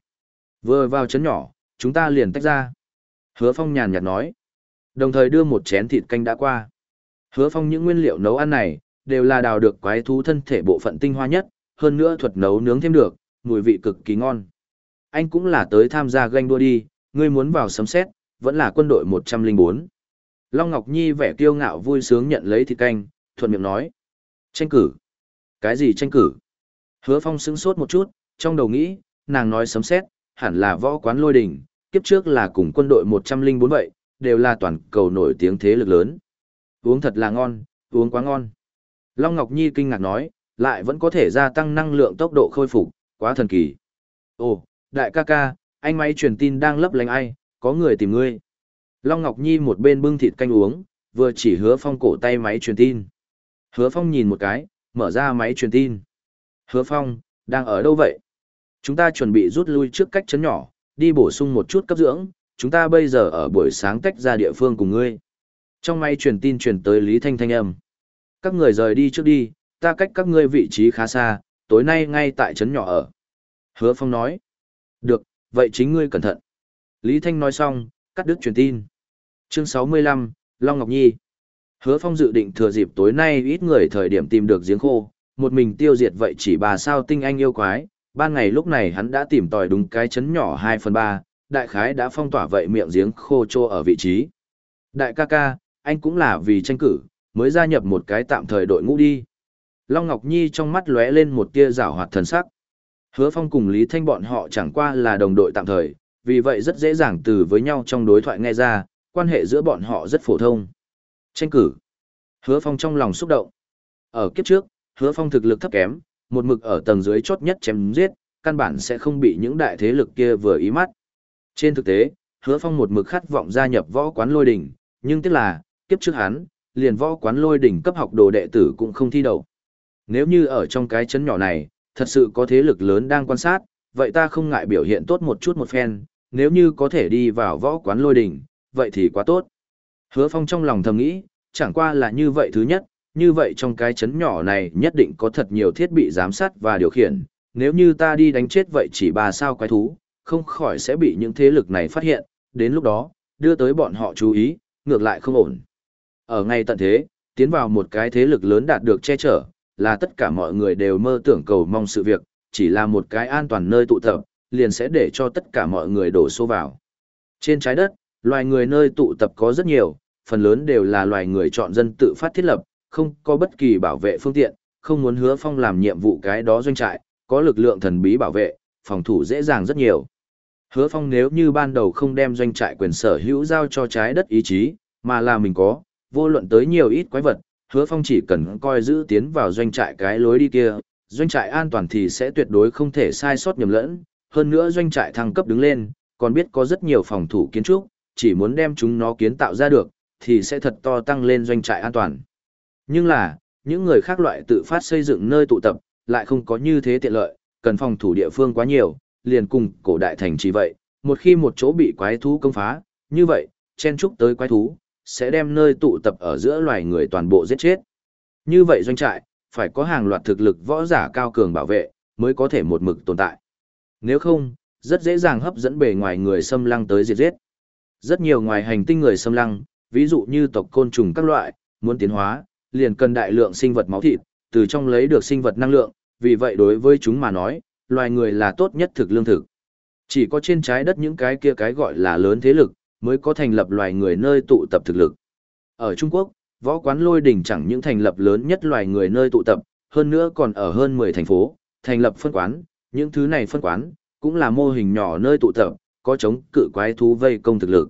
Vừa vào chấn nhỏ, chúng ta liền tách ra. Hứa Phong nhàn nhạt nói. Đồng thời đưa một chén thịt canh đã qua. Hứa Phong những nguyên liệu nấu ăn này, đều là đào được quái thú thân thể bộ phận tinh hoa nhất, hơn nữa thuật nấu nướng thêm được, mùi vị cực kỳ ngon. Anh cũng là tới tham gia ganh đua đi, ngươi muốn vào sấm xét, vẫn là quân đội 104. Long Ngọc Nhi vẻ kiêu ngạo vui sướng nhận lấy thịt canh, thuận miệng nói. Tranh cử. Cái gì tranh cử? Hứa Phong sững sốt một chút, trong đầu nghĩ, nàng nói sấm xét, hẳn là võ quán lôi đỉnh, kiếp trước là cùng quân đội 104 vậy, đều là toàn cầu nổi tiếng thế lực lớn. Uống thật là ngon, uống quá ngon. Long Ngọc Nhi kinh ngạc nói, lại vẫn có thể gia tăng năng lượng tốc độ khôi phục, quá thần kỳ. Ồ, đại ca ca, anh máy truyền tin đang lấp lánh ai, có người tìm ngươi. Long Ngọc Nhi một bên bưng thịt canh uống, vừa chỉ hứa phong cổ tay máy truyền tin. Hứa phong nhìn một cái, mở ra máy truyền tin. Hứa phong, đang ở đâu vậy? Chúng ta chuẩn bị rút lui trước cách chấn nhỏ, đi bổ sung một chút cấp dưỡng, chúng ta bây giờ ở buổi sáng tách ra địa phương cùng ngươi. Trong máy truyền tin truyền tới Lý Thanh Thanh âm. Các người rời đi trước đi, ta cách các ngươi vị trí khá xa, tối nay ngay tại trấn nhỏ ở. Hứa Phong nói. Được, vậy chính ngươi cẩn thận. Lý Thanh nói xong, cắt đứt truyền tin. Chương 65, Long Ngọc Nhi. Hứa Phong dự định thừa dịp tối nay ít người thời điểm tìm được giếng khô, một mình tiêu diệt vậy chỉ bà sao tinh anh yêu quái. Ban ngày lúc này hắn đã tìm tòi đúng cái chấn nhỏ 2 phần 3, đại khái đã phong tỏa vậy miệng giếng khô trô ở vị trí. Đại ca ca, anh cũng là vì tranh cử, mới gia nhập một cái tạm thời đội ngũ đi. Long Ngọc Nhi trong mắt lóe lên một tia rảo hoạt thần sắc. Hứa Phong cùng Lý Thanh bọn họ chẳng qua là đồng đội tạm thời, vì vậy rất dễ dàng từ với nhau trong đối thoại nghe ra, quan hệ giữa bọn họ rất phổ thông. Tranh cử. Hứa Phong trong lòng xúc động. Ở kiếp trước, Hứa Phong thực lực thấp kém, một mực ở tầng dưới chốt nhất chém giết, căn bản sẽ không bị những đại thế lực kia vừa ý mắt. Trên thực tế, Hứa Phong một mực khát vọng gia nhập võ quán lôi đỉnh, nhưng tiếc là, kiếp trước hắn, liền võ quán lôi đỉnh cấp học đồ đệ tử cũng không thi đậu. Nếu như ở trong cái chấn nhỏ này, thật sự có thế lực lớn đang quan sát, vậy ta không ngại biểu hiện tốt một chút một phen, nếu như có thể đi vào võ quán lôi đỉnh, vậy thì quá tốt. Hứa Phong trong lòng thầm nghĩ, chẳng qua là như vậy thứ nhất, như vậy trong cái chấn nhỏ này nhất định có thật nhiều thiết bị giám sát và điều khiển, nếu như ta đi đánh chết vậy chỉ bà sao quái thú, không khỏi sẽ bị những thế lực này phát hiện, đến lúc đó, đưa tới bọn họ chú ý, ngược lại không ổn. Ở ngay tận thế, tiến vào một cái thế lực lớn đạt được che chở, là tất cả mọi người đều mơ tưởng cầu mong sự việc, chỉ là một cái an toàn nơi tụ tập, liền sẽ để cho tất cả mọi người đổ xô vào. Trên trái đất, loài người nơi tụ tập có rất nhiều, phần lớn đều là loài người chọn dân tự phát thiết lập, không có bất kỳ bảo vệ phương tiện, không muốn hứa phong làm nhiệm vụ cái đó doanh trại, có lực lượng thần bí bảo vệ, phòng thủ dễ dàng rất nhiều. Hứa phong nếu như ban đầu không đem doanh trại quyền sở hữu giao cho trái đất ý chí, mà là mình có, vô luận tới nhiều ít quái vật, hứa phong chỉ cần coi giữ tiến vào doanh trại cái lối đi kia, doanh trại an toàn thì sẽ tuyệt đối không thể sai sót nhầm lẫn, hơn nữa doanh trại thăng cấp đứng lên, còn biết có rất nhiều phòng thủ kiến trúc, chỉ muốn đem chúng nó kiến tạo ra được, thì sẽ thật to tăng lên doanh trại an toàn. Nhưng là, những người khác loại tự phát xây dựng nơi tụ tập, lại không có như thế tiện lợi, cần phòng thủ địa phương quá nhiều, liền cùng cổ đại thành chỉ vậy, một khi một chỗ bị quái thú công phá, như vậy, chen trúc tới quái thú, sẽ đem nơi tụ tập ở giữa loài người toàn bộ giết chết. Như vậy doanh trại, phải có hàng loạt thực lực võ giả cao cường bảo vệ, mới có thể một mực tồn tại. Nếu không, rất dễ dàng hấp dẫn bề ngoài người xâm lăng tới diệt giết. Rất nhiều ngoài hành tinh người xâm lăng, ví dụ như tộc côn trùng các loại, muốn tiến hóa, liền cần đại lượng sinh vật máu thịt, từ trong lấy được sinh vật năng lượng, vì vậy đối với chúng mà nói, loài người là tốt nhất thực lương thực. Chỉ có trên trái đất những cái kia cái gọi là lớn thế lực, mới có thành lập loài người nơi tụ tập thực lực. Ở Trung Quốc, võ quán lôi đỉnh chẳng những thành lập lớn nhất loài người nơi tụ tập, hơn nữa còn ở hơn 10 thành phố, thành lập phân quán, những thứ này phân quán, cũng là mô hình nhỏ nơi tụ tập, có chống cự quái thú vây công thực lực.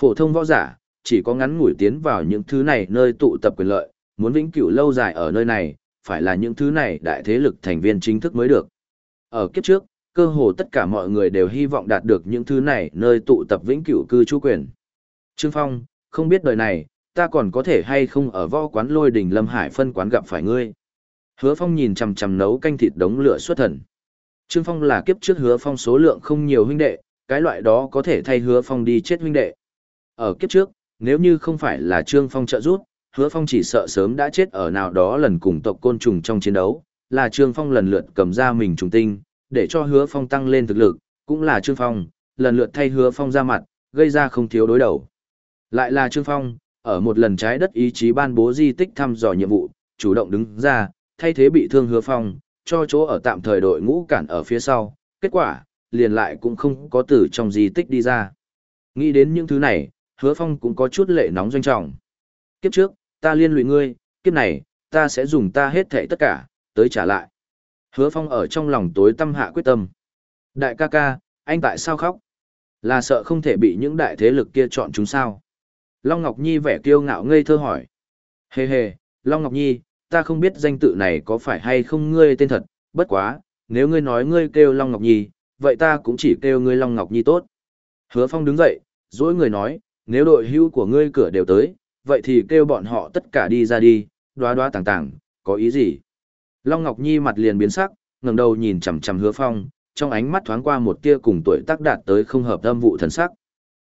Phổ thông võ giả, chỉ có ngắn ngủi tiến vào những thứ này nơi tụ tập quyền lợi, muốn vĩnh cửu lâu dài ở nơi này, phải là những thứ này đại thế lực thành viên chính thức mới được. Ở kiếp trước, cơ hồ tất cả mọi người đều hy vọng đạt được những thứ này nơi tụ tập vĩnh cửu cư trú quyền. Trương Phong, không biết đời này, ta còn có thể hay không ở võ quán lôi đỉnh Lâm Hải phân quán gặp phải ngươi. Hứa Phong nhìn chằm chằm nấu canh thịt đống lửa xuất thần. Trương Phong là kiếp trước Hứa Phong số lượng không nhiều huynh đệ, cái loại đó có thể thay Hứa Phong đi chết huynh đệ. Ở kiếp trước, nếu như không phải là Trương Phong trợ giúp, Hứa Phong chỉ sợ sớm đã chết ở nào đó lần cùng tộc côn trùng trong chiến đấu, là Trương Phong lần lượt cầm ra mình trùng tinh, để cho Hứa Phong tăng lên thực lực, cũng là Trương Phong, lần lượt thay Hứa Phong ra mặt, gây ra không thiếu đối đầu. Lại là Trương Phong, ở một lần trái đất ý chí ban bố di tích thăm dò nhiệm vụ, chủ động đứng ra, thay thế bị thương Hứa Phong, cho chỗ ở tạm thời đội ngũ cản ở phía sau, kết quả, liền lại cũng không có từ trong di tích đi ra. Nghĩ đến những thứ này, Hứa Phong cũng có chút lệ nóng doanh trọng. Kiếp trước, ta liên lụy ngươi, kiếp này, ta sẽ dùng ta hết thảy tất cả, tới trả lại. Hứa Phong ở trong lòng tối tâm hạ quyết tâm. Đại ca ca, anh tại sao khóc? Là sợ không thể bị những đại thế lực kia chọn chúng sao? Long Ngọc Nhi vẻ kiêu ngạo ngây thơ hỏi. Hề hề, Long Ngọc Nhi, ta không biết danh tự này có phải hay không ngươi tên thật, bất quá, nếu ngươi nói ngươi kêu Long Ngọc Nhi, vậy ta cũng chỉ kêu ngươi Long Ngọc Nhi tốt. Hứa Phong đứng dậy, dỗi người nói, nếu đội hưu của ngươi cửa đều tới, vậy thì kêu bọn họ tất cả đi ra đi, đoá đoá tàng tàng, có ý gì? Long Ngọc Nhi mặt liền biến sắc, ngẩng đầu nhìn chằm chằm Hứa Phong, trong ánh mắt thoáng qua một tia cùng tuổi tác đạt tới không hợp âm vụ thần sắc.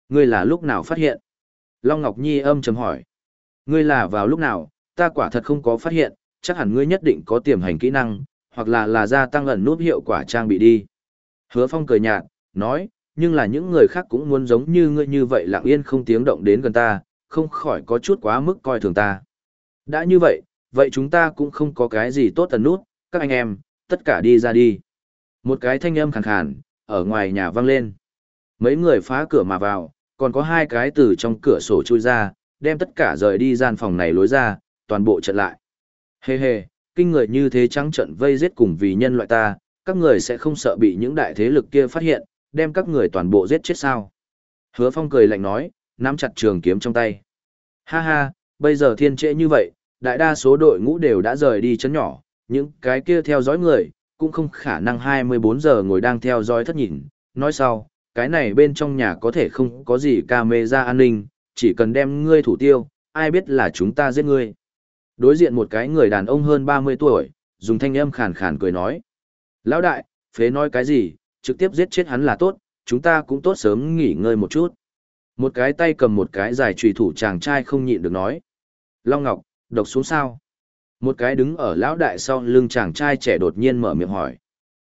Ngươi là lúc nào phát hiện? Long Ngọc Nhi âm trầm hỏi. Ngươi là vào lúc nào, ta quả thật không có phát hiện, chắc hẳn ngươi nhất định có tiềm hành kỹ năng, hoặc là là gia tăng ẩn nút hiệu quả trang bị đi. Hứa Phong cười nhạt, nói, nhưng là những người khác cũng muốn giống như ngươi như vậy lặng yên không tiếng động đến gần ta, không khỏi có chút quá mức coi thường ta. Đã như vậy, vậy chúng ta cũng không có cái gì tốt ẩn nút, các anh em, tất cả đi ra đi. Một cái thanh âm khàn khàn, ở ngoài nhà vang lên. Mấy người phá cửa mà vào, còn có hai cái từ trong cửa sổ chui ra, đem tất cả rời đi gian phòng này lối ra, toàn bộ trận lại. Hê hê, kinh người như thế trắng trận vây giết cùng vì nhân loại ta, các người sẽ không sợ bị những đại thế lực kia phát hiện, đem các người toàn bộ giết chết sao. Hứa Phong cười lạnh nói, nắm chặt trường kiếm trong tay. Ha ha, bây giờ thiên trễ như vậy, đại đa số đội ngũ đều đã rời đi chấn nhỏ, những cái kia theo dõi người, cũng không khả năng 24 giờ ngồi đang theo dõi thất nhìn. Nói sau, cái này bên trong nhà có thể không có gì camera an ninh, chỉ cần đem ngươi thủ tiêu, ai biết là chúng ta giết ngươi. Đối diện một cái người đàn ông hơn 30 tuổi, dùng thanh âm khàn khàn cười nói. Lão đại, phế nói cái gì, trực tiếp giết chết hắn là tốt, chúng ta cũng tốt sớm nghỉ ngơi một chút. Một cái tay cầm một cái dài trùy thủ chàng trai không nhịn được nói. Long Ngọc, độc xuống sao? Một cái đứng ở lão đại sau lưng chàng trai trẻ đột nhiên mở miệng hỏi.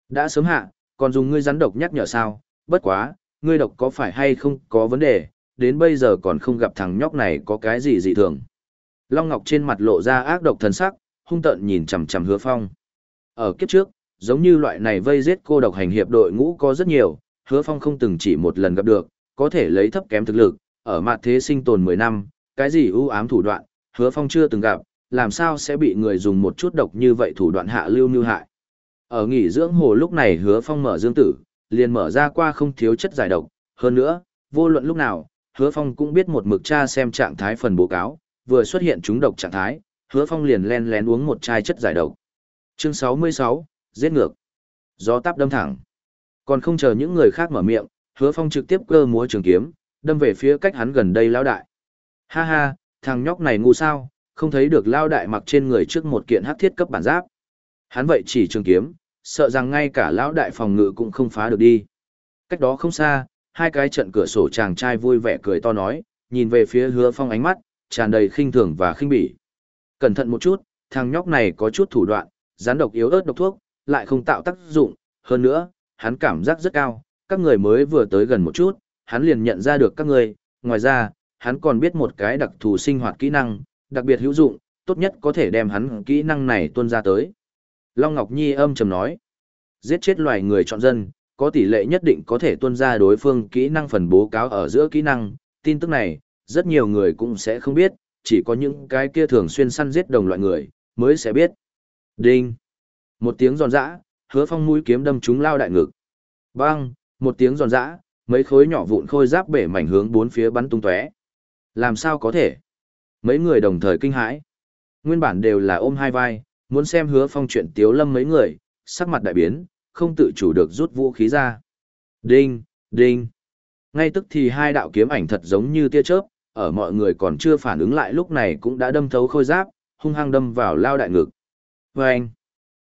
Đã sớm hạ, còn dùng ngươi rắn độc nhắc nhở sao? Bất quá, ngươi độc có phải hay không có vấn đề, đến bây giờ còn không gặp thằng nhóc này có cái gì dị thường. Long Ngọc trên mặt lộ ra ác độc thần sắc, hung tợn nhìn chằm chằm Hứa Phong. Ở kiếp trước, giống như loại này vây giết cô độc hành hiệp đội ngũ có rất nhiều, Hứa Phong không từng chỉ một lần gặp được, có thể lấy thấp kém thực lực, ở mặt thế sinh tồn 10 năm, cái gì ưu ám thủ đoạn, Hứa Phong chưa từng gặp, làm sao sẽ bị người dùng một chút độc như vậy thủ đoạn hạ lưu như hại. Ở nghỉ dưỡng hồ lúc này Hứa Phong mở dương tử, liền mở ra qua không thiếu chất giải độc, hơn nữa, vô luận lúc nào, Hứa Phong cũng biết một mực tra xem trạng thái phần bố cáo, vừa xuất hiện chúng độc trạng thái, hứa phong liền len lén uống một chai chất giải độc. Chương 66, giết ngược. Gió táp đâm thẳng. Còn không chờ những người khác mở miệng, hứa phong trực tiếp cơ múa trường kiếm, đâm về phía cách hắn gần đây lao đại. Ha ha, thằng nhóc này ngu sao, không thấy được lao đại mặc trên người trước một kiện hắc thiết cấp bản giáp. Hắn vậy chỉ trường kiếm, sợ rằng ngay cả lão đại phòng ngự cũng không phá được đi. Cách đó không xa, hai cái trận cửa sổ chàng trai vui vẻ cười to nói, nhìn về phía hứa phong ánh mắt, tràn đầy khinh thường và khinh bỉ. Cẩn thận một chút, thằng nhóc này có chút thủ đoạn, rán độc yếu ớt độc thuốc, lại không tạo tác dụng, hơn nữa, hắn cảm giác rất cao, các người mới vừa tới gần một chút, hắn liền nhận ra được các người, ngoài ra, hắn còn biết một cái đặc thù sinh hoạt kỹ năng, đặc biệt hữu dụng, tốt nhất có thể đem hắn kỹ năng này tuôn ra tới. Long Ngọc Nhi âm trầm nói, giết chết loài người chọn dân, có tỷ lệ nhất định có thể tuôn ra đối phương kỹ năng phần bố cáo ở giữa kỹ năng, tin tức này, rất nhiều người cũng sẽ không biết, chỉ có những cái kia thường xuyên săn giết đồng loại người, mới sẽ biết. Đinh! Một tiếng giòn giã, hứa phong mũi kiếm đâm trúng lao đại ngực. Bang! Một tiếng giòn giã, mấy khối nhỏ vụn khôi giáp bể mảnh hướng bốn phía bắn tung tóe. Làm sao có thể? Mấy người đồng thời kinh hãi. Nguyên bản đều là ôm hai vai, muốn xem hứa phong chuyện tiếu lâm mấy người, sắc mặt đại biến, không tự chủ được rút vũ khí ra. Đinh! Đinh! Ngay tức thì hai đạo kiếm ảnh thật giống như tia chớp, ở mọi người còn chưa phản ứng lại lúc này cũng đã đâm thấu khôi giáp, hung hăng đâm vào lao đại ngực. Và anh,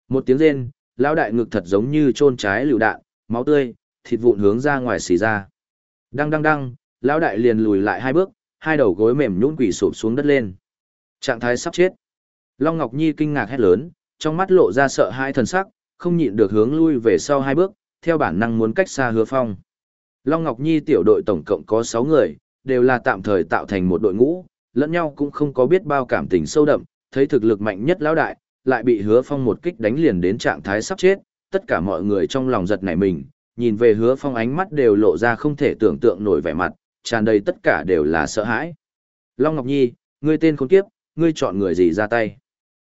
Một tiếng rên, lao đại ngực thật giống như trôn trái lựu đạn, máu tươi, thịt vụn hướng ra ngoài xì ra. Đăng đăng đăng, lão đại liền lùi lại hai bước, hai đầu gối mềm nhũn quỳ sụp xuống đất lên. Trạng thái sắp chết. Long Ngọc Nhi kinh ngạc hét lớn, trong mắt lộ ra sợ hãi thần sắc, không nhịn được hướng lui về sau hai bước, theo bản năng muốn cách xa Hứa Phong. Long Ngọc Nhi tiểu đội tổng cộng có 6 người, đều là tạm thời tạo thành một đội ngũ, lẫn nhau cũng không có biết bao cảm tình sâu đậm, thấy thực lực mạnh nhất lão đại, lại bị Hứa Phong một kích đánh liền đến trạng thái sắp chết, tất cả mọi người trong lòng giật nảy mình, nhìn về Hứa Phong ánh mắt đều lộ ra không thể tưởng tượng nổi vẻ mặt, tràn đầy tất cả đều là sợ hãi. Long Ngọc Nhi, ngươi tên khốn kiếp, ngươi chọn người gì ra tay?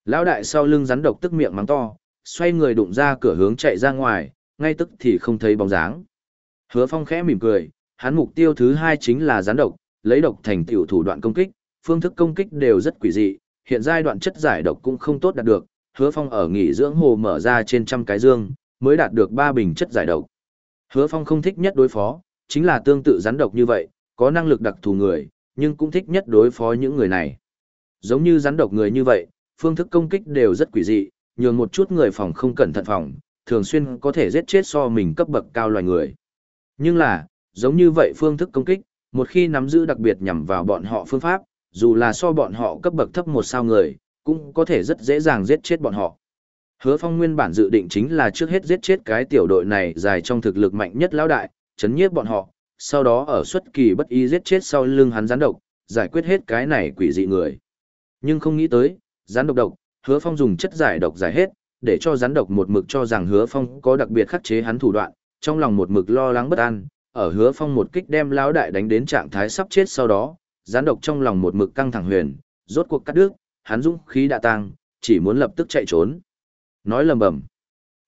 Lão đại sau lưng rắn độc tức miệng mắng to, xoay người đụng ra cửa hướng chạy ra ngoài, ngay tức thì không thấy bóng dáng. Hứa Phong khẽ mỉm cười, hắn mục tiêu thứ hai chính là rắn độc, lấy độc thành tiểu thủ đoạn công kích, phương thức công kích đều rất quỷ dị, hiện giai đoạn chất giải độc cũng không tốt đạt được, Hứa Phong ở nghỉ dưỡng hồ mở ra trên trăm cái dương, mới đạt được ba bình chất giải độc. Hứa Phong không thích nhất đối phó, chính là tương tự rắn độc như vậy, có năng lực đặc thù người, nhưng cũng thích nhất đối phó những người này. Giống như rắn độc người như vậy, phương thức công kích đều rất quỷ dị, nhường một chút người phòng không cẩn thận phòng, thường xuyên có thể giết chết so mình cấp bậc cao loài người. Nhưng là, giống như vậy phương thức công kích, một khi nắm giữ đặc biệt nhằm vào bọn họ phương pháp, dù là so bọn họ cấp bậc thấp một sao người, cũng có thể rất dễ dàng giết chết bọn họ. Hứa Phong nguyên bản dự định chính là trước hết giết chết cái tiểu đội này dài trong thực lực mạnh nhất lão đại, chấn nhiếp bọn họ, sau đó ở xuất kỳ bất ý giết chết sau lưng hắn gián độc, giải quyết hết cái này quỷ dị người. Nhưng không nghĩ tới, gián độc độc, Hứa Phong dùng chất giải độc giải hết, để cho gián độc một mực cho rằng Hứa Phong có đặc biệt khắc chế hắn thủ đoạn, trong lòng một mực lo lắng bất an, ở Hứa Phong một kích đem lão đại đánh đến trạng thái sắp chết sau đó, gián độc trong lòng một mực căng thẳng huyền, rốt cuộc cắt đứt, hắn dũng khí đã tăng, chỉ muốn lập tức chạy trốn. Nói lầm bầm.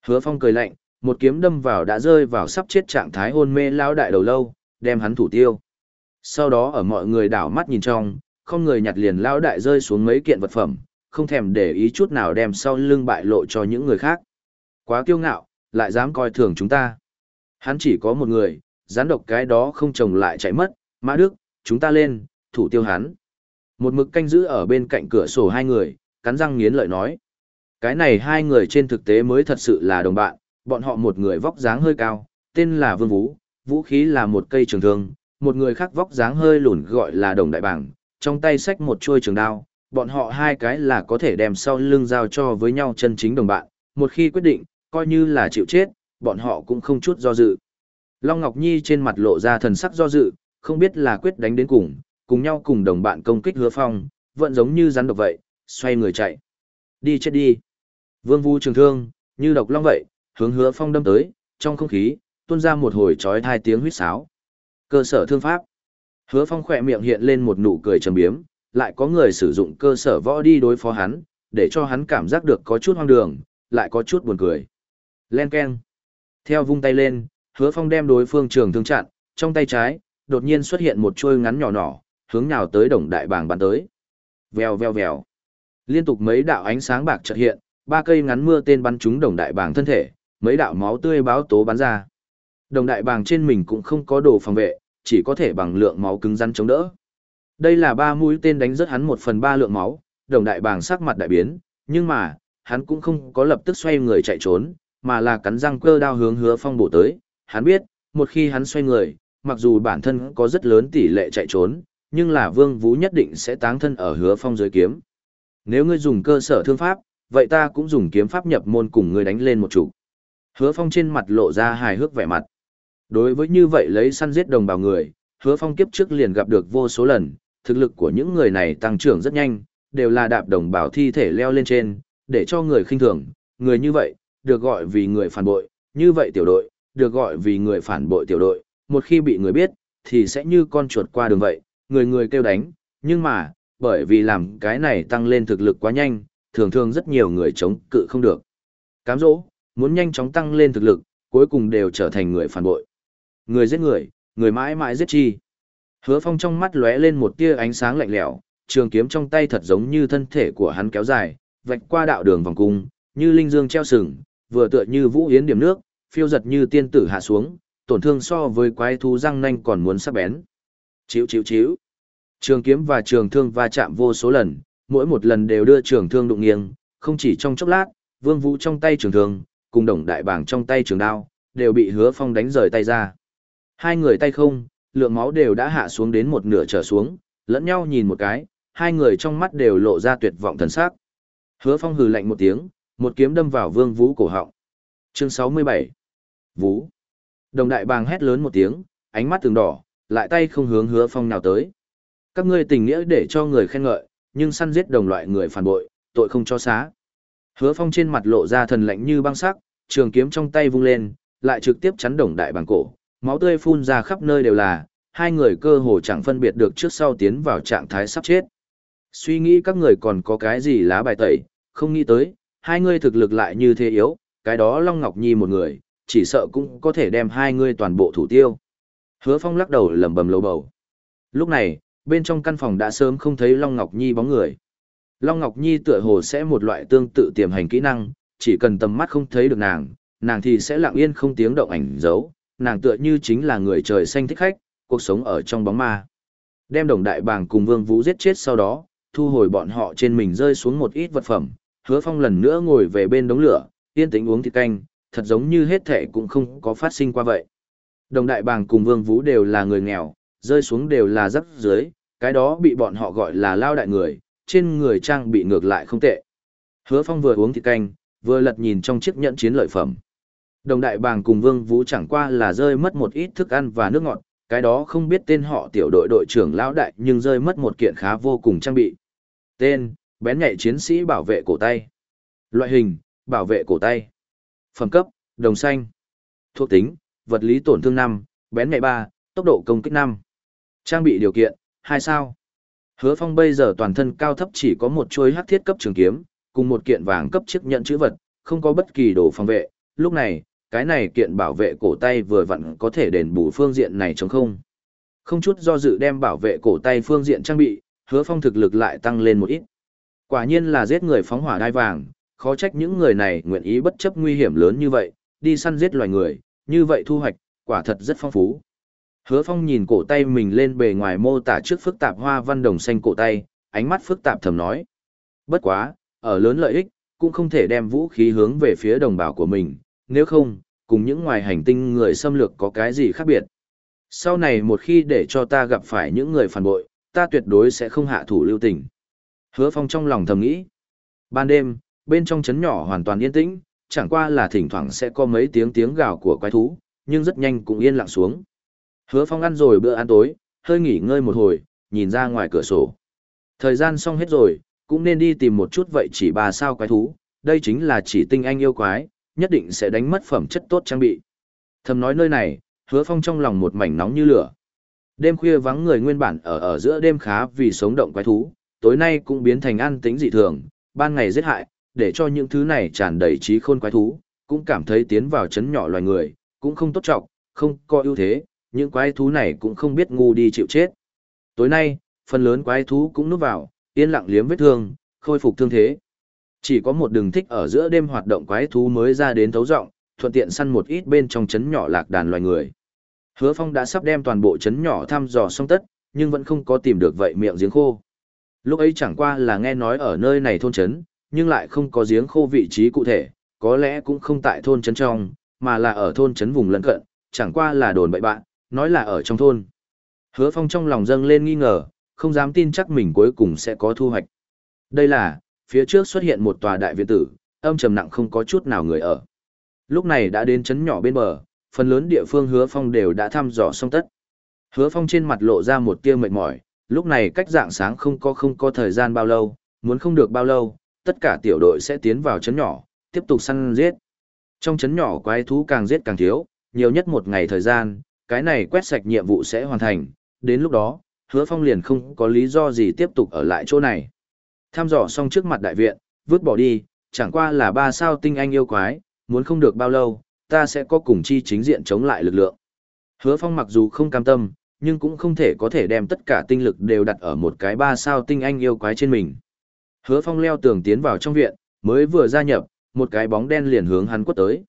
Hứa Phong cười lạnh, một kiếm đâm vào đã rơi vào sắp chết trạng thái hôn mê lão đại đầu lâu, đem hắn thủ tiêu. Sau đó ở mọi người đảo mắt nhìn trong, không người nhặt liền lão đại rơi xuống mấy kiện vật phẩm, không thèm để ý chút nào đem sau lưng bại lộ cho những người khác. Quá kiêu ngạo, lại dám coi thường chúng ta. Hắn chỉ có một người, gián độc cái đó không trồng lại chạy mất, Mã Đức, chúng ta lên, thủ tiêu hắn. Một mực canh giữ ở bên cạnh cửa sổ hai người, cắn răng nghiến lợi nói. Cái này hai người trên thực tế mới thật sự là đồng bạn, bọn họ một người vóc dáng hơi cao, tên là Vương Vũ, vũ khí là một cây trường thương, một người khác vóc dáng hơi lùn gọi là Đồng Đại Bảng, trong tay xách một chuôi trường đao, bọn họ hai cái là có thể đem sau lưng giao cho với nhau chân chính đồng bạn, một khi quyết định, coi như là chịu chết, bọn họ cũng không chút do dự. Long Ngọc Nhi trên mặt lộ ra thần sắc do dự, không biết là quyết đánh đến cùng, cùng nhau cùng đồng bạn công kích hứa phong, vẫn giống như rắn độc vậy, xoay người chạy. Đi chết đi. Vương Vu trường thương, như độc long vậy, hướng hứa phong đâm tới, trong không khí, tuôn ra một hồi trói thai tiếng huýt sáo. Cơ sở thương pháp. Hứa phong khỏe miệng hiện lên một nụ cười trầm biếm, lại có người sử dụng cơ sở võ đi đối phó hắn, để cho hắn cảm giác được có chút hoang đường, lại có chút buồn cười. Len keng. Theo vung tay lên, hứa phong đem đối phương trường thương chặn, trong tay trái, đột nhiên xuất hiện một chuôi ngắn nhỏ nhỏ, hướng nào tới đồng đại bàng bắn tới. Vèo vèo vèo. Liên tục mấy đạo ánh sáng bạc chợt hiện, ba cây ngắn mưa tên bắn trúng đồng đại bàng thân thể, mấy đạo máu tươi báo tố bắn ra. Đồng đại bàng trên mình cũng không có đồ phòng vệ, chỉ có thể bằng lượng máu cứng rắn chống đỡ. Đây là ba mũi tên đánh rất hắn một phần ba lượng máu, đồng đại bàng sắc mặt đại biến, nhưng mà, hắn cũng không có lập tức xoay người chạy trốn, mà là cắn răng cơ đao hướng hứa phong bổ tới. Hắn biết, một khi hắn xoay người, mặc dù bản thân có rất lớn tỷ lệ chạy trốn, nhưng là vương vũ nhất định sẽ táng thân ở hứa phong dưới kiếm. Nếu ngươi dùng cơ sở thương pháp, vậy ta cũng dùng kiếm pháp nhập môn cùng ngươi đánh lên một chủ. Hứa phong trên mặt lộ ra hài hước vẻ mặt. Đối với như vậy lấy săn giết đồng bào người, hứa phong kiếp trước liền gặp được vô số lần, thực lực của những người này tăng trưởng rất nhanh, đều là đạp đồng bào thi thể leo lên trên, để cho người khinh thường, người như vậy, được gọi vì người phản bội, như vậy tiểu đội, được gọi vì người phản bội tiểu đội, một khi bị người biết, thì sẽ như con chuột qua đường vậy, người người kêu đánh, nhưng mà, bởi vì làm cái này tăng lên thực lực quá nhanh, thường thường rất nhiều người chống cự không được. Cám dỗ, muốn nhanh chóng tăng lên thực lực, cuối cùng đều trở thành người phản bội. Người giết người, người mãi mãi giết chi. Hứa Phong trong mắt lóe lên một tia ánh sáng lạnh lẽo, trường kiếm trong tay thật giống như thân thể của hắn kéo dài, vạch qua đạo đường vòng cung, như linh dương treo sừng, vừa tựa như vũ yến điểm nước, phiêu giật như tiên tử hạ xuống, tổn thương so với quái thú răng nanh còn muốn sắc bén. Chíu chíu chíu. Trường kiếm và trường thương va chạm vô số lần, mỗi một lần đều đưa trường thương đụng nghiêng, không chỉ trong chốc lát, Vương Vũ trong tay trường thương, cùng đồng đại bảng trong tay trường đao, đều bị hứa phong đánh rời tay ra. Hai người tay không, lượng máu đều đã hạ xuống đến một nửa trở xuống, lẫn nhau nhìn một cái, hai người trong mắt đều lộ ra tuyệt vọng thần sắc. Hứa phong hừ lạnh một tiếng, một kiếm đâm vào vương vũ cổ họng. Chương 67 Vũ Đồng đại bàng hét lớn một tiếng, ánh mắt từng đỏ, lại tay không hướng hứa phong nào tới. Các ngươi tình nghĩa để cho người khen ngợi, nhưng săn giết đồng loại người phản bội, tội không cho xá. Hứa phong trên mặt lộ ra thần lạnh như băng sắc, trường kiếm trong tay vung lên, lại trực tiếp chắn đồng đại bàng cổ, máu tươi phun ra khắp nơi đều là, hai người cơ hồ chẳng phân biệt được trước sau tiến vào trạng thái sắp chết. Suy nghĩ các người còn có cái gì lá bài tẩy, không nghĩ tới, hai người thực lực lại như thế yếu, cái đó Long Ngọc Nhi một người, chỉ sợ cũng có thể đem hai người toàn bộ thủ tiêu. Hứa Phong lắc đầu lẩm bẩm lầu bầu. Lúc này, bên trong căn phòng đã sớm không thấy Long Ngọc Nhi bóng người. Long Ngọc Nhi tựa hồ sẽ một loại tương tự tiềm hành kỹ năng, chỉ cần tầm mắt không thấy được nàng, nàng thì sẽ lặng yên không tiếng động ảnh giấu, nàng tựa như chính là người trời xanh thích khách, cuộc sống ở trong bóng ma. Đem đồng đại bàng cùng Vương Vũ giết chết sau đó, thu hồi bọn họ trên mình rơi xuống một ít vật phẩm, hứa phong lần nữa ngồi về bên đống lửa, yên tĩnh uống thịt canh, thật giống như hết thể cũng không có phát sinh qua vậy. Đồng đại bàng cùng Vương Vũ đều là người nghèo, rơi xuống đều là rắc dưới, cái đó bị bọn họ gọi là lao đại người, trên người trang bị ngược lại không tệ. Hứa phong vừa uống thịt canh, vừa lật nhìn trong chiếc nhẫn chiến lợi phẩm. Đồng đại bàng cùng Vương Vũ chẳng qua là rơi mất một ít thức ăn và nước ngọt, cái đó không biết tên họ tiểu đội đội trưởng lão đại nhưng rơi mất một kiện khá vô cùng trang bị. Tên, bén nhạy chiến sĩ bảo vệ cổ tay. Loại hình, bảo vệ cổ tay. Phẩm cấp, đồng xanh. Thuộc tính, vật lý tổn thương 5, bén nhạy 3, tốc độ công kích 5. Trang bị điều kiện, hai sao. Hứa phong bây giờ toàn thân cao thấp chỉ có một chuôi hắc thiết cấp trường kiếm, cùng một kiện vàng cấp chiếc nhận chữ vật, không có bất kỳ đồ phòng vệ. Lúc này, cái này kiện bảo vệ cổ tay vừa vặn có thể đền bù phương diện này chống không. Không chút do dự đem bảo vệ cổ tay phương diện trang bị, hứa phong thực lực lại tăng lên một ít. Quả nhiên là giết người phóng hỏa đai vàng, khó trách những người này nguyện ý bất chấp nguy hiểm lớn như vậy, đi săn giết loài người, như vậy thu hoạch, quả thật rất phong phú. Hứa phong nhìn cổ tay mình lên bề ngoài mô tả trước phức tạp hoa văn đồng xanh cổ tay, ánh mắt phức tạp thầm nói. Bất quá, ở lớn lợi ích, cũng không thể đem vũ khí hướng về phía đồng bào của mình, nếu không, cùng những ngoài hành tinh người xâm lược có cái gì khác biệt. Sau này một khi để cho ta gặp phải những người phản bội, ta tuyệt đối sẽ không hạ thủ lưu tình. Hứa Phong trong lòng thầm nghĩ. Ban đêm, bên trong trấn nhỏ hoàn toàn yên tĩnh, chẳng qua là thỉnh thoảng sẽ có mấy tiếng tiếng gào của quái thú, nhưng rất nhanh cũng yên lặng xuống. Hứa Phong ăn rồi bữa ăn tối, hơi nghỉ ngơi một hồi, nhìn ra ngoài cửa sổ. Thời gian xong hết rồi, cũng nên đi tìm một chút vậy chỉ bà sao quái thú, đây chính là chỉ tinh anh yêu quái, nhất định sẽ đánh mất phẩm chất tốt trang bị. Thầm nói nơi này, hứa phong trong lòng một mảnh nóng như lửa. Đêm khuya vắng người nguyên bản ở ở giữa đêm khá vì sống động quái thú, tối nay cũng biến thành an tĩnh dị thường, ban ngày giết hại, để cho những thứ này tràn đầy trí khôn quái thú, cũng cảm thấy tiến vào chấn nhỏ loài người, cũng không tốt trọng, không có ưu thế, những quái thú này cũng không biết ngu đi chịu chết. Tối nay, phần lớn quái thú cũng núp vào, yên lặng liếm vết thương, khôi phục thương thế. Chỉ có một đường thích ở giữa đêm hoạt động quái thú mới ra đến thấu rộng, thuận tiện săn một ít bên trong chấn nhỏ lạc đàn loài người. Hứa Phong đã sắp đem toàn bộ chấn nhỏ thăm dò xong tất, nhưng vẫn không có tìm được vậy miệng giếng khô. Lúc ấy chẳng qua là nghe nói ở nơi này thôn chấn, nhưng lại không có giếng khô vị trí cụ thể, có lẽ cũng không tại thôn chấn trong, mà là ở thôn chấn vùng lân cận, chẳng qua là đồn bậy bạn, nói là ở trong thôn. Hứa Phong trong lòng dâng lên nghi ngờ, không dám tin chắc mình cuối cùng sẽ có thu hoạch. Đây là, phía trước xuất hiện một tòa đại viện tử, âm trầm nặng không có chút nào người ở. Lúc này đã đến chấn nhỏ bên bờ, phần lớn địa phương hứa phong đều đã thăm dò xong tất. Hứa phong trên mặt lộ ra một tia mệt mỏi, lúc này cách dạng sáng không có không có thời gian bao lâu, muốn không được bao lâu, tất cả tiểu đội sẽ tiến vào chấn nhỏ, tiếp tục săn giết. Trong chấn nhỏ quái thú càng giết càng thiếu, nhiều nhất một ngày thời gian, cái này quét sạch nhiệm vụ sẽ hoàn thành, đến lúc đó, hứa phong liền không có lý do gì tiếp tục ở lại chỗ này. Tham dò xong trước mặt đại viện, vứt bỏ đi, chẳng qua là ba sao tinh anh yêu quái, muốn không được bao lâu, ta sẽ có cùng chi chính diện chống lại lực lượng. Hứa Phong mặc dù không cam tâm, nhưng cũng không thể có thể đem tất cả tinh lực đều đặt ở một cái ba sao tinh anh yêu quái trên mình. Hứa Phong leo tường tiến vào trong viện, mới vừa gia nhập, một cái bóng đen liền hướng hắn quất tới.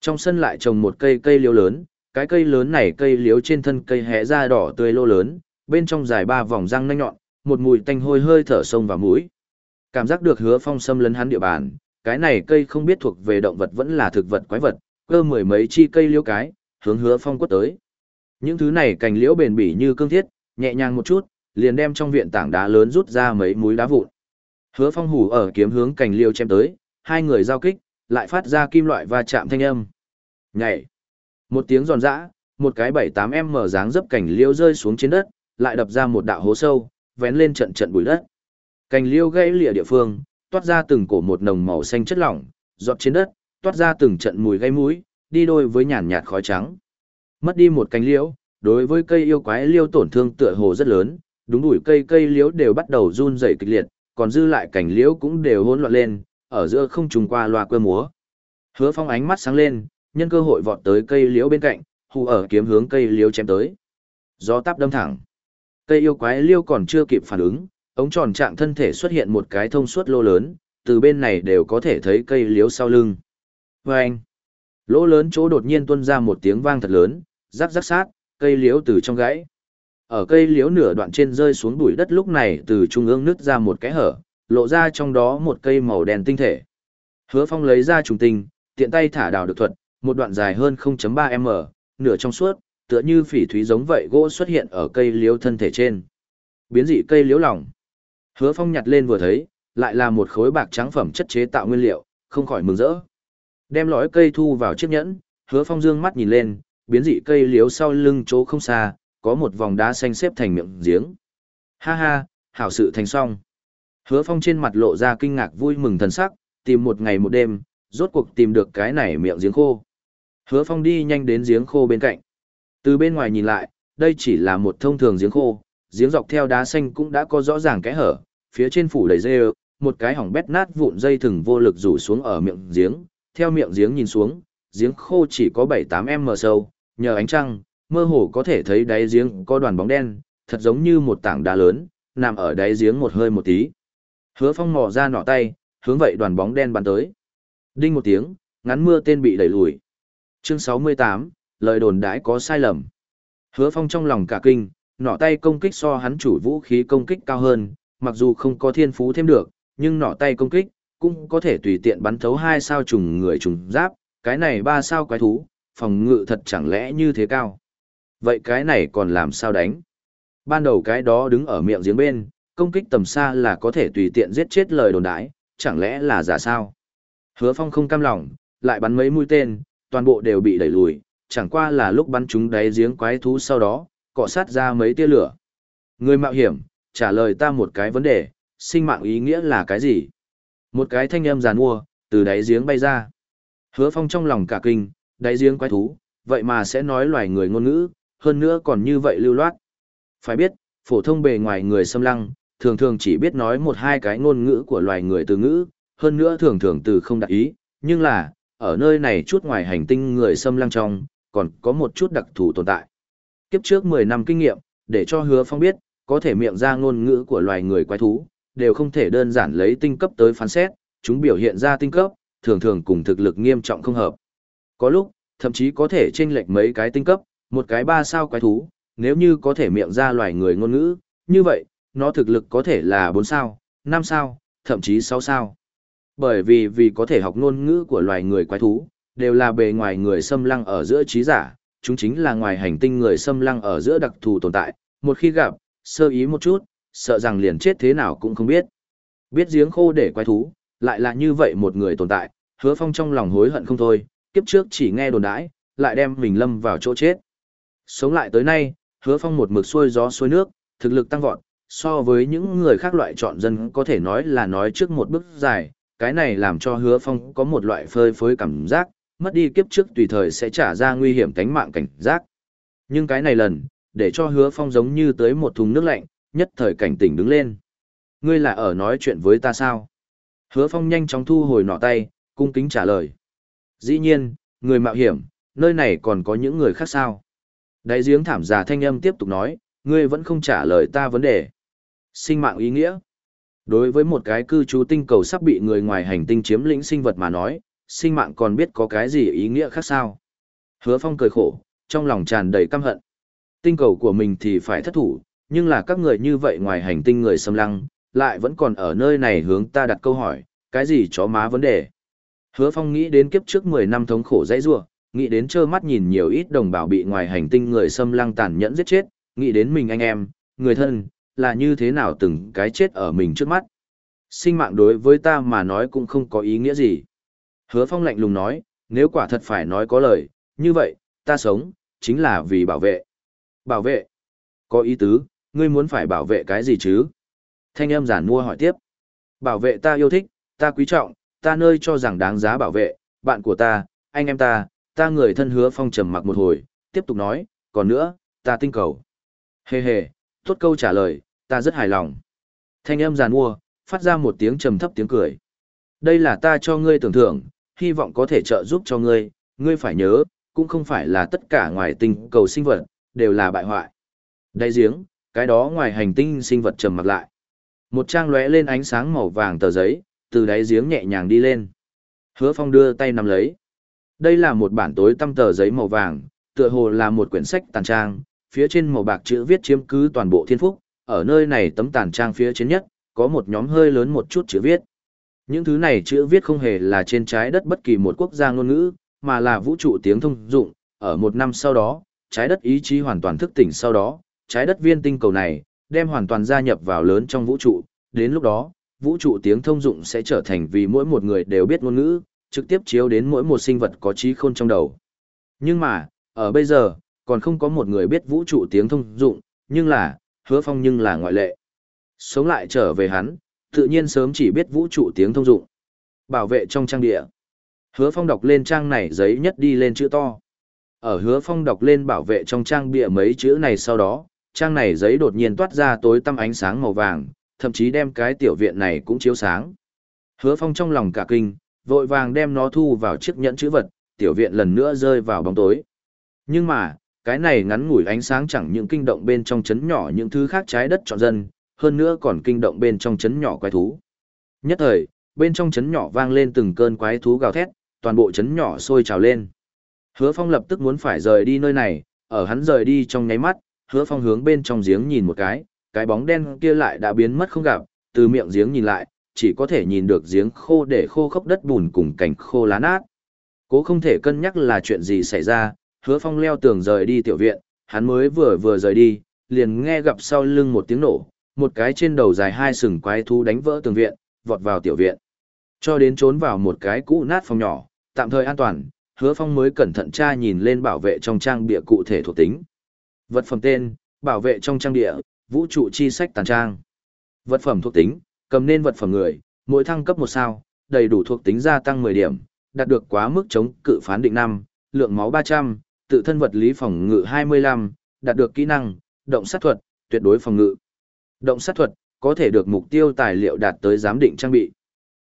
Trong sân lại trồng một cây cây liễu lớn, cái cây lớn này cây liếu trên thân cây hé ra đỏ tươi lô lớn, bên trong dài ba vòng răng nanh nhọn, một mùi tanh hôi hơi thở sông vào mũi. Cảm giác được hứa phong xâm lấn hắn địa bàn, cái này cây không biết thuộc về động vật vẫn là thực vật quái vật, cơ mười mấy chi cây liễu cái, hướng hứa phong quất tới. Những thứ này cành liễu bền bỉ như cương thiết, nhẹ nhàng một chút, liền đem trong viện tảng đá lớn rút ra mấy múi đá vụn. Hứa phong hủ ở kiếm hướng cành liễu chém tới, hai người giao kích, lại phát ra kim loại va chạm thanh âm. Nhảy. Một tiếng giòn giã, một cái bảy tám em mở dáng dấp cành liêu rơi xuống trên đất, lại đập ra một đạo hố sâu, vén lên trận trận bụi đất. Cành liêu gãy lìa địa phương, toát ra từng cổ một nồng màu xanh chất lỏng, giọt trên đất, toát ra từng trận mùi gây mũi, đi đôi với nhàn nhạt khói trắng. Mất đi một cành liễu, đối với cây yêu quái liêu tổn thương tựa hồ rất lớn, đúng đuổi cây cây liễu đều bắt đầu run rẩy kịch liệt, còn dư lại cành liễu cũng đều hỗn loạn lên, ở giữa không trùng qua loa quơ múa. Hứa Phong ánh mắt sáng lên, nhân cơ hội vọt tới cây liễu bên cạnh, hù ở kiếm hướng cây liễu chém tới. Gió táp đâm thẳng. Cây yêu quái liêu còn chưa kịp phản ứng, ống tròn trạng thân thể xuất hiện một cái thông suốt lỗ lớn, từ bên này đều có thể thấy cây liễu sau lưng. Và lỗ lớn chỗ đột nhiên tuôn ra một tiếng vang thật lớn, rắc rắc sát, cây liễu từ trong gãy. Ở cây liễu nửa đoạn trên rơi xuống bụi đất lúc này từ trung ương nứt ra một cái hở, lộ ra trong đó một cây màu đen tinh thể. Hứa phong lấy ra trùng tinh, tiện tay thả đào được thuật, một đoạn dài hơn 0.3m, nửa trong suốt, tựa như phỉ thúy giống vậy gỗ xuất hiện ở cây liễu thân thể trên. Biến dị cây liễu lỏng. Hứa Phong nhặt lên vừa thấy, lại là một khối bạc trắng phẩm chất chế tạo nguyên liệu, không khỏi mừng rỡ. Đem lõi cây thu vào chiếc nhẫn, Hứa Phong dương mắt nhìn lên, biến dị cây liễu sau lưng chỗ không xa, có một vòng đá xanh xếp thành miệng giếng. Ha ha, hảo sự thành xong. Hứa Phong trên mặt lộ ra kinh ngạc vui mừng thần sắc, tìm một ngày một đêm, rốt cuộc tìm được cái này miệng giếng khô. Hứa Phong đi nhanh đến giếng khô bên cạnh. Từ bên ngoài nhìn lại, đây chỉ là một thông thường giếng khô, giếng dọc theo đá xanh cũng đã có rõ ràng cái hở, phía trên phủ đầy dây, một cái hỏng bét nát vụn dây thừng vô lực rủ xuống ở miệng giếng, theo miệng giếng nhìn xuống, giếng khô chỉ có 7-8 m sâu, nhờ ánh trăng, mơ hồ có thể thấy đáy giếng có đoàn bóng đen, thật giống như một tảng đá lớn, nằm ở đáy giếng một hơi một tí. Hứa Phong mò ra nọ tay, hướng vậy đoàn bóng đen bắn tới. Đinh một tiếng, ngắn mưa tên bị đẩy lùi. Chương 68, lời đồn đãi có sai lầm. Hứa Phong trong lòng cả kinh, nỏ tay công kích so hắn chủ vũ khí công kích cao hơn, mặc dù không có thiên phú thêm được, nhưng nỏ tay công kích cũng có thể tùy tiện bắn thấu hai sao trùng người trùng giáp, cái này ba sao quái thú, phòng ngự thật chẳng lẽ như thế cao. Vậy cái này còn làm sao đánh? Ban đầu cái đó đứng ở miệng giếng bên, công kích tầm xa là có thể tùy tiện giết chết lời đồn đãi, chẳng lẽ là giả sao? Hứa Phong không cam lòng, lại bắn mấy mũi tên, toàn bộ đều bị đẩy lùi, chẳng qua là lúc bắn chúng đáy giếng quái thú sau đó, cọ sát ra mấy tia lửa. Người mạo hiểm, trả lời ta một cái vấn đề, sinh mạng ý nghĩa là cái gì? Một cái thanh âm giàn mua, từ đáy giếng bay ra. Hứa phong trong lòng cả kinh, đáy giếng quái thú, vậy mà sẽ nói loài người ngôn ngữ, hơn nữa còn như vậy lưu loát. Phải biết, phổ thông bề ngoài người xâm lăng, thường thường chỉ biết nói một hai cái ngôn ngữ của loài người từ ngữ, hơn nữa thường thường từ không đặt ý, nhưng là, ở nơi này chút ngoài hành tinh người xâm lăng trong, còn có một chút đặc thù tồn tại. Kiếp trước 10 năm kinh nghiệm, để cho hứa phong biết, có thể miệng ra ngôn ngữ của loài người quái thú, đều không thể đơn giản lấy tinh cấp tới phán xét, chúng biểu hiện ra tinh cấp, thường thường cùng thực lực nghiêm trọng không hợp. Có lúc, thậm chí có thể chênh lệch mấy cái tinh cấp, một cái ba sao quái thú, nếu như có thể miệng ra loài người ngôn ngữ, như vậy, nó thực lực có thể là 4 sao, 5 sao, thậm chí 6 sao. Bởi vì vì có thể học ngôn ngữ của loài người quái thú, đều là bề ngoài người xâm lăng ở giữa trí giả, chúng chính là ngoài hành tinh người xâm lăng ở giữa đặc thù tồn tại, một khi gặp, sơ ý một chút, sợ rằng liền chết thế nào cũng không biết. Biết giếng khô để quái thú, lại là như vậy một người tồn tại, hứa phong trong lòng hối hận không thôi, kiếp trước chỉ nghe đồn đãi, lại đem mình lâm vào chỗ chết. Sống lại tới nay, hứa phong một mực xuôi gió xuôi nước, thực lực tăng vọt, so với những người khác loại chọn dân có thể nói là nói trước một bước dài, cái này làm cho hứa phong có một loại phơi phới cảm giác, mất đi kiếp trước tùy thời sẽ trả ra nguy hiểm tánh mạng cảnh giác. Nhưng cái này lần, để cho hứa phong giống như tới một thùng nước lạnh, nhất thời cảnh tỉnh đứng lên. Ngươi là ở nói chuyện với ta sao? Hứa phong nhanh chóng thu hồi nọ tay, cung kính trả lời. Dĩ nhiên, người mạo hiểm, nơi này còn có những người khác sao? Đại giếng thảm giả thanh âm tiếp tục nói, ngươi vẫn không trả lời ta vấn đề. Sinh mạng ý nghĩa. Đối với một cái cư trú tinh cầu sắp bị người ngoài hành tinh chiếm lĩnh sinh vật mà nói, sinh mạng còn biết có cái gì ý nghĩa khác sao? Hứa Phong cười khổ, trong lòng tràn đầy căm hận. Tinh cầu của mình thì phải thất thủ, nhưng là các người như vậy ngoài hành tinh người xâm lăng, lại vẫn còn ở nơi này hướng ta đặt câu hỏi, cái gì chó má vấn đề. Hứa Phong nghĩ đến kiếp trước 10 năm thống khổ dãy rua, nghĩ đến trơ mắt nhìn nhiều ít đồng bào bị ngoài hành tinh người xâm lăng tàn nhẫn giết chết, nghĩ đến mình anh em, người thân, là như thế nào từng cái chết ở mình trước mắt. Sinh mạng đối với ta mà nói cũng không có ý nghĩa gì. Hứa Phong lạnh lùng nói, nếu quả thật phải nói có lời, như vậy, ta sống, chính là vì bảo vệ. Bảo vệ? Có ý tứ, ngươi muốn phải bảo vệ cái gì chứ? Thanh âm giản mua hỏi tiếp. Bảo vệ ta yêu thích, ta quý trọng, ta nơi cho rằng đáng giá bảo vệ, bạn của ta, anh em ta, ta người thân hứa phong trầm mặc một hồi, tiếp tục nói, còn nữa, ta tinh cầu. Hề hề, tốt câu trả lời, ta rất hài lòng. Thanh âm giàn mua, phát ra một tiếng trầm thấp tiếng cười. Đây là ta cho ngươi tưởng thưởng, hy vọng có thể trợ giúp cho ngươi, ngươi phải nhớ, cũng không phải là tất cả ngoài tinh cầu sinh vật, đều là bại hoại. Đáy giếng, cái đó ngoài hành tinh sinh vật trầm mặc lại. Một trang lóe lên ánh sáng màu vàng tờ giấy, từ đáy giếng nhẹ nhàng đi lên. Hứa Phong đưa tay nắm lấy. Đây là một bản tối tăm tờ giấy màu vàng, tựa hồ là một quyển sách tàn trang, phía trên màu bạc chữ viết chiếm cứ toàn bộ thiên phúc, ở nơi này tấm tàn trang phía trên nhất, có một nhóm hơi lớn một chút chữ viết. Những thứ này chữ viết không hề là trên trái đất bất kỳ một quốc gia ngôn ngữ, mà là vũ trụ tiếng thông dụng, ở một năm sau đó, trái đất ý chí hoàn toàn thức tỉnh sau đó, trái đất viên tinh cầu này, đem hoàn toàn gia nhập vào lớn trong vũ trụ, đến lúc đó, vũ trụ tiếng thông dụng sẽ trở thành vì mỗi một người đều biết ngôn ngữ, trực tiếp chiếu đến mỗi một sinh vật có trí khôn trong đầu. Nhưng mà, ở bây giờ, còn không có một người biết vũ trụ tiếng thông dụng, nhưng là, hứa phong nhưng là ngoại lệ. Sống lại trở về hắn, tự nhiên sớm chỉ biết vũ trụ tiếng thông dụng. Bảo vệ trong trang địa. Hứa phong đọc lên trang này giấy nhất đi lên chữ to. Ở hứa phong đọc lên bảo vệ trong trang bịa mấy chữ này sau đó, trang này giấy đột nhiên toát ra tối tăm ánh sáng màu vàng, thậm chí đem cái tiểu viện này cũng chiếu sáng. Hứa phong trong lòng cả kinh, vội vàng đem nó thu vào chiếc nhẫn chữ vật, tiểu viện lần nữa rơi vào bóng tối. Nhưng mà, cái này ngắn ngủi ánh sáng chẳng những kinh động bên trong chấn nhỏ những thứ khác trái đất trọn dân, hơn nữa còn kinh động bên trong chấn nhỏ quái thú. Nhất thời, bên trong chấn nhỏ vang lên từng cơn quái thú gào thét, toàn bộ chấn nhỏ sôi trào lên. Hứa Phong lập tức muốn phải rời đi nơi này, ở hắn rời đi trong nháy mắt, Hứa Phong hướng bên trong giếng nhìn một cái, cái bóng đen kia lại đã biến mất không gặp, từ miệng giếng nhìn lại, chỉ có thể nhìn được giếng khô để khô khốc đất bùn cùng cảnh khô lá nát. Cố không thể cân nhắc là chuyện gì xảy ra, hứa phong leo tường rời đi tiểu viện, hắn mới vừa vừa rời đi, liền nghe gặp sau lưng một tiếng nổ, một cái trên đầu dài hai sừng quái thú đánh vỡ tường viện, vọt vào tiểu viện. Cho đến trốn vào một cái cũ nát phòng nhỏ, tạm thời an toàn, hứa phong mới cẩn thận tra nhìn lên bảo vệ trong trang bịa cụ thể thuộc tính. Vật phẩm tên, bảo vệ trong trang địa, vũ trụ chi sách tàn trang. Vật phẩm thuộc tính, cầm nên vật phẩm người, mỗi thăng cấp một sao, đầy đủ thuộc tính gia tăng 10 điểm, đạt được quá mức chống cự phán định 5, lượng máu 300, tự thân vật lý phòng ngự 25, đạt được kỹ năng, động sát thuật, tuyệt đối phòng ngự. Động sát thuật, có thể được mục tiêu tài liệu đạt tới giám định trang bị.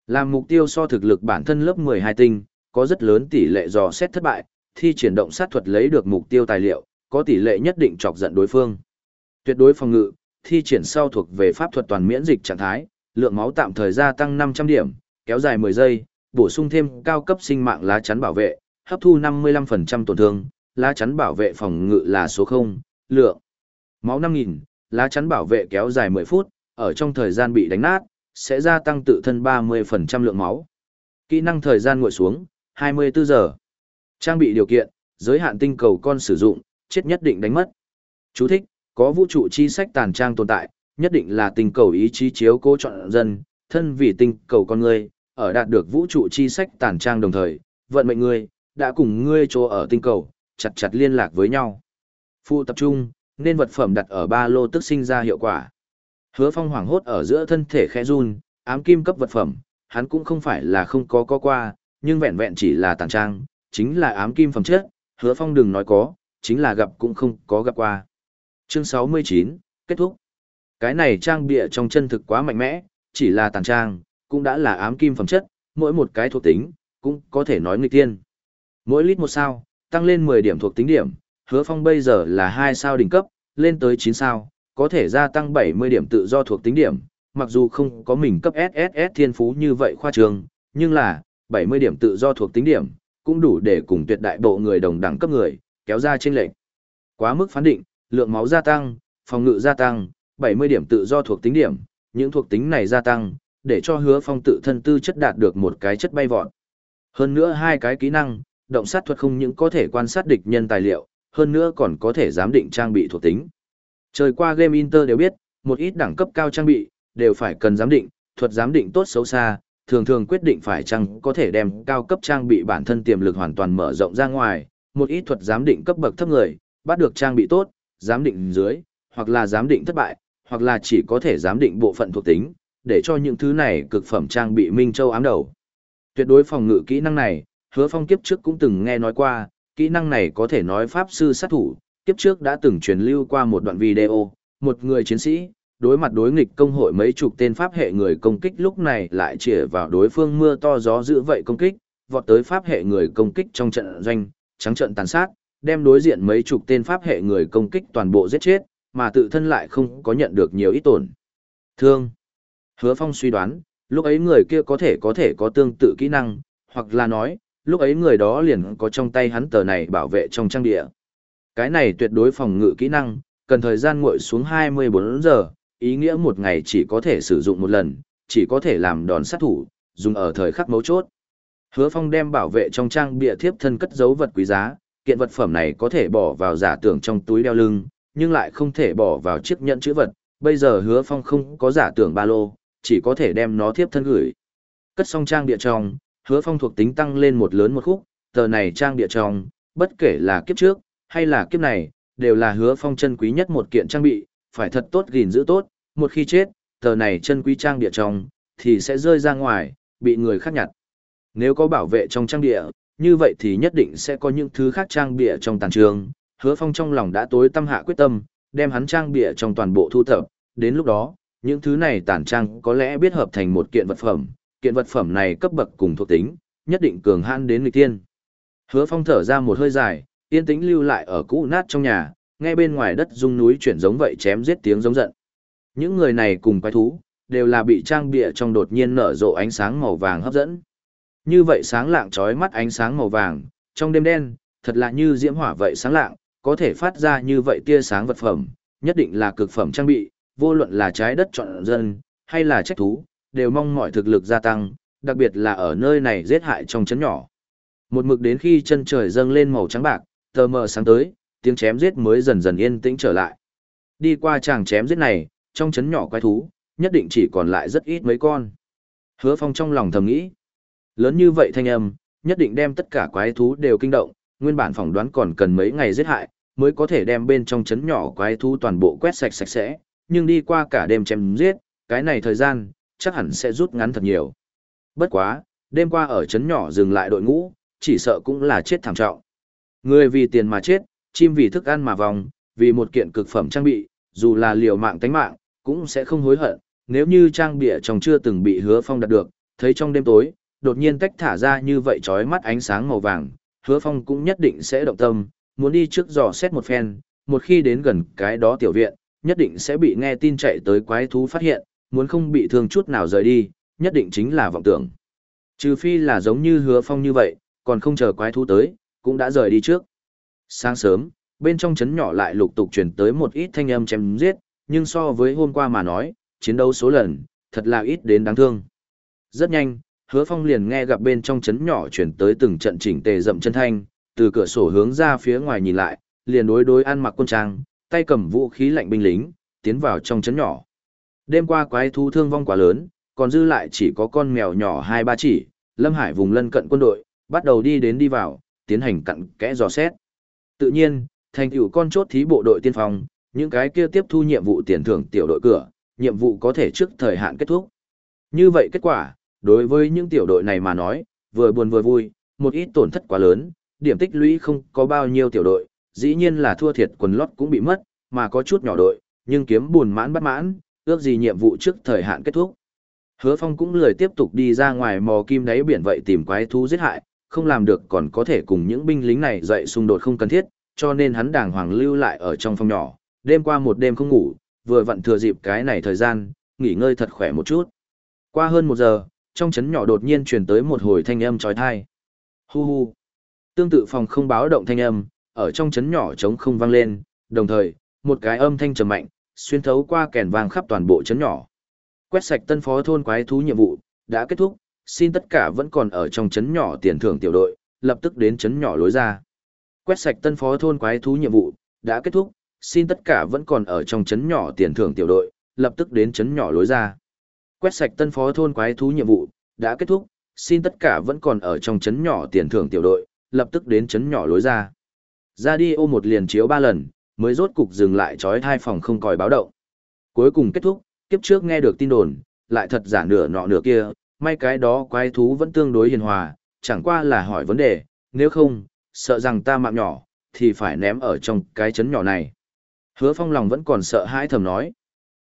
Làm mục tiêu so thực lực bản thân lớp 12 tinh, có rất lớn tỷ lệ dò xét thất bại, thi triển động sát thuật lấy được mục tiêu tài liệu, có tỷ lệ nhất định chọc giận đối phương. Tuyệt đối phòng ngự, thi triển sau thuộc về pháp thuật toàn miễn dịch trạng thái, lượng máu tạm thời gia tăng 500 điểm, kéo dài 10 giây, bổ sung thêm cao cấp sinh mạng lá chắn bảo vệ, hấp thu 55% tổn thương, lá chắn bảo vệ phòng ngự là số 0, lượng máu 5000, lá chắn bảo vệ kéo dài 10 phút, ở trong thời gian bị đánh nát, sẽ gia tăng tự thân 30% lượng máu. Kỹ năng thời gian ngồi xuống, 24 giờ. Trang bị điều kiện, giới hạn tinh cầu con sử dụng, chết nhất định đánh mất. Chú thích, có vũ trụ chi sách tàn trang tồn tại, nhất định là tinh cầu ý chí chiếu cố chọn dân, thân vì tinh cầu con người, ở đạt được vũ trụ chi sách tàn trang đồng thời, vận mệnh ngươi, đã cùng ngươi chỗ ở tinh cầu, chặt chặt liên lạc với nhau. Phụ tập trung, nên vật phẩm đặt ở ba lô tức sinh ra hiệu quả. Hứa phong hoảng hốt ở giữa thân thể khẽ run, ám kim cấp vật phẩm, hắn cũng không phải là không có có qua, nhưng vẹn vẹn chỉ là tàn trang, chính là ám kim phẩm chất, hứa phong đừng nói có, chính là gặp cũng không có gặp qua. Chương 69, kết thúc. Cái này trang bịa trong chân thực quá mạnh mẽ, chỉ là tàn trang, cũng đã là ám kim phẩm chất, mỗi một cái thuộc tính, cũng có thể nói nghịch tiên. Mỗi lít một sao, tăng lên 10 điểm thuộc tính điểm, hứa phong bây giờ là 2 sao đỉnh cấp, lên tới 9 sao, có thể gia tăng 70 điểm tự do thuộc tính điểm, mặc dù không có mình cấp SSS thiên phú như vậy khoa trường, nhưng là, 70 điểm tự do thuộc tính điểm, cũng đủ để cùng tuyệt đại bộ người đồng đẳng cấp người, kéo ra trên lệnh. Quá mức phán định, lượng máu gia tăng, phòng ngự gia tăng, 70 điểm tự do thuộc tính điểm, những thuộc tính này gia tăng, để cho hứa phong tự thân tư chất đạt được một cái chất bay vọt. Hơn nữa hai cái kỹ năng, động sát thuật không những có thể quan sát địch nhân tài liệu, hơn nữa còn có thể giám định trang bị thuộc tính. Trời qua game Inter đều biết, một ít đẳng cấp cao trang bị, đều phải cần giám định, thuật giám định tốt xấu xa, thường thường quyết định phải chăng có thể đem cao cấp trang bị bản thân tiềm lực hoàn toàn mở rộng ra ngoài, một ít thuật giám định cấp bậc thấp người, bắt được trang bị tốt, giám định dưới, hoặc là giám định thất bại, hoặc là chỉ có thể giám định bộ phận thuộc tính, để cho những thứ này cực phẩm trang bị Minh Châu ám đầu. Tuyệt đối phòng ngự kỹ năng này, hứa phong kiếp trước cũng từng nghe nói qua, kỹ năng này có thể nói pháp sư sát thủ, kiếp trước đã từng truyền lưu qua một đoạn video, một người chiến sĩ, đối mặt đối nghịch công hội mấy chục tên pháp hệ người công kích lúc này lại chĩa vào đối phương mưa to gió dữ vậy công kích, vọt tới pháp hệ người công kích trong trận doanh, trắng trận tàn sát, đem đối diện mấy chục tên pháp hệ người công kích toàn bộ giết chết, mà tự thân lại không có nhận được nhiều ít tổn. Thương. Hứa Phong suy đoán, lúc ấy người kia có thể có thể có tương tự kỹ năng, hoặc là nói, lúc ấy người đó liền có trong tay hắn tờ này bảo vệ trong trang địa. Cái này tuyệt đối phòng ngự kỹ năng, cần thời gian nguội xuống 24 giờ, ý nghĩa một ngày chỉ có thể sử dụng một lần, chỉ có thể làm đòn sát thủ, dùng ở thời khắc mấu chốt. Hứa Phong đem bảo vệ trong trang bịa thiếp thân cất giấu vật quý giá, kiện vật phẩm này có thể bỏ vào giả tưởng trong túi đeo lưng, nhưng lại không thể bỏ vào chiếc nhẫn chữ vật. Bây giờ Hứa Phong không có giả tưởng ba lô, chỉ có thể đem nó thiếp thân gửi. Cất xong trang bịa trong, Hứa Phong thuộc tính tăng lên một lớn một khúc, tờ này trang địa trong, bất kể là kiếp trước hay là kiếp này, đều là Hứa Phong chân quý nhất một kiện trang bị, phải thật tốt gìn giữ tốt, một khi chết, tờ này chân quý trang địa trong, thì sẽ rơi ra ngoài, bị người khác nhặt. Nếu có bảo vệ trong trang địa, như vậy thì nhất định sẽ có những thứ khác trang bịa trong tàn trường. Hứa Phong trong lòng đã tối tâm hạ quyết tâm, đem hắn trang bịa trong toàn bộ thu thập, đến lúc đó, những thứ này tàn trang có lẽ biết hợp thành một kiện vật phẩm, kiện vật phẩm này cấp bậc cùng thuộc tính, nhất định cường hãn đến nghịch tiên. Hứa Phong thở ra một hơi dài, yên tĩnh lưu lại ở cũ nát trong nhà, nghe bên ngoài đất rung núi chuyển giống vậy chém giết tiếng giống giận. Những người này cùng quái thú, đều là bị trang bịa trong đột nhiên nở rộ ánh sáng màu vàng hấp dẫn. Như vậy sáng lạng trói mắt ánh sáng màu vàng, trong đêm đen, thật là như diễm hỏa vậy sáng lạng, có thể phát ra như vậy tia sáng vật phẩm, nhất định là cực phẩm trang bị, vô luận là trái đất chọn dân, hay là trách thú, đều mong mọi thực lực gia tăng, đặc biệt là ở nơi này giết hại trong chấn nhỏ. Một mực đến khi chân trời dâng lên màu trắng bạc, tờ mờ sáng tới, tiếng chém giết mới dần dần yên tĩnh trở lại. Đi qua chàng chém giết này, trong chấn nhỏ quái thú, nhất định chỉ còn lại rất ít mấy con. Hứa Phong trong lòng thầm nghĩ, lớn như vậy thanh âm, nhất định đem tất cả quái thú đều kinh động, nguyên bản phỏng đoán còn cần mấy ngày giết hại, mới có thể đem bên trong chấn nhỏ quái thú toàn bộ quét sạch sạch sẽ, nhưng đi qua cả đêm chém giết, cái này thời gian, chắc hẳn sẽ rút ngắn thật nhiều. Bất quá, đêm qua ở chấn nhỏ dừng lại đội ngũ, chỉ sợ cũng là chết thảm trọng. Người vì tiền mà chết, chim vì thức ăn mà vòng, vì một kiện cực phẩm trang bị, dù là liều mạng tánh mạng, cũng sẽ không hối hận. Nếu như trang bịa trong chưa từng bị hứa phong đạt được, thấy trong đêm tối, đột nhiên tách thả ra như vậy trói mắt ánh sáng màu vàng, hứa phong cũng nhất định sẽ động tâm, muốn đi trước dò xét một phen, một khi đến gần cái đó tiểu viện, nhất định sẽ bị nghe tin chạy tới quái thú phát hiện, muốn không bị thương chút nào rời đi, nhất định chính là vọng tưởng. Trừ phi là giống như hứa phong như vậy, còn không chờ quái thú tới, cũng đã rời đi trước. Sáng sớm, bên trong chấn nhỏ lại lục tục chuyển tới một ít thanh âm chém giết, nhưng so với hôm qua mà nói, chiến đấu số lần, thật là ít đến đáng thương. Rất nhanh, hứa phong liền nghe gặp bên trong chấn nhỏ chuyển tới từng trận chỉnh tề dậm chân thanh, từ cửa sổ hướng ra phía ngoài nhìn lại, liền đối đối ăn mặc quân trang, tay cầm vũ khí lạnh binh lính, tiến vào trong chấn nhỏ. Đêm qua quái thú thương vong quá lớn, còn dư lại chỉ có con mèo nhỏ hai ba chỉ, Lâm Hải vùng lân cận quân đội, bắt đầu đi đến đi vào, tiến hành cặn kẽ dò xét. Tự nhiên, thành tựu con chốt thí bộ đội tiên phong, những cái kia tiếp thu nhiệm vụ tiền thưởng tiểu đội cửa, nhiệm vụ có thể trước thời hạn kết thúc. Như vậy kết quả, đối với những tiểu đội này mà nói, vừa buồn vừa vui, một ít tổn thất quá lớn, điểm tích lũy không có bao nhiêu tiểu đội, dĩ nhiên là thua thiệt quần lót cũng bị mất, mà có chút nhỏ đội, nhưng kiếm buồn mãn bất mãn, ước gì nhiệm vụ trước thời hạn kết thúc. Hứa Phong cũng lười tiếp tục đi ra ngoài mò kim đáy biển vậy tìm quái thú giết hại, không làm được còn có thể cùng những binh lính này dậy xung đột không cần thiết, cho nên hắn đàng hoàng lưu lại ở trong phòng nhỏ, đêm qua một đêm không ngủ, vừa vặn thừa dịp cái này thời gian, nghỉ ngơi thật khỏe một chút. Qua hơn một giờ, trong chấn nhỏ đột nhiên truyền tới một hồi thanh âm trói thai. Hu hu. Tương tự phòng không báo động thanh âm, ở trong chấn nhỏ trống không vang lên, đồng thời, một cái âm thanh trầm mạnh, xuyên thấu qua kèn vang khắp toàn bộ chấn nhỏ. Quét sạch tân phó thôn quái thú nhiệm vụ, đã kết thúc, xin tất cả vẫn còn ở trong chấn nhỏ tiền thưởng tiểu đội, lập tức đến chấn nhỏ lối ra. Quét sạch tân phó thôn quái thú nhiệm vụ, đã kết thúc, xin tất cả vẫn còn ở trong chấn nhỏ tiền thưởng tiểu đội, lập tức đến chấn nhỏ lối ra. Quét sạch tân phó thôn quái thú nhiệm vụ, đã kết thúc, xin tất cả vẫn còn ở trong chấn nhỏ tiền thưởng tiểu đội, lập tức đến chấn nhỏ lối ra. Ra đi ô một liền chiếu ba lần, mới rốt cục dừng lại trói thai phòng không còi báo động. Cuối cùng kết thúc, kiếp trước nghe được tin đồn, lại thật giả nửa nọ nửa kia, may cái đó quái thú vẫn tương đối hiền hòa, chẳng qua là hỏi vấn đề, nếu không, sợ rằng ta mạng nhỏ, thì phải ném ở trong cái chấn nhỏ này. Hứa phong lòng vẫn còn sợ hãi thầm nói.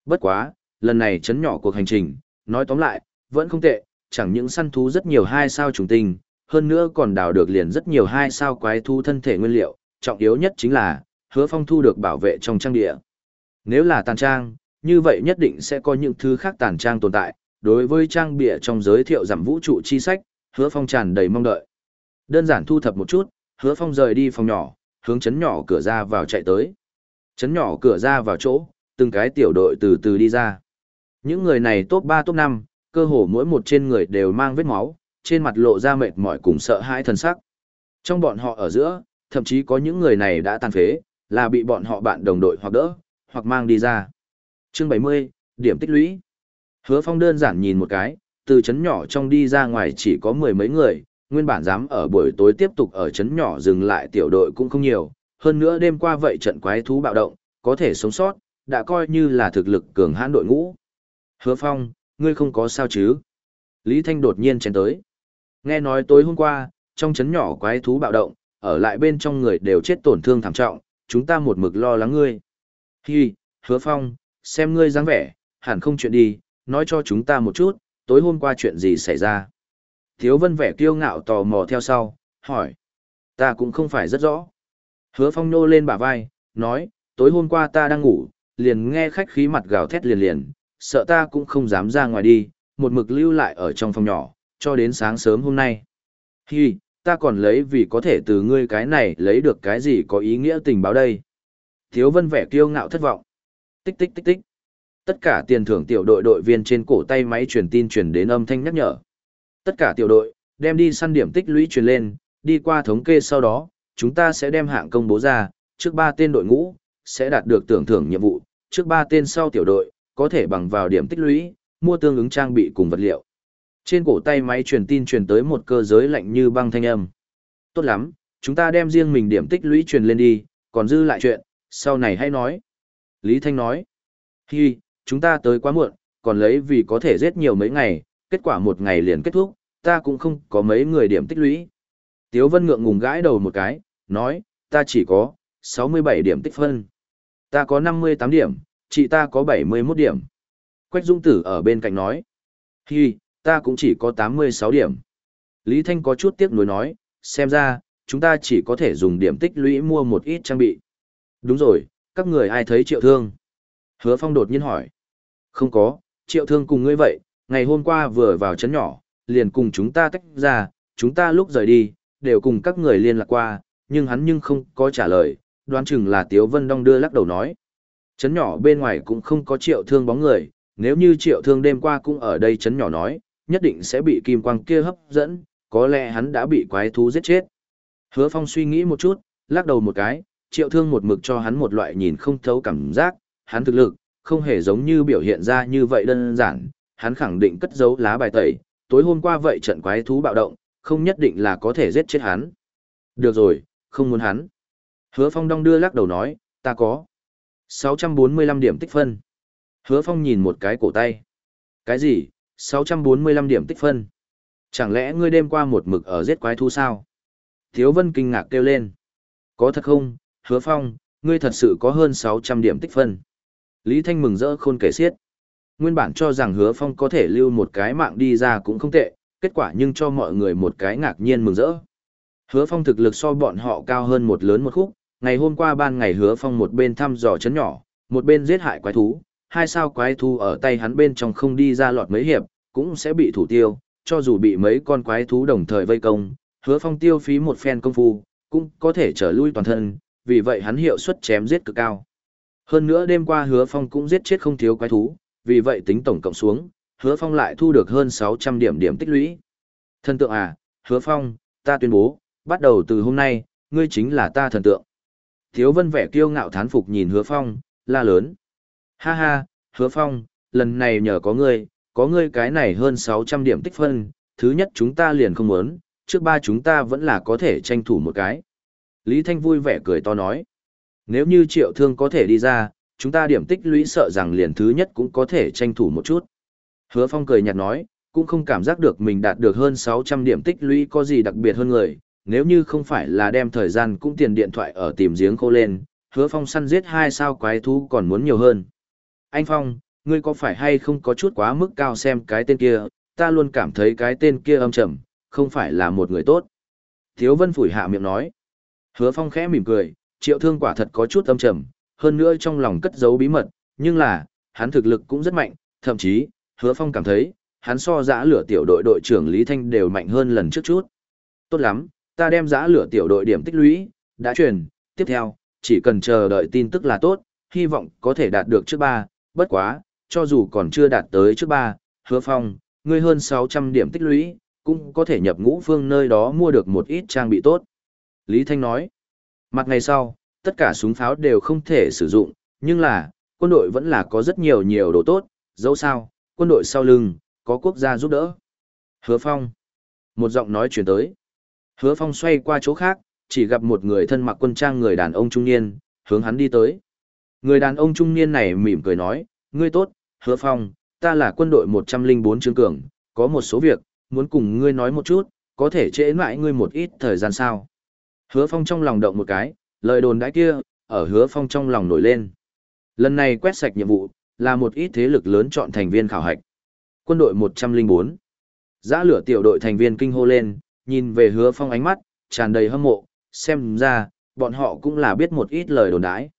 Bất quá, lần này chấn nhỏ cuộc hành trình, nói tóm lại, vẫn không tệ, chẳng những săn thú rất nhiều hai sao trùng tinh, hơn nữa còn đào được liền rất nhiều hai sao quái thú thân thể nguyên liệu, trọng yếu nhất chính là, hứa phong thu được bảo vệ trong trang địa. Nếu là tàn trang, như vậy nhất định sẽ có những thứ khác tàn trang tồn tại, đối với trang bịa trong giới thiệu giảm vũ trụ chi sách, hứa phong tràn đầy mong đợi. Đơn giản thu thập một chút, hứa phong rời đi phòng nhỏ, hướng chấn nhỏ cửa ra vào chạy tới. Chấn nhỏ cửa ra vào chỗ, từng cái tiểu đội từ từ đi ra. Những người này top 3 top 5, cơ hồ mỗi một trên người đều mang vết máu, trên mặt lộ ra mệt mỏi cùng sợ hãi thần sắc. Trong bọn họ ở giữa, thậm chí có những người này đã tàn phế, là bị bọn họ bạn đồng đội hoặc đỡ, hoặc mang đi ra. Chương 70, điểm tích lũy. Hứa Phong đơn giản nhìn một cái, từ chấn nhỏ trong đi ra ngoài chỉ có mười mấy người, nguyên bản dám ở buổi tối tiếp tục ở chấn nhỏ dừng lại tiểu đội cũng không nhiều, hơn nữa đêm qua vậy trận quái thú bạo động, có thể sống sót, đã coi như là thực lực cường hãn đội ngũ. Hứa Phong, ngươi không có sao chứ? Lý Thanh đột nhiên chen tới. Nghe nói tối hôm qua, trong chấn nhỏ quái thú bạo động, ở lại bên trong người đều chết tổn thương thảm trọng, chúng ta một mực lo lắng ngươi. Hi, Hứa Phong, xem ngươi dáng vẻ, hẳn không chuyện đi, nói cho chúng ta một chút, tối hôm qua chuyện gì xảy ra. Thiếu vân vẻ kiêu ngạo tò mò theo sau, hỏi. Ta cũng không phải rất rõ. Hứa phong nô lên bả vai, nói, tối hôm qua ta đang ngủ, liền nghe khách khí mặt gào thét liền liền, sợ ta cũng không dám ra ngoài đi, một mực lưu lại ở trong phòng nhỏ, cho đến sáng sớm hôm nay. Hi, ta còn lấy vì có thể từ ngươi cái này lấy được cái gì có ý nghĩa tình báo đây. Thiếu vân vẻ kiêu ngạo thất vọng. Tích tích tích tích. Tất cả tiền thưởng tiểu đội đội viên trên cổ tay máy truyền tin truyền đến âm thanh nhắc nhở. Tất cả tiểu đội, đem đi săn điểm tích lũy truyền lên, đi qua thống kê sau đó, chúng ta sẽ đem hạng công bố ra, trước ba tên đội ngũ, sẽ đạt được tưởng thưởng nhiệm vụ, trước ba tên sau tiểu đội, có thể bằng vào điểm tích lũy, mua tương ứng trang bị cùng vật liệu. Trên cổ tay máy truyền tin truyền tới một cơ giới lạnh như băng thanh âm. Tốt lắm, chúng ta đem riêng mình điểm tích lũy truyền lên đi, còn dư lại chuyện, sau này hãy nói. Lý Thanh nói. Hi, chúng ta tới quá muộn, còn lấy vì có thể giết nhiều mấy ngày, kết quả một ngày liền kết thúc, ta cũng không có mấy người điểm tích lũy. Tiếu Vân ngượng ngùng gãi đầu một cái, nói, ta chỉ có 67 điểm tích phân. Ta có 58 điểm, chị ta có 71 điểm. Quách Dung Tử ở bên cạnh nói, hi, ta cũng chỉ có 86 điểm. Lý Thanh có chút tiếc nuối nói, xem ra, chúng ta chỉ có thể dùng điểm tích lũy mua một ít trang bị. Đúng rồi, các người ai thấy triệu thương? Hứa Phong đột nhiên hỏi. Không có, triệu thương cùng ngươi vậy, ngày hôm qua vừa vào chấn nhỏ, liền cùng chúng ta tách ra, chúng ta lúc rời đi, đều cùng các người liên lạc qua, nhưng hắn nhưng không có trả lời, đoán chừng là Tiếu Vân Đông đưa lắc đầu nói. Chấn nhỏ bên ngoài cũng không có triệu thương bóng người, nếu như triệu thương đêm qua cũng ở đây chấn nhỏ nói, nhất định sẽ bị kim quang kia hấp dẫn, có lẽ hắn đã bị quái thú giết chết. Hứa Phong suy nghĩ một chút, lắc đầu một cái, triệu thương một mực cho hắn một loại nhìn không thấu cảm giác, hắn thực lực, không hề giống như biểu hiện ra như vậy đơn giản, hắn khẳng định cất giấu lá bài tẩy, tối hôm qua vậy trận quái thú bạo động, không nhất định là có thể giết chết hắn. Được rồi, không muốn hắn. Hứa Phong đong đưa lắc đầu nói, ta có 645 điểm tích phân. Hứa Phong nhìn một cái cổ tay. Cái gì? 645 điểm tích phân. Chẳng lẽ ngươi đêm qua một mực ở giết quái thú sao? Thiếu Vân kinh ngạc kêu lên. Có thật không? Hứa Phong, ngươi thật sự có hơn 600 điểm tích phân. Lý Thanh mừng rỡ khôn kể xiết. Nguyên bản cho rằng hứa phong có thể lưu một cái mạng đi ra cũng không tệ, kết quả nhưng cho mọi người một cái ngạc nhiên mừng rỡ. Hứa phong thực lực so bọn họ cao hơn một lớn một khúc, ngày hôm qua ban ngày hứa phong một bên thăm dò chấn nhỏ, một bên giết hại quái thú, hai sao quái thú ở tay hắn bên trong không đi ra lọt mấy hiệp, cũng sẽ bị thủ tiêu, cho dù bị mấy con quái thú đồng thời vây công, hứa phong tiêu phí một phen công phu, cũng có thể trở lui toàn thân, vì vậy hắn hiệu suất chém giết cực cao. Hơn nữa đêm qua hứa phong cũng giết chết không thiếu quái thú, vì vậy tính tổng cộng xuống, hứa phong lại thu được hơn 600 điểm điểm tích lũy. Thần tượng à, hứa phong, ta tuyên bố, bắt đầu từ hôm nay, ngươi chính là ta thần tượng. Thiếu vân vẻ kiêu ngạo thán phục nhìn hứa phong, la lớn. Ha ha, hứa phong, lần này nhờ có ngươi, có ngươi cái này hơn 600 điểm tích phân, thứ nhất chúng ta liền không muốn, trước ba chúng ta vẫn là có thể tranh thủ một cái. Lý Thanh vui vẻ cười to nói. Nếu như triệu thương có thể đi ra, chúng ta điểm tích lũy sợ rằng liền thứ nhất cũng có thể tranh thủ một chút. Hứa Phong cười nhạt nói, cũng không cảm giác được mình đạt được hơn 600 điểm tích lũy có gì đặc biệt hơn người, nếu như không phải là đem thời gian cũng tiền điện thoại ở tìm giếng khô lên, hứa Phong săn giết hai sao quái thú còn muốn nhiều hơn. Anh Phong, ngươi có phải hay không có chút quá mức cao xem cái tên kia, ta luôn cảm thấy cái tên kia âm trầm, không phải là một người tốt. Thiếu Vân phủi hạ miệng nói. Hứa Phong khẽ mỉm cười, triệu thương quả thật có chút âm trầm, hơn nữa trong lòng cất giấu bí mật, nhưng là, hắn thực lực cũng rất mạnh, thậm chí, hứa phong cảm thấy, hắn so giã lửa tiểu đội đội trưởng Lý Thanh đều mạnh hơn lần trước chút. Tốt lắm, ta đem giã lửa tiểu đội điểm tích lũy, đã truyền, tiếp theo, chỉ cần chờ đợi tin tức là tốt, hy vọng có thể đạt được trước ba, bất quá, cho dù còn chưa đạt tới trước ba, hứa phong, ngươi hơn 600 điểm tích lũy, cũng có thể nhập ngũ phương nơi đó mua được một ít trang bị tốt. Lý Thanh nói, mặt ngày sau, tất cả súng pháo đều không thể sử dụng, nhưng là, quân đội vẫn là có rất nhiều nhiều đồ tốt, dẫu sao, quân đội sau lưng, có quốc gia giúp đỡ. Hứa Phong. Một giọng nói chuyển tới. Hứa Phong xoay qua chỗ khác, chỉ gặp một người thân mặc quân trang người đàn ông trung niên, hướng hắn đi tới. Người đàn ông trung niên này mỉm cười nói, ngươi tốt, Hứa Phong, ta là quân đội 104 Trương Cường, có một số việc, muốn cùng ngươi nói một chút, có thể trễ mãi ngươi một ít thời gian sao. Hứa Phong trong lòng động một cái, lời đồn đãi kia, ở Hứa Phong trong lòng nổi lên. Lần này quét sạch nhiệm vụ, là một ít thế lực lớn chọn thành viên khảo hạch. Quân đội 104. Giã lửa tiểu đội thành viên kinh hô lên, nhìn về Hứa Phong ánh mắt, tràn đầy hâm mộ, xem ra, bọn họ cũng là biết một ít lời đồn đãi.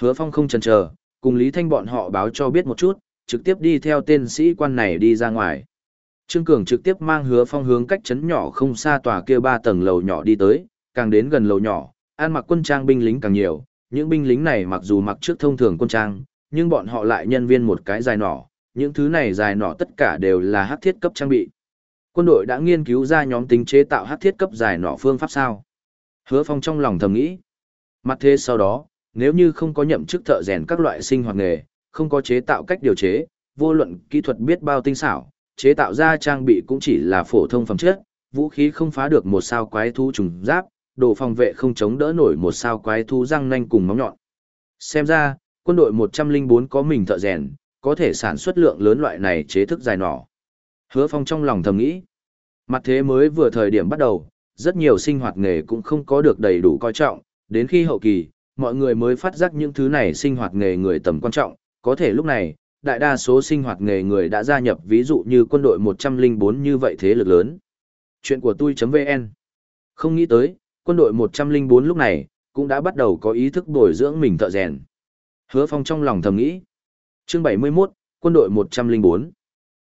Hứa Phong không chần chờ, cùng Lý Thanh bọn họ báo cho biết một chút, trực tiếp đi theo tên sĩ quan này đi ra ngoài. Trương Cường trực tiếp mang Hứa Phong hướng cách chấn nhỏ không xa tòa kia ba tầng lầu nhỏ đi tới, càng đến gần lầu nhỏ, an mặc quân trang binh lính càng nhiều, những binh lính này mặc dù mặc trước thông thường quân trang, nhưng bọn họ lại nhân viên một cái dài nỏ, những thứ này dài nỏ tất cả đều là hắc thiết cấp trang bị. Quân đội đã nghiên cứu ra nhóm tính chế tạo hắc thiết cấp dài nỏ phương pháp sao? Hứa Phong trong lòng thầm nghĩ. Mặt thế sau đó, nếu như không có nhậm chức thợ rèn các loại sinh hoạt nghề, không có chế tạo cách điều chế, vô luận kỹ thuật biết bao tinh xảo, chế tạo ra trang bị cũng chỉ là phổ thông phẩm chất, vũ khí không phá được một sao quái thú trùng giáp, đồ phòng vệ không chống đỡ nổi một sao quái thú răng nanh cùng móng nhọn. Xem ra, quân đội 104 có mình thợ rèn, có thể sản xuất lượng lớn loại này chế thức dài nỏ. Hứa Phong trong lòng thầm nghĩ, mặt thế mới vừa thời điểm bắt đầu, rất nhiều sinh hoạt nghề cũng không có được đầy đủ coi trọng, đến khi hậu kỳ, mọi người mới phát giác những thứ này sinh hoạt nghề người tầm quan trọng, có thể lúc này, đại đa số sinh hoạt nghề người đã gia nhập ví dụ như quân đội 104 như vậy thế lực lớn. Chuyện của tôi.vn Không nghĩ tới, quân đội 104 lúc này, cũng đã bắt đầu có ý thức bồi dưỡng mình thợ rèn. Hứa Phong trong lòng thầm nghĩ. Chương 71, quân đội 104.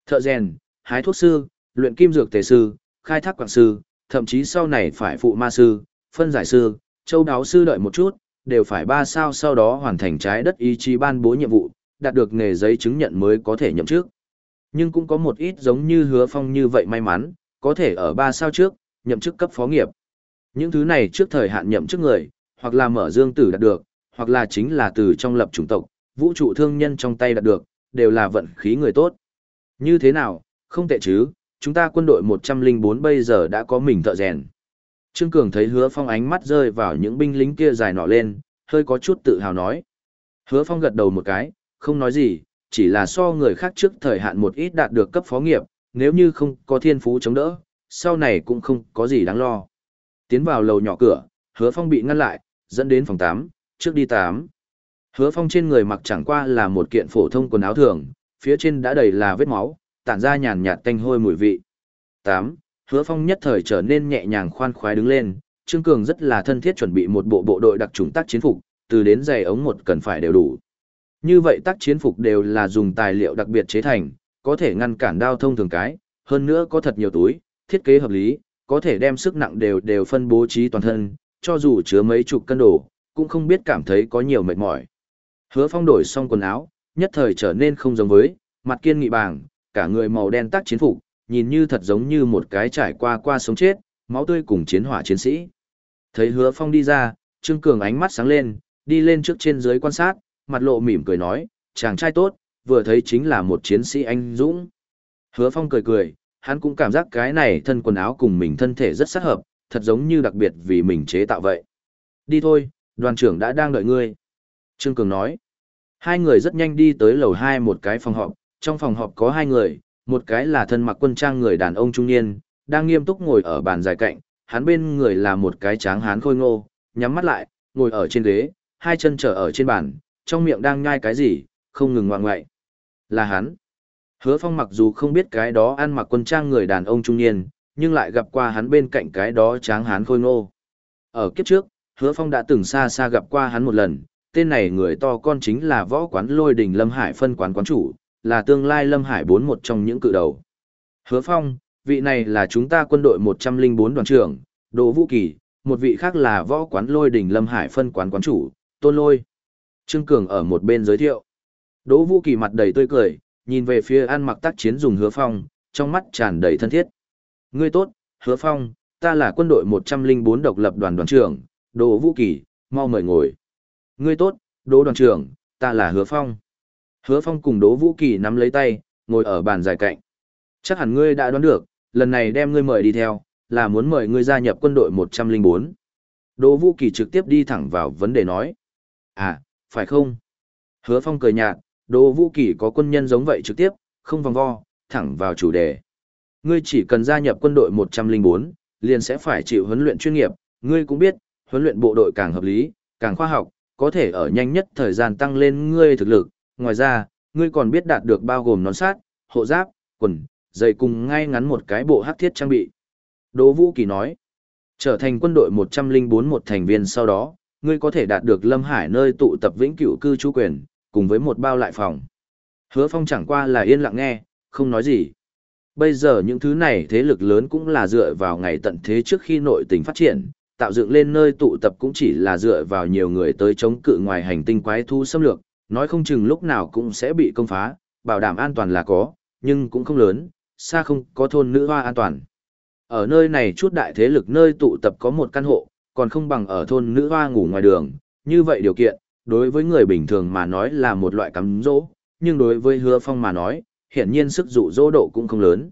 Thợ rèn, hái thuốc sư, luyện kim dược tề sư, khai thác quảng sư, thậm chí sau này phải phụ ma sư, phân giải sư, châu đáo sư đợi một chút, đều phải ba sao sau đó hoàn thành trái đất ý chí ban bố nhiệm vụ, đạt được nghề giấy chứng nhận mới có thể nhậm chức. Nhưng cũng có một ít giống như hứa phong như vậy may mắn, có thể ở ba sao trước, nhậm chức cấp phó nghiệp. Những thứ này trước thời hạn nhậm chức người, hoặc là mở dương tử đạt được, hoặc là chính là từ trong lập chủng tộc, vũ trụ thương nhân trong tay đạt được, đều là vận khí người tốt. Như thế nào, không tệ chứ, chúng ta quân đội 104 bây giờ đã có mình thợ rèn. Trương Cường thấy hứa phong ánh mắt rơi vào những binh lính kia dài nọ lên, hơi có chút tự hào nói. Hứa phong gật đầu một cái, không nói gì, chỉ là so người khác trước thời hạn một ít đạt được cấp phó nghiệp, nếu như không có thiên phú chống đỡ, sau này cũng không có gì đáng lo. Tiến vào lầu nhỏ cửa, hứa phong bị ngăn lại, dẫn đến phòng 8, trước đi 8. Hứa phong trên người mặc chẳng qua là một kiện phổ thông quần áo thường, phía trên đã đầy là vết máu, tản ra nhàn nhạt tanh hôi mùi vị. 8. Hứa phong nhất thời trở nên nhẹ nhàng khoan khoái đứng lên, Trương Cường rất là thân thiết chuẩn bị một bộ bộ đội đặc trùng tác chiến phục, từ đến giày ống một cần phải đều đủ. Như vậy tác chiến phục đều là dùng tài liệu đặc biệt chế thành, có thể ngăn cản đao thông thường cái, hơn nữa có thật nhiều túi, thiết kế hợp lý, có thể đem sức nặng đều đều phân bố trí toàn thân, cho dù chứa mấy chục cân đồ, cũng không biết cảm thấy có nhiều mệt mỏi. Hứa Phong đổi xong quần áo, nhất thời trở nên không giống với, mặt kiên nghị bàng, cả người màu đen tác chiến phục, nhìn như thật giống như một cái trải qua qua sống chết, máu tươi cùng chiến hỏa chiến sĩ. Thấy hứa phong đi ra, Trương Cường ánh mắt sáng lên, đi lên trước trên dưới quan sát, mặt lộ mỉm cười nói, chàng trai tốt, vừa thấy chính là một chiến sĩ anh dũng. Hứa phong cười cười, hắn cũng cảm giác cái này thân quần áo cùng mình thân thể rất sát hợp, thật giống như đặc biệt vì mình chế tạo vậy. Đi thôi, đoàn trưởng đã đang đợi ngươi. Trương Cường nói. Hai người rất nhanh đi tới lầu hai một cái phòng họp, trong phòng họp có hai người, một cái là thân mặc quân trang người đàn ông trung niên, đang nghiêm túc ngồi ở bàn dài cạnh, hắn bên người là một cái tráng hán khôi ngô, nhắm mắt lại, ngồi ở trên ghế, hai chân trở ở trên bàn, trong miệng đang nhai cái gì, không ngừng ngoạng ngoại. Là hắn. Hứa Phong mặc dù không biết cái đó ăn mặc quân trang người đàn ông trung niên, nhưng lại gặp qua hắn bên cạnh cái đó tráng hán khôi ngô. Ở kiếp trước, Hứa Phong đã từng xa xa gặp qua hắn một lần, tên này người to con chính là võ quán lôi đình Lâm Hải phân quán quán chủ, là tương lai Lâm Hải bốn một trong những cự đầu. Hứa Phong, vị này là chúng ta quân đội 104 đoàn trưởng, Đỗ Vũ Kỳ, một vị khác là võ quán lôi đình Lâm Hải phân quán quán chủ, Tôn Lôi. Trương Cường ở một bên giới thiệu. Đỗ Vũ Kỳ mặt đầy tươi cười, nhìn về phía An Mặc tác chiến dùng Hứa Phong, trong mắt tràn đầy thân thiết. Ngươi tốt, Hứa Phong, ta là quân đội 104 độc lập đoàn đoàn trưởng, Đỗ Vũ Kỳ, mau mời ngồi. Ngươi tốt, Đỗ đoàn trưởng, ta là Hứa Phong. Hứa Phong cùng Đỗ Vũ Kỳ nắm lấy tay, ngồi ở bàn dài cạnh. Chắc hẳn ngươi đã đoán được, lần này đem ngươi mời đi theo, là muốn mời ngươi gia nhập quân đội 104. Đỗ Vũ Kỳ trực tiếp đi thẳng vào vấn đề nói. À, phải không? Hứa Phong cười nhạt, Đỗ Vũ Kỳ có quân nhân giống vậy trực tiếp, không vòng vo, thẳng vào chủ đề. Ngươi chỉ cần gia nhập quân đội 104, liền sẽ phải chịu huấn luyện chuyên nghiệp, ngươi cũng biết, huấn luyện bộ đội càng hợp lý, càng khoa học, có thể ở nhanh nhất thời gian tăng lên ngươi thực lực, ngoài ra, ngươi còn biết đạt được bao gồm nón sát, hộ giáp, quần, giày cùng ngay ngắn một cái bộ hắc thiết trang bị. Đỗ Vũ Kỳ nói, trở thành quân đội 104 một thành viên sau đó, ngươi có thể đạt được Lâm Hải nơi tụ tập vĩnh cửu cư trú quyền, cùng với một bao lại phòng. Hứa Phong chẳng qua là yên lặng nghe, không nói gì. Bây giờ những thứ này thế lực lớn cũng là dựa vào ngày tận thế trước khi nội tình phát triển, tạo dựng lên nơi tụ tập cũng chỉ là dựa vào nhiều người tới chống cự ngoài hành tinh quái thu xâm lược, nói không chừng lúc nào cũng sẽ bị công phá, bảo đảm an toàn là có, nhưng cũng không lớn, xa không có thôn nữ hoa an toàn. Ở nơi này chút đại thế lực nơi tụ tập có một căn hộ, còn không bằng ở thôn nữ hoa ngủ ngoài đường, như vậy điều kiện, đối với người bình thường mà nói là một loại cắm dỗ, nhưng đối với hứa phong mà nói, hiển nhiên sức dụ dỗ độ cũng không lớn.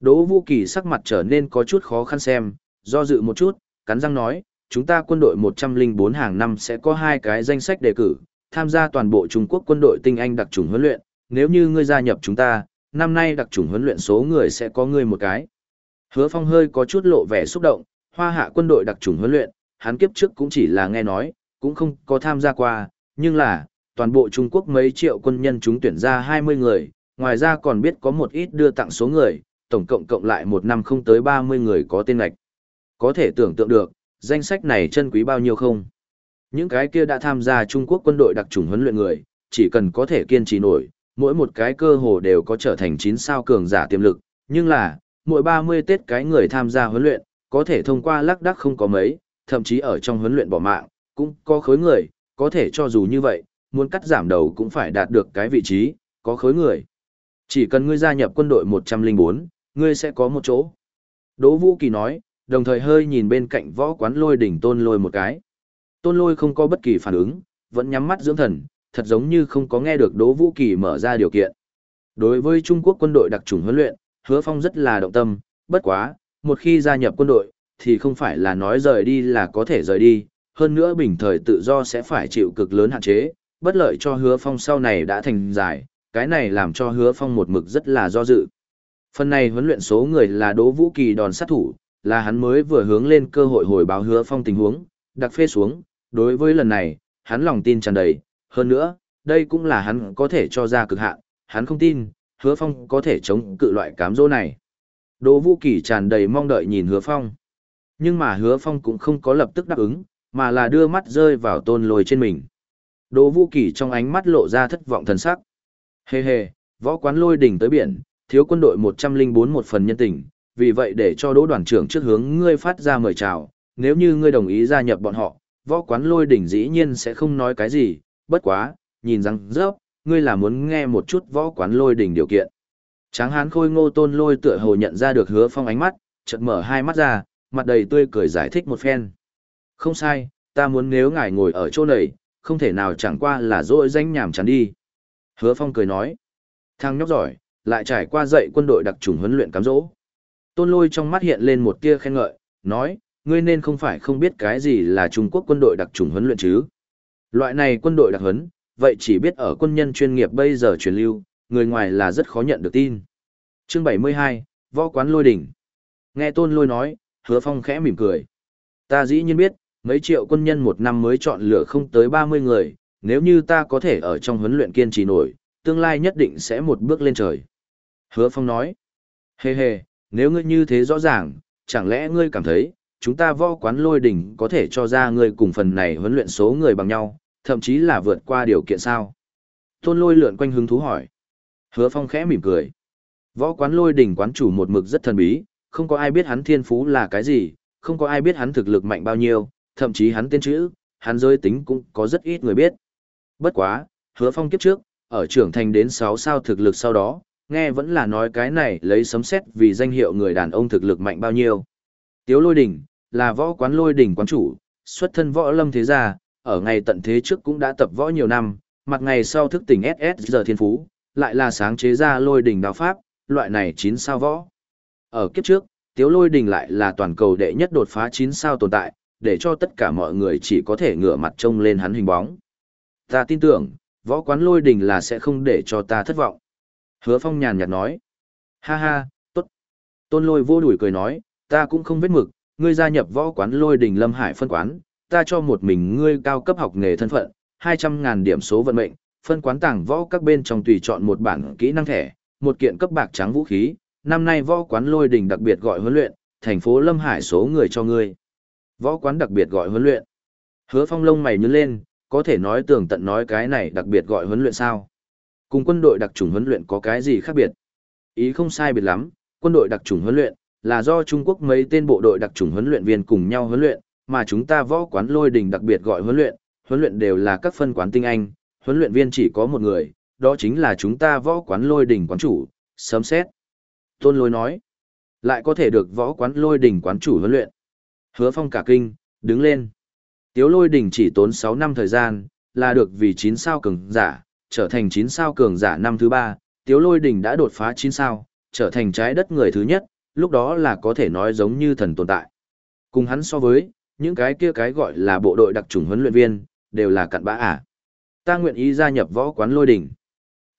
Đỗ Vũ Kỳ sắc mặt trở nên có chút khó khăn xem, do dự một chút, cắn răng nói, chúng ta quân đội 104 hàng năm sẽ có hai cái danh sách đề cử, tham gia toàn bộ Trung Quốc quân đội tinh anh đặc chủng huấn luyện, nếu như ngươi gia nhập chúng ta, năm nay đặc chủng huấn luyện số người sẽ có ngươi một cái. Hứa Phong hơi có chút lộ vẻ xúc động, hoa hạ quân đội đặc chủng huấn luyện, hắn kiếp trước cũng chỉ là nghe nói, cũng không có tham gia qua, nhưng là, toàn bộ Trung Quốc mấy triệu quân nhân chúng tuyển ra 20 người, ngoài ra còn biết có một ít đưa tặng số người, tổng cộng cộng lại một năm không tới 30 người có tên lạch. Có thể tưởng tượng được, danh sách này chân quý bao nhiêu không? Những cái kia đã tham gia Trung Quốc quân đội đặc chủng huấn luyện người, chỉ cần có thể kiên trì nổi, mỗi một cái cơ hồ đều có trở thành 9 sao cường giả tiềm lực, nhưng là, mỗi 30 Tết cái người tham gia huấn luyện, có thể thông qua lắc đắc không có mấy, thậm chí ở trong huấn luyện bỏ mạng, cũng có khối người, có thể cho dù như vậy, muốn cắt giảm đầu cũng phải đạt được cái vị trí, có khối người. Chỉ cần ngươi gia nhập quân đội 104, ngươi sẽ có một chỗ. Đỗ Vũ Kỳ nói, đồng thời hơi nhìn bên cạnh võ quán lôi đỉnh tôn lôi một cái. Tôn lôi không có bất kỳ phản ứng, vẫn nhắm mắt dưỡng thần, thật giống như không có nghe được Đỗ Vũ Kỳ mở ra điều kiện. Đối với Trung Quốc quân đội đặc trùng huấn luyện, Hứa Phong rất là động tâm, bất quá, một khi gia nhập quân đội, thì không phải là nói rời đi là có thể rời đi, hơn nữa bình thời tự do sẽ phải chịu cực lớn hạn chế, bất lợi cho Hứa Phong sau này đã thành giải, cái này làm cho Hứa Phong một mực rất là do dự. Phần này huấn luyện số người là Đỗ Vũ Kỳ đòn sát thủ, là hắn mới vừa hướng lên cơ hội hồi báo Hứa Phong tình huống, đặc phê xuống, đối với lần này, hắn lòng tin tràn đầy, hơn nữa, đây cũng là hắn có thể cho ra cực hạn, hắn không tin, hứa phong có thể chống cự loại cám dỗ này. Đỗ Vũ Kỳ tràn đầy mong đợi nhìn hứa phong. Nhưng mà hứa phong cũng không có lập tức đáp ứng, mà là đưa mắt rơi vào tôn lôi trên mình. Đỗ Vũ Kỳ trong ánh mắt lộ ra thất vọng thần sắc. Hề hề, võ quán lôi đỉnh tới biển, thiếu quân đội 104 một phần nhân tình, vì vậy để cho đỗ đoàn trưởng trước hướng ngươi phát ra mời chào, nếu như ngươi đồng ý gia nhập bọn họ, võ quán lôi đỉnh dĩ nhiên sẽ không nói cái gì, bất quá, nhìn rằng rớp, ngươi là muốn nghe một chút võ quán lôi đỉnh điều kiện. Tráng hán khôi ngô tôn lôi tựa hồ nhận ra được hứa phong ánh mắt, chợt mở hai mắt ra, mặt đầy tươi cười giải thích một phen. Không sai, ta muốn nếu ngài ngồi ở chỗ này, không thể nào chẳng qua là dỗi danh nhảm chán đi. Hứa phong cười nói. Thằng nhóc giỏi, lại trải qua dạy quân đội đặc trùng huấn luyện cám dỗ. Tôn lôi trong mắt hiện lên một tia khen ngợi, nói, ngươi nên không phải không biết cái gì là Trung Quốc quân đội đặc trùng huấn luyện chứ. Loại này quân đội đặc huấn, vậy chỉ biết ở quân nhân chuyên nghiệp bây giờ truyền lưu, người ngoài là rất khó nhận được tin. Chương 72, Võ quán lôi đỉnh. Nghe Tôn Lôi nói, Hứa Phong khẽ mỉm cười. Ta dĩ nhiên biết, mấy triệu quân nhân một năm mới chọn lựa không tới 30 người, nếu như ta có thể ở trong huấn luyện kiên trì nổi, tương lai nhất định sẽ một bước lên trời. Hứa Phong nói, hề hề, nếu ngươi như thế rõ ràng, chẳng lẽ ngươi cảm thấy, chúng ta võ quán lôi đỉnh có thể cho ra ngươi cùng phần này huấn luyện số người bằng nhau, thậm chí là vượt qua điều kiện sao? Tôn lôi lượn quanh hứng thú hỏi. Hứa Phong khẽ mỉm cười. Võ quán lôi đỉnh quán chủ một mực rất thần bí, không có ai biết hắn thiên phú là cái gì, không có ai biết hắn thực lực mạnh bao nhiêu, thậm chí hắn tên chữ, hắn giới tính cũng có rất ít người biết. Bất quá, hứa phong kiếp trước, ở trưởng thành đến 6 sao thực lực sau đó, nghe vẫn là nói cái này lấy sấm xét vì danh hiệu người đàn ông thực lực mạnh bao nhiêu. Tiếu lôi đỉnh, là võ quán lôi đỉnh quán chủ, xuất thân võ lâm thế gia, ở ngày tận thế trước cũng đã tập võ nhiều năm, mặt ngày sau thức tỉnh SS giờ thiên phú, lại là sáng chế ra lôi đỉnh Đao pháp, loại này chín sao võ. Ở kiếp trước, Tiếu Lôi Đình lại là toàn cầu đệ nhất đột phá chín sao tồn tại, để cho tất cả mọi người chỉ có thể ngửa mặt trông lên hắn hình bóng. Ta tin tưởng, võ quán Lôi Đình là sẽ không để cho ta thất vọng. Hứa Phong nhàn nhạt nói. Ha ha, tốt. Tôn Lôi vô đuổi cười nói, ta cũng không vết mực, ngươi gia nhập võ quán Lôi Đình Lâm Hải phân quán, ta cho một mình ngươi cao cấp học nghề thân phận, 200.000 điểm số vận mệnh, phân quán tàng võ các bên trong tùy chọn một bản kỹ năng thẻ, một kiện cấp bạc trắng vũ khí, năm nay võ quán lôi đình đặc biệt gọi huấn luyện, thành phố Lâm Hải số người cho ngươi. Võ quán đặc biệt gọi huấn luyện. Hứa phong lông mày nhướng lên, có thể nói tường tận nói cái này đặc biệt gọi huấn luyện sao. Cùng quân đội đặc trùng huấn luyện có cái gì khác biệt? Ý không sai biệt lắm, quân đội đặc trùng huấn luyện là do Trung Quốc mấy tên bộ đội đặc trùng huấn luyện viên cùng nhau huấn luyện, mà chúng ta võ quán lôi đình đặc biệt gọi huấn luyện, huấn luyện đều là các phân quán tinh anh, huấn luyện viên chỉ có một người, đó chính là chúng ta võ quán lôi đỉnh quán chủ, sớm xét. Tôn lôi nói, lại có thể được võ quán lôi đỉnh quán chủ huấn luyện. Hứa phong cả kinh, đứng lên. Tiếu lôi đỉnh chỉ tốn 6 năm thời gian, là được vì 9 sao cường giả, trở thành 9 sao cường giả năm thứ 3, tiếu lôi đỉnh đã đột phá 9 sao, trở thành trái đất người thứ nhất, lúc đó là có thể nói giống như thần tồn tại. Cùng hắn so với, những cái kia cái gọi là bộ đội đặc trùng huấn luyện viên, đều là cặn bã à. Ta nguyện ý gia nhập võ quán lôi đỉnh.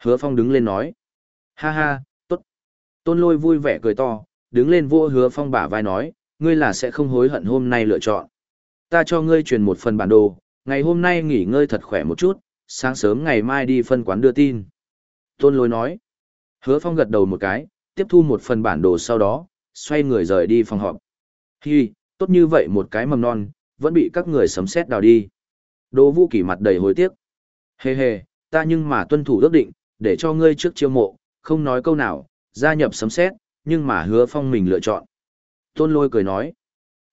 Hứa Phong đứng lên nói. Ha ha, tốt. Tôn lôi vui vẻ cười to, đứng lên vua hứa Phong bả vai nói, ngươi là sẽ không hối hận hôm nay lựa chọn. Ta cho ngươi truyền một phần bản đồ, ngày hôm nay nghỉ ngơi thật khỏe một chút, sáng sớm ngày mai đi phân quán đưa tin. Tôn lôi nói. Hứa Phong gật đầu một cái, tiếp thu một phần bản đồ sau đó, xoay người rời đi phòng họp. Hi, tốt như vậy một cái mầm non, vẫn bị các người sấm xét đào đi. Đỗ Vũ Kỳ mặt đầy hối tiếc. Hề hề, ta nhưng mà tuân thủ ước định, để cho ngươi trước chiêu mộ, không nói câu nào, gia nhập sấm xét, nhưng mà hứa phong mình lựa chọn. Tôn lôi cười nói,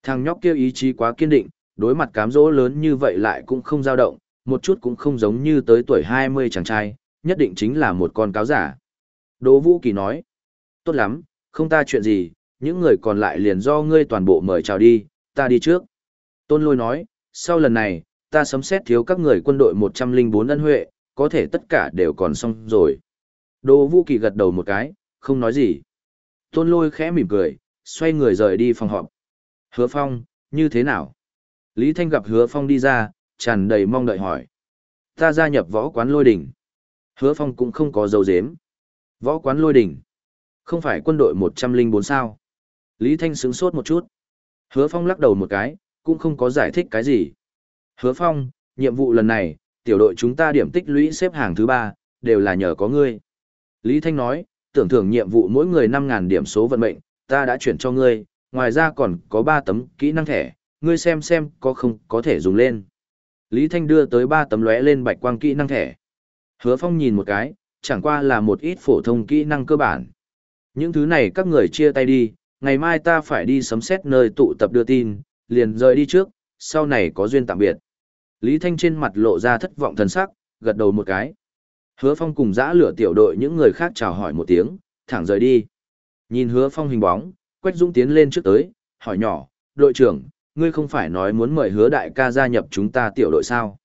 thằng nhóc kia ý chí quá kiên định, đối mặt cám dỗ lớn như vậy lại cũng không dao động, một chút cũng không giống như tới tuổi 20 chàng trai, nhất định chính là một con cáo giả. Đỗ Vũ Kỳ nói, tốt lắm, không ta chuyện gì, những người còn lại liền do ngươi toàn bộ mời chào đi, ta đi trước. Tôn lôi nói, sau lần này, ta sấm xét thiếu các người quân đội 104 ân huệ, có thể tất cả đều còn xong rồi. Đỗ Vũ Kỳ gật đầu một cái, không nói gì. Tôn lôi khẽ mỉm cười, xoay người rời đi phòng họp. Hứa Phong, như thế nào? Lý Thanh gặp Hứa Phong đi ra, tràn đầy mong đợi hỏi. Ta gia nhập võ quán lôi đỉnh. Hứa Phong cũng không có dấu dếm. Võ quán lôi đỉnh. Không phải quân đội 104 sao. Lý Thanh sướng sốt một chút. Hứa Phong lắc đầu một cái, cũng không có giải thích cái gì. Hứa Phong, nhiệm vụ lần này, tiểu đội chúng ta điểm tích lũy xếp hàng thứ ba, đều là nhờ có ngươi. Lý Thanh nói, tưởng thưởng nhiệm vụ mỗi người 5.000 điểm số vận mệnh, ta đã chuyển cho ngươi, ngoài ra còn có 3 tấm kỹ năng thẻ, ngươi xem xem có không có thể dùng lên. Lý Thanh đưa tới 3 tấm lóe lên bạch quang kỹ năng thẻ. Hứa Phong nhìn một cái, chẳng qua là một ít phổ thông kỹ năng cơ bản. Những thứ này các người chia tay đi, ngày mai ta phải đi sấm xét nơi tụ tập đưa tin, liền rời đi trước, sau này có duyên tạm biệt. Lý Thanh trên mặt lộ ra thất vọng thần sắc, gật đầu một cái. Hứa Phong cùng dã lửa tiểu đội những người khác chào hỏi một tiếng, thẳng rời đi. Nhìn hứa phong hình bóng, Quách Dũng tiến lên trước tới, hỏi nhỏ, đội trưởng, ngươi không phải nói muốn mời hứa đại ca gia nhập chúng ta tiểu đội sao?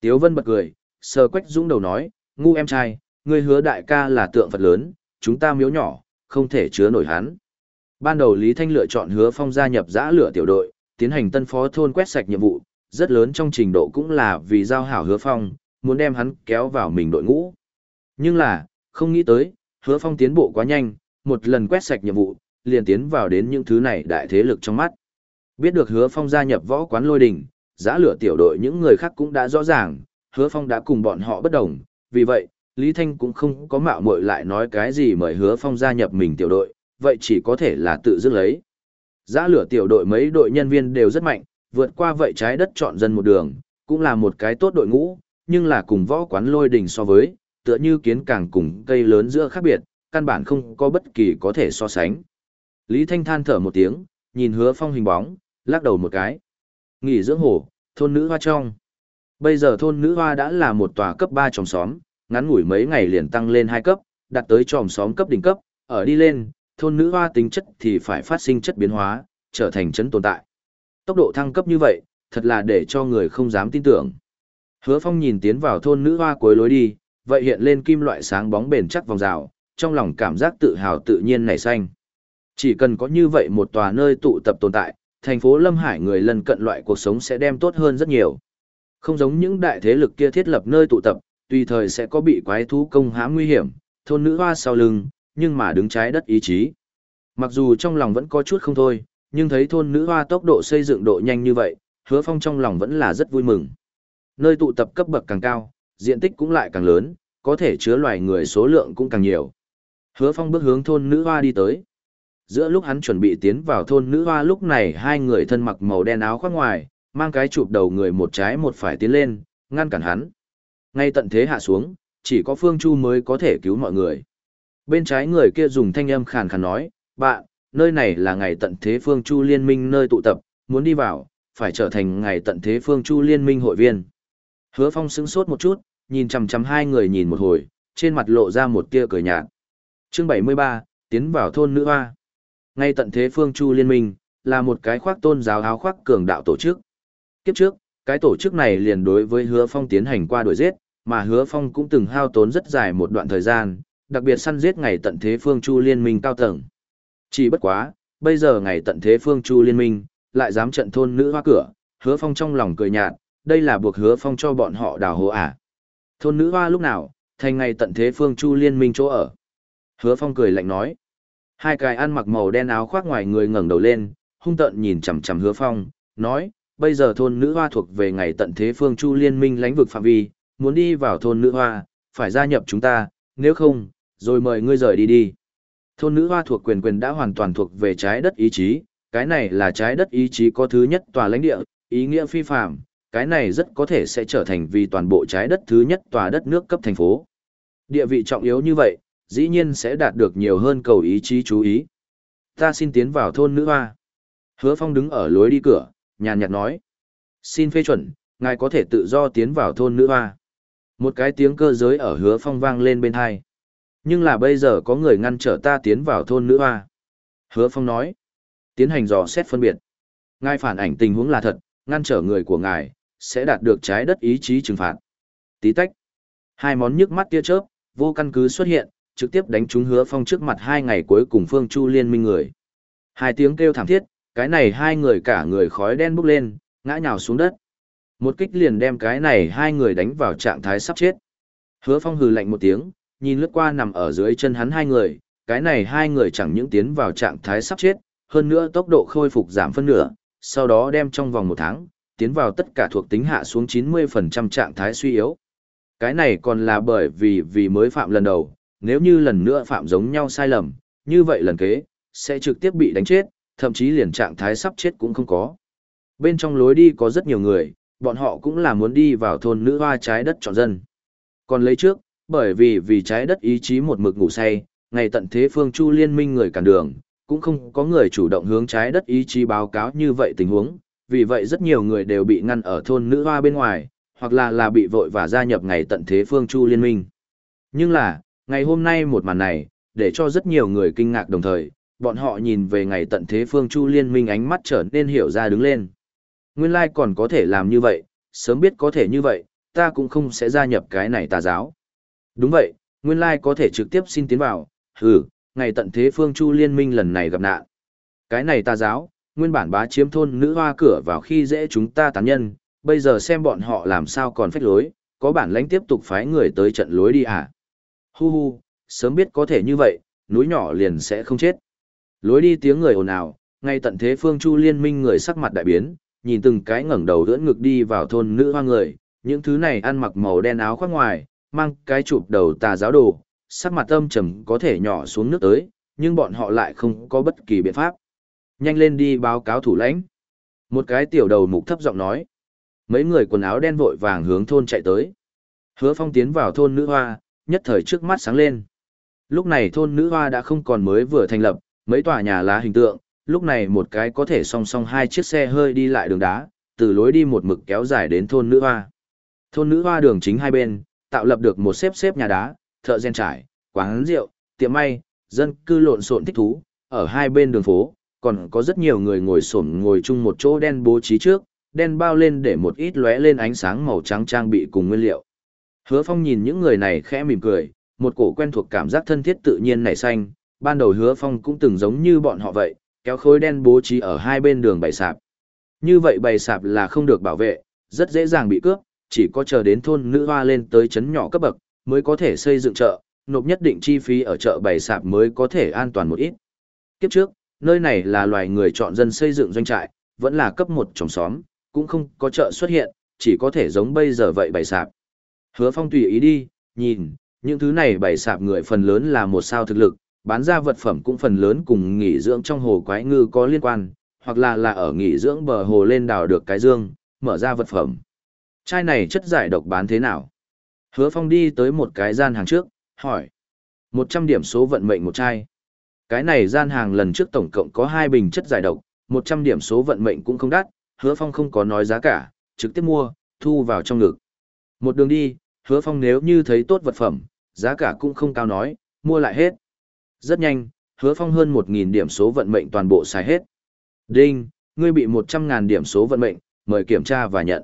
Tiếu Vân bật cười, sờ Quách Dũng đầu nói, ngu em trai, ngươi hứa đại ca là tượng Phật lớn, chúng ta miếu nhỏ, không thể chứa nổi hắn. Ban đầu Lý Thanh lựa chọn hứa phong gia nhập giã lửa tiểu đội, tiến hành tân phó thôn quét sạch nhiệm vụ, rất lớn trong trình độ cũng là vì giao hảo hứa phong, muốn đem hắn kéo vào mình đội ngũ. Nhưng là, không nghĩ tới, hứa phong tiến bộ quá nhanh, một lần quét sạch nhiệm vụ, liền tiến vào đến những thứ này đại thế lực trong mắt. Biết được hứa phong gia nhập võ quán lôi đình, giã lửa tiểu đội những người khác cũng đã rõ ràng, hứa phong đã cùng bọn họ bất đồng, vì vậy, Lý Thanh cũng không có mạo muội lại nói cái gì mời hứa phong gia nhập mình tiểu đội, vậy chỉ có thể là tự dứt lấy. Giã lửa tiểu đội mấy đội nhân viên đều rất mạnh, vượt qua vậy trái đất chọn dân một đường, cũng là một cái tốt đội ngũ, nhưng là cùng võ quán lôi đình so với, tựa như kiến càng cùng cây lớn giữa khác biệt, căn bản không có bất kỳ có thể so sánh. Lý Thanh than thở một tiếng, nhìn hứa phong hình bóng, lắc đầu một cái. Nghỉ dưỡng hồ, thôn nữ hoa trong. Bây giờ thôn nữ hoa đã là một tòa cấp 3 trong xóm, ngắn ngủi mấy ngày liền tăng lên hai cấp, đạt tới tròm xóm cấp đỉnh cấp, ở đi lên, thôn nữ hoa tính chất thì phải phát sinh chất biến hóa, trở thành chấn tồn tại. Tốc độ thăng cấp như vậy, thật là để cho người không dám tin tưởng. Hứa Phong nhìn tiến vào thôn nữ hoa cuối lối đi, vậy hiện lên kim loại sáng bóng bền chắc vòng rào, trong lòng cảm giác tự hào tự nhiên nảy xanh. Chỉ cần có như vậy một tòa nơi tụ tập tồn tại, thành phố Lâm Hải người lần cận loại cuộc sống sẽ đem tốt hơn rất nhiều. Không giống những đại thế lực kia thiết lập nơi tụ tập, tùy thời sẽ có bị quái thú công hãm nguy hiểm, thôn nữ hoa sau lưng, nhưng mà đứng trái đất ý chí. Mặc dù trong lòng vẫn có chút không thôi, nhưng thấy thôn nữ hoa tốc độ xây dựng độ nhanh như vậy, hứa phong trong lòng vẫn là rất vui mừng. Nơi tụ tập cấp bậc càng cao, diện tích cũng lại càng lớn, có thể chứa loài người số lượng cũng càng nhiều. Hứa phong bước hướng thôn nữ hoa đi tới. Giữa lúc hắn chuẩn bị tiến vào thôn nữ hoa lúc này hai người thân mặc màu đen áo khoác ngoài, mang cái chụp đầu người một trái một phải tiến lên, ngăn cản hắn. Ngay tận thế hạ xuống, chỉ có Phương Chu mới có thể cứu mọi người. Bên trái người kia dùng thanh âm khàn khàn nói, bạn, nơi này là ngày tận thế Phương Chu liên minh nơi tụ tập, muốn đi vào, phải trở thành ngày tận thế Phương Chu liên minh hội viên. Hứa Phong sững sốt một chút, nhìn chằm chằm hai người nhìn một hồi, trên mặt lộ ra một tia cười nhạt. Chương 73, tiến vào thôn nữ hoa. Ngay tận thế Phương Chu liên minh, là một cái khoác tôn giáo áo khoác cường đạo tổ chức. Kiếp trước, cái tổ chức này liền đối với Hứa Phong tiến hành qua đuổi giết, mà Hứa Phong cũng từng hao tốn rất dài một đoạn thời gian, đặc biệt săn giết ngày tận thế Phương Chu liên minh cao tầng. Chỉ bất quá, bây giờ ngày tận thế Phương Chu liên minh, lại dám trận thôn nữ hoa cửa, Hứa Phong trong lòng cười nhạt, đây là buộc Hứa Phong cho bọn họ đào hố à. Thôn nữ hoa lúc nào, thành ngày tận thế Phương Chu liên minh chỗ ở. Hứa Phong cười lạnh nói. Hai cái ăn mặc màu đen áo khoác ngoài người ngẩng đầu lên, hung tợn nhìn chằm chằm Hứa Phong, nói, bây giờ thôn nữ hoa thuộc về ngày tận thế phương chu liên minh lãnh vực phạm vi, muốn đi vào thôn nữ hoa, phải gia nhập chúng ta, nếu không, rồi mời ngươi rời đi đi. Thôn nữ hoa thuộc quyền quyền đã hoàn toàn thuộc về trái đất ý chí, cái này là trái đất ý chí có thứ nhất tòa lãnh địa, ý nghĩa phi phạm, cái này rất có thể sẽ trở thành vì toàn bộ trái đất thứ nhất tòa đất nước cấp thành phố. Địa vị trọng yếu như vậy, dĩ nhiên sẽ đạt được nhiều hơn cầu ý chí chú ý. Ta xin tiến vào thôn nữ hoa. Hứa Phong đứng ở lối đi cửa, nhàn nhạt nói. Xin phê chuẩn, ngài có thể tự do tiến vào thôn nữ hoa. Một cái tiếng cơ giới ở hứa phong vang lên bên hai. Nhưng là bây giờ có người ngăn trở ta tiến vào thôn nữ hoa. Hứa phong nói. Tiến hành dò xét phân biệt. Ngài phản ảnh tình huống là thật, ngăn trở người của ngài, sẽ đạt được trái đất ý chí trừng phạt. Tí tách. Hai món nhức mắt tia chớp, vô căn cứ xuất hiện, trực tiếp đánh trúng hứa phong trước mặt hai ngày cuối cùng phương chu liên minh người. Hai tiếng kêu thảm thiết, cái này hai người cả người khói đen bốc lên, ngã nhào xuống đất. Một kích liền đem cái này hai người đánh vào trạng thái sắp chết. Hứa Phong hừ lạnh một tiếng, nhìn lướt qua nằm ở dưới chân hắn hai người, cái này hai người chẳng những tiến vào trạng thái sắp chết, hơn nữa tốc độ khôi phục giảm phân nửa, sau đó đem trong vòng một tháng, tiến vào tất cả thuộc tính hạ xuống 90% trạng thái suy yếu. Cái này còn là bởi vì vì mới phạm lần đầu, nếu như lần nữa phạm giống nhau sai lầm, như vậy lần kế, sẽ trực tiếp bị đánh chết, thậm chí liền trạng thái sắp chết cũng không có. Bên trong lối đi có rất nhiều người, bọn họ cũng là muốn đi vào thôn nữ hoa trái đất chọn dân. Còn lấy trước, bởi vì vì trái đất ý chí một mực ngủ say, ngày tận thế phương chu liên minh người cản đường, cũng không có người chủ động hướng trái đất ý chí báo cáo như vậy tình huống, vì vậy rất nhiều người đều bị ngăn ở thôn nữ hoa bên ngoài, hoặc là là bị vội và gia nhập ngày tận thế phương chu liên minh. Nhưng là, ngày hôm nay một màn này, để cho rất nhiều người kinh ngạc đồng thời, bọn họ nhìn về ngày tận thế phương Chu Liên minh ánh mắt trở nên hiểu ra đứng lên. Nguyên lai còn có thể làm như vậy, sớm biết có thể như vậy, ta cũng không sẽ gia nhập cái này tà giáo. Đúng vậy, nguyên lai có thể trực tiếp xin tiến vào, hừ, ngày tận thế phương Chu Liên minh lần này gặp nạn. Cái này tà giáo, nguyên bản bá chiếm thôn nữ hoa cửa vào khi dễ chúng ta tán nhân, bây giờ xem bọn họ làm sao còn phách lối, có bản lãnh tiếp tục phái người tới trận lối đi à. Hu hu, sớm biết có thể như vậy, núi nhỏ liền sẽ không chết. Lối đi tiếng người ồn ào, ngay tận thế phương chu liên minh người sắc mặt đại biến, nhìn từng cái ngẩng đầu đỡ ngực đi vào thôn nữ hoa người, những thứ này ăn mặc màu đen áo khoác ngoài, mang cái chụp đầu tà giáo đồ, sắc mặt âm trầm có thể nhỏ xuống nước tới, nhưng bọn họ lại không có bất kỳ biện pháp. Nhanh lên đi báo cáo thủ lãnh. Một cái tiểu đầu mục thấp giọng nói. Mấy người quần áo đen vội vàng hướng thôn chạy tới. Hứa phong tiến vào thôn nữ hoa, nhất thời trước mắt sáng lên. Lúc này thôn nữ hoa đã không còn mới vừa thành lập, mấy tòa nhà lá hình tượng, lúc này một cái có thể song song hai chiếc xe hơi đi lại đường đá, từ lối đi một mực kéo dài đến thôn nữ hoa. Thôn nữ hoa đường chính hai bên, tạo lập được một xếp xếp nhà đá, thợ gen trải, quán rượu, tiệm may, dân cư lộn xộn thích thú, ở hai bên đường phố, còn có rất nhiều người ngồi xổm ngồi chung một chỗ đen bố trí trước, đen bao lên để một ít lóe lên ánh sáng màu trắng trang bị cùng nguyên liệu. Hứa Phong nhìn những người này khẽ mỉm cười, một cổ quen thuộc cảm giác thân thiết tự nhiên nảy xanh, ban đầu Hứa Phong cũng từng giống như bọn họ vậy, kéo khối đen bố trí ở hai bên đường bày sạp. Như vậy bày sạp là không được bảo vệ, rất dễ dàng bị cướp, chỉ có chờ đến thôn nữ hoa lên tới chấn nhỏ cấp bậc, mới có thể xây dựng chợ, nộp nhất định chi phí ở chợ bày sạp mới có thể an toàn một ít. Kiếp trước, nơi này là loài người chọn dân xây dựng doanh trại, vẫn là cấp một trồng xóm, cũng không có chợ xuất hiện, chỉ có thể giống bây giờ vậy bày sạp. Hứa Phong tùy ý đi, nhìn, những thứ này bày sạp người phần lớn là một sao thực lực, bán ra vật phẩm cũng phần lớn cùng nghỉ dưỡng trong hồ quái ngư có liên quan, hoặc là là ở nghỉ dưỡng bờ hồ lên đào được cái dương, mở ra vật phẩm. Chai này chất giải độc bán thế nào? Hứa Phong đi tới một cái gian hàng trước, hỏi. 100 điểm số vận mệnh một chai. Cái này gian hàng lần trước tổng cộng có hai bình chất giải độc, 100 điểm số vận mệnh cũng không đắt, hứa phong không có nói giá cả, trực tiếp mua, thu vào trong ngực. Một đường đi, hứa phong nếu như thấy tốt vật phẩm, giá cả cũng không cao nói, mua lại hết. Rất nhanh, hứa phong hơn 1.000 điểm số vận mệnh toàn bộ xài hết. Đinh, ngươi bị 100.000 điểm số vận mệnh, mời kiểm tra và nhận.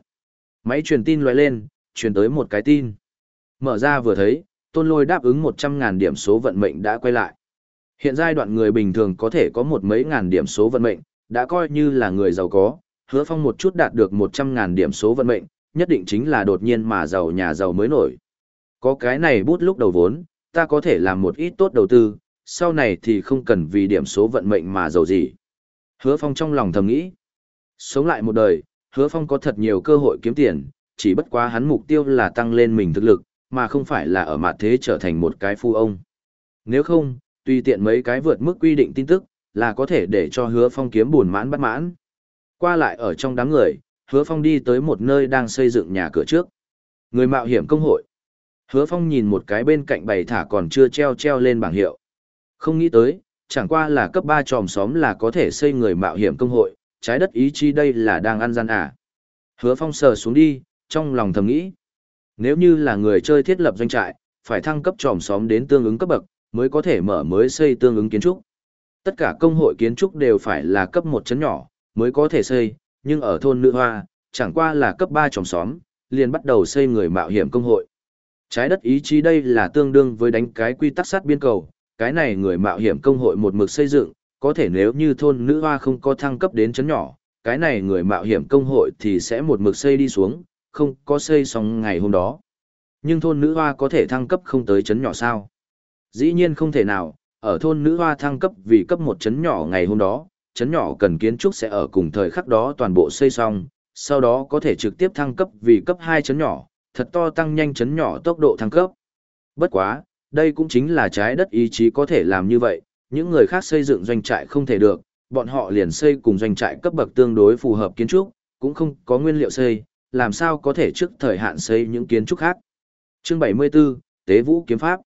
Máy truyền tin loại lên, truyền tới một cái tin. Mở ra vừa thấy, tôn lôi đáp ứng 100.000 điểm số vận mệnh đã quay lại. Hiện giai đoạn người bình thường có thể có một mấy ngàn điểm số vận mệnh, đã coi như là người giàu có, hứa phong một chút đạt được 100.000 điểm số vận mệnh, nhất định chính là đột nhiên mà giàu nhà giàu mới nổi. Có cái này bút lúc đầu vốn, ta có thể làm một ít tốt đầu tư, sau này thì không cần vì điểm số vận mệnh mà giàu gì. Hứa phong trong lòng thầm nghĩ. Sống lại một đời, hứa phong có thật nhiều cơ hội kiếm tiền, chỉ bất quá hắn mục tiêu là tăng lên mình thực lực, mà không phải là ở mặt thế trở thành một cái phu ông. Nếu không, tùy tiện mấy cái vượt mức quy định tin tức, là có thể để cho hứa phong kiếm buồn mãn bắt mãn. Qua lại ở trong đám người, hứa phong đi tới một nơi đang xây dựng nhà cửa trước. Người mạo hiểm công hội. Hứa phong nhìn một cái bên cạnh bày thả còn chưa treo treo lên bảng hiệu. Không nghĩ tới, chẳng qua là cấp ba tròm xóm là có thể xây người mạo hiểm công hội, trái đất ý chí đây là đang ăn gian à. Hứa phong sờ xuống đi, trong lòng thầm nghĩ. Nếu như là người chơi thiết lập doanh trại, phải thăng cấp tròm xóm đến tương ứng cấp bậc, mới có thể mở mới xây tương ứng kiến trúc. Tất cả công hội kiến trúc đều phải là cấp một chấn nhỏ, mới có thể xây, nhưng ở thôn Nữ Hoa, chẳng qua là cấp 3 tròm xóm, liền bắt đầu xây người mạo hiểm công hội. Trái đất ý chí đây là tương đương với đánh cái quy tắc sát biên cầu, cái này người mạo hiểm công hội một mực xây dựng, có thể nếu như thôn Nữ Hoa không có thăng cấp đến chấn nhỏ, cái này người mạo hiểm công hội thì sẽ một mực xây đi xuống, không có xây xong ngày hôm đó. Nhưng thôn Nữ Hoa có thể thăng cấp không tới chấn nhỏ sao? Dĩ nhiên không thể nào, ở thôn nữ hoa thăng cấp vì cấp một chấn nhỏ ngày hôm đó, chấn nhỏ cần kiến trúc sẽ ở cùng thời khắc đó toàn bộ xây xong, sau đó có thể trực tiếp thăng cấp vì cấp hai chấn nhỏ, thật to tăng nhanh chấn nhỏ tốc độ thăng cấp. Bất quá, đây cũng chính là trái đất ý chí có thể làm như vậy, những người khác xây dựng doanh trại không thể được, bọn họ liền xây cùng doanh trại cấp bậc tương đối phù hợp kiến trúc, cũng không có nguyên liệu xây, làm sao có thể trước thời hạn xây những kiến trúc khác. Chương 74, Tế Vũ Kiếm Pháp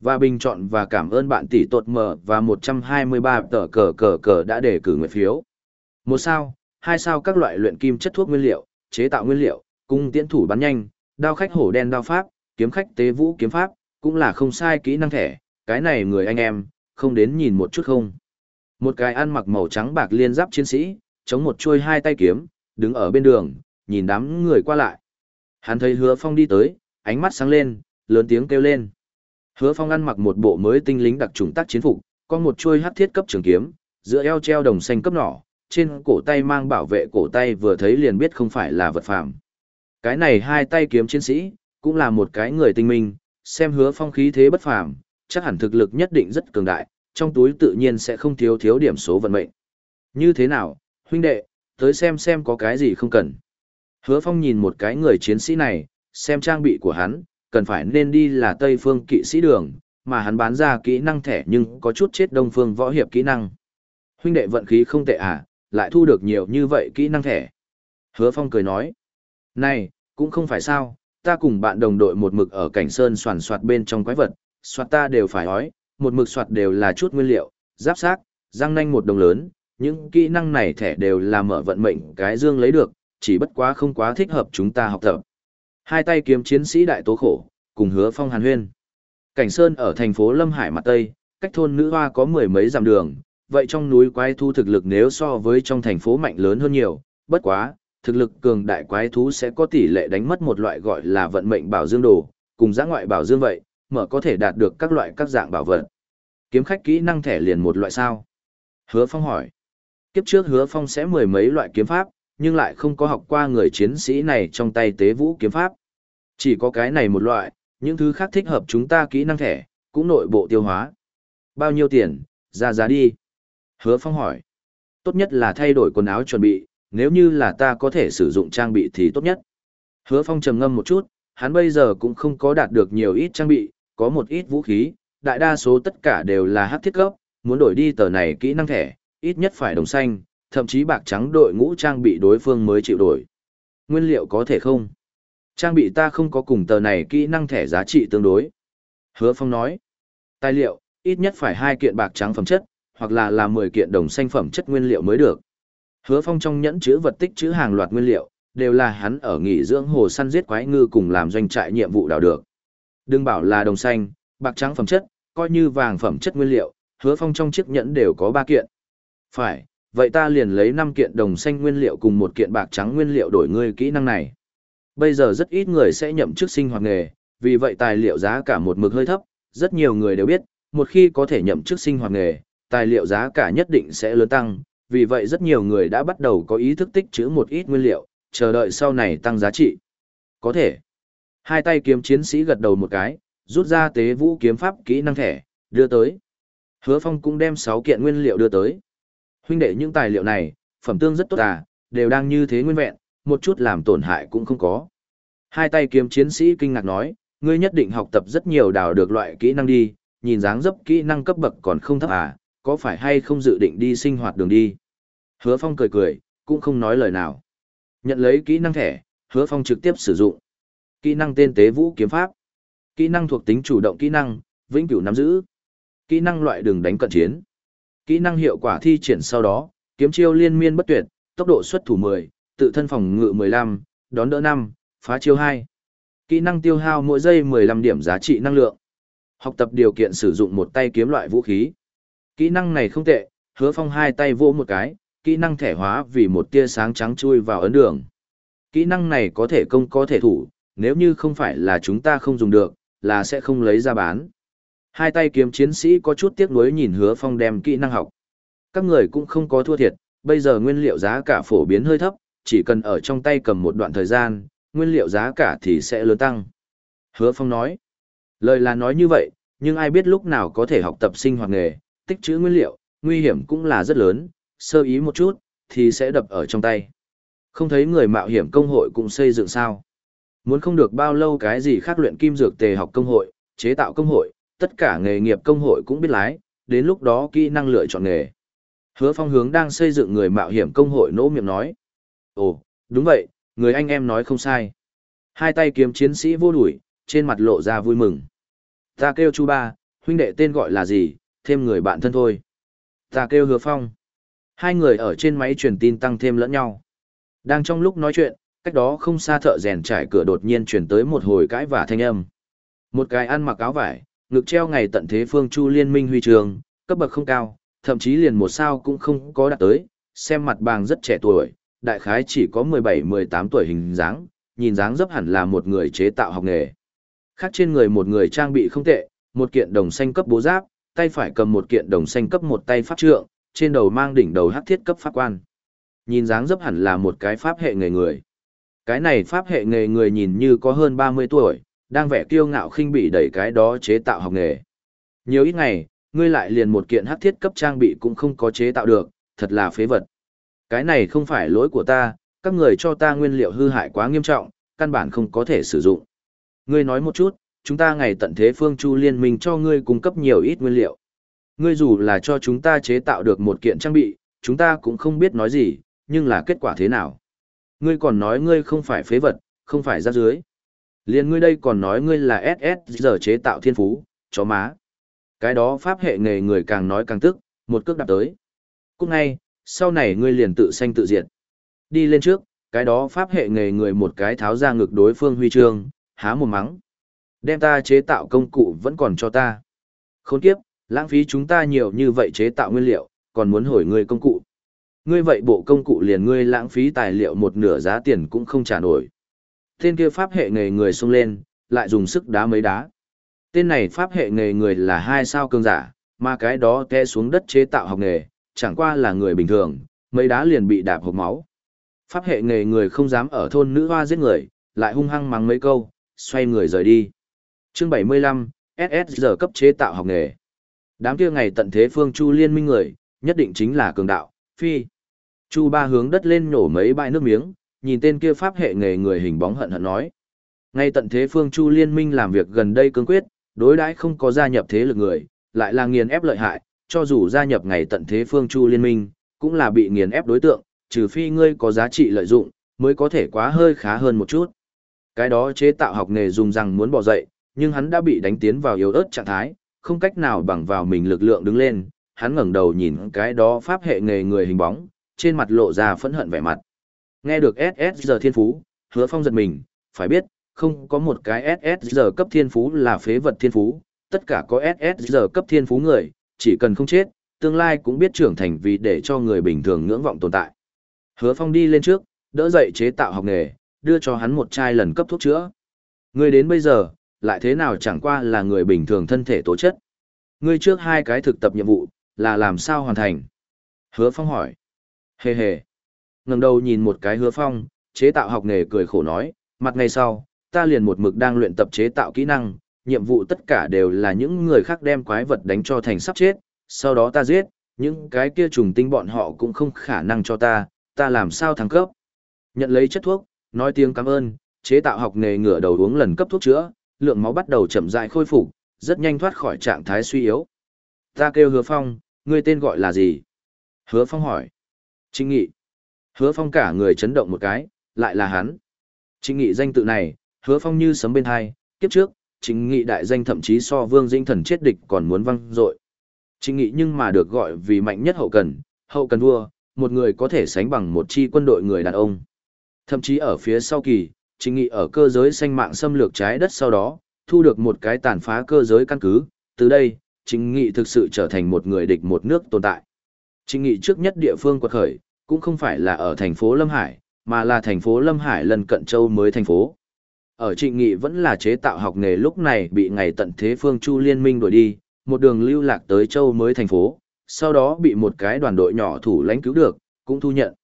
và bình chọn và cảm ơn bạn tỷ tột mở và 123 tờ cờ cờ cờ đã đề cử nguyện phiếu. Một sao, hai sao các loại luyện kim chất thuốc nguyên liệu, chế tạo nguyên liệu, cung tiễn thủ bắn nhanh, đao khách hổ đen đao pháp, kiếm khách tế vũ kiếm pháp, cũng là không sai kỹ năng thẻ, cái này người anh em, không đến nhìn một chút không. Một cái ăn mặc màu trắng bạc liên giáp chiến sĩ, chống một chuôi hai tay kiếm, đứng ở bên đường, nhìn đám người qua lại. Hắn thấy hứa phong đi tới, ánh mắt sáng lên, lớn tiếng kêu lên. Hứa phong ăn mặc một bộ mới tinh lính đặc trùng tác chiến phục, có một chuôi hắc thiết cấp trường kiếm, giữa eo treo đồng xanh cấp nỏ, trên cổ tay mang bảo vệ cổ tay vừa thấy liền biết không phải là vật phàm. Cái này hai tay kiếm chiến sĩ, cũng là một cái người tinh minh, xem hứa phong khí thế bất phàm, chắc hẳn thực lực nhất định rất cường đại, trong túi tự nhiên sẽ không thiếu thiếu điểm số vận mệnh. Như thế nào, huynh đệ, tới xem xem có cái gì không cần. Hứa phong nhìn một cái người chiến sĩ này, xem trang bị của hắn, cần phải nên đi là Tây Phương kỵ sĩ đường, mà hắn bán ra kỹ năng thẻ nhưng có chút chết Đông Phương võ hiệp kỹ năng. Huynh đệ vận khí không tệ à, lại thu được nhiều như vậy kỹ năng thẻ. Hứa Phong cười nói, này, cũng không phải sao, ta cùng bạn đồng đội một mực ở cảnh sơn soàn soạt bên trong quái vật, soạt ta đều phải ói, một mực soạt đều là chút nguyên liệu, giáp xác, răng nanh một đồng lớn, những kỹ năng này thẻ đều là mở vận mệnh cái dương lấy được, chỉ bất quá không quá thích hợp chúng ta học tập. Hai tay kiếm chiến sĩ đại tố khổ, cùng hứa phong hàn huyên. Cảnh Sơn ở thành phố Lâm Hải mặt Tây, cách thôn nữ hoa có mười mấy dặm đường, vậy trong núi quái thu thực lực nếu so với trong thành phố mạnh lớn hơn nhiều, bất quá, thực lực cường đại quái thú sẽ có tỷ lệ đánh mất một loại gọi là vận mệnh bảo dương đồ, cùng giã ngoại bảo dương vậy, mở có thể đạt được các loại các dạng bảo vật. Kiếm khách kỹ năng thẻ liền một loại sao? Hứa Phong hỏi. Kiếp trước Hứa Phong sẽ mười mấy loại kiếm pháp, nhưng lại không có học qua người chiến sĩ này trong tay tế vũ kiếm pháp. Chỉ có cái này một loại, những thứ khác thích hợp chúng ta kỹ năng thẻ, cũng nội bộ tiêu hóa. Bao nhiêu tiền, ra giá đi. Hứa Phong hỏi. Tốt nhất là thay đổi quần áo chuẩn bị, nếu như là ta có thể sử dụng trang bị thì tốt nhất. Hứa Phong trầm ngâm một chút, hắn bây giờ cũng không có đạt được nhiều ít trang bị, có một ít vũ khí, đại đa số tất cả đều là hắc thiết cấp, muốn đổi đi tờ này kỹ năng thẻ, ít nhất phải đồng xanh, thậm chí bạc trắng đội ngũ trang bị đối phương mới chịu đổi. Nguyên liệu có thể không? Trang bị ta không có cùng tờ này kỹ năng thẻ giá trị tương đối. Hứa Phong nói, tài liệu, ít nhất phải hai kiện bạc trắng phẩm chất, hoặc là là 10 kiện đồng xanh phẩm chất nguyên liệu mới được. Hứa Phong trong nhẫn chứa vật tích chứa hàng loạt nguyên liệu, đều là hắn ở nghỉ dưỡng hồ săn giết quái ngư cùng làm doanh trại nhiệm vụ đào được. Đừng bảo là đồng xanh, bạc trắng phẩm chất, coi như vàng phẩm chất nguyên liệu, Hứa Phong trong chiếc nhẫn đều có 3 kiện. Phải, vậy ta liền lấy 5 kiện đồng xanh nguyên liệu cùng một kiện bạc trắng nguyên liệu đổi ngươi kỹ năng này. Bây giờ rất ít người sẽ nhậm chức sinh hoạt nghề, vì vậy tài liệu giá cả một mực hơi thấp, rất nhiều người đều biết, một khi có thể nhậm chức sinh hoạt nghề, tài liệu giá cả nhất định sẽ lớn tăng, vì vậy rất nhiều người đã bắt đầu có ý thức tích trữ một ít nguyên liệu, chờ đợi sau này tăng giá trị. Có thể. Hai tay kiếm chiến sĩ gật đầu một cái, rút ra tế vũ kiếm pháp kỹ năng thẻ, đưa tới. Hứa Phong cũng đem 6 kiện nguyên liệu đưa tới. Huynh đệ những tài liệu này, phẩm tương rất tốt à, đều đang như thế nguyên vẹn, một chút làm tổn hại cũng không có. Hai tay kiếm chiến sĩ kinh ngạc nói, ngươi nhất định học tập rất nhiều đào được loại kỹ năng đi, nhìn dáng dấp kỹ năng cấp bậc còn không thấp à, có phải hay không dự định đi sinh hoạt đường đi. Hứa Phong cười cười, cũng không nói lời nào. Nhận lấy kỹ năng thẻ, Hứa Phong trực tiếp sử dụng. Kỹ năng tên tế vũ kiếm pháp. Kỹ năng thuộc tính chủ động kỹ năng, vĩnh cửu nắm giữ. Kỹ năng loại đường đánh cận chiến. Kỹ năng hiệu quả thi triển sau đó, kiếm chiêu liên miên bất tuyệt, tốc độ xuất thủ 10, tự thân phòng ngự 15, đón đỡ 5, phá chiêu 2. Kỹ năng tiêu hao mỗi giây 15 điểm giá trị năng lượng. Học tập điều kiện sử dụng một tay kiếm loại vũ khí. Kỹ năng này không tệ, hứa phong hai tay vỗ một cái, kỹ năng thẻ hóa vì một tia sáng trắng chui vào ấn đường. Kỹ năng này có thể công có thể thủ, nếu như không phải là chúng ta không dùng được, là sẽ không lấy ra bán. Hai tay kiếm chiến sĩ có chút tiếc nuối nhìn hứa phong đem kỹ năng học. Các người cũng không có thua thiệt, bây giờ nguyên liệu giá cả phổ biến hơi thấp, chỉ cần ở trong tay cầm một đoạn thời gian, nguyên liệu giá cả thì sẽ lớn tăng. Hứa Phong nói, lời là nói như vậy, nhưng ai biết lúc nào có thể học tập sinh hoạt nghề, tích trữ nguyên liệu, nguy hiểm cũng là rất lớn, sơ ý một chút, thì sẽ đập ở trong tay. Không thấy người mạo hiểm công hội cũng xây dựng sao. Muốn không được bao lâu cái gì khác luyện kim dược tề học công hội, chế tạo công hội, tất cả nghề nghiệp công hội cũng biết lái, đến lúc đó kỹ năng lựa chọn nghề. Hứa phong hướng đang xây dựng người mạo hiểm công hội nỗ miệng nói. Ồ, đúng vậy, người anh em nói không sai. Hai tay kiếm chiến sĩ vô đuổi, trên mặt lộ ra vui mừng. Ta kêu chu ba, huynh đệ tên gọi là gì, thêm người bạn thân thôi. Ta kêu hứa phong. Hai người ở trên máy truyền tin tăng thêm lẫn nhau. Đang trong lúc nói chuyện, cách đó không xa thợ rèn trải cửa đột nhiên truyền tới một hồi cãi và thanh âm. Một cái ăn mặc áo vải, ngực treo ngày tận thế phương chu liên minh huy trường, cấp bậc không cao, thậm chí liền một sao cũng không có đạt tới, xem mặt bàng rất trẻ tuổi, đại khái chỉ có 17-18 tuổi hình dáng, nhìn dáng dấp hẳn là một người chế tạo học nghề. Khác trên người một người trang bị không tệ, một kiện đồng xanh cấp bố giáp, tay phải cầm một kiện đồng xanh cấp một tay pháp trượng, trên đầu mang đỉnh đầu hắc thiết cấp pháp quan. Nhìn dáng dấp hẳn là một cái pháp hệ nghề người. Cái này pháp hệ nghề người nhìn như có hơn 30 tuổi, đang vẻ kiêu ngạo khinh bị đẩy cái đó chế tạo học nghề. Nhiều ít ngày, ngươi lại liền một kiện hắc thiết cấp trang bị cũng không có chế tạo được, thật là phế vật. Cái này không phải lỗi của ta, các người cho ta nguyên liệu hư hại quá nghiêm trọng, căn bản không có thể sử dụng. Ngươi nói một chút, chúng ta ngày tận thế phương chu liên minh cho ngươi cung cấp nhiều ít nguyên liệu. Ngươi dù là cho chúng ta chế tạo được một kiện trang bị, chúng ta cũng không biết nói gì, nhưng là kết quả thế nào. Ngươi còn nói ngươi không phải phế vật, không phải ra dưới. Liên ngươi đây còn nói ngươi là SS giờ chế tạo thiên phú, chó má. Cái đó pháp hệ nghề người càng nói càng tức, một cước đạp tới. Cũng ngay, sau này ngươi liền tự sanh tự diệt. Đi lên trước, cái đó pháp hệ nghề người một cái tháo ra ngực đối phương huy chương, há một mắng. Đem ta chế tạo công cụ vẫn còn cho ta. Khốn kiếp, lãng phí chúng ta nhiều như vậy chế tạo nguyên liệu, còn muốn hồi ngươi công cụ. Ngươi vậy bộ công cụ liền ngươi lãng phí tài liệu một nửa giá tiền cũng không trả nổi. Tên kia pháp hệ nghề người xông lên, lại dùng sức đá mấy đá. Tên này pháp hệ nghề người là hai sao cường giả, mà cái đó té xuống đất chế tạo học nghề, chẳng qua là người bình thường, mấy đá liền bị đạp hộp máu. Pháp hệ nghề người không dám ở thôn nữ hoa giết người, lại hung hăng mắng mấy câu, xoay người rời đi. Chương 75, SSG cấp chế tạo học nghề. Đám kia ngày tận thế phương Chu liên minh người, nhất định chính là cường đạo, phi. Chu ba hướng đất lên nhổ mấy bãi nước miếng, nhìn tên kia pháp hệ nghề người hình bóng hận hận nói. Ngay tận thế phương Chu liên minh làm việc gần đây cương quyết, đối đãi không có gia nhập thế lực người, lại là nghiền ép lợi hại, cho dù gia nhập ngày tận thế phương Chu liên minh, cũng là bị nghiền ép đối tượng, trừ phi ngươi có giá trị lợi dụng, mới có thể quá hơi khá hơn một chút. Cái đó chế tạo học nghề dùng rằng muốn bỏ dậy, nhưng hắn đã bị đánh tiến vào yếu ớt trạng thái, không cách nào bằng vào mình lực lượng đứng lên, hắn ngẩng đầu nhìn cái đó pháp hệ nghề người hình bóng, trên mặt lộ ra phẫn hận vẻ mặt. Nghe được SS giờ thiên phú, hứa phong giật mình, phải biết, không có một cái SS giờ cấp thiên phú là phế vật thiên phú, tất cả có SS giờ cấp thiên phú người, chỉ cần không chết, tương lai cũng biết trưởng thành vì để cho người bình thường ngưỡng vọng tồn tại. Hứa phong đi lên trước, đỡ dậy chế tạo học nghề, đưa cho hắn một chai lần cấp thuốc chữa. Người đến bây giờ, lại thế nào chẳng qua là người bình thường thân thể tố chất. Ngươi trước hai cái thực tập nhiệm vụ, là làm sao hoàn thành? Hứa Phong hỏi. Hề hề. ngẩng đầu nhìn một cái hứa phong, chế tạo học nghề cười khổ nói, mặt ngày sau, ta liền một mực đang luyện tập chế tạo kỹ năng, nhiệm vụ tất cả đều là những người khác đem quái vật đánh cho thành sắp chết, sau đó ta giết, những cái kia trùng tinh bọn họ cũng không khả năng cho ta, ta làm sao thăng cấp. Nhận lấy chất thuốc, nói tiếng cảm ơn, chế tạo học nghề ngửa đầu uống lần cấp thuốc chữa, lượng máu bắt đầu chậm rãi khôi phục, rất nhanh thoát khỏi trạng thái suy yếu. Ta kêu Hứa Phong, ngươi tên gọi là gì? Hứa Phong hỏi. Trịnh Nghị. Hứa Phong cả người chấn động một cái, lại là hắn. Trịnh Nghị danh tự này, Hứa Phong như sấm bên hai, kiếp trước, Trịnh Nghị đại danh thậm chí so Vương Dĩnh Thần chết địch còn muốn văng dội. Trịnh Nghị nhưng mà được gọi vì mạnh nhất hậu cần, hậu cần vua, một người có thể sánh bằng một chi quân đội người đàn ông. Thậm chí ở phía sau kỳ, Chính Nghị ở cơ giới xanh mạng xâm lược trái đất sau đó, thu được một cái tàn phá cơ giới căn cứ, từ đây, Chính Nghị thực sự trở thành một người địch một nước tồn tại. Chính Nghị trước nhất địa phương quật khởi, cũng không phải là ở thành phố Lâm Hải, mà là thành phố Lâm Hải lần cận châu mới thành phố. Ở Trịnh Nghị vẫn là chế tạo học nghề lúc này bị ngày tận thế phương Chu Liên minh đuổi đi, một đường lưu lạc tới châu mới thành phố, sau đó bị một cái đoàn đội nhỏ thủ lãnh cứu được, cũng thu nhận.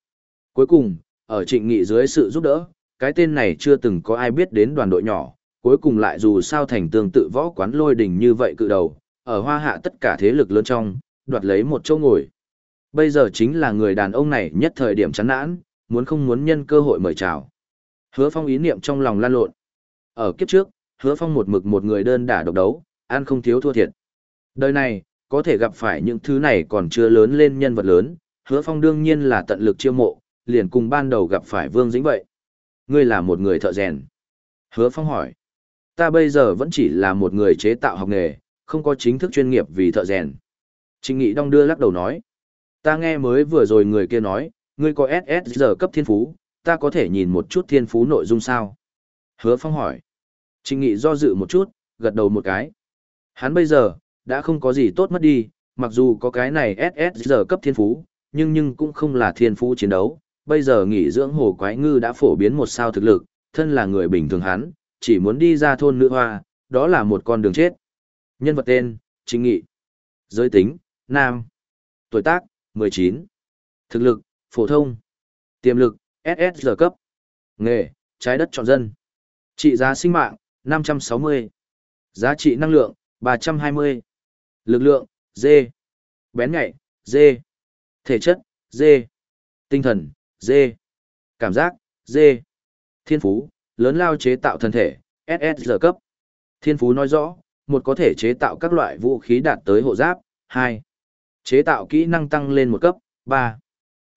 Cuối cùng, ở Trịnh Nghị dưới sự giúp đỡ, cái tên này chưa từng có ai biết đến đoàn đội nhỏ, cuối cùng lại dù sao thành tương tự võ quán lôi đỉnh như vậy cự đầu, ở hoa hạ tất cả thế lực lớn trong, đoạt lấy một chỗ ngồi. Bây giờ chính là người đàn ông này nhất thời điểm chán nản, muốn không muốn nhân cơ hội mời chào. Hứa Phong ý niệm trong lòng lan lộn. Ở kiếp trước, Hứa Phong một mực một người đơn đả độc đấu, ăn không thiếu thua thiệt. Đời này, có thể gặp phải những thứ này còn chưa lớn lên nhân vật lớn, Hứa Phong đương nhiên là tận lực chiêu mộ, liền cùng ban đầu gặp phải Vương Dĩnh vậy. Ngươi là một người thợ rèn. Hứa Phong hỏi. Ta bây giờ vẫn chỉ là một người chế tạo học nghề, không có chính thức chuyên nghiệp vì thợ rèn. Trình Nghị Đong đưa lắc đầu nói. Ta nghe mới vừa rồi người kia nói, ngươi có SSG cấp thiên phú, ta có thể nhìn một chút thiên phú nội dung sao? Hứa Phong hỏi. Trình Nghị do dự một chút, gật đầu một cái. Hắn bây giờ, đã không có gì tốt mất đi, mặc dù có cái này SSG cấp thiên phú, nhưng nhưng cũng không là thiên phú chiến đấu. Bây giờ nghỉ dưỡng hồ quái ngư đã phổ biến một sao thực lực, thân là người bình thường hắn, chỉ muốn đi ra thôn nữ hoa, đó là một con đường chết. Nhân vật tên, Chính Nghị. Giới tính, Nam. Tuổi tác, 19. Thực lực, phổ thông. Tiềm lực, SSG cấp. Nghề, trái đất chọn dân. Trị giá sinh mạng, 560. Giá trị năng lượng, 320. Lực lượng, D. Bén nhạy, D. Thể chất, D. Tinh thần, dê Cảm giác, dê Thiên phú, lớn lao chế tạo thân thể, SSR cấp. Thiên phú nói rõ, một có thể chế tạo các loại vũ khí đạt tới hộ giáp, hai, Chế tạo kỹ năng tăng lên một cấp, ba,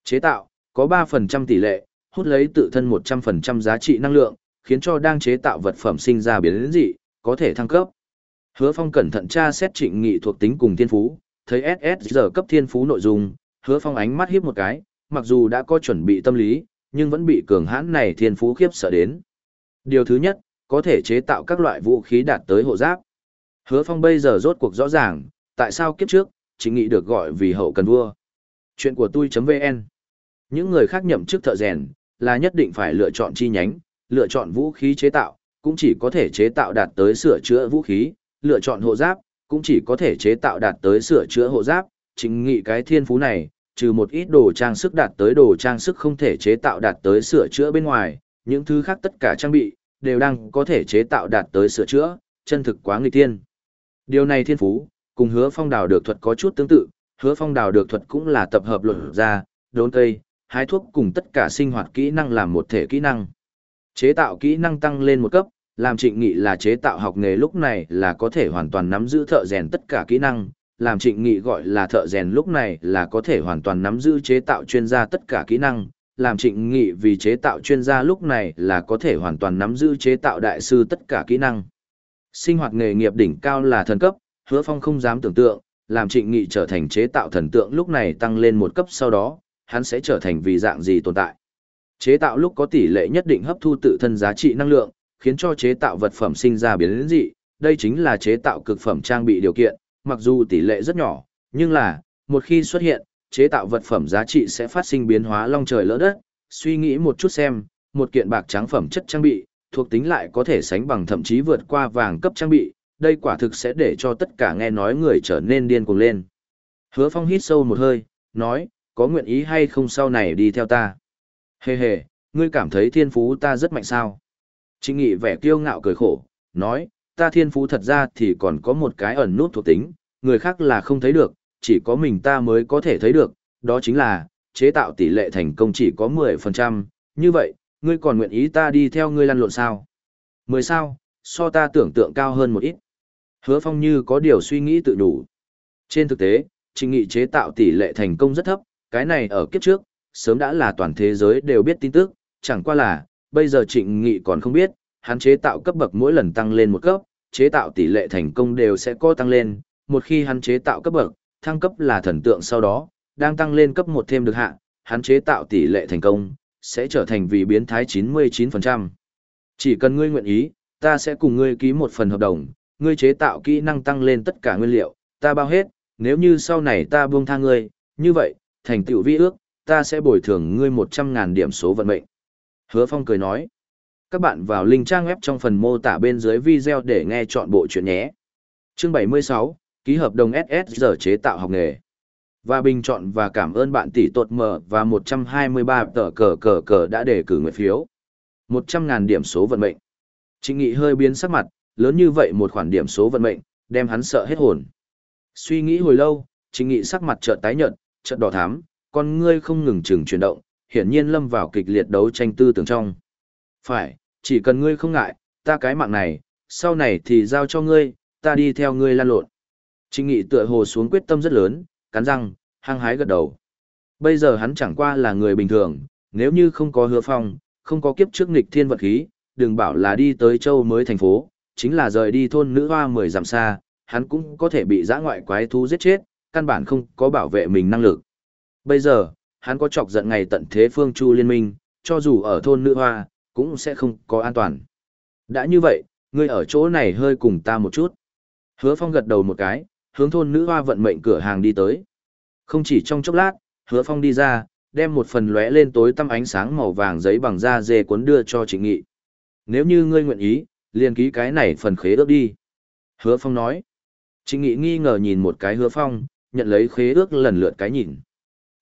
Chế tạo, có ba phần trăm tỷ lệ, hút lấy tự thân 100% giá trị năng lượng, khiến cho đang chế tạo vật phẩm sinh ra biến dị, có thể thăng cấp. Hứa Phong cẩn thận tra xét trịnh nghị thuộc tính cùng thiên phú, thấy SSR cấp thiên phú nội dung, Hứa Phong ánh mắt hiếp một cái, mặc dù đã có chuẩn bị tâm lý, nhưng vẫn bị cường hãn này thiên phú khiếp sợ đến. Điều thứ nhất, có thể chế tạo các loại vũ khí đạt tới hộ giáp. Hứa Phong bây giờ rốt cuộc rõ ràng, tại sao kiếp trước, chính nghị được gọi vì hậu cần vua. Chuyện của tôi.vn Những người khác nhậm chức thợ rèn, là nhất định phải lựa chọn chi nhánh, lựa chọn vũ khí chế tạo, cũng chỉ có thể chế tạo đạt tới sửa chữa vũ khí, lựa chọn hộ giáp, cũng chỉ có thể chế tạo đạt tới sửa chữa hộ giáp, chính nghị cái thiên phú này, trừ một ít đồ trang sức đạt tới đồ trang sức không thể chế tạo đạt tới sửa chữa bên ngoài, những thứ khác tất cả trang bị, đều đang có thể chế tạo đạt tới sửa chữa, chân thực quá nghịch tiên. Điều này thiên phú, cùng hứa phong đào được thuật có chút tương tự, hứa phong đào được thuật cũng là tập hợp luận ra, đốn cây, hái thuốc cùng tất cả sinh hoạt kỹ năng làm một thể kỹ năng. Chế tạo kỹ năng tăng lên một cấp, làm trịnh nghị là chế tạo học nghề lúc này là có thể hoàn toàn nắm giữ thợ rèn tất cả kỹ năng, làm trịnh nghị gọi là thợ rèn lúc này là có thể hoàn toàn nắm giữ chế tạo chuyên gia tất cả kỹ năng, làm trịnh nghị vì chế tạo chuyên gia lúc này là có thể hoàn toàn nắm giữ chế tạo đại sư tất cả kỹ năng. Sinh hoạt nghề nghiệp đỉnh cao là thần cấp, hứa phong không dám tưởng tượng, làm trịnh nghị trở thành chế tạo thần tượng lúc này tăng lên một cấp sau đó, hắn sẽ trở thành vì dạng gì tồn tại. Chế tạo lúc có tỷ lệ nhất định hấp thu tự thân giá trị năng lượng, khiến cho chế tạo vật phẩm sinh ra biến dị, đây chính là chế tạo cực phẩm trang bị điều kiện, mặc dù tỷ lệ rất nhỏ, nhưng là, một khi xuất hiện, chế tạo vật phẩm giá trị sẽ phát sinh biến hóa long trời lỡ đất, suy nghĩ một chút xem, một kiện bạc trắng phẩm chất trang bị, thuộc tính lại có thể sánh bằng thậm chí vượt qua vàng cấp trang bị, đây quả thực sẽ để cho tất cả nghe nói người trở nên điên cuồng lên. Hứa Phong hít sâu một hơi, nói, có nguyện ý hay không sau này đi theo ta. Hề hề, ngươi cảm thấy thiên phú ta rất mạnh sao? Trịnh Nghị vẻ kiêu ngạo cười khổ, nói, ta thiên phú thật ra thì còn có một cái ẩn nút thuộc tính, người khác là không thấy được, chỉ có mình ta mới có thể thấy được, đó chính là, chế tạo tỷ lệ thành công chỉ có 10%, như vậy, ngươi còn nguyện ý ta đi theo ngươi lăn lộn sao? 10 sao, so ta tưởng tượng cao hơn một ít. Hứa Phong như có điều suy nghĩ tự đủ. Trên thực tế, trình nghị chế tạo tỷ lệ thành công rất thấp, cái này ở kiếp trước, sớm đã là toàn thế giới đều biết tin tức, chẳng qua là, bây giờ trịnh nghị còn không biết, hắn chế tạo cấp bậc mỗi lần tăng lên một cấp, chế tạo tỷ lệ thành công đều sẽ có tăng lên, một khi hắn chế tạo cấp bậc, thăng cấp là thần tượng sau đó, đang tăng lên cấp một thêm được hạ, hắn chế tạo tỷ lệ thành công, sẽ trở thành vì biến thái 99%. Chỉ cần ngươi nguyện ý, ta sẽ cùng ngươi ký một phần hợp đồng, ngươi chế tạo kỹ năng tăng lên tất cả nguyên liệu, ta bao hết, nếu như sau này ta buông tha ngươi, như vậy, thành tựu vi ước, ta sẽ bồi thường ngươi 100.000 điểm số vận mệnh. Hứa Phong cười nói, các bạn vào link trang web trong phần mô tả bên dưới video để nghe chọn bộ chuyện nhé. Chương 76, ký hợp đồng SSG chế tạo học nghề. Và bình chọn và cảm ơn bạn tỷ tột mở và 123 tờ cờ cờ cờ đã đề cử người phiếu. 100.000 điểm số vận mệnh. Trịnh Nghị hơi biến sắc mặt, lớn như vậy một khoản điểm số vận mệnh, đem hắn sợ hết hồn. Suy nghĩ hồi lâu, Trịnh Nghị sắc mặt chợt tái nhợt, chợt đỏ thắm, con ngươi không ngừng chừng chuyển động, hiển nhiên lâm vào kịch liệt đấu tranh tư tưởng trong. Phải, chỉ cần ngươi không ngại, ta cái mạng này, sau này thì giao cho ngươi, ta đi theo ngươi lan lộn. Trịnh Nghị tựa hồ xuống quyết tâm rất lớn, cắn răng, hăng hái gật đầu. Bây giờ hắn chẳng qua là người bình thường, nếu như không có hứa phong, không có kiếp trước nghịch thiên vật khí, đừng bảo là đi tới châu mới thành phố, chính là rời đi thôn nữ hoa mười dặm xa, hắn cũng có thể bị giã ngoại quái thú giết chết, căn bản không có bảo vệ mình năng lực. Bây giờ, hắn có chọc giận ngày tận thế phương chu liên minh, cho dù ở thôn nữ hoa, cũng sẽ không có an toàn. Đã như vậy, ngươi ở chỗ này hơi cùng ta một chút. Hứa Phong gật đầu một cái, hướng thôn nữ hoa vận mệnh cửa hàng đi tới. Không chỉ trong chốc lát, Hứa Phong đi ra, đem một phần lóe lên tối tăm ánh sáng màu vàng giấy bằng da dê cuốn đưa cho Trịnh Nghị. Nếu như ngươi nguyện ý, liền ký cái này phần khế ước đi. Hứa Phong nói. Trịnh Nghị nghi ngờ nhìn một cái Hứa Phong, nhận lấy khế ước lần lượt cái nhìn.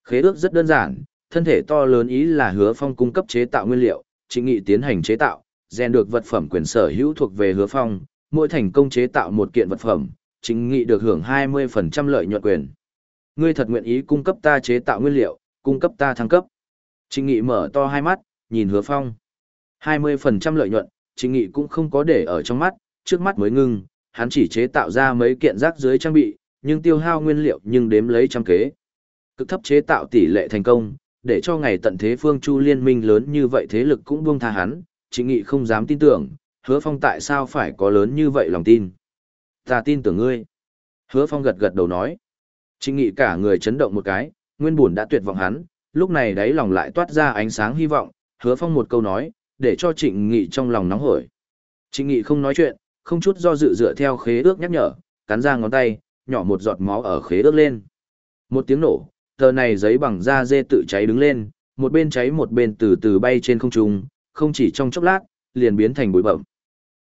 Khế ước rất đơn giản, thân thể to lớn ý là Hứa Phong cung cấp chế tạo nguyên liệu, Trịnh Nghị tiến hành chế tạo, rèn được vật phẩm quyền sở hữu thuộc về Hứa Phong, mỗi thành công chế tạo một kiện vật phẩm, Trịnh Nghị được hưởng 20% lợi nhuận quyền. Ngươi thật nguyện ý cung cấp ta chế tạo nguyên liệu, cung cấp ta thăng cấp. Trịnh Nghị mở to hai mắt, nhìn Hứa Phong. 20% lợi nhuận, Trịnh Nghị cũng không có để ở trong mắt, trước mắt mới ngưng, hắn chỉ chế tạo ra mấy kiện rác dưới trang bị, nhưng tiêu hao nguyên liệu nhưng đếm lấy trăm kế. Cực thấp chế tạo tỷ lệ thành công, để cho ngày tận thế phương chu liên minh lớn như vậy thế lực cũng buông tha hắn, Trịnh Nghị không dám tin tưởng, Hứa Phong tại sao phải có lớn như vậy lòng tin. Ta tin tưởng ngươi. Hứa Phong gật gật đầu nói. Trịnh Nghị cả người chấn động một cái, nguyên buồn đã tuyệt vọng hắn, lúc này đáy lòng lại toát ra ánh sáng hy vọng, Hứa Phong một câu nói, để cho Trịnh Nghị trong lòng nóng hổi. Trịnh Nghị không nói chuyện, không chút do dự dựa theo khế ước nhắc nhở, cắn ra ngón tay, nhỏ một giọt máu ở khế ước lên. Một tiếng nổ, tờ này giấy bằng da dê tự cháy đứng lên, một bên cháy một bên từ từ bay trên không trung, không chỉ trong chốc lát, liền biến thành bụi bậm.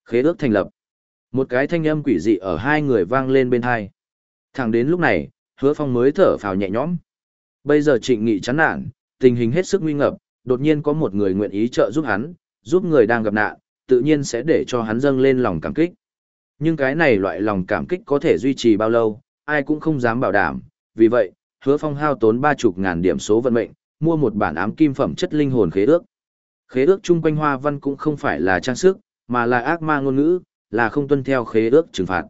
Khế ước thành lập. Một cái thanh âm quỷ dị ở hai người vang lên bên hai. Thẳng đến lúc này, hứa phong mới thở phào nhẹ nhõm. Bây giờ trịnh nghị chán nản, tình hình hết sức nguy ngập, đột nhiên có một người nguyện ý trợ giúp hắn, giúp người đang gặp nạn, tự nhiên sẽ để cho hắn dâng lên lòng cảm kích. Nhưng cái này loại lòng cảm kích có thể duy trì bao lâu, ai cũng không dám bảo đảm, vì vậy, hứa phong hao tốn ba chục ngàn điểm số vận mệnh, mua một bản ám kim phẩm chất linh hồn khế ước. Khế ước chung quanh hoa văn cũng không phải là trang sức, mà là ác ma ngôn ngữ, là không tuân theo khế ước trừng phạt.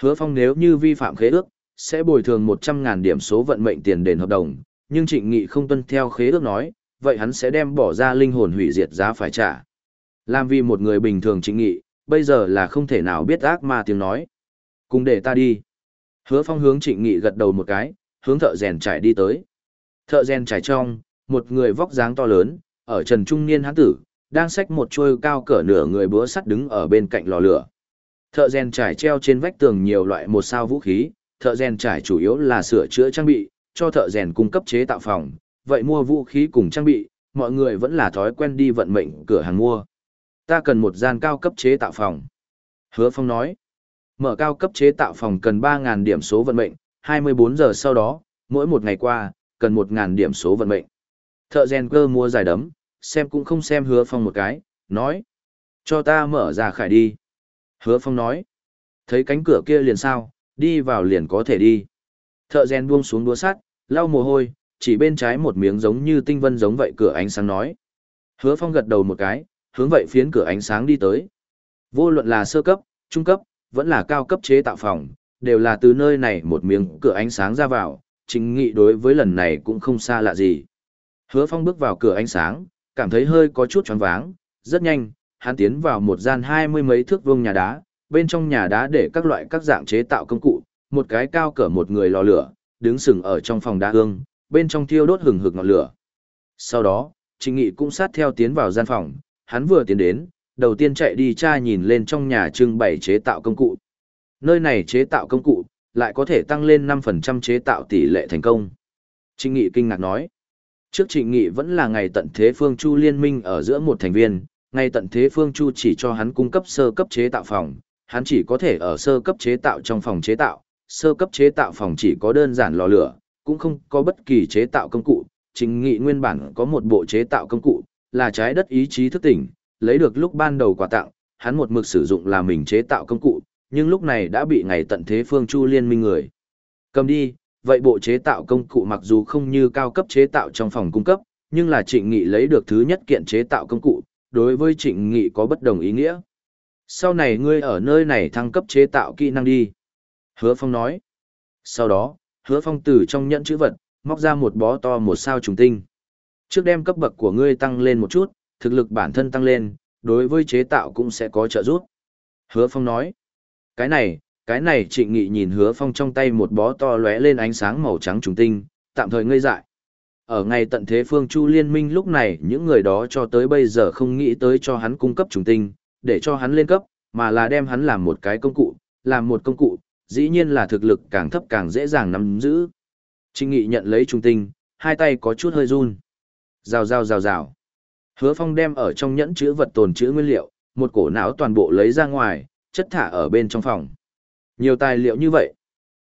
Hứa Phong nếu như vi phạm khế ước, sẽ bồi thường một trăm ngàn điểm số vận mệnh tiền đền hợp đồng, nhưng Trịnh Nghị không tuân theo khế ước nói, vậy hắn sẽ đem bỏ ra linh hồn hủy diệt giá phải trả. Làm vì một người bình thường Trịnh Nghị, bây giờ là không thể nào biết ác ma tiếng nói. Cùng để ta đi. Hứa Phong hướng Trịnh Nghị gật đầu một cái, hướng thợ rèn trải đi tới. Thợ rèn trải trong, một người vóc dáng to lớn, ở trần trung niên hán tử, đang xách một chuôi cao cỡ nửa người búa sắt đứng ở bên cạnh lò lửa. Thợ rèn trải treo trên vách tường nhiều loại một sao vũ khí, thợ rèn trải chủ yếu là sửa chữa trang bị, cho thợ rèn cung cấp chế tạo phòng, vậy mua vũ khí cùng trang bị, mọi người vẫn là thói quen đi vận mệnh cửa hàng mua. Ta cần một gian cao cấp chế tạo phòng. Hứa Phong nói, mở cao cấp chế tạo phòng cần 3.000 điểm số vận mệnh, 24 giờ sau đó, mỗi một ngày qua, cần 1.000 điểm số vận mệnh. Thợ rèn cơ mua giải đấm, xem cũng không xem hứa phong một cái, nói. Cho ta mở ra khải đi. Hứa phong nói. Thấy cánh cửa kia liền sao, đi vào liền có thể đi. Thợ rèn buông xuống đũa sắt, lau mồ hôi, chỉ bên trái một miếng giống như tinh vân giống vậy cửa ánh sáng nói. Hứa phong gật đầu một cái, hướng vậy phiến cửa ánh sáng đi tới. Vô luận là sơ cấp, trung cấp, vẫn là cao cấp chế tạo phòng, đều là từ nơi này một miếng cửa ánh sáng ra vào, chính nghị đối với lần này cũng không xa lạ gì. Hứa phong bước vào cửa ánh sáng, cảm thấy hơi có chút choáng váng, rất nhanh, hắn tiến vào một gian hai mươi mấy thước vuông nhà đá, bên trong nhà đá để các loại các dạng chế tạo công cụ, một cái cao cỡ một người lò lửa, đứng sừng ở trong phòng đá hương, bên trong thiêu đốt hừng hực ngọn lửa. Sau đó, Trình Nghị cũng sát theo tiến vào gian phòng, hắn vừa tiến đến, đầu tiên chạy đi tra nhìn lên trong nhà trưng bày chế tạo công cụ. Nơi này chế tạo công cụ, lại có thể tăng lên 5% chế tạo tỷ lệ thành công. Trình Nghị kinh ngạc nói, Trước trịnh nghị vẫn là ngày tận thế phương chu liên minh ở giữa một thành viên, ngày tận thế phương chu chỉ cho hắn cung cấp sơ cấp chế tạo phòng, hắn chỉ có thể ở sơ cấp chế tạo trong phòng chế tạo, sơ cấp chế tạo phòng chỉ có đơn giản lò lửa, cũng không có bất kỳ chế tạo công cụ, trịnh nghị nguyên bản có một bộ chế tạo công cụ, là trái đất ý chí thức tỉnh, lấy được lúc ban đầu quà tặng, hắn một mực sử dụng là mình chế tạo công cụ, nhưng lúc này đã bị ngày tận thế phương chu liên minh người. Cầm đi, vậy bộ chế tạo công cụ mặc dù không như cao cấp chế tạo trong phòng cung cấp, nhưng là trịnh nghị lấy được thứ nhất kiện chế tạo công cụ, đối với trịnh nghị có bất đồng ý nghĩa. Sau này ngươi ở nơi này thăng cấp chế tạo kỹ năng đi. Hứa Phong nói. Sau đó, Hứa Phong từ trong nhẫn chữ vật, móc ra một bó to một sao trùng tinh. Trước đem cấp bậc của ngươi tăng lên một chút, thực lực bản thân tăng lên, đối với chế tạo cũng sẽ có trợ giúp. Hứa Phong nói. Cái này, cái này trịnh nghị nhìn hứa phong trong tay một bó to lóe lên ánh sáng màu trắng trùng tinh, tạm thời ngây dại. Ở ngày tận thế phương Chu Liên minh lúc này những người đó cho tới bây giờ không nghĩ tới cho hắn cung cấp trùng tinh, để cho hắn lên cấp, mà là đem hắn làm một cái công cụ, làm một công cụ, dĩ nhiên là thực lực càng thấp càng dễ dàng nắm giữ. Trịnh Nghị nhận lấy trung tinh, hai tay có chút hơi run. Rào rào rào rào. Hứa Phong đem ở trong nhẫn chứa vật tồn chứa nguyên liệu, một cổ não toàn bộ lấy ra ngoài, chất thả ở bên trong phòng. Nhiều tài liệu như vậy.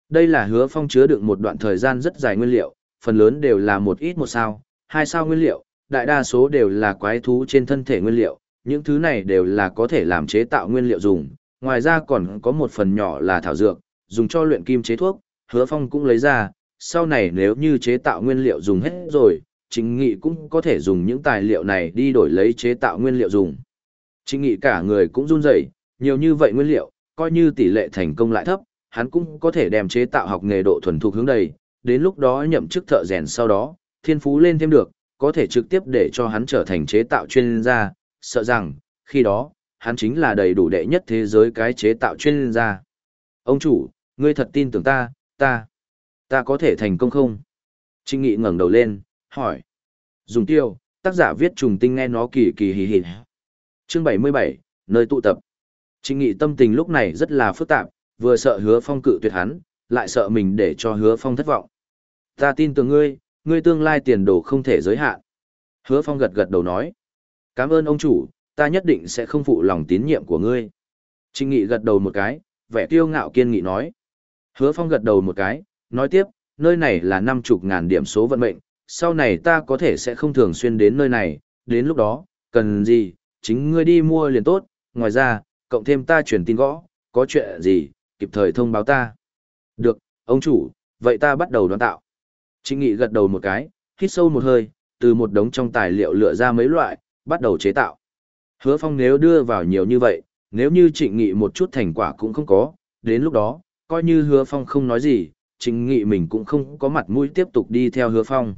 Đây là Hứa Phong chứa đựng một đoạn thời gian rất dài nguyên liệu, phần lớn đều là một ít một sao, hai sao nguyên liệu, đại đa số đều là quái thú trên thân thể nguyên liệu, những thứ này đều là có thể làm chế tạo nguyên liệu dùng, ngoài ra còn có một phần nhỏ là thảo dược, dùng cho luyện kim chế thuốc, hứa phong cũng lấy ra, sau này nếu như chế tạo nguyên liệu dùng hết rồi, chính nghị cũng có thể dùng những tài liệu này đi đổi lấy chế tạo nguyên liệu dùng. Chính nghị cả người cũng run rẩy, nhiều như vậy nguyên liệu, coi như tỷ lệ thành công lại thấp, hắn cũng có thể đem chế tạo học nghề độ thuần thục hướng đầy, đến lúc đó nhậm chức thợ rèn sau đó, thiên phú lên thêm được, có thể trực tiếp để cho hắn trở thành chế tạo chuyên gia, sợ rằng, khi đó, hắn chính là đầy đủ đệ nhất thế giới cái chế tạo chuyên gia. Ông chủ, ngươi thật tin tưởng ta, ta, ta có thể thành công không? Trinh Nghị ngẩng đầu lên, hỏi. Dùng tiêu, tác giả viết trùng tinh nghe nó kỳ kỳ hì hì. Chương 77, nơi tụ tập. Trịnh Nghị tâm tình lúc này rất là phức tạp, vừa sợ hứa phong cự tuyệt hắn, lại sợ mình để cho hứa phong thất vọng. Ta tin tưởng ngươi, ngươi tương lai tiền đồ không thể giới hạn. Hứa phong gật gật đầu nói. Cảm ơn ông chủ, ta nhất định sẽ không phụ lòng tín nhiệm của ngươi. Trịnh Nghị gật đầu một cái, vẻ kiêu ngạo kiên nghị nói. Hứa Phong gật đầu một cái, nói tiếp, nơi này là năm chục ngàn điểm số vận mệnh, sau này ta có thể sẽ không thường xuyên đến nơi này, đến lúc đó, cần gì, chính ngươi đi mua liền tốt, ngoài ra, cộng thêm ta truyền tin gõ, có chuyện gì, kịp thời thông báo ta. Được, ông chủ, vậy ta bắt đầu đoán tạo. trịnh Nghị gật đầu một cái, hít sâu một hơi, từ một đống trong tài liệu lựa ra mấy loại, bắt đầu chế tạo. Hứa Phong nếu đưa vào nhiều như vậy, nếu như trịnh nghị một chút thành quả cũng không có, đến lúc đó, coi như hứa phong không nói gì, trịnh nghị mình cũng không có mặt mũi tiếp tục đi theo hứa phong.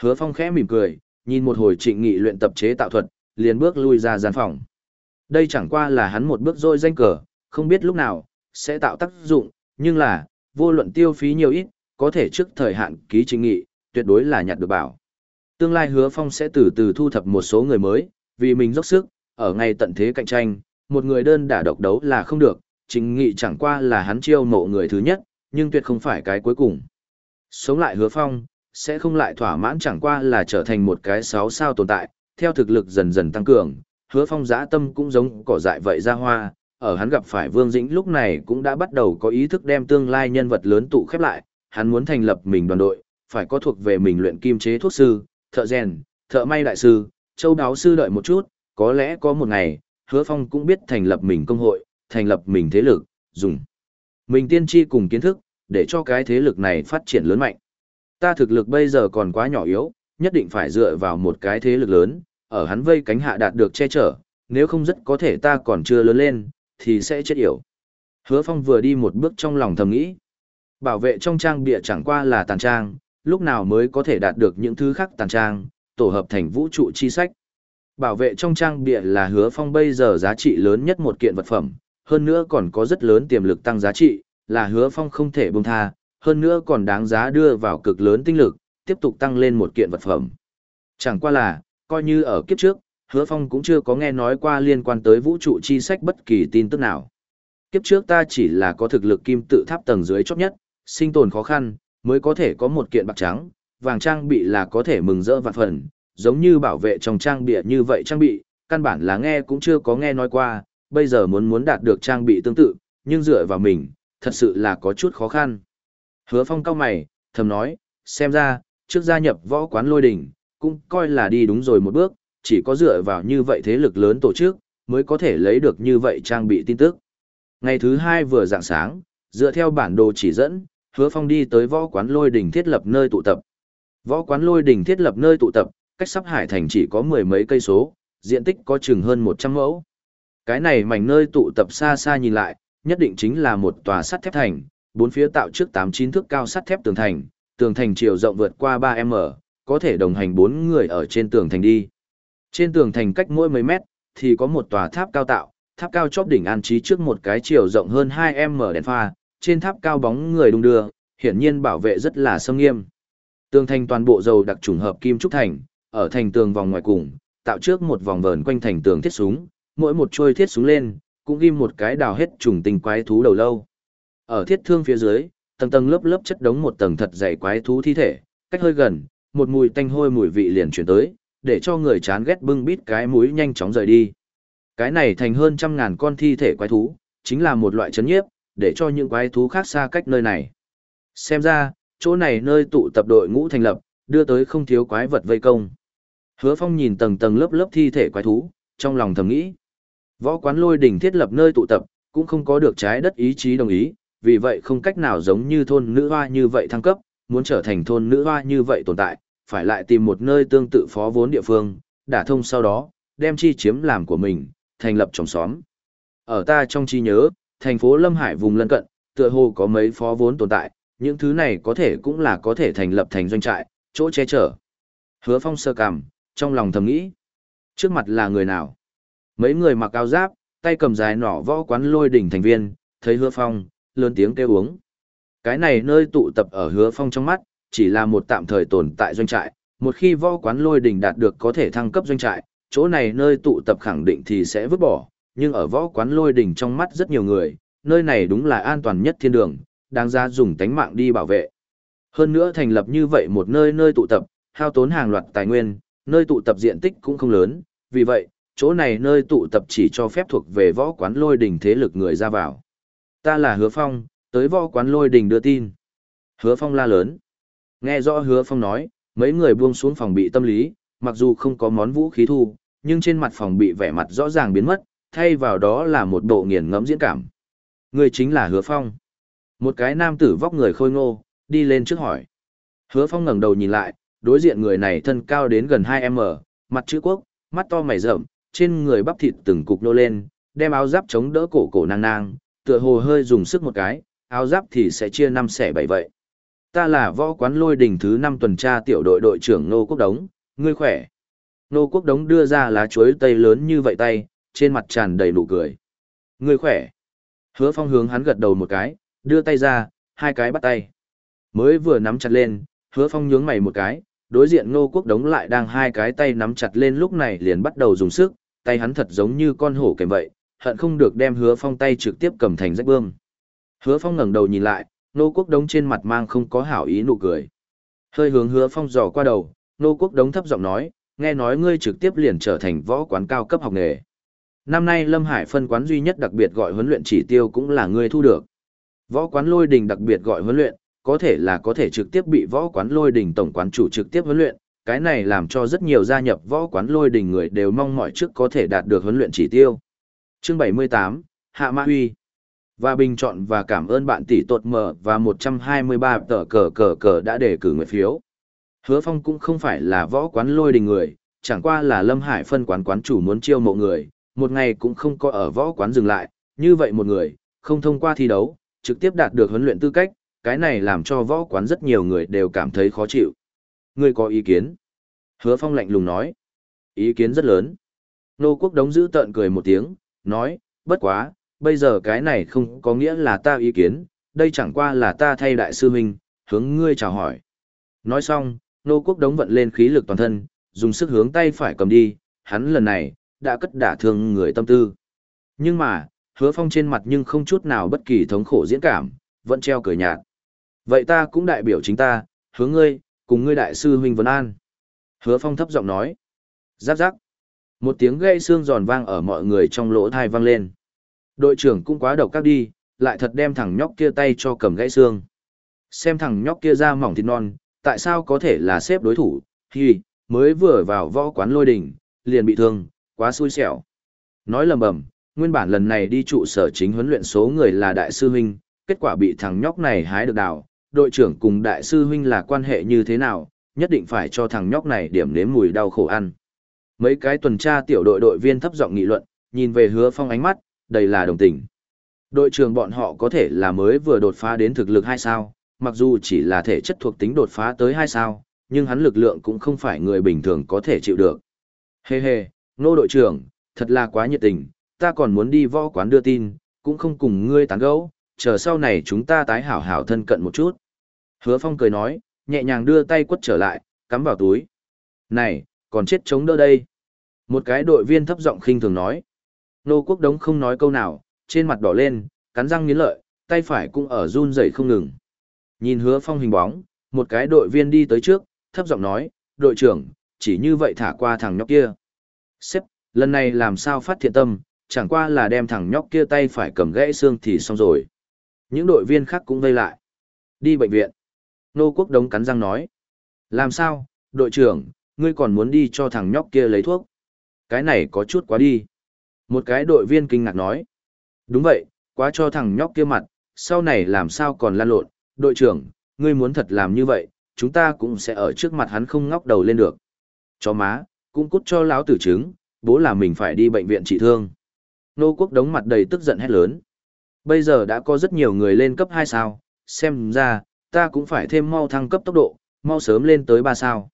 Hứa phong khẽ mỉm cười, nhìn một hồi trịnh nghị luyện tập chế tạo thuật, liền bước lui ra gian phòng. Đây chẳng qua là hắn một bước rôi danh cờ, không biết lúc nào, sẽ tạo tác dụng, nhưng là, vô luận tiêu phí nhiều ít, có thể trước thời hạn ký trình nghị, tuyệt đối là nhặt được bảo. Tương lai hứa phong sẽ từ từ thu thập một số người mới, vì mình dốc sức, ở ngay tận thế cạnh tranh, một người đơn đả độc đấu là không được, chính nghị chẳng qua là hắn chiêu mộ người thứ nhất, nhưng tuyệt không phải cái cuối cùng. Sống lại hứa phong, sẽ không lại thỏa mãn chẳng qua là trở thành một cái sáu sao tồn tại, theo thực lực dần dần tăng cường, hứa phong giã tâm cũng giống cỏ dại vậy ra hoa, ở hắn gặp phải Vương Dĩnh lúc này cũng đã bắt đầu có ý thức đem tương lai nhân vật lớn tụ khép lại, hắn muốn thành lập mình đoàn đội, phải có thuộc về mình luyện kim chế thuốc sư, thợ rèn, thợ may đại sư, châu đáo sư đợi một chút, có lẽ có một ngày, hứa phong cũng biết thành lập mình công hội, thành lập mình thế lực, dùng mình tiên tri cùng kiến thức, để cho cái thế lực này phát triển lớn mạnh. Ta thực lực bây giờ còn quá nhỏ yếu, nhất định phải dựa vào một cái thế lực lớn, ở hắn vây cánh hạ đạt được che chở, nếu không rất có thể ta còn chưa lớn lên, thì sẽ chết yểu. Hứa Phong vừa đi một bước trong lòng thầm nghĩ. Bảo vệ trong trang bịa chẳng qua là tàn trang, lúc nào mới có thể đạt được những thứ khác tàn trang, tổ hợp thành vũ trụ chi sách. Bảo vệ trong trang bịa là hứa phong bây giờ giá trị lớn nhất một kiện vật phẩm, hơn nữa còn có rất lớn tiềm lực tăng giá trị, là hứa phong không thể buông tha, hơn nữa còn đáng giá đưa vào cực lớn tinh lực, tiếp tục tăng lên một kiện vật phẩm. Chẳng qua là, coi như ở kiếp trước, hứa phong cũng chưa có nghe nói qua liên quan tới vũ trụ chi sách bất kỳ tin tức nào. Kiếp trước ta chỉ là có thực lực kim tự tháp tầng dưới chót nhất, sinh tồn khó khăn, mới có thể có một kiện bạc trắng, vàng trang bị là có thể mừng rỡ vạn phần, giống như bảo vệ trong trang bị như vậy trang bị, căn bản là nghe cũng chưa có nghe nói qua, bây giờ muốn muốn đạt được trang bị tương tự, nhưng dựa vào mình, thật sự là có chút khó khăn. Hứa phong cao mày, thầm nói, xem ra, trước gia nhập võ quán lôi đỉnh, cũng coi là đi đúng rồi một bước, chỉ có dựa vào như vậy thế lực lớn tổ chức, mới có thể lấy được như vậy trang bị tin tức. Ngày thứ hai vừa dạng sáng, dựa theo bản đồ chỉ dẫn, hứa phong đi tới võ quán lôi đỉnh thiết lập nơi tụ tập. Võ quán lôi đỉnh thiết lập nơi tụ tập, cách sắp hải thành chỉ có mười mấy cây số, diện tích có chừng hơn 100 mẫu. Cái này mảnh nơi tụ tập xa xa nhìn lại, nhất định chính là một tòa sắt thép thành, bốn phía tạo trước 8-9 thước cao sắt thép tường thành, tường thành chiều rộng vượt qua 3m, có thể đồng hành bốn người ở trên tường thành đi. Trên tường thành cách mỗi mấy mét, thì có một tòa tháp cao tạo, tháp cao chóp đỉnh an trí trước một cái chiều rộng hơn 2m đèn pha, trên tháp cao bóng người đung đưa, hiển nhiên bảo vệ rất là sâm nghiêm. Tường thành toàn bộ dầu đặc trùng hợp kim trúc thành, ở thành tường vòng ngoài cùng, tạo trước một vòng vờn quanh thành tường thiết súng, mỗi một trôi thiết súng lên, cũng ghim một cái đào hết trùng tình quái thú đầu lâu. Ở thiết thương phía dưới, tầng tầng lớp lớp chất đống một tầng thật dày quái thú thi thể, cách hơi gần, một mùi tanh hôi mùi vị liền chuyển tới, để cho người chán ghét bưng bít cái mũi nhanh chóng rời đi. Cái này thành hơn trăm ngàn con thi thể quái thú, chính là một loại chấn nhiếp, để cho những quái thú khác xa cách nơi này. Xem ra, chỗ này nơi tụ tập đội ngũ thành lập, đưa tới không thiếu quái vật vây công. Hứa Phong nhìn tầng tầng lớp lớp thi thể quái thú, trong lòng thầm nghĩ. Võ quán lôi đỉnh thiết lập nơi tụ tập, cũng không có được trái đất ý chí đồng ý, vì vậy không cách nào giống như thôn nữ hoa như vậy thăng cấp, muốn trở thành thôn nữ hoa như vậy tồn tại, phải lại tìm một nơi tương tự phó vốn địa phương, đả thông sau đó, đem chi chiếm làm của mình, thành lập trồng xóm. Ở ta trong chi nhớ, thành phố Lâm Hải vùng lân cận, tựa hồ có mấy phó vốn tồn tại, những thứ này có thể cũng là có thể thành lập thành doanh trại, chỗ che chở. Hứa Phong sơ cằm, trong lòng thầm nghĩ. Trước mặt là người nào? Mấy người mặc áo giáp, tay cầm dài nỏ võ quán lôi đỉnh thành viên, thấy Hứa Phong, lớn tiếng kêu uống. Cái này nơi tụ tập ở Hứa Phong trong mắt, chỉ là một tạm thời tồn tại doanh trại, một khi võ quán lôi đỉnh đạt được có thể thăng cấp doanh trại, chỗ này nơi tụ tập khẳng định thì sẽ vứt bỏ, nhưng ở võ quán lôi đỉnh trong mắt rất nhiều người, nơi này đúng là an toàn nhất thiên đường, đáng ra dùng tánh mạng đi bảo vệ. Hơn nữa thành lập như vậy một nơi nơi tụ tập, hao tốn hàng loạt tài nguyên, nơi tụ tập diện tích cũng không lớn, vì vậy, chỗ này nơi tụ tập chỉ cho phép thuộc về võ quán lôi đỉnh thế lực người ra vào. Ta là Hứa Phong, tới võ quán lôi đỉnh đưa tin. Hứa Phong la lớn. Nghe rõ Hứa Phong nói, mấy người buông xuống phòng bị tâm lý, mặc dù không có món vũ khí thu, nhưng trên mặt phòng bị vẻ mặt rõ ràng biến mất, thay vào đó là một bộ nghiền ngẫm diễn cảm. Người chính là Hứa Phong. Một cái nam tử vóc người khôi ngô, đi lên trước hỏi. Hứa Phong ngẩng đầu nhìn lại, đối diện người này thân cao đến gần 2m, mặt chữ quốc, mắt to mày rậm, trên người bắp thịt từng cục nô lên, đem áo giáp chống đỡ cổ cổ nang nang, tựa hồ hơi dùng sức một cái, áo giáp thì sẽ chia năm xẻ bảy vậy. Ta là võ quán lôi đình thứ năm tuần tra tiểu đội đội trưởng Nô Quốc Đống, ngươi khỏe. Nô Quốc Đống đưa ra lá chuối tây lớn như vậy tay, trên mặt tràn đầy nụ cười. Ngươi khỏe. Hứa phong hướng hắn gật đầu một cái, đưa tay ra, hai cái bắt tay. Mới vừa nắm chặt lên, hứa phong nhướng mày một cái, đối diện Nô Quốc Đống lại đang hai cái tay nắm chặt lên lúc này liền bắt đầu dùng sức, tay hắn thật giống như con hổ kèm vậy, hận không được đem hứa phong tay trực tiếp cầm thành rách bươm. Hứa phong ngẩng đầu nhìn lại, nô quốc đống trên mặt mang không có hảo ý nụ cười. Hơi hướng hứa phong dò qua đầu, nô quốc đống thấp giọng nói, nghe nói ngươi trực tiếp liền trở thành võ quán cao cấp học nghề. Năm nay Lâm Hải phân quán duy nhất đặc biệt gọi huấn luyện chỉ tiêu cũng là ngươi thu được. Võ quán lôi đình đặc biệt gọi huấn luyện, có thể là có thể trực tiếp bị võ quán lôi đình tổng quán chủ trực tiếp huấn luyện, cái này làm cho rất nhiều gia nhập võ quán lôi đình người đều mong mọi trước có thể đạt được huấn luyện chỉ tiêu. Chương 78, Hạ Mã Huy và bình chọn và cảm ơn bạn tỷ tuột mở và 123 tờ cờ cờ cờ đã đề cử nguyện phiếu. Hứa Phong cũng không phải là võ quán lôi đình người, chẳng qua là Lâm Hải phân quán quán chủ muốn chiêu mộ người, một ngày cũng không có ở võ quán dừng lại, như vậy một người, không thông qua thi đấu, trực tiếp đạt được huấn luyện tư cách, cái này làm cho võ quán rất nhiều người đều cảm thấy khó chịu. Ngươi có ý kiến? Hứa Phong lạnh lùng nói. Ý kiến rất lớn. Nô Quốc Đống giữ tợn cười một tiếng, nói, bất quá, bây giờ cái này không có nghĩa là ta ý kiến, đây chẳng qua là ta thay đại sư huynh, hướng ngươi chào hỏi. Nói xong, Nô Quốc Đống vận lên khí lực toàn thân, dùng sức hướng tay phải cầm đi, hắn lần này, đã cất đả thương người tâm tư. Nhưng mà, hứa phong trên mặt nhưng không chút nào bất kỳ thống khổ diễn cảm, vẫn treo cười nhạt. Vậy ta cũng đại biểu chính ta, hướng ngươi, cùng ngươi đại sư huynh Vân An. Hứa phong thấp giọng nói. Giáp giáp. Một tiếng gây xương giòn vang ở mọi người trong lỗ thai vang lên. Đội trưởng cũng quá độc các đi, lại thật đem thằng nhóc kia tay cho cầm gãy xương. Xem thằng nhóc kia ra mỏng thịt non, tại sao có thể là xếp đối thủ, hi, mới vừa vào võ quán lôi đỉnh, liền bị thương, quá xui xẻo. Nói lầm bầm, nguyên bản lần này đi trụ sở chính huấn luyện số người là đại sư huynh, kết quả bị thằng nhóc này hái được đào, đội trưởng cùng đại sư huynh là quan hệ như thế nào, nhất định phải cho thằng nhóc này điểm nếm mùi đau khổ ăn. Mấy cái tuần tra tiểu đội đội viên thấp giọng nghị luận, nhìn về hứa phong ánh mắt, đầy là đồng tình. Đội trưởng bọn họ có thể là mới vừa đột phá đến thực lực hai sao, mặc dù chỉ là thể chất thuộc tính đột phá tới hai sao, nhưng hắn lực lượng cũng không phải người bình thường có thể chịu được. Hê hê, nô đội trưởng, thật là quá nhiệt tình, ta còn muốn đi võ quán đưa tin, cũng không cùng ngươi tán gẫu, chờ sau này chúng ta tái hảo hảo thân cận một chút. Hứa Phong cười nói, nhẹ nhàng đưa tay quất trở lại, cắm vào túi. Này, còn chết chống đỡ đây. Một cái đội viên thấp giọng khinh thường nói. Nô quốc đống không nói câu nào, trên mặt đỏ lên, cắn răng nghiến lợi, tay phải cũng ở run rẩy không ngừng. Nhìn hứa phong hình bóng, một cái đội viên đi tới trước, thấp giọng nói, đội trưởng, chỉ như vậy thả qua thằng nhóc kia. Sếp, lần này làm sao phát thiện tâm, chẳng qua là đem thằng nhóc kia tay phải cầm gãy xương thì xong rồi. Những đội viên khác cũng vây lại. Đi bệnh viện. Nô Quốc Đống cắn răng nói. Làm sao, đội trưởng, ngươi còn muốn đi cho thằng nhóc kia lấy thuốc? Cái này có chút quá đi. Một cái đội viên kinh ngạc nói. Đúng vậy, quá cho thằng nhóc kia mặt, sau này làm sao còn lan lộn. Đội trưởng, ngươi muốn thật làm như vậy, chúng ta cũng sẽ ở trước mặt hắn không ngóc đầu lên được. Cho má, cũng cút cho lão tử chứng, bố là mình phải đi bệnh viện trị thương. Nô quốc đống mặt đầy tức giận hét lớn. Bây giờ đã có rất nhiều người lên cấp 2 sao, xem ra, ta cũng phải thêm mau thăng cấp tốc độ, mau sớm lên tới 3 sao.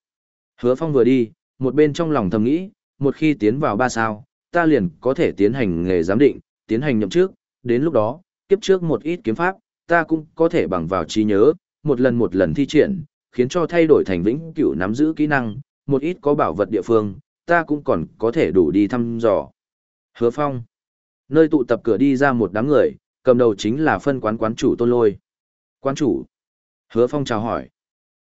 Hứa phong vừa đi, một bên trong lòng thầm nghĩ, một khi tiến vào 3 sao, ta liền có thể tiến hành nghề giám định, tiến hành nhậm trước, đến lúc đó, kiếp trước một ít kiếm pháp, ta cũng có thể bằng vào trí nhớ, một lần một lần thi triển, khiến cho thay đổi thành vĩnh cửu nắm giữ kỹ năng, một ít có bảo vật địa phương, ta cũng còn có thể đủ đi thăm dò. Hứa Phong. Nơi tụ tập cửa đi ra một đám người, cầm đầu chính là phân quán quán chủ Tôn Lôi. Quán chủ. Hứa Phong chào hỏi.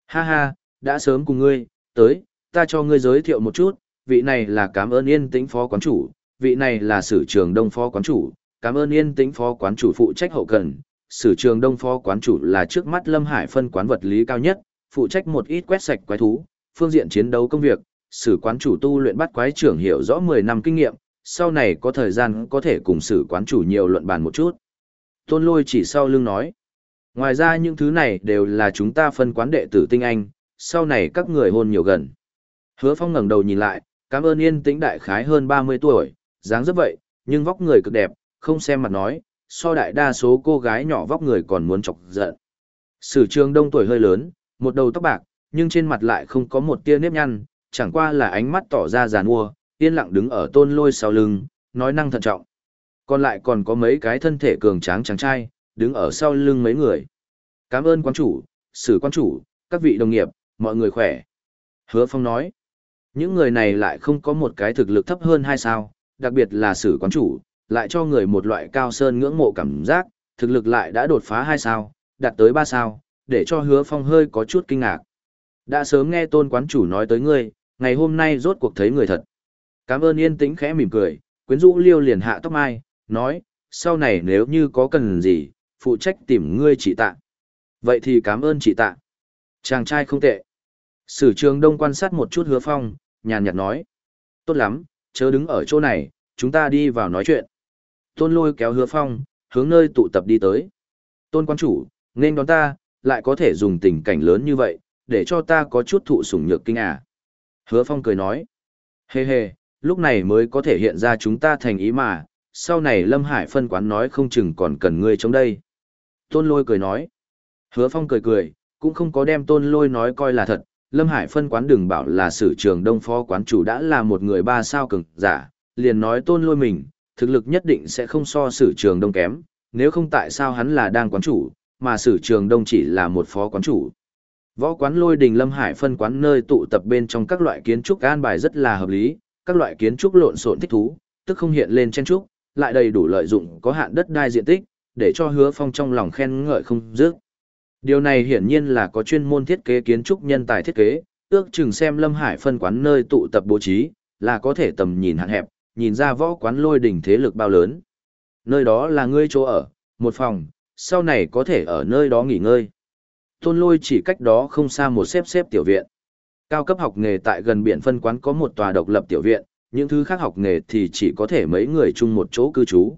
Ha ha, đã sớm cùng ngươi, tới, ta cho ngươi giới thiệu một chút, vị này là cảm ơn yên tĩnh phó quán chủ, vị này là sử trường đông phó quán chủ, cảm ơn yên tĩnh phó quán chủ phụ trách hậu cần, sử trường đông phó quán chủ là trước mắt Lâm Hải phân quán vật lý cao nhất, phụ trách một ít quét sạch quái thú, phương diện chiến đấu công việc, sử quán chủ tu luyện bắt quái trưởng hiểu rõ 10 năm kinh nghiệm, sau này có thời gian có thể cùng sử quán chủ nhiều luận bàn một chút. Tôn lôi chỉ sau lưng nói. Ngoài ra những thứ này đều là chúng ta phân quán đệ tử tinh anh, sau này các người hôn nhiều gần. Hứa phong ngẩng đầu nhìn lại, cảm ơn yên tĩnh đại khái hơn 30 tuổi, dáng rất vậy, nhưng vóc người cực đẹp, không xem mặt nói, so đại đa số cô gái nhỏ vóc người còn muốn chọc giận. Sử trường đông tuổi hơi lớn, một đầu tóc bạc, nhưng trên mặt lại không có một tia nếp nhăn, chẳng qua là ánh mắt tỏ ra giàn mua, yên lặng đứng ở tôn lôi sau lưng, nói năng thận trọng. Còn lại còn có mấy cái thân thể cường tráng chàng trai, đứng ở sau lưng mấy người. Cảm ơn quan chủ, sử quan chủ, các vị đồng nghiệp, mọi người khỏe. Hứa Phong nói, những người này lại không có một cái thực lực thấp hơn hay sao, đặc biệt là sử quán chủ, lại cho người một loại cao sơn ngưỡng mộ cảm giác, thực lực lại đã đột phá hai sao, đạt tới ba sao, để cho hứa phong hơi có chút kinh ngạc. Đã sớm nghe tôn quán chủ nói tới ngươi, ngày hôm nay rốt cuộc thấy người thật. Cảm ơn yên tĩnh khẽ mỉm cười, quyến rũ liêu liền hạ tóc mai, nói, sau này nếu như có cần gì, phụ trách tìm ngươi chỉ tạ. Vậy thì cảm ơn chị tạ. Chàng trai không tệ. Sử trường đông quan sát một chút hứa phong, nhàn nhạt nói. Tốt lắm, chớ đứng ở chỗ này, chúng ta đi vào nói chuyện. Tôn lôi kéo hứa phong, hướng nơi tụ tập đi tới. Tôn quan chủ, nên đón ta, lại có thể dùng tình cảnh lớn như vậy, để cho ta có chút thụ sủng nhược kinh à. Hứa phong cười nói. Hê hê, lúc này mới có thể hiện ra chúng ta thành ý mà, sau này Lâm Hải phân quán nói không chừng còn cần ngươi chống đây. Tôn lôi cười nói. Hứa phong cười cười, cũng không có đem tôn lôi nói coi là thật. Lâm Hải phân quán đừng bảo là sử trường đông phó quán chủ đã là một người ba sao cường giả, liền nói tôn lôi mình, thực lực nhất định sẽ không so sử trường đông kém, nếu không tại sao hắn là đang quán chủ, mà sử trường đông chỉ là một phó quán chủ. Võ quán lôi đình Lâm Hải phân quán nơi tụ tập bên trong các loại kiến trúc an bài rất là hợp lý, các loại kiến trúc lộn xộn thích thú, tức không hiện lên chen trúc, lại đầy đủ lợi dụng có hạn đất đai diện tích, để cho hứa phong trong lòng khen ngợi không dứt. Điều này hiển nhiên là có chuyên môn thiết kế kiến trúc nhân tài thiết kế, ước chừng xem Lâm Hải phân quán nơi tụ tập bố trí, là có thể tầm nhìn hạn hẹp, nhìn ra võ quán lôi đỉnh thế lực bao lớn. Nơi đó là ngươi chỗ ở, một phòng, sau này có thể ở nơi đó nghỉ ngơi. Tôn lôi chỉ cách đó không xa một xếp xếp tiểu viện. Cao cấp học nghề tại gần biển phân quán có một tòa độc lập tiểu viện, những thứ khác học nghề thì chỉ có thể mấy người chung một chỗ cư trú.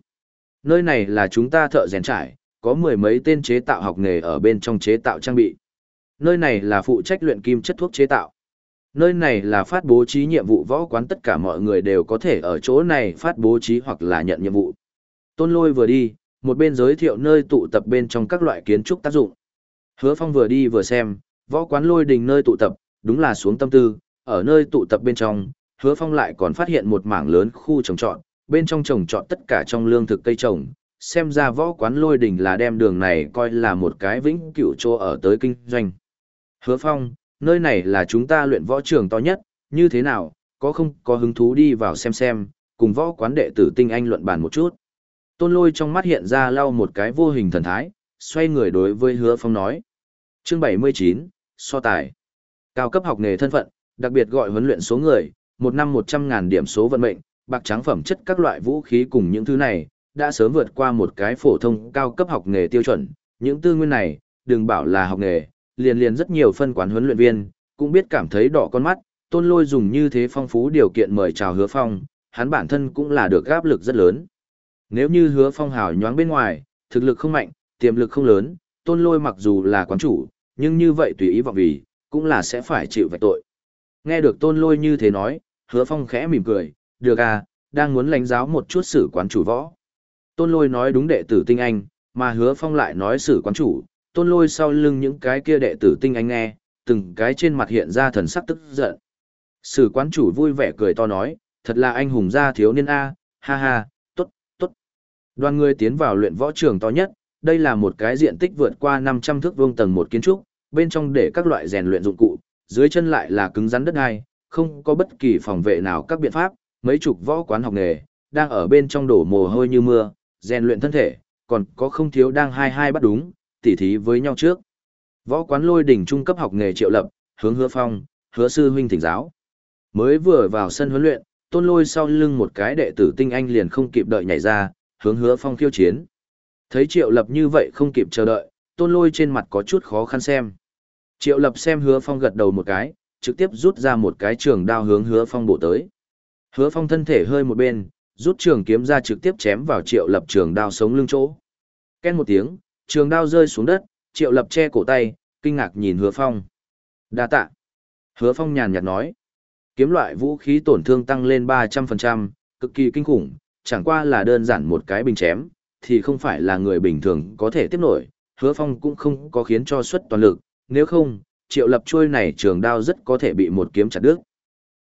Nơi này là chúng ta thợ rèn trải, có mười mấy tên chế tạo học nghề ở bên trong chế tạo trang bị. Nơi này là phụ trách luyện kim chất thuốc chế tạo. Nơi này là phát bố trí nhiệm vụ võ quán tất cả mọi người đều có thể ở chỗ này phát bố trí hoặc là nhận nhiệm vụ. Tôn lôi vừa đi, một bên giới thiệu nơi tụ tập bên trong các loại kiến trúc tác dụng. Hứa phong vừa đi vừa xem, võ quán lôi đình nơi tụ tập, đúng là xuống tâm tư, ở nơi tụ tập bên trong, hứa phong lại còn phát hiện một mảng lớn khu trồng trọt, bên trong trồng trọt tất cả trong lương thực cây trồng, xem ra võ quán lôi đình là đem đường này coi là một cái vĩnh cửu chỗ ở tới kinh doanh. Hứa phong, nơi này là chúng ta luyện võ trường to nhất, như thế nào, có không có hứng thú đi vào xem xem, cùng võ quán đệ tử tinh anh luận bàn một chút. Tôn lôi trong mắt hiện ra lau một cái vô hình thần thái, xoay người đối với hứa phong nói. Chương 79, so tài. Cao cấp học nghề thân phận, đặc biệt gọi huấn luyện số người, một năm 100 ngàn điểm số vận mệnh, bạc trắng phẩm chất các loại vũ khí cùng những thứ này, đã sớm vượt qua một cái phổ thông cao cấp học nghề tiêu chuẩn. Những tư nguyên này, đừng bảo là học nghề, liền liền rất nhiều phân quán huấn luyện viên, cũng biết cảm thấy đỏ con mắt, tôn lôi dùng như thế phong phú điều kiện mời chào hứa phong, hắn bản thân cũng là được áp lực rất lớn. Nếu như hứa phong hào nhoáng bên ngoài, thực lực không mạnh, tiềm lực không lớn, tôn lôi mặc dù là quán chủ, nhưng như vậy tùy ý vọng vì, cũng là sẽ phải chịu vạch tội. Nghe được tôn lôi như thế nói, hứa phong khẽ mỉm cười, được à, đang muốn lãnh giáo một chút xử quán chủ võ. Tôn lôi nói đúng đệ tử tinh anh, mà hứa phong lại nói sử quán chủ, tôn lôi sau lưng những cái kia đệ tử tinh anh nghe, từng cái trên mặt hiện ra thần sắc tức giận. Sử quán chủ vui vẻ cười to nói, thật là anh hùng gia thiếu niên A, ha ha, tốt, tốt. Đoàn người tiến vào luyện võ trường to nhất, đây là một cái diện tích vượt qua 500 thước vuông tầng một kiến trúc, bên trong để các loại rèn luyện dụng cụ, dưới chân lại là cứng rắn đất hai, không có bất kỳ phòng vệ nào các biện pháp, mấy chục võ quán học nghề, đang ở bên trong đổ mồ hôi như mưa, rèn luyện thân thể, còn có không thiếu đang hai hai bắt đúng, tỉ thí với nhau trước. Võ quán lôi đỉnh trung cấp học nghề triệu lập, hướng hứa phong, hứa sư huynh thỉnh giáo. Mới vừa vào sân huấn luyện, tôn lôi sau lưng một cái đệ tử tinh anh liền không kịp đợi nhảy ra, hướng hứa phong khiêu chiến. Thấy triệu lập như vậy không kịp chờ đợi, tôn lôi trên mặt có chút khó khăn xem. Triệu lập xem hứa phong gật đầu một cái, trực tiếp rút ra một cái trường đao hướng hứa phong bổ tới. Hứa phong thân thể hơi một bên, rút trường kiếm ra trực tiếp chém vào triệu lập trường đao sống lưng chỗ. Ken một tiếng, trường đao rơi xuống đất, triệu lập che cổ tay, kinh ngạc nhìn hứa phong. đa tạ. Hứa phong nhàn nhạt nói. Kiếm loại vũ khí tổn thương tăng lên 300%, cực kỳ kinh khủng, chẳng qua là đơn giản một cái bình chém, thì không phải là người bình thường có thể tiếp nổi, hứa phong cũng không có khiến cho suất toàn lực, nếu không, triệu lập trôi này trường đao rất có thể bị một kiếm chặt đứt.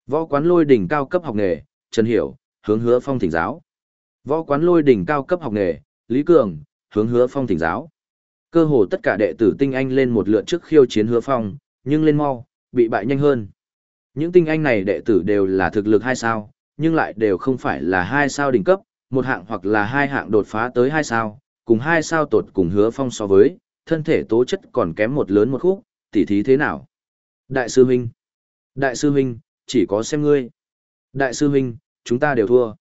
Võ quán lôi đỉnh cao cấp học nghề, Trần Hiểu, hướng hứa phong thỉnh giáo. Võ quán lôi đỉnh cao cấp học nghề, Lý Cường, hướng hứa phong thỉnh giáo. Cơ hồ tất cả đệ tử tinh anh lên một lượt trước khiêu chiến hứa phong, nhưng lên mau, bị bại nhanh hơn. Những tinh anh này đệ tử đều là thực lực hai sao, nhưng lại đều không phải là hai sao đỉnh cấp, một hạng hoặc là hai hạng đột phá tới hai sao, cùng hai sao tột cùng hứa phong so với, thân thể tố chất còn kém một lớn một khúc, tỉ thí thế nào? Đại sư huynh, đại sư huynh, chỉ có xem ngươi. Đại sư huynh, chúng ta đều thua.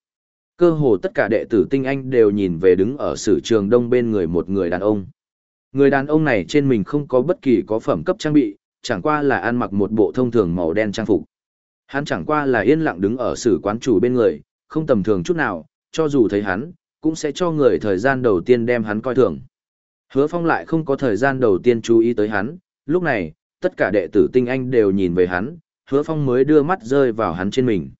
Cơ hồ tất cả đệ tử tinh anh đều nhìn về đứng ở sử trường đông bên người một người đàn ông. Người đàn ông này trên mình không có bất kỳ có phẩm cấp trang bị, chẳng qua là ăn mặc một bộ thông thường màu đen trang phục. Hắn chẳng qua là yên lặng đứng ở sử quán chủ bên người, không tầm thường chút nào, cho dù thấy hắn, cũng sẽ cho người thời gian đầu tiên đem hắn coi thường. Hứa Phong lại không có thời gian đầu tiên chú ý tới hắn, lúc này, tất cả đệ tử tinh anh đều nhìn về hắn, Hứa Phong mới đưa mắt rơi vào hắn trên mình.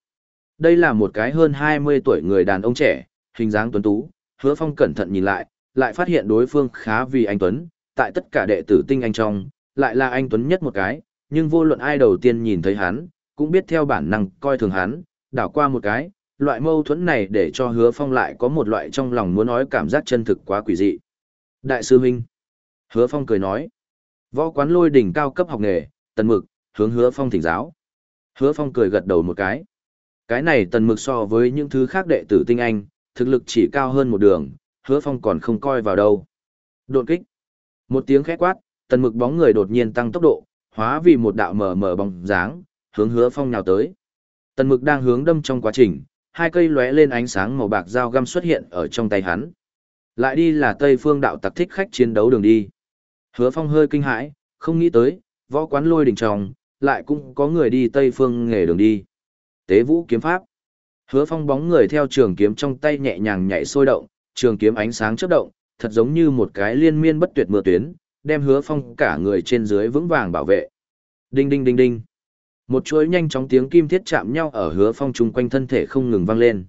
Đây là một cái hơn 20 tuổi người đàn ông trẻ, hình dáng tuấn tú, Hứa Phong cẩn thận nhìn lại, lại phát hiện đối phương khá vì anh tuấn, tại tất cả đệ tử tinh anh trong, lại là anh tuấn nhất một cái, nhưng vô luận ai đầu tiên nhìn thấy hắn, cũng biết theo bản năng coi thường hắn, đảo qua một cái, loại mâu thuẫn này để cho hứa phong lại có một loại trong lòng muốn nói cảm giác chân thực quá quỷ dị. Đại sư huynh. Hứa phong cười nói. Võ quán lôi đỉnh cao cấp học nghề, tần mực, hướng hứa phong thỉnh giáo. Hứa phong cười gật đầu một cái. Cái này tần mực so với những thứ khác đệ tử tinh anh, thực lực chỉ cao hơn một đường, hứa phong còn không coi vào đâu. Đột kích. Một tiếng khét quát, tần mực bóng người đột nhiên tăng tốc độ, hóa vì một đạo mờ mờ bóng dáng, hướng hứa phong nào tới. Tần mực đang hướng đâm trong quá trình, hai cây lóe lên ánh sáng màu bạc dao găm xuất hiện ở trong tay hắn. Lại đi là Tây Phương đạo tặc thích khách chiến đấu đường đi. Hứa Phong hơi kinh hãi, không nghĩ tới, võ quán lôi đỉnh tròng, lại cũng có người đi Tây Phương nghề đường đi. Tế vũ kiếm pháp. Hứa Phong bóng người theo trường kiếm trong tay nhẹ nhàng nhảy sôi động, trường kiếm ánh sáng chớp động, thật giống như một cái liên miên bất tuyệt mưa tuyến, đem Hứa Phong cả người trên dưới vững vàng bảo vệ. Đinh đinh đinh đinh. Một chuỗi nhanh chóng tiếng kim thiết chạm nhau ở hứa phong chung quanh thân thể không ngừng vang lên.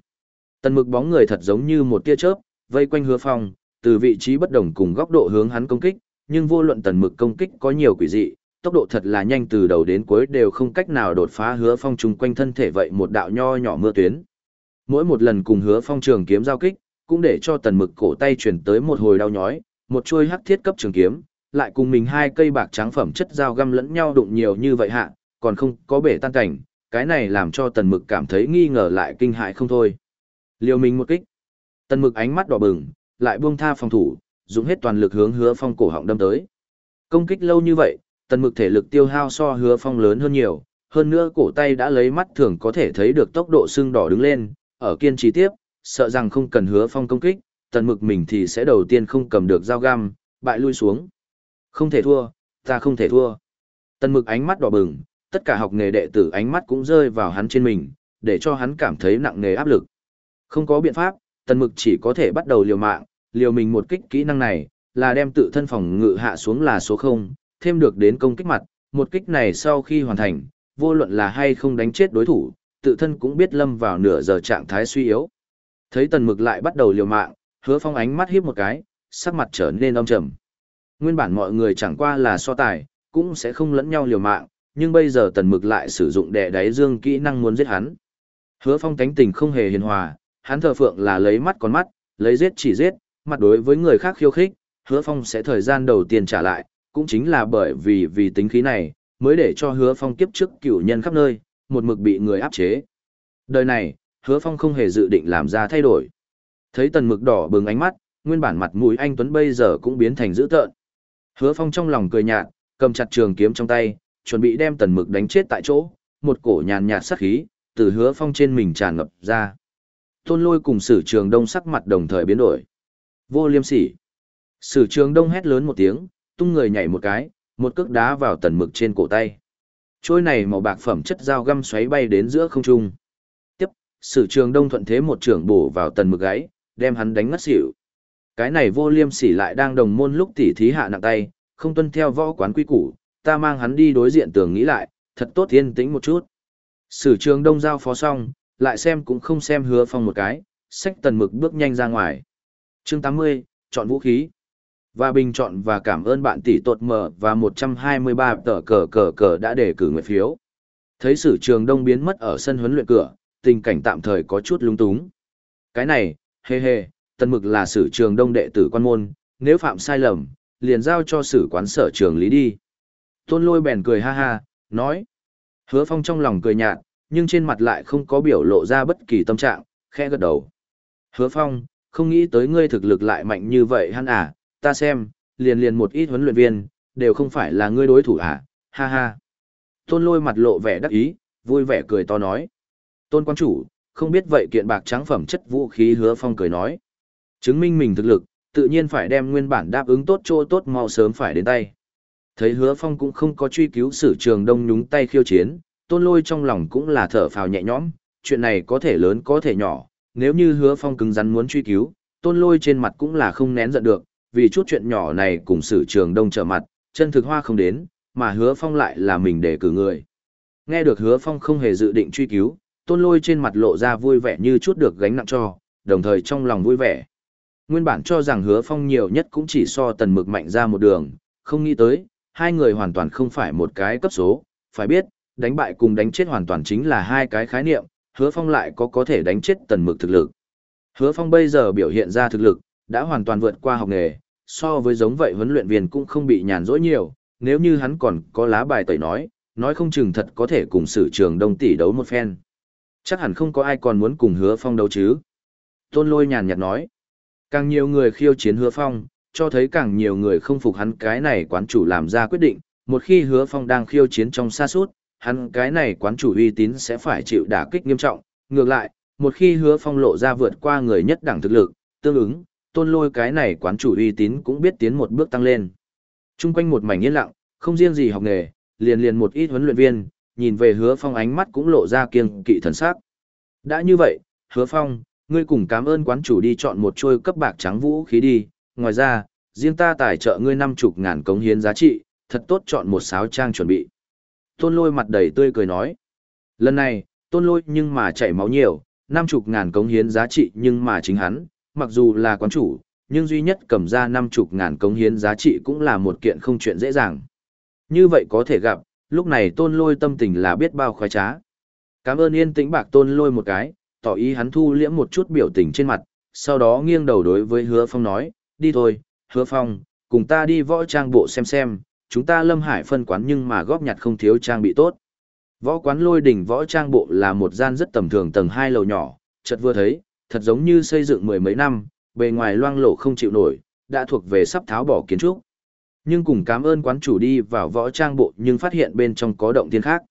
Tần mực bóng người thật giống như một tia chớp, vây quanh hứa phong, từ vị trí bất đồng cùng góc độ hướng hắn công kích, nhưng vô luận tần mực công kích có nhiều quỷ dị, tốc độ thật là nhanh từ đầu đến cuối đều không cách nào đột phá hứa phong chung quanh thân thể vậy một đạo nho nhỏ mưa tuyến. Mỗi một lần cùng hứa phong trường kiếm giao kích, cũng để cho tần mực cổ tay chuyển tới một hồi đau nhói, một chuôi hắc thiết cấp trường kiếm, lại cùng mình hai cây bạc trắng phẩm chất dao găm lẫn nhau đụng nhiều như vậy hạ, còn không có bể tan cảnh, cái này làm cho tần mực cảm thấy nghi ngờ lại kinh hại không thôi. Liều mình một kích. Tần mực ánh mắt đỏ bừng, lại buông tha phòng thủ, dùng hết toàn lực hướng hứa phong cổ họng đâm tới. Công kích lâu như vậy, tần mực thể lực tiêu hao so hứa phong lớn hơn nhiều, hơn nữa cổ tay đã lấy mắt thường có thể thấy được tốc độ sưng đỏ đứng lên, ở kiên trì tiếp, sợ rằng không cần hứa phong công kích, tần mực mình thì sẽ đầu tiên không cầm được dao găm, bại lui xuống. Không thể thua, ta không thể thua. Tần mực ánh mắt đỏ bừng, tất cả học nghề đệ tử ánh mắt cũng rơi vào hắn trên mình, để cho hắn cảm thấy nặng nề áp lực. Không có biện pháp, tần mực chỉ có thể bắt đầu liều mạng, liều mình một kích kỹ năng này, là đem tự thân phòng ngự hạ xuống là số không thêm được đến công kích mặt, một kích này sau khi hoàn thành, vô luận là hay không đánh chết đối thủ, tự thân cũng biết lâm vào nửa giờ trạng thái suy yếu. Thấy tần mực lại bắt đầu liều mạng, hứa phong ánh mắt hiếp một cái, sắc mặt trở nên âm trầm. Nguyên bản mọi người chẳng qua là so tài, cũng sẽ không lẫn nhau liều mạng, nhưng bây giờ tần mực lại sử dụng đè đáy dương kỹ năng muốn giết hắn. Hứa phong tánh tình không hề hiền hòa, hắn thờ phượng là lấy mắt con mắt, lấy giết chỉ giết, mặt đối với người khác khiêu khích, hứa phong sẽ thời gian đầu tiên trả lại, cũng chính là bởi vì vì tính khí này, mới để cho hứa phong kiếp trước cửu nhân khắp nơi, một mực bị người áp chế. Đời này, hứa phong không hề dự định làm ra thay đổi. Thấy tần mực đỏ bừng ánh mắt, nguyên bản mặt mũi anh Tuấn bây giờ cũng biến thành dữ tợn. Hứa phong trong lòng cười nhạt, cầm chặt trường kiếm trong tay, chuẩn bị đem tần mực đánh chết tại chỗ, một cổ nhàn nhạt sát khí, từ hứa phong trên mình tràn ngập ra. Tôn lôi cùng sử trường đông sắc mặt đồng thời biến đổi. Vô liêm sỉ. Sử trường đông hét lớn một tiếng, tung người nhảy một cái, một cước đá vào tần mực trên cổ tay. Trôi này màu bạc phẩm chất dao găm xoáy bay đến giữa không trung. Tiếp, sử trường đông thuận thế một trưởng bổ vào tần mực gáy, đem hắn đánh ngất xỉu. Cái này vô liêm sỉ lại đang đồng môn lúc tỉ thí hạ nặng tay, không tuân theo võ quán quy củ, ta mang hắn đi đối diện tưởng nghĩ lại, thật tốt yên tĩnh một chút. Sử trường đông giao phó xong, lại xem cũng không xem hứa phong một cái, sách tần mực bước nhanh ra ngoài. chương 80, chọn vũ khí. Và bình chọn và cảm ơn bạn tỷ tột mở và 123 tờ cờ cờ cờ đã để cử nguyện phiếu. Thấy sử trường đông biến mất ở sân huấn luyện cửa, tình cảnh tạm thời có chút lung túng. Cái này, hê hê, tân mực là sử trường đông đệ tử quan môn, nếu phạm sai lầm, liền giao cho sử quán sở trường lý đi. Tôn lôi bèn cười ha ha, nói. Hứa phong trong lòng cười nhạt, nhưng trên mặt lại không có biểu lộ ra bất kỳ tâm trạng, khẽ gật đầu. Hứa phong, không nghĩ tới ngươi thực lực lại mạnh như vậy hắn à, ta xem, liền liền một ít huấn luyện viên, đều không phải là ngươi đối thủ à, ha ha. Tôn lôi mặt lộ vẻ đắc ý, vui vẻ cười to nói. Tôn quan chủ, không biết vậy kiện bạc trắng phẩm chất vũ khí hứa phong cười nói. Chứng minh mình thực lực, tự nhiên phải đem nguyên bản đáp ứng tốt chỗ tốt mau sớm phải đến tay. Thấy hứa phong cũng không có truy cứu sử trường đông nhúng tay khiêu chiến, tôn lôi trong lòng cũng là thở phào nhẹ nhõm, chuyện này có thể lớn có thể nhỏ, nếu như hứa phong cứng rắn muốn truy cứu, tôn lôi trên mặt cũng là không nén giận được, vì chút chuyện nhỏ này cùng sử trường đông trở mặt, chân thực hoa không đến, mà hứa phong lại là mình để cử người. Nghe được hứa phong không hề dự định truy cứu, tôn lôi trên mặt lộ ra vui vẻ như chút được gánh nặng cho, đồng thời trong lòng vui vẻ. Nguyên bản cho rằng hứa phong nhiều nhất cũng chỉ so tần mực mạnh ra một đường, không nghĩ tới, hai người hoàn toàn không phải một cái cấp số, phải biết, đánh bại cùng đánh chết hoàn toàn chính là hai cái khái niệm, hứa phong lại có có thể đánh chết tần mực thực lực. Hứa phong bây giờ biểu hiện ra thực lực, đã hoàn toàn vượt qua học nghề, so với giống vậy huấn luyện viên cũng không bị nhàn rỗi nhiều, nếu như hắn còn có lá bài tẩy nói, nói không chừng thật có thể cùng sử trường đông tỷ đấu một phen. Chắc hẳn không có ai còn muốn cùng hứa phong đấu chứ. Tôn lôi nhàn nhạt nói, càng nhiều người khiêu chiến hứa phong, cho thấy càng nhiều người không phục hắn cái này quán chủ làm ra quyết định, một khi hứa phong đang khiêu chiến trong xa suốt, hắn cái này quán chủ uy tín sẽ phải chịu đả kích nghiêm trọng. Ngược lại, một khi hứa phong lộ ra vượt qua người nhất đẳng thực lực, tương ứng, tôn lôi cái này quán chủ uy tín cũng biết tiến một bước tăng lên. Trung quanh một mảnh yên lặng, không riêng gì học nghề, liền liền một ít huấn luyện viên, nhìn về hứa phong ánh mắt cũng lộ ra kiêng kỵ thần sắc. Đã như vậy, hứa phong, ngươi cùng cảm ơn quán chủ đi chọn một trôi cấp bạc trắng vũ khí đi, ngoài ra, riêng ta tài trợ ngươi năm chục ngàn cống hiến giá trị, thật tốt chọn một sáo trang chuẩn bị. Tôn lôi mặt đầy tươi cười nói. Lần này, tôn lôi nhưng mà chảy máu nhiều, năm chục ngàn cống hiến giá trị nhưng mà chính hắn, mặc dù là quán chủ, nhưng duy nhất cầm ra năm chục ngàn cống hiến giá trị cũng là một kiện không chuyện dễ dàng. Như vậy có thể gặp, lúc này tôn lôi tâm tình là biết bao khoái trá. Cảm ơn yên tĩnh bạc tôn lôi một cái, tỏ ý hắn thu liễm một chút biểu tình trên mặt, sau đó nghiêng đầu đối với hứa phong nói, đi thôi, hứa phong, cùng ta đi võ trang bộ xem xem, chúng ta lâm hải phân quán nhưng mà góp nhặt không thiếu trang bị tốt. Võ quán lôi đỉnh võ trang bộ là một gian rất tầm thường tầng hai lầu nhỏ, chợt vừa thấy, thật giống như xây dựng mười mấy năm, bề ngoài loang lổ không chịu nổi, đã thuộc về sắp tháo bỏ kiến trúc. Nhưng cùng cảm ơn quán chủ đi vào võ trang bộ nhưng phát hiện bên trong có động thiên khác.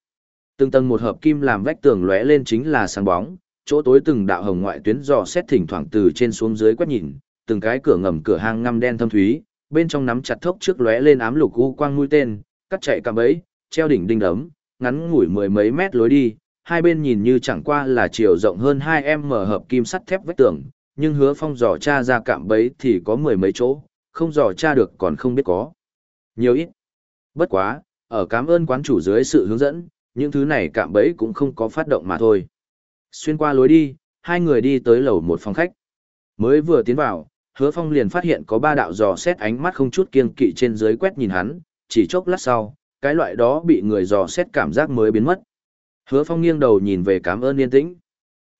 Từng tầng một hợp kim làm vách tường lóe lên chính là sáng bóng, chỗ tối từng đạo hồng ngoại tuyến dò xét thỉnh thoảng từ trên xuống dưới quét nhìn, từng cái cửa ngầm cửa hang ngăm đen thâm thúy, bên trong nắm chặt thốc trước lóe lên ám lục u quang mũi tên, cắt chạy cả bẫy, treo đỉnh đinh đấm, ngắn ngủi mười mấy mét lối đi, hai bên nhìn như chẳng qua là chiều rộng hơn 2 m hợp kim sắt thép vách tường, nhưng hứa phong dò tra ra cạm bấy thì có mười mấy chỗ, không dò tra được còn không biết có. Nhiều ít. Bất quá, ở cảm ơn quán chủ dưới sự hướng dẫn, những thứ này cạm bấy cũng không có phát động mà thôi. Xuyên qua lối đi, hai người đi tới lầu một phòng khách. Mới vừa tiến vào, hứa phong liền phát hiện có ba đạo dò xét ánh mắt không chút kiêng kỵ trên dưới quét nhìn hắn, chỉ chốc lát sau, cái loại đó bị người dò xét cảm giác mới biến mất. Hứa phong nghiêng đầu nhìn về cảm ơn yên tĩnh.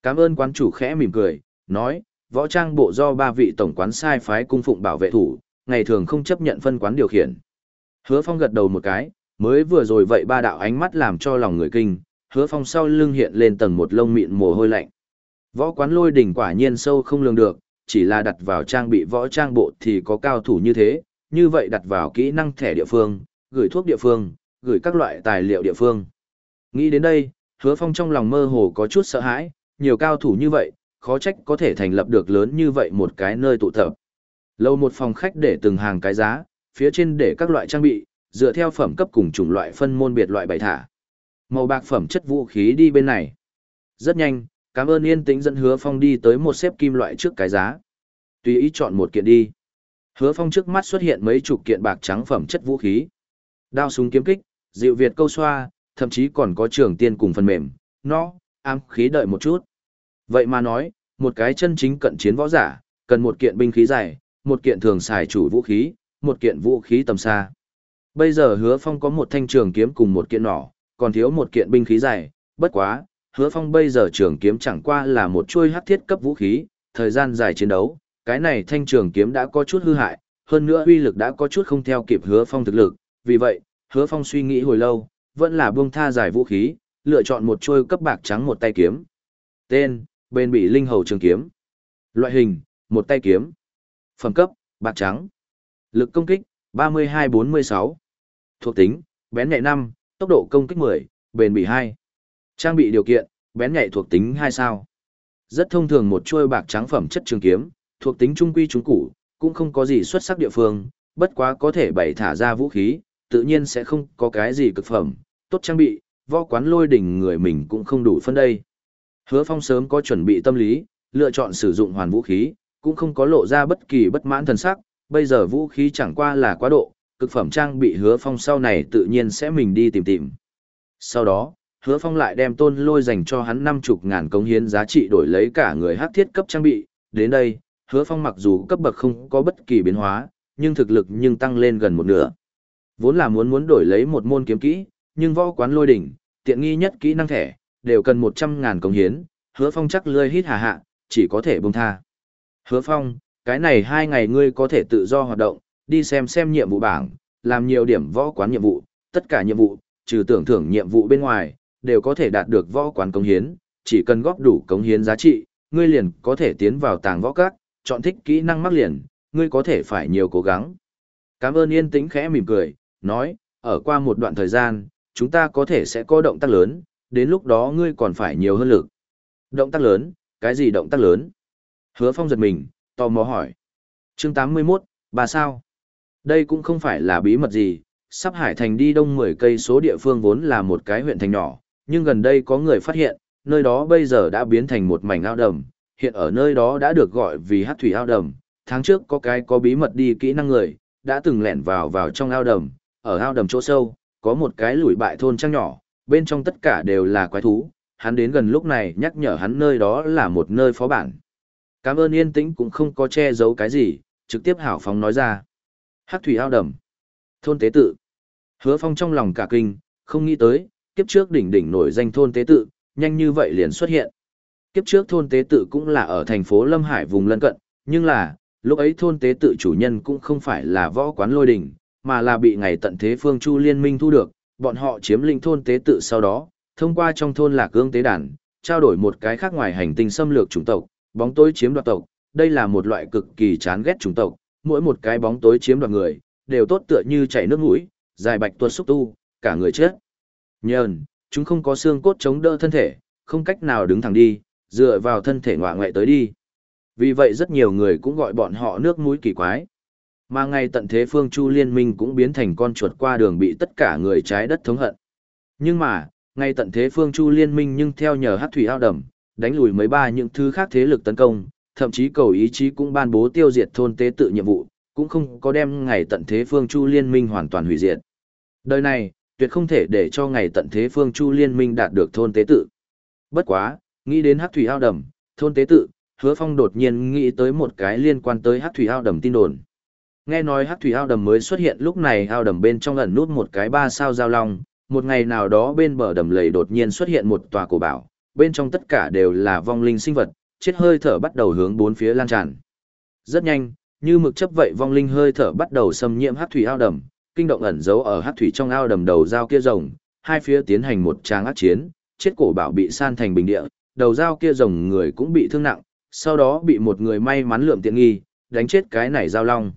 Cảm ơn quán chủ khẽ mỉm cười, nói, võ trang bộ do ba vị tổng quán sai phái cung phụng bảo vệ thủ, ngày thường không chấp nhận phân quán điều khiển. Hứa phong gật đầu một cái, mới vừa rồi vậy ba đạo ánh mắt làm cho lòng người kinh, hứa phong sau lưng hiện lên tầng một lông mịn mồ hôi lạnh. Võ quán lôi đỉnh quả nhiên sâu không lường được, chỉ là đặt vào trang bị võ trang bộ thì có cao thủ như thế, như vậy đặt vào kỹ năng thẻ địa phương, gửi thuốc địa phương, gửi các loại tài liệu địa phương. Nghĩ đến đây, hứa phong trong lòng mơ hồ có chút sợ hãi, nhiều cao thủ như vậy, khó trách có thể thành lập được lớn như vậy một cái nơi tụ tập. Lâu một phòng khách để từng hàng cái giá, phía trên để các loại trang bị, dựa theo phẩm cấp cùng chủng loại phân môn biệt loại bày thả. Màu bạc phẩm chất vũ khí đi bên này. Rất nhanh, cảm ơn yên tĩnh dẫn hứa phong đi tới một xếp kim loại trước cái giá. Tùy ý chọn một kiện đi. Hứa phong trước mắt xuất hiện mấy chục kiện bạc trắng phẩm chất vũ khí. Đao súng kiếm kích, dịu Việt câu xoa, thậm chí còn có trường tiên cùng phần mềm, nó, am khí đợi một chút. Vậy mà nói, một cái chân chính cận chiến võ giả, cần một kiện binh khí dài, một kiện thường xài chủ vũ khí, một kiện vũ khí tầm xa. Bây giờ hứa phong có một thanh trường kiếm cùng một kiện nỏ, còn thiếu một kiện binh khí dài, bất quá, hứa phong bây giờ trường kiếm chẳng qua là một chuôi hắc thiết cấp vũ khí, thời gian dài chiến đấu, cái này thanh trường kiếm đã có chút hư hại, hơn nữa uy lực đã có chút không theo kịp hứa phong thực lực, vì vậy, hứa phong suy nghĩ hồi lâu, vẫn là buông tha giải vũ khí, lựa chọn một chuôi cấp bạc trắng một tay kiếm. Tên, bên bị linh hầu trường kiếm. Loại hình, một tay kiếm. Phẩm cấp, bạc trắng. Lực công kích, 32-46. Thuộc tính, bén nhạy 5, tốc độ công kích 10, bền bị 2. Trang bị điều kiện, bén nhạy thuộc tính 2 sao. Rất thông thường một chuôi bạc trắng phẩm chất trường kiếm, thuộc tính trung quy trung củ, cũng không có gì xuất sắc địa phương, bất quá có thể bày thả ra vũ khí, tự nhiên sẽ không có cái gì cực phẩm, tốt trang bị, võ quán lôi đỉnh người mình cũng không đủ phân đây. Hứa Phong sớm có chuẩn bị tâm lý, lựa chọn sử dụng hoàn vũ khí, cũng không có lộ ra bất kỳ bất mãn thần sắc, bây giờ vũ khí chẳng qua là quá độ, cực phẩm trang bị Hứa Phong sau này tự nhiên sẽ mình đi tìm tìm. Sau đó, Hứa Phong lại đem tôn lôi dành cho hắn năm chục ngàn công hiến giá trị đổi lấy cả người hắc thiết cấp trang bị, đến đây, Hứa Phong mặc dù cấp bậc không có bất kỳ biến hóa, nhưng thực lực nhưng tăng lên gần một nửa. Vốn là muốn muốn đổi lấy một môn kiếm kỹ, nhưng võ quán lôi đỉnh, tiện nghi nhất kỹ năng thẻ, đều cần 100 ngàn công hiến, hứa phong chắc lươi hít hà hạ, chỉ có thể buông tha. Hứa phong, cái này hai ngày ngươi có thể tự do hoạt động, đi xem xem nhiệm vụ bảng, làm nhiều điểm võ quán nhiệm vụ, tất cả nhiệm vụ, trừ tưởng thưởng nhiệm vụ bên ngoài, đều có thể đạt được võ quán công hiến, chỉ cần góp đủ công hiến giá trị, ngươi liền có thể tiến vào tàng võ các, chọn thích kỹ năng mắc liền, ngươi có thể phải nhiều cố gắng. Cảm ơn yên tĩnh khẽ mỉm cười, nói, ở qua một đoạn thời gian, chúng ta có thể sẽ có động tác lớn, đến lúc đó ngươi còn phải nhiều hơn lực. Động tác lớn, cái gì động tác lớn? Hứa Phong giật mình, tò mò hỏi. Chương 81, bà sao? Đây cũng không phải là bí mật gì, sắp Hải Thành đi đông 10 cây số địa phương vốn là một cái huyện thành nhỏ, nhưng gần đây có người phát hiện, nơi đó bây giờ đã biến thành một mảnh ao đầm, hiện ở nơi đó đã được gọi vì hát thủy ao đầm. Tháng trước có cái có bí mật đi kỹ năng người, đã từng lẻn vào vào trong ao đầm, ở ao đầm chỗ sâu, có một cái lùi bại thôn trang nhỏ, bên trong tất cả đều là quái thú, hắn đến gần lúc này nhắc nhở hắn nơi đó là một nơi phó bản. Cảm ơn yên tĩnh cũng không có che giấu cái gì, trực tiếp hảo phóng nói ra. Hắc thủy ao đầm. Thôn tế tự. Hứa phong trong lòng cả kinh, không nghĩ tới, kiếp trước đỉnh đỉnh nổi danh thôn tế tự, nhanh như vậy liền xuất hiện. Kiếp trước thôn tế tự cũng là ở thành phố Lâm Hải vùng lân cận, nhưng là, lúc ấy thôn tế tự chủ nhân cũng không phải là võ quán lôi đỉnh, mà là bị ngày tận thế phương Chu Liên minh thu được, bọn họ chiếm lĩnh thôn tế tự sau đó, thông qua trong thôn lạc cương tế đàn, trao đổi một cái khác ngoài hành tinh xâm lược chủng tộc, bóng tối chiếm đoạt tộc, đây là một loại cực kỳ chán ghét chủng tộc, mỗi một cái bóng tối chiếm đoạt người, đều tốt tựa như chảy nước mũi, dài bạch tuột xúc tu, cả người chết. Nhờn, chúng không có xương cốt chống đỡ thân thể, không cách nào đứng thẳng đi, dựa vào thân thể ngọa ngoại tới đi. Vì vậy rất nhiều người cũng gọi bọn họ nước mũi kỳ quái. Mà ngay tận thế phương Chu Liên minh cũng biến thành con chuột qua đường bị tất cả người trái đất thống hận. Nhưng mà, ngay tận thế phương Chu Liên minh nhưng theo nhờ hát thủy ao đầm, đánh lùi mấy ba những thứ khác thế lực tấn công, thậm chí cầu ý chí cũng ban bố tiêu diệt thôn tế tự nhiệm vụ, cũng không có đem ngày tận thế phương Chu Liên minh hoàn toàn hủy diệt. Đời này, tuyệt không thể để cho ngày tận thế phương Chu Liên minh đạt được thôn tế tự. Bất quá, nghĩ đến hát thủy ao đầm, thôn tế tự, hứa phong đột nhiên nghĩ tới một cái liên quan tới hát thủy ao đầm tin đồn. Nghe nói Hắc thủy ao đầm mới xuất hiện lúc này ao đầm bên trong ẩn nút một cái ba sao giao long, một ngày nào đó bên bờ đầm lầy đột nhiên xuất hiện một tòa cổ bảo, bên trong tất cả đều là vong linh sinh vật, chết hơi thở bắt đầu hướng bốn phía lan tràn. Rất nhanh, như mực chấp vậy vong linh hơi thở bắt đầu xâm nhiễm Hắc thủy ao đầm, kinh động ẩn giấu ở Hắc thủy trong ao đầm đầu dao kia rồng, hai phía tiến hành một tràng ác chiến, chết cổ bảo bị san thành bình địa, đầu dao kia rồng người cũng bị thương nặng, sau đó bị một người may mắn lượm tiện nghi, đánh chết cái này giao long.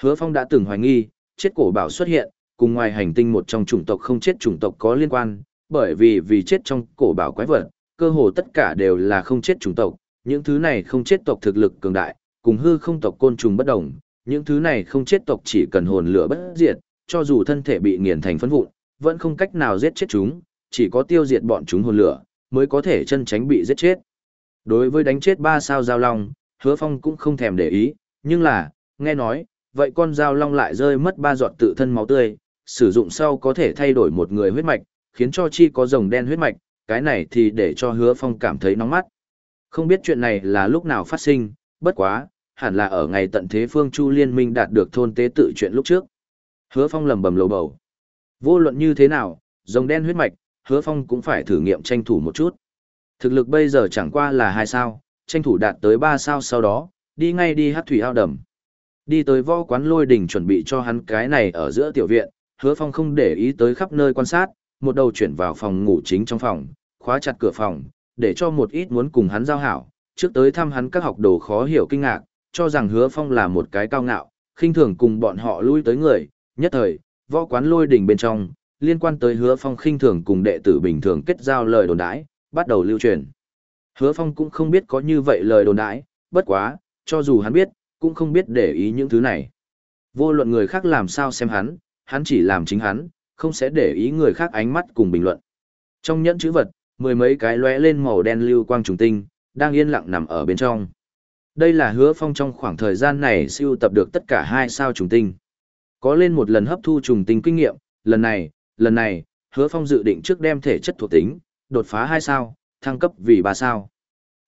Hứa Phong đã từng hoài nghi, chết cổ bảo xuất hiện, cùng ngoài hành tinh một trong chủng tộc không chết chủng tộc có liên quan, bởi vì vì chết trong cổ bảo quái vật, cơ hồ tất cả đều là không chết chủng tộc, những thứ này không chết tộc thực lực cường đại, cùng hư không tộc côn trùng bất đồng, những thứ này không chết tộc chỉ cần hồn lửa bất diệt, cho dù thân thể bị nghiền thành phấn vụn, vẫn không cách nào giết chết chúng, chỉ có tiêu diệt bọn chúng hồn lửa, mới có thể chân tránh bị giết chết. Đối với đánh chết ba sao giao long, hứa phong cũng không thèm để ý, nhưng là, nghe nói, vậy con dao long lại rơi mất ba giọt tự thân máu tươi, sử dụng sau có thể thay đổi một người huyết mạch, khiến cho chi có rồng đen huyết mạch, cái này thì để cho hứa phong cảm thấy nóng mắt. Không biết chuyện này là lúc nào phát sinh, bất quá, hẳn là ở ngày tận thế phương Chu Liên minh đạt được thôn tế tự chuyện lúc trước. Hứa phong lầm bầm lầu bầu. Vô luận như thế nào, rồng đen huyết mạch, hứa phong cũng phải thử nghiệm tranh thủ một chút. Thực lực bây giờ chẳng qua là hai sao, tranh thủ đạt tới ba sao sau đó, đi ngay đi hát thủy ao đầm. Đi tới võ quán lôi đỉnh chuẩn bị cho hắn cái này ở giữa tiểu viện, hứa phong không để ý tới khắp nơi quan sát, một đầu chuyển vào phòng ngủ chính trong phòng, khóa chặt cửa phòng, để cho một ít muốn cùng hắn giao hảo, trước tới thăm hắn các học đồ khó hiểu kinh ngạc, cho rằng hứa phong là một cái cao ngạo, khinh thường cùng bọn họ lui tới người, nhất thời, võ quán lôi đỉnh bên trong, liên quan tới hứa phong khinh thường cùng đệ tử bình thường kết giao lời đồn đãi, bắt đầu lưu truyền. Hứa phong cũng không biết có như vậy lời đồn đãi, bất quá, cho dù hắn biết, cũng không biết để ý những thứ này. Vô luận người khác làm sao xem hắn, hắn chỉ làm chính hắn, không sẽ để ý người khác ánh mắt cùng bình luận. Trong nhẫn chữ vật, mười mấy cái lóe lên màu đen lưu quang trùng tinh, đang yên lặng nằm ở bên trong. Đây là hứa phong trong khoảng thời gian này siêu tập được tất cả hai sao trùng tinh. Có lên một lần hấp thu trùng tinh kinh nghiệm, lần này, lần này, hứa phong dự định trước đem thể chất thuộc tính, đột phá hai sao, thăng cấp vì ba sao.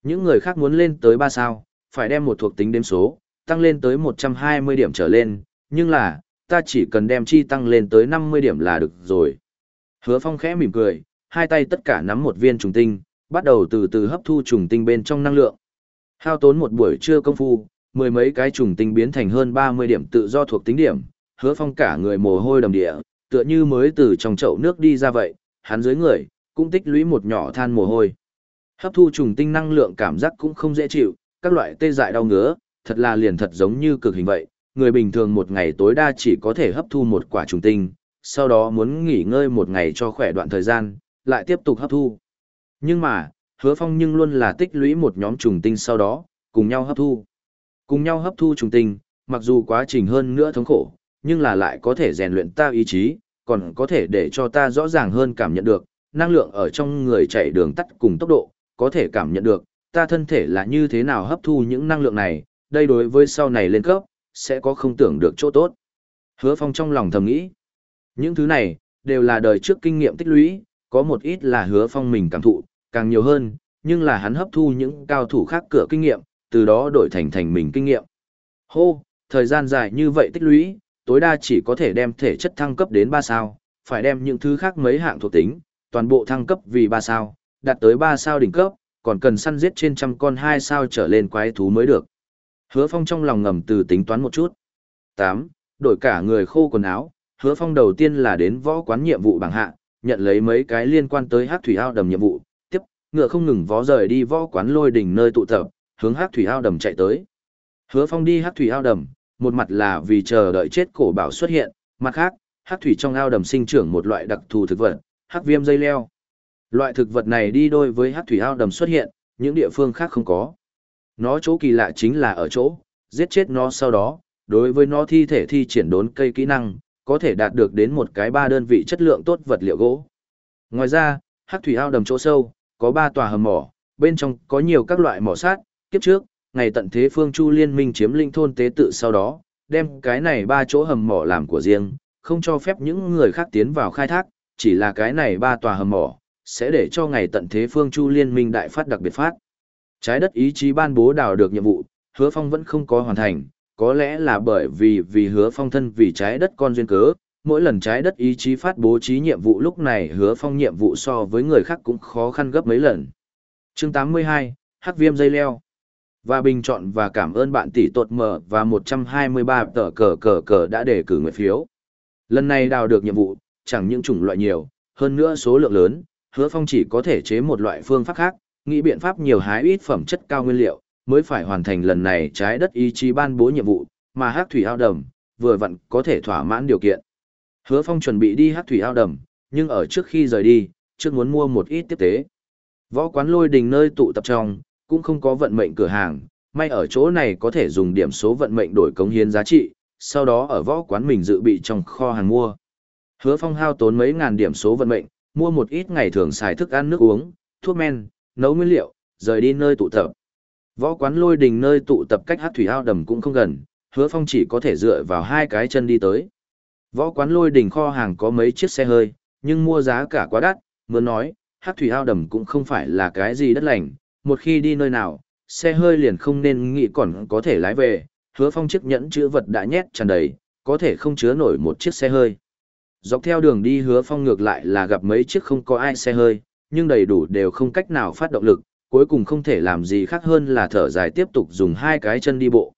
Những người khác muốn lên tới ba sao, phải đem một thuộc tính đếm số, tăng lên tới 120 điểm trở lên, nhưng là, ta chỉ cần đem chi tăng lên tới 50 điểm là được rồi. Hứa Phong khẽ mỉm cười, hai tay tất cả nắm một viên trùng tinh, bắt đầu từ từ hấp thu trùng tinh bên trong năng lượng. Hao tốn một buổi trưa công phu, mười mấy cái trùng tinh biến thành hơn 30 điểm tự do thuộc tính điểm, Hứa Phong cả người mồ hôi đầm địa, tựa như mới từ trong chậu nước đi ra vậy, hắn dưới người cũng tích lũy một nhỏ than mồ hôi. Hấp thu trùng tinh năng lượng cảm giác cũng không dễ chịu, các loại tê dại đau ngứa, thật là liền thật giống như cực hình vậy, người bình thường một ngày tối đa chỉ có thể hấp thu một quả trùng tinh, sau đó muốn nghỉ ngơi một ngày cho khỏe đoạn thời gian, lại tiếp tục hấp thu. Nhưng mà, hứa phong nhưng luôn là tích lũy một nhóm trùng tinh sau đó, cùng nhau hấp thu. Cùng nhau hấp thu trùng tinh, mặc dù quá trình hơn nữa thống khổ, nhưng là lại có thể rèn luyện ta ý chí, còn có thể để cho ta rõ ràng hơn cảm nhận được, năng lượng ở trong người chạy đường tắt cùng tốc độ, có thể cảm nhận được, ta thân thể là như thế nào hấp thu những năng lượng này, đây đối với sau này lên cấp, sẽ có không tưởng được chỗ tốt. Hứa Phong trong lòng thầm nghĩ, những thứ này, đều là đời trước kinh nghiệm tích lũy, có một ít là hứa Phong mình cảm thụ, càng nhiều hơn, nhưng là hắn hấp thu những cao thủ khác cửa kinh nghiệm, từ đó đổi thành thành mình kinh nghiệm. Hô, thời gian dài như vậy tích lũy, tối đa chỉ có thể đem thể chất thăng cấp đến 3 sao, phải đem những thứ khác mấy hạng thuộc tính, toàn bộ thăng cấp vì 3 sao, đạt tới 3 sao đỉnh cấp, còn cần săn giết trên trăm con 2 sao trở lên quái thú mới được. Hứa Phong trong lòng ngầm từ tính toán một chút. 8. Đổi cả người khô quần áo, Hứa Phong đầu tiên là đến võ quán nhiệm vụ bảng hạ, nhận lấy mấy cái liên quan tới Hắc thủy ao đầm nhiệm vụ, tiếp, ngựa không ngừng vó rời đi võ quán lôi đỉnh nơi tụ tập, hướng Hắc thủy ao đầm chạy tới. Hứa Phong đi Hắc thủy ao đầm, một mặt là vì chờ đợi chết cổ bảo xuất hiện, mặt khác, hắc thủy trong ao đầm sinh trưởng một loại đặc thù thực vật, hắc viêm dây leo. Loại thực vật này đi đôi với hắc thủy ao đầm xuất hiện, những địa phương khác không có. Nó chỗ kỳ lạ chính là ở chỗ, giết chết nó sau đó, đối với nó thi thể thi triển đốn cây kỹ năng, có thể đạt được đến một cái ba đơn vị chất lượng tốt vật liệu gỗ. Ngoài ra, hắc thủy ao đầm chỗ sâu, có ba tòa hầm mỏ, bên trong có nhiều các loại mỏ sát, kiếp trước, ngày tận thế phương Chu Liên minh chiếm linh thôn tế tự sau đó, đem cái này ba chỗ hầm mỏ làm của riêng, không cho phép những người khác tiến vào khai thác, chỉ là cái này ba tòa hầm mỏ, sẽ để cho ngày tận thế phương Chu Liên minh đại phát đặc biệt phát. Trái đất ý chí ban bố đào được nhiệm vụ, hứa phong vẫn không có hoàn thành, có lẽ là bởi vì vì hứa phong thân vì trái đất con duyên cớ, mỗi lần trái đất ý chí phát bố trí nhiệm vụ lúc này hứa phong nhiệm vụ so với người khác cũng khó khăn gấp mấy lần. chương 82, Hắc viêm dây leo. Và bình chọn và cảm ơn bạn tỷ tột mở và 123 tờ cờ cờ cờ đã đề cử người phiếu. Lần này đào được nhiệm vụ, chẳng những chủng loại nhiều, hơn nữa số lượng lớn, hứa phong chỉ có thể chế một loại phương pháp khác, nghĩ biện pháp nhiều hái ít phẩm chất cao nguyên liệu, mới phải hoàn thành lần này trái đất ý chí ban bố nhiệm vụ, mà hắc thủy ao đầm, vừa vặn có thể thỏa mãn điều kiện. Hứa Phong chuẩn bị đi hắc thủy ao đầm, nhưng ở trước khi rời đi, trước muốn mua một ít tiếp tế. Võ quán lôi đình nơi tụ tập trong, cũng không có vận mệnh cửa hàng, may ở chỗ này có thể dùng điểm số vận mệnh đổi cống hiến giá trị, sau đó ở võ quán mình dự bị trong kho hàng mua. Hứa Phong hao tốn mấy ngàn điểm số vận mệnh, mua một ít ngày thường xài thức ăn nước uống, thuốc men, nấu nguyên liệu, rời đi nơi tụ tập. Võ quán lôi đình nơi tụ tập cách hát thủy ao đầm cũng không gần, hứa phong chỉ có thể dựa vào hai cái chân đi tới. Võ quán lôi đình kho hàng có mấy chiếc xe hơi, nhưng mua giá cả quá đắt, muốn nói, hát thủy ao đầm cũng không phải là cái gì đất lành, một khi đi nơi nào, xe hơi liền không nên nghĩ còn có thể lái về, hứa phong chiếc nhẫn chữ vật đã nhét tràn đầy, có thể không chứa nổi một chiếc xe hơi. Dọc theo đường đi hứa phong ngược lại là gặp mấy chiếc không có ai xe hơi, nhưng đầy đủ đều không cách nào phát động lực, cuối cùng không thể làm gì khác hơn là thở dài tiếp tục dùng hai cái chân đi bộ.